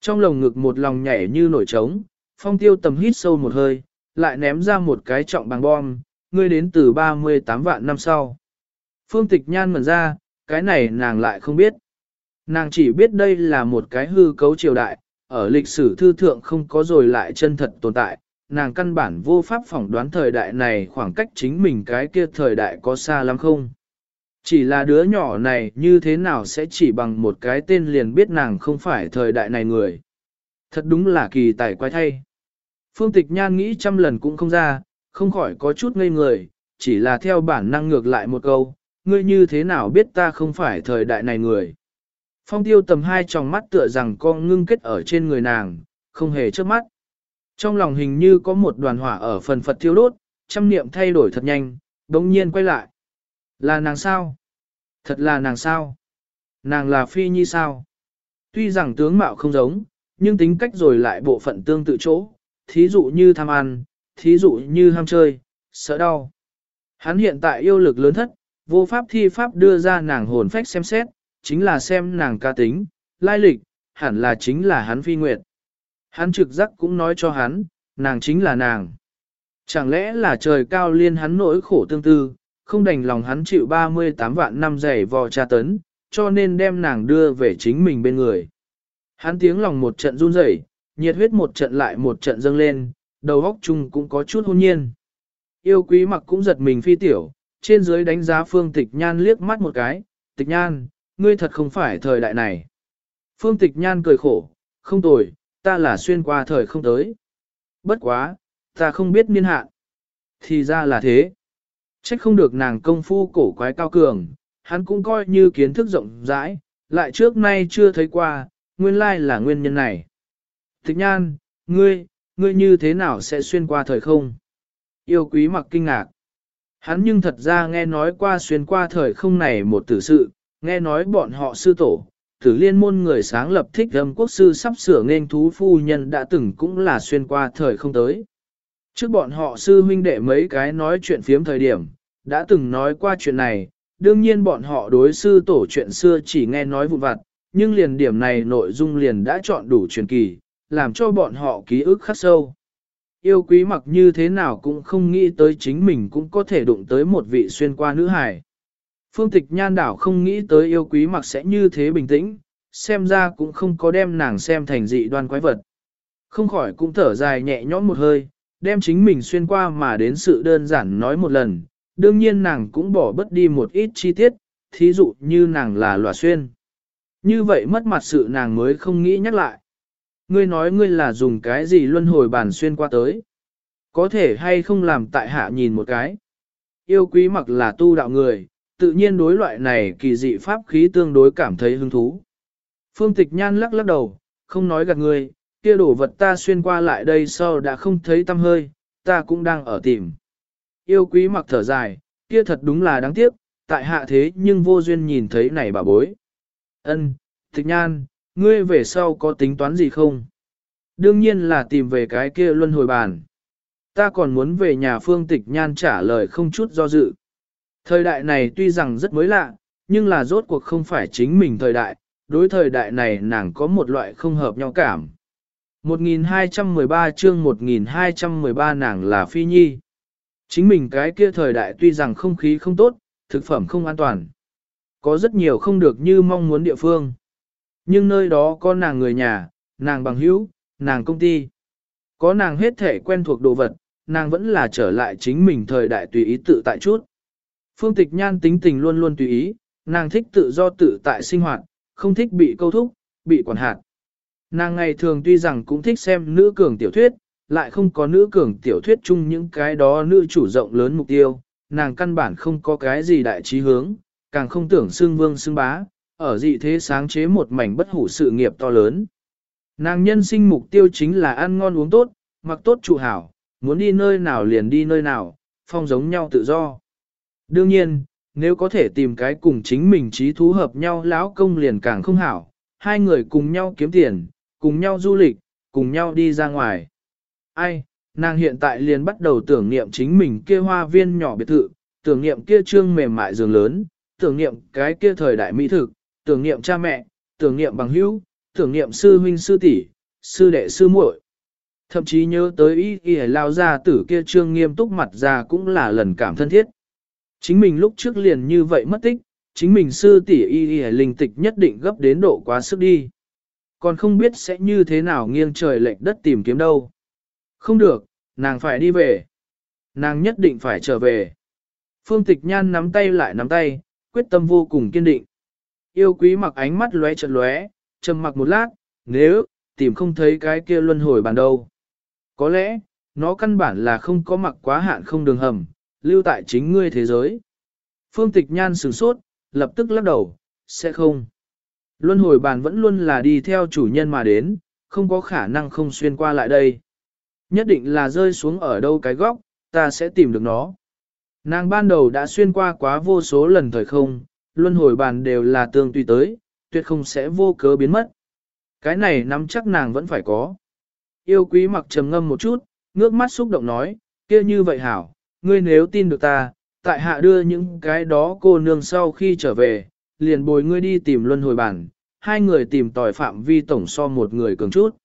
Trong lồng ngực một lòng nhảy như nổi trống, phong tiêu tầm hít sâu một hơi, lại ném ra một cái trọng bằng bom, ngươi đến từ 38 vạn năm sau. Phương tịch nhan mẩn ra, cái này nàng lại không biết. Nàng chỉ biết đây là một cái hư cấu triều đại, ở lịch sử thư thượng không có rồi lại chân thật tồn tại, nàng căn bản vô pháp phỏng đoán thời đại này khoảng cách chính mình cái kia thời đại có xa lắm không. Chỉ là đứa nhỏ này như thế nào sẽ chỉ bằng một cái tên liền biết nàng không phải thời đại này người. Thật đúng là kỳ tài quái thay. Phương tịch nhan nghĩ trăm lần cũng không ra, không khỏi có chút ngây người, chỉ là theo bản năng ngược lại một câu, ngươi như thế nào biết ta không phải thời đại này người. Phong tiêu tầm hai tròng mắt tựa rằng con ngưng kết ở trên người nàng, không hề trước mắt. Trong lòng hình như có một đoàn hỏa ở phần phật thiêu đốt, trăm niệm thay đổi thật nhanh, đống nhiên quay lại. Là nàng sao? Thật là nàng sao? Nàng là phi nhi sao? Tuy rằng tướng mạo không giống, nhưng tính cách rồi lại bộ phận tương tự chỗ, thí dụ như tham ăn, thí dụ như ham chơi, sợ đau. Hắn hiện tại yêu lực lớn thất, vô pháp thi pháp đưa ra nàng hồn phách xem xét, chính là xem nàng ca tính, lai lịch, hẳn là chính là hắn phi nguyệt. Hắn trực giác cũng nói cho hắn, nàng chính là nàng. Chẳng lẽ là trời cao liên hắn nỗi khổ tương tư, không đành lòng hắn chịu 38 vạn năm giày vò tra tấn, cho nên đem nàng đưa về chính mình bên người. Hắn tiếng lòng một trận run rẩy, nhiệt huyết một trận lại một trận dâng lên, đầu óc chung cũng có chút hôn nhiên. Yêu quý mặc cũng giật mình phi tiểu, trên dưới đánh giá phương tịch nhan liếc mắt một cái, tịch nhan, ngươi thật không phải thời đại này. Phương tịch nhan cười khổ, không tồi, ta là xuyên qua thời không tới. Bất quá, ta không biết niên hạn. Thì ra là thế. Trách không được nàng công phu cổ quái cao cường, hắn cũng coi như kiến thức rộng rãi, lại trước nay chưa thấy qua, nguyên lai là nguyên nhân này. Thích nhan, ngươi, ngươi như thế nào sẽ xuyên qua thời không? Yêu quý mặc kinh ngạc. Hắn nhưng thật ra nghe nói qua xuyên qua thời không này một tử sự, nghe nói bọn họ sư tổ, tử liên môn người sáng lập thích âm quốc sư sắp sửa nên thú phu nhân đã từng cũng là xuyên qua thời không tới. Trước bọn họ sư huynh đệ mấy cái nói chuyện phiếm thời điểm, đã từng nói qua chuyện này, đương nhiên bọn họ đối sư tổ chuyện xưa chỉ nghe nói vụn vặt, nhưng liền điểm này nội dung liền đã chọn đủ truyền kỳ, làm cho bọn họ ký ức khắc sâu. Yêu quý mặc như thế nào cũng không nghĩ tới chính mình cũng có thể đụng tới một vị xuyên qua nữ hải. Phương tịch nhan đảo không nghĩ tới yêu quý mặc sẽ như thế bình tĩnh, xem ra cũng không có đem nàng xem thành dị đoan quái vật. Không khỏi cũng thở dài nhẹ nhõm một hơi, đem chính mình xuyên qua mà đến sự đơn giản nói một lần, đương nhiên nàng cũng bỏ bất đi một ít chi tiết, thí dụ như nàng là lòa xuyên. Như vậy mất mặt sự nàng mới không nghĩ nhắc lại. Ngươi nói ngươi là dùng cái gì luân hồi bàn xuyên qua tới. Có thể hay không làm tại hạ nhìn một cái. Yêu quý mặc là tu đạo người, tự nhiên đối loại này kỳ dị pháp khí tương đối cảm thấy hứng thú. Phương tịch nhan lắc lắc đầu, không nói gạt ngươi, kia đổ vật ta xuyên qua lại đây sau đã không thấy tâm hơi, ta cũng đang ở tìm. Yêu quý mặc thở dài, kia thật đúng là đáng tiếc, tại hạ thế nhưng vô duyên nhìn thấy này bà bối. Ân, tịch nhan, ngươi về sau có tính toán gì không? Đương nhiên là tìm về cái kia luân hồi bàn. Ta còn muốn về nhà phương tịch nhan trả lời không chút do dự. Thời đại này tuy rằng rất mới lạ, nhưng là rốt cuộc không phải chính mình thời đại, đối thời đại này nàng có một loại không hợp nhau cảm. 1213 chương 1213 nàng là Phi Nhi. Chính mình cái kia thời đại tuy rằng không khí không tốt, thực phẩm không an toàn. Có rất nhiều không được như mong muốn địa phương. Nhưng nơi đó có nàng người nhà, nàng bằng hữu, nàng công ty. Có nàng hết thể quen thuộc đồ vật, nàng vẫn là trở lại chính mình thời đại tùy ý tự tại chút. Phương tịch nhan tính tình luôn luôn tùy ý, nàng thích tự do tự tại sinh hoạt, không thích bị câu thúc, bị quản hạt. Nàng ngày thường tuy rằng cũng thích xem nữ cường tiểu thuyết, lại không có nữ cường tiểu thuyết chung những cái đó nữ chủ rộng lớn mục tiêu, nàng căn bản không có cái gì đại trí hướng, càng không tưởng xương vương xương bá, ở dị thế sáng chế một mảnh bất hủ sự nghiệp to lớn. Nàng nhân sinh mục tiêu chính là ăn ngon uống tốt, mặc tốt trụ hảo, muốn đi nơi nào liền đi nơi nào, phong giống nhau tự do. Đương nhiên, nếu có thể tìm cái cùng chính mình trí thú hợp nhau lão công liền càng không hảo, hai người cùng nhau kiếm tiền, cùng nhau du lịch, cùng nhau đi ra ngoài. Ai, nàng hiện tại liền bắt đầu tưởng niệm chính mình kia hoa viên nhỏ biệt thự, tưởng niệm kia trương mềm mại giường lớn, tưởng niệm cái kia thời đại mỹ thực, tưởng niệm cha mẹ, tưởng niệm bằng hữu, tưởng niệm sư huynh sư tỷ, sư đệ sư muội. Thậm chí nhớ tới ý y lao ra tử kia trương nghiêm túc mặt ra cũng là lần cảm thân thiết. Chính mình lúc trước liền như vậy mất tích, chính mình sư tỷ y y linh tịch nhất định gấp đến độ quá sức đi. Còn không biết sẽ như thế nào nghiêng trời lệch đất tìm kiếm đâu. Không được, nàng phải đi về. Nàng nhất định phải trở về. Phương tịch nhan nắm tay lại nắm tay, quyết tâm vô cùng kiên định. Yêu quý mặc ánh mắt lóe chợt lóe, trầm mặc một lát, nếu, tìm không thấy cái kia luân hồi bàn đâu. Có lẽ, nó căn bản là không có mặc quá hạn không đường hầm, lưu tại chính ngươi thế giới. Phương tịch nhan sửng sốt, lập tức lắc đầu, sẽ không. Luân hồi bàn vẫn luôn là đi theo chủ nhân mà đến, không có khả năng không xuyên qua lại đây. Nhất định là rơi xuống ở đâu cái góc, ta sẽ tìm được nó. Nàng ban đầu đã xuyên qua quá vô số lần thời không, luân hồi bàn đều là tương tùy tới, tuyệt không sẽ vô cớ biến mất. Cái này nắm chắc nàng vẫn phải có. Yêu quý mặc trầm ngâm một chút, ngước mắt xúc động nói, kia như vậy hảo, ngươi nếu tin được ta, tại hạ đưa những cái đó cô nương sau khi trở về, liền bồi ngươi đi tìm luân hồi bản, hai người tìm tòi phạm vi tổng so một người cường chút.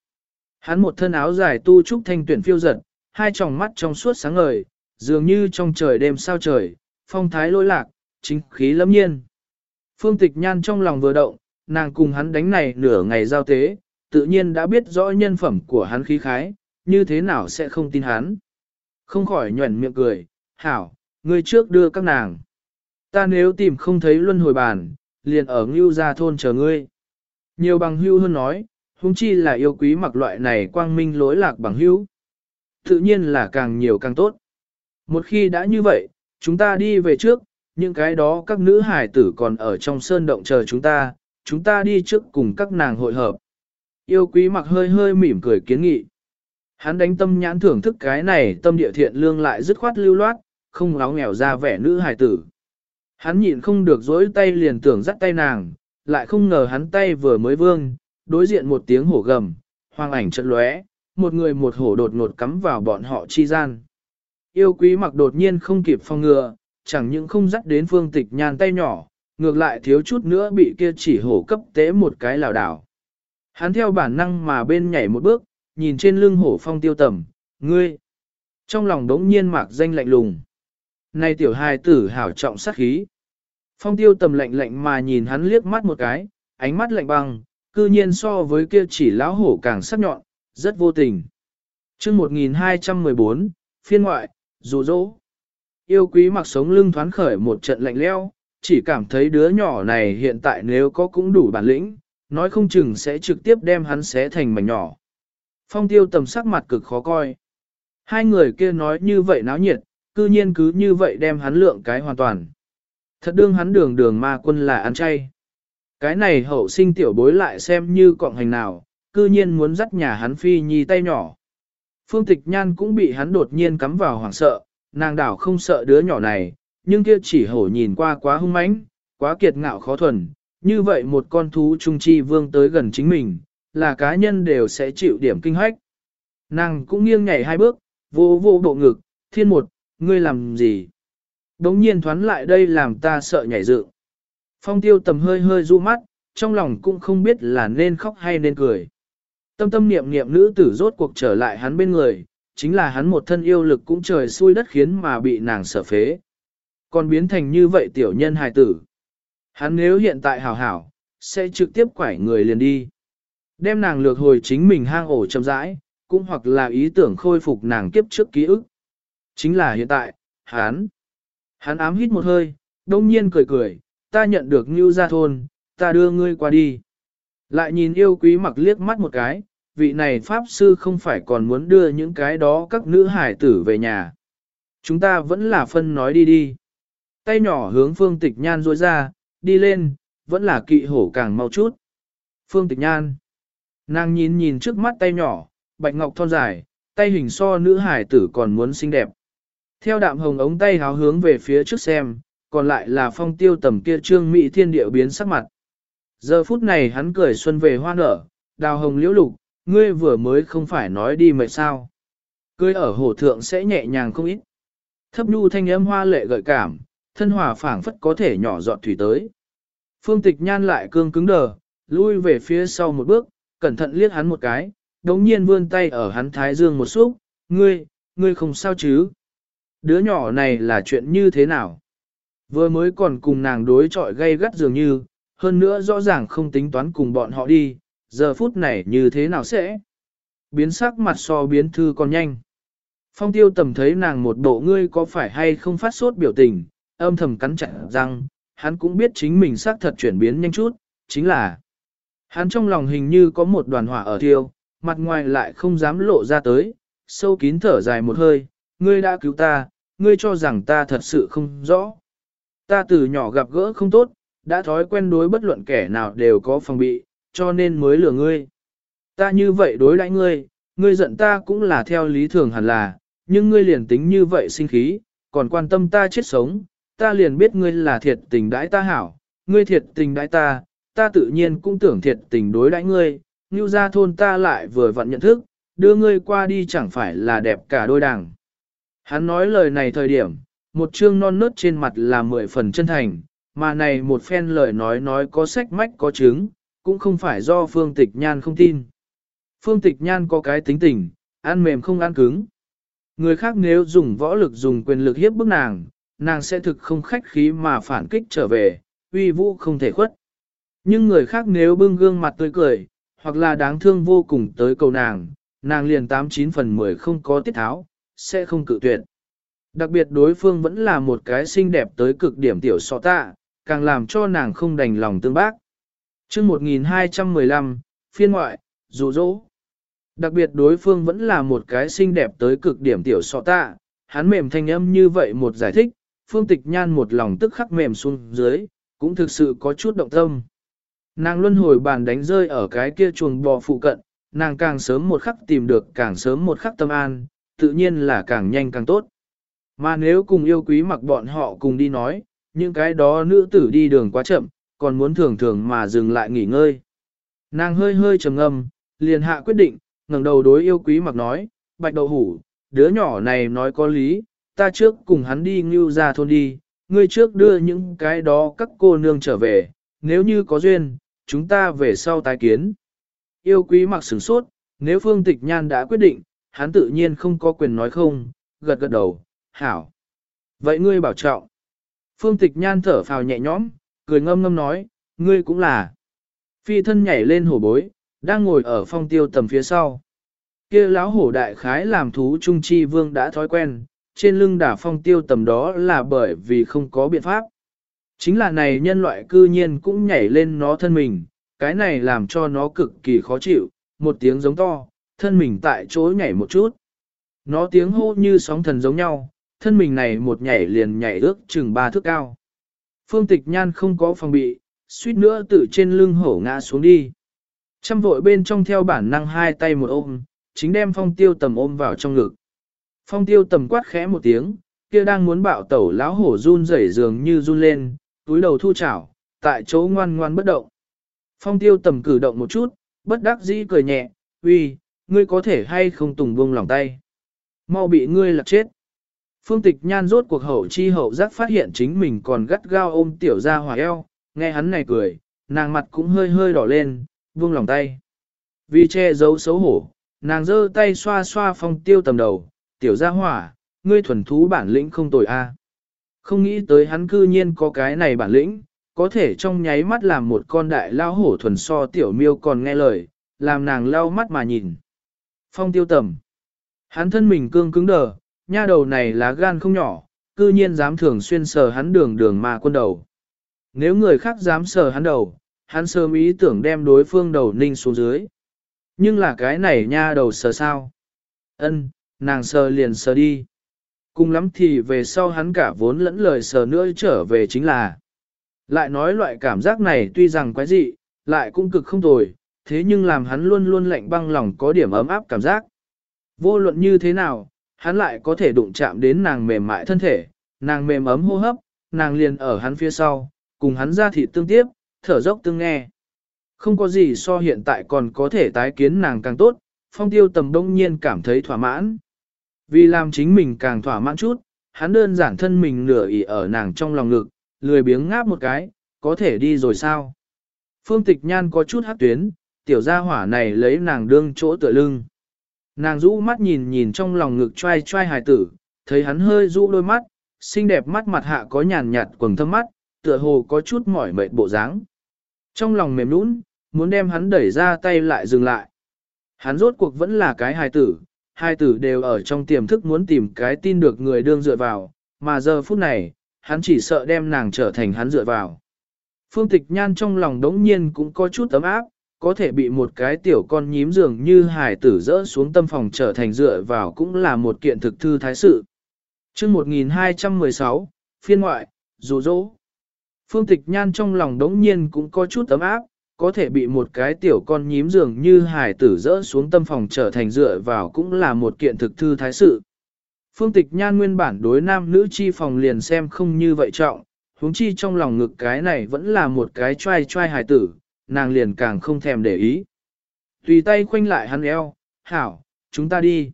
Hắn một thân áo dài tu trúc thanh tuyển phiêu giật, hai tròng mắt trong suốt sáng ngời, dường như trong trời đêm sao trời, phong thái lỗi lạc, chính khí lâm nhiên. Phương tịch nhan trong lòng vừa động, nàng cùng hắn đánh này nửa ngày giao tế, tự nhiên đã biết rõ nhân phẩm của hắn khí khái, như thế nào sẽ không tin hắn. Không khỏi nhuẩn miệng cười, hảo, ngươi trước đưa các nàng. Ta nếu tìm không thấy luân hồi bàn, liền ở ngưu gia thôn chờ ngươi. Nhiều bằng hưu hơn nói, huống chi là yêu quý mặc loại này quang minh lối lạc bằng hữu. Tự nhiên là càng nhiều càng tốt. Một khi đã như vậy, chúng ta đi về trước, những cái đó các nữ hải tử còn ở trong sơn động chờ chúng ta, chúng ta đi trước cùng các nàng hội hợp. Yêu quý mặc hơi hơi mỉm cười kiến nghị. Hắn đánh tâm nhãn thưởng thức cái này tâm địa thiện lương lại dứt khoát lưu loát, không láo nghèo ra vẻ nữ hài tử. Hắn nhịn không được dối tay liền tưởng dắt tay nàng, lại không ngờ hắn tay vừa mới vương, đối diện một tiếng hổ gầm, hoang ảnh chợt lóe, một người một hổ đột ngột cắm vào bọn họ chi gian. Yêu quý mặc đột nhiên không kịp phong ngừa, chẳng những không dắt đến phương tịch nhàn tay nhỏ, ngược lại thiếu chút nữa bị kia chỉ hổ cấp tế một cái lảo đảo. Hắn theo bản năng mà bên nhảy một bước, nhìn trên lưng hổ phong tiêu tầm, ngươi. Trong lòng đống nhiên mạc danh lạnh lùng. Này tiểu hài tử hảo trọng sát khí. Phong tiêu tầm lạnh lạnh mà nhìn hắn liếc mắt một cái, ánh mắt lạnh băng, cư nhiên so với kia chỉ lão hổ càng sắc nhọn, rất vô tình. chương 1214, phiên ngoại, dụ dỗ. Yêu quý mặc sống lưng thoáng khởi một trận lạnh leo, chỉ cảm thấy đứa nhỏ này hiện tại nếu có cũng đủ bản lĩnh, nói không chừng sẽ trực tiếp đem hắn xé thành mảnh nhỏ. Phong tiêu tầm sắc mặt cực khó coi. Hai người kia nói như vậy náo nhiệt, cư nhiên cứ như vậy đem hắn lượng cái hoàn toàn. Thật đương hắn đường đường ma quân là ăn chay. Cái này hậu sinh tiểu bối lại xem như cọng hành nào, cư nhiên muốn dắt nhà hắn phi nhi tay nhỏ. Phương tịch nhan cũng bị hắn đột nhiên cắm vào hoảng sợ, nàng đảo không sợ đứa nhỏ này, nhưng kia chỉ hổ nhìn qua quá hung mãnh, quá kiệt ngạo khó thuần, như vậy một con thú trung chi vương tới gần chính mình, là cá nhân đều sẽ chịu điểm kinh hoách. Nàng cũng nghiêng nhảy hai bước, vô vô bộ ngực, thiên một, ngươi làm gì? Đống nhiên thoán lại đây làm ta sợ nhảy dựng. Phong tiêu tầm hơi hơi du mắt, trong lòng cũng không biết là nên khóc hay nên cười. Tâm tâm niệm niệm nữ tử rốt cuộc trở lại hắn bên người, chính là hắn một thân yêu lực cũng trời xui đất khiến mà bị nàng sợ phế. Còn biến thành như vậy tiểu nhân hài tử. Hắn nếu hiện tại hảo hảo, sẽ trực tiếp quải người liền đi. Đem nàng lược hồi chính mình hang ổ chậm rãi, cũng hoặc là ý tưởng khôi phục nàng kiếp trước ký ức. Chính là hiện tại, hắn. Hắn ám hít một hơi, đông nhiên cười cười, ta nhận được Ngưu Gia Thôn, ta đưa ngươi qua đi. Lại nhìn yêu quý mặc liếc mắt một cái, vị này Pháp Sư không phải còn muốn đưa những cái đó các nữ hải tử về nhà. Chúng ta vẫn là phân nói đi đi. Tay nhỏ hướng phương tịch nhan rối ra, đi lên, vẫn là kỵ hổ càng mau chút. Phương tịch nhan. Nàng nhìn nhìn trước mắt tay nhỏ, bạch ngọc thon dài, tay hình so nữ hải tử còn muốn xinh đẹp. Theo đạm hồng ống tay háo hướng về phía trước xem, còn lại là phong tiêu tầm kia trương mỹ thiên địa biến sắc mặt. Giờ phút này hắn cười xuân về hoa nở, đào hồng liễu lục, ngươi vừa mới không phải nói đi mệt sao. Cười ở hổ thượng sẽ nhẹ nhàng không ít. Thấp nhu thanh âm hoa lệ gợi cảm, thân hòa phảng phất có thể nhỏ giọt thủy tới. Phương tịch nhan lại cương cứng đờ, lui về phía sau một bước, cẩn thận liếc hắn một cái, đống nhiên vươn tay ở hắn thái dương một xúc, ngươi, ngươi không sao chứ? Đứa nhỏ này là chuyện như thế nào? Vừa mới còn cùng nàng đối chọi gây gắt dường như, hơn nữa rõ ràng không tính toán cùng bọn họ đi, giờ phút này như thế nào sẽ? Biến sắc mặt so biến thư còn nhanh. Phong tiêu tầm thấy nàng một bộ ngươi có phải hay không phát sốt biểu tình, âm thầm cắn chặt răng, hắn cũng biết chính mình xác thật chuyển biến nhanh chút, chính là hắn trong lòng hình như có một đoàn hỏa ở thiêu, mặt ngoài lại không dám lộ ra tới, sâu kín thở dài một hơi, ngươi đã cứu ta, ngươi cho rằng ta thật sự không rõ. Ta từ nhỏ gặp gỡ không tốt, đã thói quen đối bất luận kẻ nào đều có phòng bị, cho nên mới lừa ngươi. Ta như vậy đối đãi ngươi, ngươi giận ta cũng là theo lý thường hẳn là, nhưng ngươi liền tính như vậy sinh khí, còn quan tâm ta chết sống, ta liền biết ngươi là thiệt tình đãi ta hảo, ngươi thiệt tình đãi ta, ta tự nhiên cũng tưởng thiệt tình đối đãi ngươi, như ra thôn ta lại vừa vặn nhận thức, đưa ngươi qua đi chẳng phải là đẹp cả đôi đảng. Hắn nói lời này thời điểm, một chương non nớt trên mặt là mười phần chân thành, mà này một phen lời nói nói có sách mách có chứng, cũng không phải do phương tịch nhan không tin. Phương tịch nhan có cái tính tình, ăn mềm không ăn cứng. Người khác nếu dùng võ lực dùng quyền lực hiếp bức nàng, nàng sẽ thực không khách khí mà phản kích trở về, uy vũ không thể khuất. Nhưng người khác nếu bưng gương mặt tươi cười, hoặc là đáng thương vô cùng tới cầu nàng, nàng liền 89 phần 10 không có tiết tháo, sẽ không cự tuyệt. Đặc biệt đối phương vẫn là một cái xinh đẹp tới cực điểm tiểu so tạ, càng làm cho nàng không đành lòng tương bác. chương 1215, phiên ngoại, dụ dỗ. Đặc biệt đối phương vẫn là một cái xinh đẹp tới cực điểm tiểu so tạ, hắn mềm thanh âm như vậy một giải thích, phương tịch nhan một lòng tức khắc mềm xuống dưới, cũng thực sự có chút động tâm. Nàng luân hồi bàn đánh rơi ở cái kia chuồng bò phụ cận, nàng càng sớm một khắc tìm được càng sớm một khắc tâm an, tự nhiên là càng nhanh càng tốt. Mà nếu cùng yêu quý mặc bọn họ cùng đi nói, những cái đó nữ tử đi đường quá chậm, còn muốn thường thường mà dừng lại nghỉ ngơi. Nàng hơi hơi trầm ngâm, liền hạ quyết định, ngẩng đầu đối yêu quý mặc nói, bạch đậu hủ, đứa nhỏ này nói có lý, ta trước cùng hắn đi ngưu ra thôn đi, ngươi trước đưa những cái đó các cô nương trở về, nếu như có duyên, chúng ta về sau tái kiến. Yêu quý mặc sửng sốt, nếu phương tịch nhan đã quyết định, hắn tự nhiên không có quyền nói không, gật gật đầu, hảo. Vậy ngươi bảo trọng. Phương tịch nhan thở phào nhẹ nhõm, cười ngâm ngâm nói, ngươi cũng là. Phi thân nhảy lên hổ bối, đang ngồi ở phong tiêu tầm phía sau. kia lão hổ đại khái làm thú trung chi vương đã thói quen, trên lưng đả phong tiêu tầm đó là bởi vì không có biện pháp. Chính là này nhân loại cư nhiên cũng nhảy lên nó thân mình, cái này làm cho nó cực kỳ khó chịu, một tiếng giống to, thân mình tại chỗ nhảy một chút. Nó tiếng hô như sóng thần giống nhau, thân mình này một nhảy liền nhảy ước chừng ba thước cao. Phương tịch nhan không có phòng bị, suýt nữa tự trên lưng hổ ngã xuống đi. Trăm vội bên trong theo bản năng hai tay một ôm, chính đem phong tiêu tầm ôm vào trong ngực. Phong tiêu tầm quát khẽ một tiếng, kia đang muốn bạo tẩu lão hổ run rẩy dường như run lên, túi đầu thu chảo, tại chỗ ngoan ngoan bất động. Phong tiêu tầm cử động một chút, bất đắc dĩ cười nhẹ, uy, ngươi có thể hay không tùng buông lòng tay. Mau bị ngươi lạc chết. Phương tịch nhan rốt cuộc hậu chi hậu giác phát hiện chính mình còn gắt gao ôm tiểu ra hòa eo, nghe hắn này cười, nàng mặt cũng hơi hơi đỏ lên, buông lòng tay. Vì che giấu xấu hổ, nàng giơ tay xoa xoa phong tiêu tầm đầu, tiểu gia hỏa, ngươi thuần thú bản lĩnh không tồi a. Không nghĩ tới hắn cư nhiên có cái này bản lĩnh, có thể trong nháy mắt làm một con đại lao hổ thuần so tiểu miêu còn nghe lời, làm nàng lau mắt mà nhìn. Phong tiêu tầm. Hắn thân mình cương cứng đờ, nha đầu này lá gan không nhỏ, cư nhiên dám thường xuyên sờ hắn đường đường mà quân đầu. Nếu người khác dám sờ hắn đầu, hắn sớm ý tưởng đem đối phương đầu ninh xuống dưới. Nhưng là cái này nha đầu sờ sao? Ân, nàng sờ liền sờ đi. Cùng lắm thì về sau hắn cả vốn lẫn lời sờ nữa trở về chính là. Lại nói loại cảm giác này tuy rằng quái dị, lại cũng cực không tồi, thế nhưng làm hắn luôn luôn lạnh băng lòng có điểm ấm áp cảm giác. Vô luận như thế nào, hắn lại có thể đụng chạm đến nàng mềm mại thân thể, nàng mềm ấm hô hấp, nàng liền ở hắn phía sau, cùng hắn ra thịt tương tiếp, thở dốc tương nghe. Không có gì so hiện tại còn có thể tái kiến nàng càng tốt, phong tiêu tầm đông nhiên cảm thấy thỏa mãn. Vì làm chính mình càng thỏa mãn chút, hắn đơn giản thân mình nửa ỉ ở nàng trong lòng ngực, lười biếng ngáp một cái, có thể đi rồi sao? Phương tịch nhan có chút hát tuyến, tiểu gia hỏa này lấy nàng đương chỗ tựa lưng. Nàng rũ mắt nhìn nhìn trong lòng ngực trai trai hài tử, thấy hắn hơi rũ đôi mắt, xinh đẹp mắt mặt hạ có nhàn nhạt quầng thâm mắt, tựa hồ có chút mỏi mệt bộ dáng. Trong lòng mềm nũng, muốn đem hắn đẩy ra tay lại dừng lại. Hắn rốt cuộc vẫn là cái hài tử, hai tử đều ở trong tiềm thức muốn tìm cái tin được người đương dựa vào, mà giờ phút này, hắn chỉ sợ đem nàng trở thành hắn dựa vào. Phương tịch nhan trong lòng đống nhiên cũng có chút ấm áp, có thể bị một cái tiểu con nhím dường như hải tử rỡ xuống tâm phòng trở thành dựa vào cũng là một kiện thực thư thái sự. chương 1216, phiên ngoại, rủ dỗ. Phương tịch nhan trong lòng đống nhiên cũng có chút ấm áp, có thể bị một cái tiểu con nhím dường như hải tử rỡ xuống tâm phòng trở thành dựa vào cũng là một kiện thực thư thái sự. Phương tịch nhan nguyên bản đối nam nữ chi phòng liền xem không như vậy trọng, huống chi trong lòng ngực cái này vẫn là một cái trai trai hải tử, nàng liền càng không thèm để ý. Tùy tay khoanh lại hắn eo, hảo, chúng ta đi.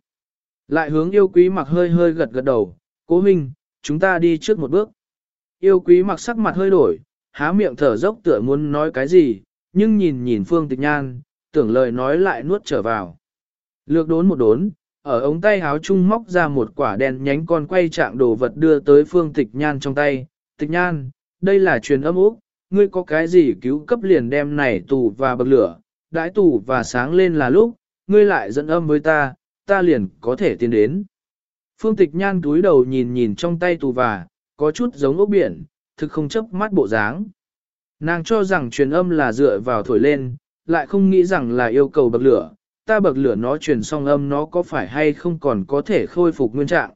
Lại hướng yêu quý mặc hơi hơi gật gật đầu, cố minh, chúng ta đi trước một bước. Yêu quý mặc sắc mặt hơi đổi, há miệng thở dốc tựa muốn nói cái gì, nhưng nhìn nhìn phương tịch nhan, tưởng lời nói lại nuốt trở vào. Lược đốn một đốn, ở ống tay háo chung móc ra một quả đèn nhánh con quay trạng đồ vật đưa tới phương tịch nhan trong tay. Tịch nhan, đây là truyền âm úc, ngươi có cái gì cứu cấp liền đem này tù và bậc lửa, đãi tù và sáng lên là lúc, ngươi lại dẫn âm với ta, ta liền có thể tiến đến. Phương tịch nhan túi đầu nhìn nhìn trong tay tù và, có chút giống ốc biển, thực không chấp mắt bộ dáng. Nàng cho rằng truyền âm là dựa vào thổi lên, lại không nghĩ rằng là yêu cầu bậc lửa, ta bậc lửa nó truyền xong âm nó có phải hay không còn có thể khôi phục nguyên trạng.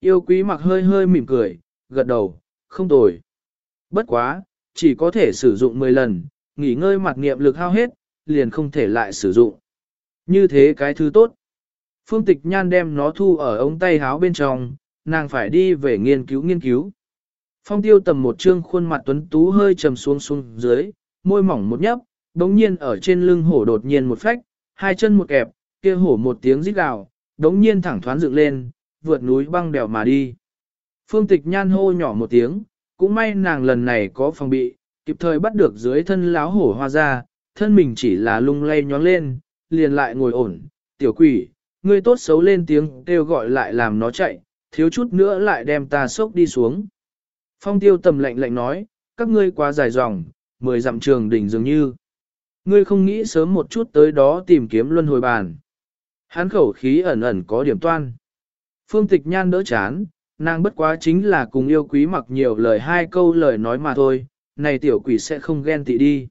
Yêu quý mặc hơi hơi mỉm cười, gật đầu, không tồi. Bất quá, chỉ có thể sử dụng 10 lần, nghỉ ngơi mặt niệm lực hao hết, liền không thể lại sử dụng. Như thế cái thứ tốt. Phương tịch nhan đem nó thu ở ống tay háo bên trong, nàng phải đi về nghiên cứu nghiên cứu. Phong tiêu tầm một trương khuôn mặt tuấn tú hơi trầm xuống xuống dưới, môi mỏng một nhấp, đống nhiên ở trên lưng hổ đột nhiên một phách, hai chân một kẹp, kia hổ một tiếng rít gào, đống nhiên thẳng thoáng dựng lên, vượt núi băng đèo mà đi. Phương tịch nhan hô nhỏ một tiếng, cũng may nàng lần này có phòng bị, kịp thời bắt được dưới thân láo hổ hoa ra, thân mình chỉ là lung lay nhón lên, liền lại ngồi ổn, tiểu quỷ, ngươi tốt xấu lên tiếng kêu gọi lại làm nó chạy, thiếu chút nữa lại đem ta sốc đi xuống. Phong tiêu tầm lạnh lạnh nói, các ngươi quá dài dòng, mười dặm trường đỉnh dường như. Ngươi không nghĩ sớm một chút tới đó tìm kiếm luân hồi bàn. Hán khẩu khí ẩn ẩn có điểm toan. Phương tịch nhan đỡ chán, nàng bất quá chính là cùng yêu quý mặc nhiều lời hai câu lời nói mà thôi, này tiểu quỷ sẽ không ghen tị đi.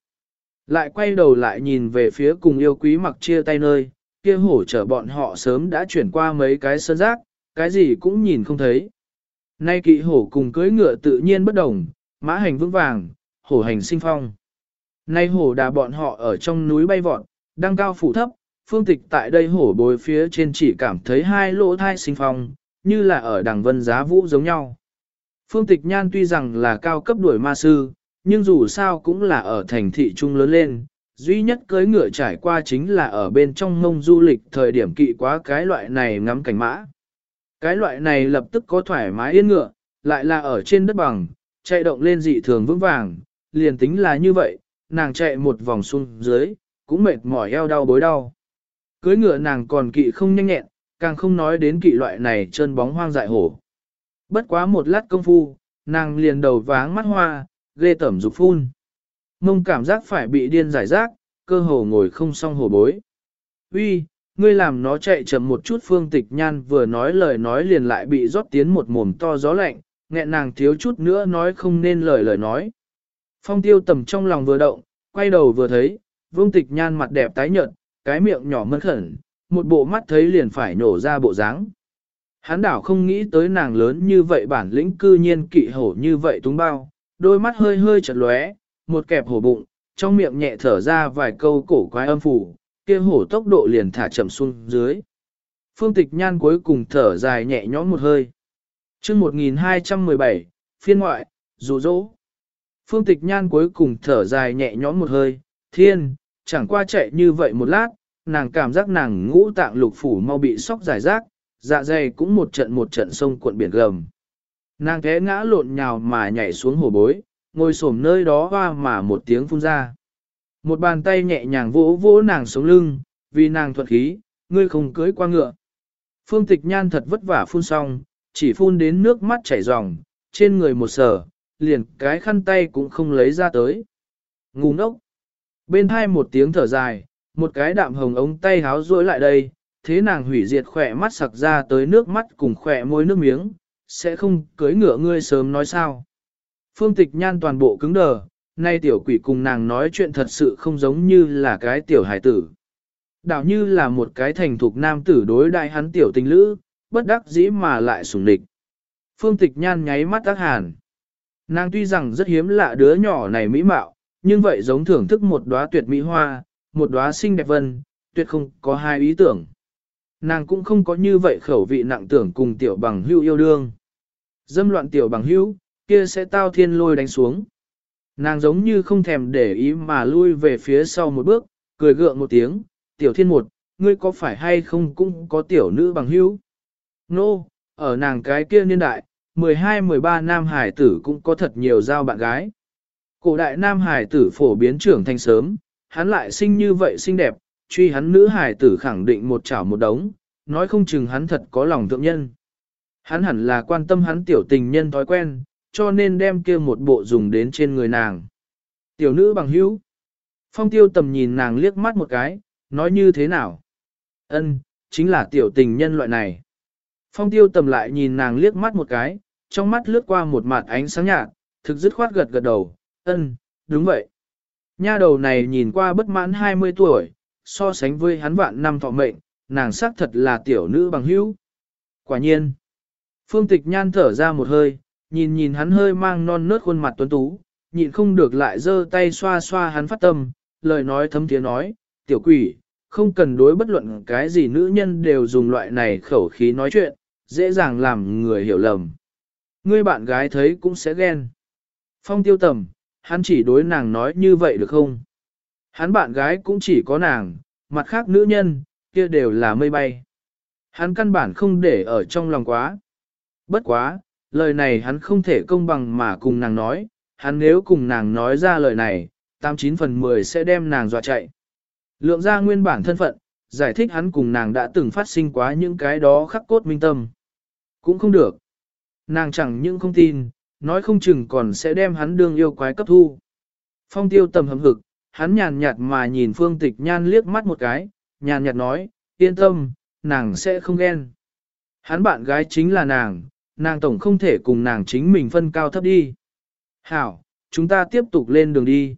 Lại quay đầu lại nhìn về phía cùng yêu quý mặc chia tay nơi, kia hổ chở bọn họ sớm đã chuyển qua mấy cái sơn rác, cái gì cũng nhìn không thấy. Nay kỵ hổ cùng cưỡi ngựa tự nhiên bất đồng, mã hành vững vàng, hổ hành sinh phong. Nay hổ đà bọn họ ở trong núi bay vọt, đang cao phủ thấp, phương tịch tại đây hổ bồi phía trên chỉ cảm thấy hai lỗ thai sinh phong, như là ở đằng vân giá vũ giống nhau. Phương tịch nhan tuy rằng là cao cấp đuổi ma sư, nhưng dù sao cũng là ở thành thị trung lớn lên, duy nhất cưới ngựa trải qua chính là ở bên trong mông du lịch thời điểm kỵ quá cái loại này ngắm cảnh mã. Cái loại này lập tức có thoải mái yên ngựa, lại là ở trên đất bằng, chạy động lên dị thường vững vàng, liền tính là như vậy, nàng chạy một vòng xuống dưới, cũng mệt mỏi eo đau bối đau. Cưới ngựa nàng còn kỵ không nhanh nhẹn, càng không nói đến kỵ loại này chân bóng hoang dại hổ. Bất quá một lát công phu, nàng liền đầu váng mắt hoa, ghê tẩm dục phun. Mông cảm giác phải bị điên giải rác, cơ hồ ngồi không xong hổ bối. Uy, ngươi làm nó chạy chậm một chút phương tịch nhan vừa nói lời nói liền lại bị rót tiến một mồm to gió lạnh, nghẹn nàng thiếu chút nữa nói không nên lời lời nói. Phong tiêu tầm trong lòng vừa động, quay đầu vừa thấy, vương tịch nhan mặt đẹp tái nhợt, cái miệng nhỏ mân khẩn, một bộ mắt thấy liền phải nổ ra bộ dáng. Hắn đảo không nghĩ tới nàng lớn như vậy bản lĩnh cư nhiên kỵ hổ như vậy túng bao, đôi mắt hơi hơi chật lóe, một kẹp hổ bụng, trong miệng nhẹ thở ra vài câu cổ quái âm phủ, kia hổ tốc độ liền thả chậm xuống dưới. Phương tịch nhan cuối cùng thở dài nhẹ nhõm một hơi. chương 1217, phiên ngoại, rụ rỗ. Phương tịch nhan cuối cùng thở dài nhẹ nhõm một hơi, thiên, chẳng qua chạy như vậy một lát, nàng cảm giác nàng ngũ tạng lục phủ mau bị sóc giải rác, dạ dày cũng một trận một trận sông cuộn biển gầm. Nàng té ngã lộn nhào mà nhảy xuống hồ bối, ngồi xổm nơi đó hoa mà một tiếng phun ra. Một bàn tay nhẹ nhàng vỗ vỗ nàng sống lưng, vì nàng thuận khí, ngươi không cưới qua ngựa. Phương tịch nhan thật vất vả phun xong, chỉ phun đến nước mắt chảy ròng, trên người một sở, liền cái khăn tay cũng không lấy ra tới. Ngu ngốc. Bên hai một tiếng thở dài, một cái đạm hồng ống tay háo rối lại đây, thế nàng hủy diệt khỏe mắt sặc ra tới nước mắt cùng khỏe môi nước miếng, sẽ không cưới ngựa ngươi sớm nói sao. Phương tịch nhan toàn bộ cứng đờ, nay tiểu quỷ cùng nàng nói chuyện thật sự không giống như là cái tiểu hải tử. Đảo như là một cái thành thục nam tử đối đại hắn tiểu tình lữ, bất đắc dĩ mà lại sủng địch. Phương tịch nhan nháy mắt tác hàn. Nàng tuy rằng rất hiếm lạ đứa nhỏ này mỹ mạo, nhưng vậy giống thưởng thức một đóa tuyệt mỹ hoa, một đóa xinh đẹp vân, tuyệt không có hai ý tưởng. Nàng cũng không có như vậy khẩu vị nặng tưởng cùng tiểu bằng hưu yêu đương. Dâm loạn tiểu bằng hưu, kia sẽ tao thiên lôi đánh xuống. Nàng giống như không thèm để ý mà lui về phía sau một bước, cười gượng một tiếng, tiểu thiên một, ngươi có phải hay không cũng có tiểu nữ bằng hữu? Nô, no, ở nàng cái kia niên đại, 12-13 nam hải tử cũng có thật nhiều giao bạn gái. Cổ đại nam hải tử phổ biến trưởng thành sớm, hắn lại sinh như vậy xinh đẹp, truy hắn nữ hài tử khẳng định một chảo một đống, nói không chừng hắn thật có lòng thượng nhân. Hắn hẳn là quan tâm hắn tiểu tình nhân thói quen, cho nên đem kia một bộ dùng đến trên người nàng. Tiểu nữ bằng hữu. Phong tiêu tầm nhìn nàng liếc mắt một cái, nói như thế nào? Ân, chính là tiểu tình nhân loại này. Phong tiêu tầm lại nhìn nàng liếc mắt một cái, trong mắt lướt qua một mặt ánh sáng nhạt, thực dứt khoát gật gật đầu, ân, đúng vậy. Nha đầu này nhìn qua bất mãn 20 tuổi, so sánh với hắn vạn năm thọ mệnh, nàng xác thật là tiểu nữ bằng hữu. Quả nhiên. Phương tịch nhan thở ra một hơi, nhìn nhìn hắn hơi mang non nớt khuôn mặt tuấn tú, nhịn không được lại giơ tay xoa xoa hắn phát tâm, lời nói thấm tiếng nói, tiểu quỷ, không cần đối bất luận cái gì nữ nhân đều dùng loại này khẩu khí nói chuyện, dễ dàng làm người hiểu lầm. Ngươi bạn gái thấy cũng sẽ ghen. Phong tiêu tầm, hắn chỉ đối nàng nói như vậy được không? Hắn bạn gái cũng chỉ có nàng, mặt khác nữ nhân, kia đều là mây bay. Hắn căn bản không để ở trong lòng quá. Bất quá, lời này hắn không thể công bằng mà cùng nàng nói, hắn nếu cùng nàng nói ra lời này, 89 phần 10 sẽ đem nàng dọa chạy. Lượng ra nguyên bản thân phận, giải thích hắn cùng nàng đã từng phát sinh quá những cái đó khắc cốt minh tâm. Cũng không được. Nàng chẳng những không tin, nói không chừng còn sẽ đem hắn đương yêu quái cấp thu. Phong tiêu tầm hầm hực, hắn nhàn nhạt mà nhìn phương tịch nhan liếc mắt một cái, nhàn nhạt nói, yên tâm, nàng sẽ không ghen. Hắn bạn gái chính là nàng, nàng tổng không thể cùng nàng chính mình phân cao thấp đi. Hảo, chúng ta tiếp tục lên đường đi.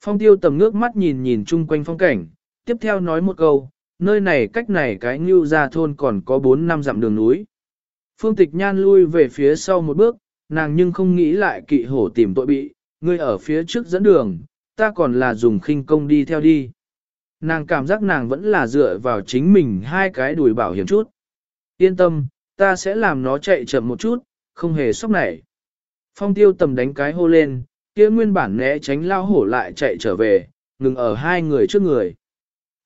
Phong tiêu tầm ngước mắt nhìn nhìn chung quanh phong cảnh, tiếp theo nói một câu, nơi này cách này cái ngưu ra thôn còn có 4 năm dặm đường núi. Phương tịch nhan lui về phía sau một bước, nàng nhưng không nghĩ lại kỵ hổ tìm tội bị, ngươi ở phía trước dẫn đường, ta còn là dùng khinh công đi theo đi. Nàng cảm giác nàng vẫn là dựa vào chính mình hai cái đùi bảo hiểm chút. Yên tâm, ta sẽ làm nó chạy chậm một chút, không hề sốc nảy. Phong tiêu tầm đánh cái hô lên, kia nguyên bản né tránh lao hổ lại chạy trở về, ngừng ở hai người trước người.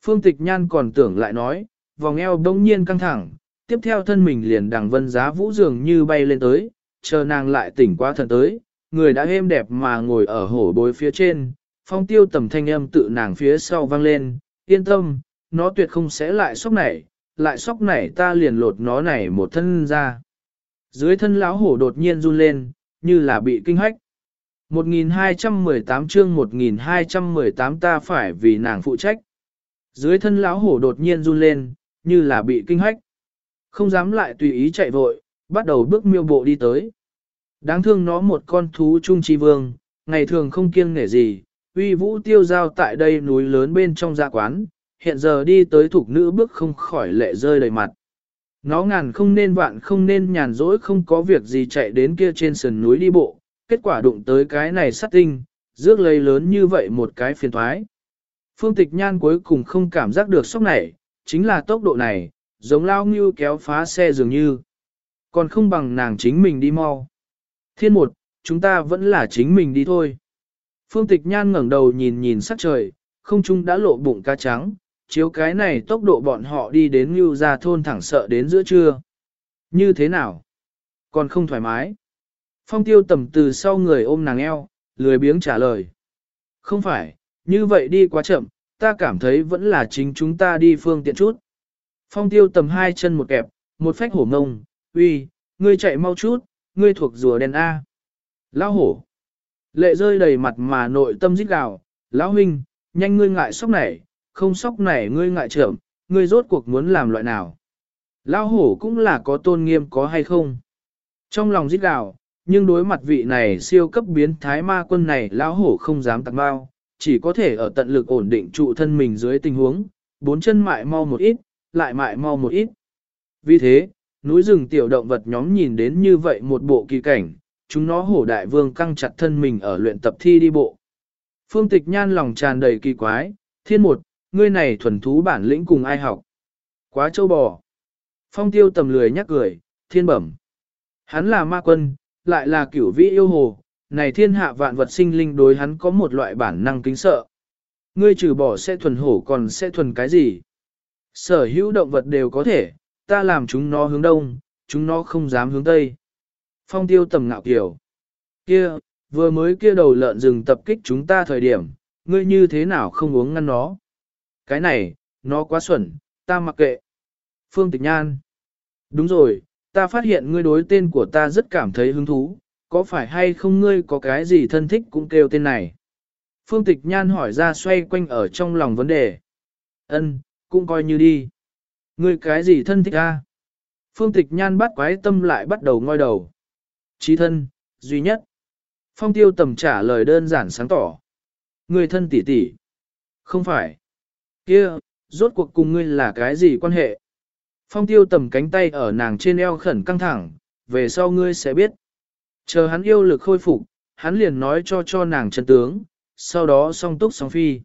Phương tịch nhan còn tưởng lại nói, vòng eo bỗng nhiên căng thẳng, tiếp theo thân mình liền đằng vân giá vũ dường như bay lên tới, chờ nàng lại tỉnh qua thần tới, người đã êm đẹp mà ngồi ở hổ bối phía trên, phong tiêu tầm thanh âm tự nàng phía sau vang lên, yên tâm, nó tuyệt không sẽ lại sốc nảy, lại sốc nảy ta liền lột nó này một thân ra. Dưới thân lão hổ đột nhiên run lên, như là bị kinh hách. 1218 chương 1218 ta phải vì nàng phụ trách. Dưới thân lão hổ đột nhiên run lên, như là bị kinh hách. Không dám lại tùy ý chạy vội, bắt đầu bước miêu bộ đi tới. Đáng thương nó một con thú trung chi vương, ngày thường không kiêng nể gì, uy vũ tiêu giao tại đây núi lớn bên trong gia quán, hiện giờ đi tới thuộc nữ bước không khỏi lệ rơi đầy mặt. Nó ngàn không nên vạn không nên nhàn rỗi không có việc gì chạy đến kia trên sườn núi đi bộ, kết quả đụng tới cái này sát tinh, rước lấy lớn như vậy một cái phiền thoái. Phương tịch nhan cuối cùng không cảm giác được sốc này, chính là tốc độ này, giống lao ngưu kéo phá xe dường như. Còn không bằng nàng chính mình đi mau. Thiên một, chúng ta vẫn là chính mình đi thôi. Phương tịch nhan ngẩng đầu nhìn nhìn sắc trời, không trung đã lộ bụng cá trắng, chiếu cái này tốc độ bọn họ đi đến ngưu ra thôn thẳng sợ đến giữa trưa. Như thế nào? Còn không thoải mái. Phong tiêu tầm từ sau người ôm nàng eo, lười biếng trả lời. Không phải, như vậy đi quá chậm, ta cảm thấy vẫn là chính chúng ta đi phương tiện chút. Phong tiêu tầm hai chân một kẹp, một phách hổ ngông, uy, ngươi chạy mau chút, ngươi thuộc rùa đen A. Lão hổ. Lệ rơi đầy mặt mà nội tâm rít gào, lão huynh, nhanh ngươi ngại sóc này, không sóc này ngươi ngại trưởng, ngươi rốt cuộc muốn làm loại nào. Lão hổ cũng là có tôn nghiêm có hay không. Trong lòng rít gào, nhưng đối mặt vị này siêu cấp biến thái ma quân này lão hổ không dám tặng bao, chỉ có thể ở tận lực ổn định trụ thân mình dưới tình huống, bốn chân mại mau một ít, lại mại mau một ít. Vì thế, núi rừng tiểu động vật nhóm nhìn đến như vậy một bộ kỳ cảnh, chúng nó hổ đại vương căng chặt thân mình ở luyện tập thi đi bộ. Phương tịch nhan lòng tràn đầy kỳ quái, thiên một, ngươi này thuần thú bản lĩnh cùng ai học. Quá châu bò. Phong tiêu tầm lười nhắc cười, thiên bẩm. Hắn là ma quân, lại là cửu vĩ yêu hồ, này thiên hạ vạn vật sinh linh đối hắn có một loại bản năng kính sợ. Ngươi trừ bỏ sẽ thuần hổ còn sẽ thuần cái gì? Sở hữu động vật đều có thể, ta làm chúng nó hướng đông, chúng nó không dám hướng tây. Phong tiêu tầm ngạo kiểu. Kia, vừa mới kia đầu lợn rừng tập kích chúng ta thời điểm, ngươi như thế nào không uống ngăn nó? Cái này, nó quá xuẩn, ta mặc kệ. Phương Tịch Nhan. Đúng rồi, ta phát hiện ngươi đối tên của ta rất cảm thấy hứng thú, có phải hay không ngươi có cái gì thân thích cũng kêu tên này? Phương Tịch Nhan hỏi ra xoay quanh ở trong lòng vấn đề. Ân, cũng coi như đi. Ngươi cái gì thân thích a? Phương Tịch Nhan bắt quái tâm lại bắt đầu ngoi đầu. Chí thân, duy nhất. Phong tiêu tầm trả lời đơn giản sáng tỏ. Ngươi thân tỷ tỷ. Không phải. kia, rốt cuộc cùng ngươi là cái gì quan hệ? Phong tiêu tầm cánh tay ở nàng trên eo khẩn căng thẳng, về sau ngươi sẽ biết. Chờ hắn yêu lực khôi phục, hắn liền nói cho cho nàng chân tướng, sau đó song túc song phi.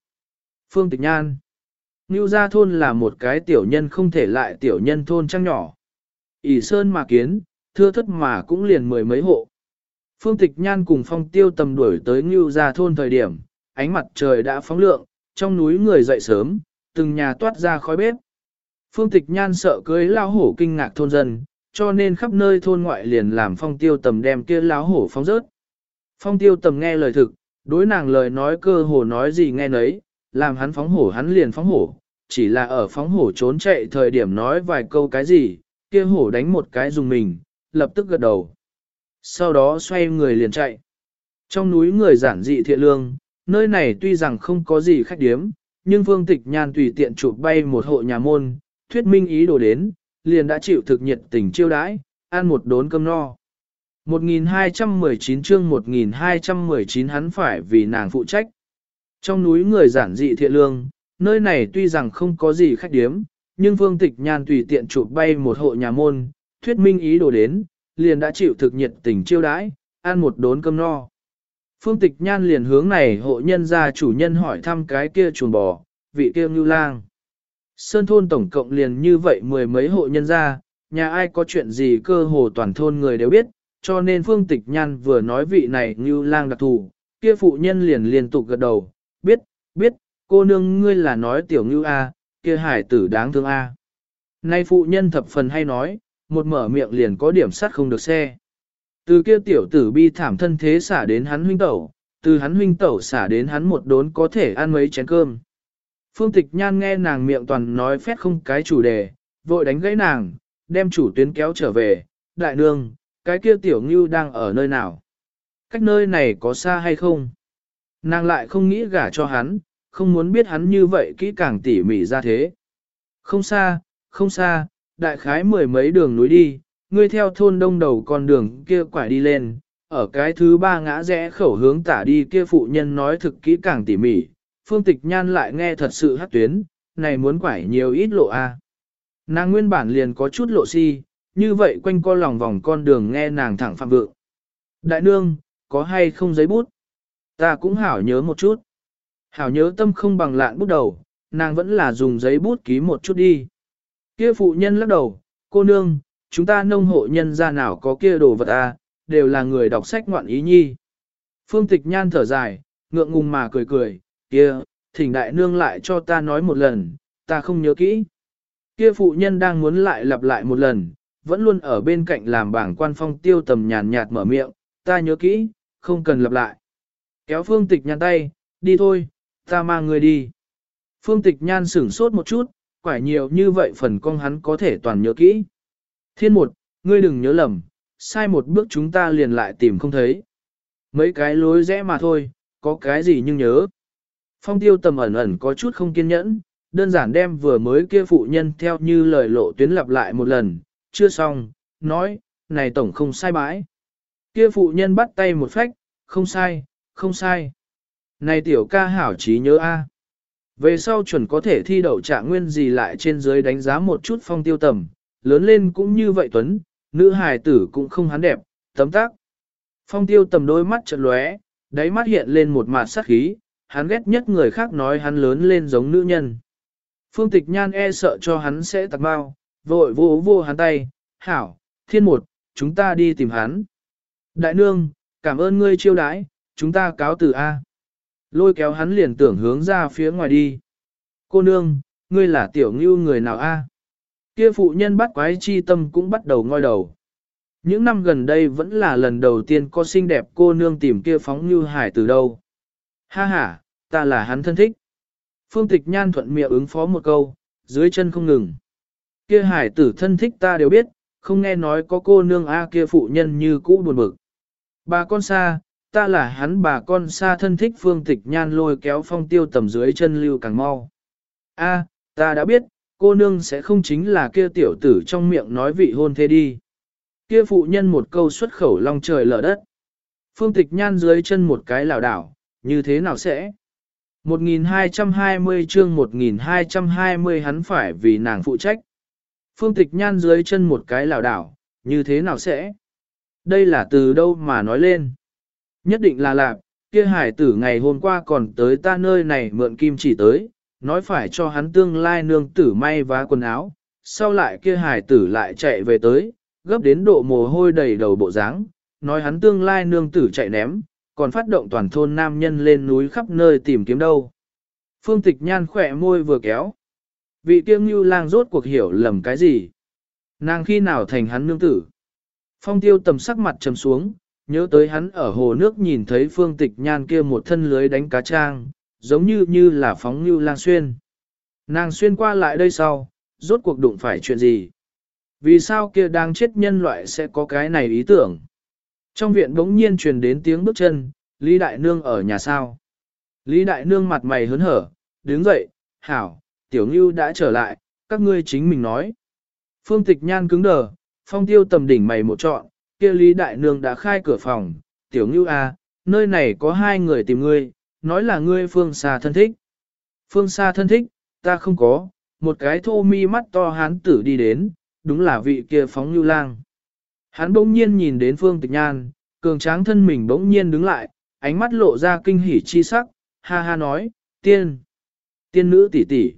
Phương Tịch Nhan Ngưu Gia Thôn là một cái tiểu nhân không thể lại tiểu nhân thôn trăng nhỏ. ỉ sơn mà kiến, thưa thất mà cũng liền mười mấy hộ. Phương Tịch Nhan cùng phong tiêu tầm đuổi tới Ngưu Gia Thôn thời điểm, ánh mặt trời đã phóng lượng, trong núi người dậy sớm, từng nhà toát ra khói bếp. Phương Tịch Nhan sợ cưới lao hổ kinh ngạc thôn dân, cho nên khắp nơi thôn ngoại liền làm phong tiêu tầm đem kia lao hổ phóng rớt. Phong tiêu tầm nghe lời thực, đối nàng lời nói cơ hồ nói gì nghe nấy, làm hắn phóng hổ hắn liền phóng hổ, chỉ là ở phóng hổ trốn chạy thời điểm nói vài câu cái gì, kia hổ đánh một cái dùng mình, lập tức gật đầu. Sau đó xoay người liền chạy. Trong núi người giản dị thiện lương, nơi này tuy rằng không có gì khách điếm, nhưng vương Tịch Nhan tùy tiện chụp bay một hộ nhà môn, thuyết minh ý đồ đến, liền đã chịu thực nhiệt tình chiêu đãi, ăn một đốn cơm no. 1219 chương 1219 hắn phải vì nàng phụ trách. Trong núi người giản dị thiện lương, nơi này tuy rằng không có gì khách điếm, nhưng vương Tịch Nhan tùy tiện chụp bay một hộ nhà môn, thuyết minh ý đồ đến, liền đã chịu thực nhiệt tình chiêu đãi, ăn một đốn cơm no. Phương Tịch Nhan liền hướng này hộ nhân gia chủ nhân hỏi thăm cái kia chuồng bò, vị kia ngưu lang. Sơn thôn tổng cộng liền như vậy mười mấy hộ nhân gia, nhà ai có chuyện gì cơ hồ toàn thôn người đều biết, cho nên Phương Tịch Nhan vừa nói vị này ngưu lang đặc thù, kia phụ nhân liền liên tục gật đầu, biết, biết, cô nương ngươi là nói tiểu ngưu A, kia hải tử đáng thương A. Nay phụ nhân thập phần hay nói, một mở miệng liền có điểm sắt không được xe. Từ kia tiểu tử bi thảm thân thế xả đến hắn huynh tẩu, từ hắn huynh tẩu xả đến hắn một đốn có thể ăn mấy chén cơm. Phương tịch nhan nghe nàng miệng toàn nói phét không cái chủ đề, vội đánh gãy nàng, đem chủ tuyến kéo trở về, đại nương, cái kia tiểu ngưu đang ở nơi nào? Cách nơi này có xa hay không? Nàng lại không nghĩ gả cho hắn, không muốn biết hắn như vậy kỹ càng tỉ mỉ ra thế. Không xa, không xa, đại khái mười mấy đường núi đi, ngươi theo thôn đông đầu con đường kia quải đi lên, ở cái thứ ba ngã rẽ khẩu hướng tả đi kia phụ nhân nói thực kỹ càng tỉ mỉ, phương tịch nhan lại nghe thật sự hát tuyến, này muốn quải nhiều ít lộ a. Nàng nguyên bản liền có chút lộ si, như vậy quanh co lòng vòng con đường nghe nàng thẳng phạm vượng. Đại nương, có hay không giấy bút? Ta cũng hảo nhớ một chút. Hảo nhớ tâm không bằng lạn bút đầu, nàng vẫn là dùng giấy bút ký một chút đi. Kia phụ nhân lắc đầu, cô nương, chúng ta nông hộ nhân ra nào có kia đồ vật à, đều là người đọc sách ngoạn ý nhi. Phương tịch nhan thở dài, ngượng ngùng mà cười cười, kia, thỉnh đại nương lại cho ta nói một lần, ta không nhớ kỹ. Kia phụ nhân đang muốn lại lặp lại một lần, vẫn luôn ở bên cạnh làm bảng quan phong tiêu tầm nhàn nhạt mở miệng, ta nhớ kỹ, không cần lặp lại. Kéo phương tịch nhan tay, đi thôi, ta mang người đi. Phương tịch nhan sửng sốt một chút, quả nhiều như vậy phần con hắn có thể toàn nhớ kỹ. Thiên một, ngươi đừng nhớ lầm, sai một bước chúng ta liền lại tìm không thấy. Mấy cái lối rẽ mà thôi, có cái gì nhưng nhớ. Phong tiêu tầm ẩn ẩn có chút không kiên nhẫn, đơn giản đem vừa mới kia phụ nhân theo như lời lộ tuyến lặp lại một lần, chưa xong, nói, này tổng không sai bãi. Kia phụ nhân bắt tay một phách, không sai, không sai. Này tiểu ca hảo trí nhớ a. Về sau chuẩn có thể thi đậu trạng nguyên gì lại trên dưới đánh giá một chút phong tiêu tầm, lớn lên cũng như vậy Tuấn, nữ hài tử cũng không hắn đẹp, tấm tác. Phong tiêu tầm đôi mắt chợt lóe, đáy mắt hiện lên một mặt sát khí, hắn ghét nhất người khác nói hắn lớn lên giống nữ nhân. Phương tịch nhan e sợ cho hắn sẽ tặc bao, vội vô vô hắn tay, hảo, thiên một, chúng ta đi tìm hắn. Đại nương, cảm ơn ngươi chiêu đãi, chúng ta cáo từ A. Lôi kéo hắn liền tưởng hướng ra phía ngoài đi. Cô nương, ngươi là tiểu ngưu người nào A? Kia phụ nhân bắt quái chi tâm cũng bắt đầu ngoi đầu. Những năm gần đây vẫn là lần đầu tiên có xinh đẹp cô nương tìm kia phóng như hải từ đâu. Ha ha, ta là hắn thân thích. Phương tịch nhan thuận miệng ứng phó một câu, dưới chân không ngừng. Kia hải tử thân thích ta đều biết, không nghe nói có cô nương A kia phụ nhân như cũ buồn bực. Bà con xa, ta là hắn bà con xa thân thích phương tịch nhan lôi kéo phong tiêu tầm dưới chân lưu càng mau. A, ta đã biết, cô nương sẽ không chính là kia tiểu tử trong miệng nói vị hôn thế đi. Kia phụ nhân một câu xuất khẩu long trời lở đất. Phương tịch nhan dưới chân một cái lảo đảo, như thế nào sẽ? 1220 chương 1220 hắn phải vì nàng phụ trách. Phương tịch nhan dưới chân một cái lảo đảo, như thế nào sẽ? Đây là từ đâu mà nói lên? Nhất định là lạc, kia hải tử ngày hôm qua còn tới ta nơi này mượn kim chỉ tới, nói phải cho hắn tương lai nương tử may vá quần áo, sau lại kia hải tử lại chạy về tới, gấp đến độ mồ hôi đầy đầu bộ dáng, nói hắn tương lai nương tử chạy ném, còn phát động toàn thôn nam nhân lên núi khắp nơi tìm kiếm đâu. Phương tịch nhan khỏe môi vừa kéo. Vị kiêng như lang rốt cuộc hiểu lầm cái gì. Nàng khi nào thành hắn nương tử. Phong tiêu tầm sắc mặt trầm xuống, nhớ tới hắn ở hồ nước nhìn thấy phương tịch nhan kia một thân lưới đánh cá trang, giống như như là phóng như lang xuyên. Nàng xuyên qua lại đây sau, rốt cuộc đụng phải chuyện gì? Vì sao kia đang chết nhân loại sẽ có cái này ý tưởng? Trong viện bỗng nhiên truyền đến tiếng bước chân, Lý Đại Nương ở nhà sao? Lý Đại Nương mặt mày hớn hở, đứng dậy, hảo, tiểu ngưu đã trở lại, các ngươi chính mình nói. Phương tịch nhan cứng đờ, phong tiêu tầm đỉnh mày một trọn, kia Lý Đại Nương đã khai cửa phòng, tiểu ngưu à, nơi này có hai người tìm ngươi, nói là ngươi phương xa thân thích. Phương xa thân thích, ta không có, một cái thô mi mắt to hán tử đi đến, đúng là vị kia phóng lưu lang. Hắn bỗng nhiên nhìn đến phương tịch nhan, cường tráng thân mình bỗng nhiên đứng lại, ánh mắt lộ ra kinh hỉ chi sắc, ha ha nói, tiên, tiên nữ tỷ tỷ.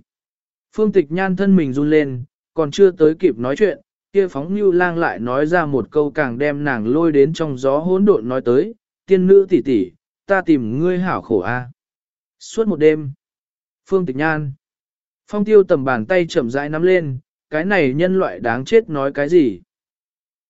Phương tịch nhan thân mình run lên, còn chưa tới kịp nói chuyện, kia phóng như lang lại nói ra một câu càng đem nàng lôi đến trong gió hỗn độn nói tới, tiên nữ tỷ tỷ, ta tìm ngươi hảo khổ a. Suốt một đêm, Phương Tịch Nhan, Phong Tiêu tầm bàn tay chậm rãi nắm lên, cái này nhân loại đáng chết nói cái gì?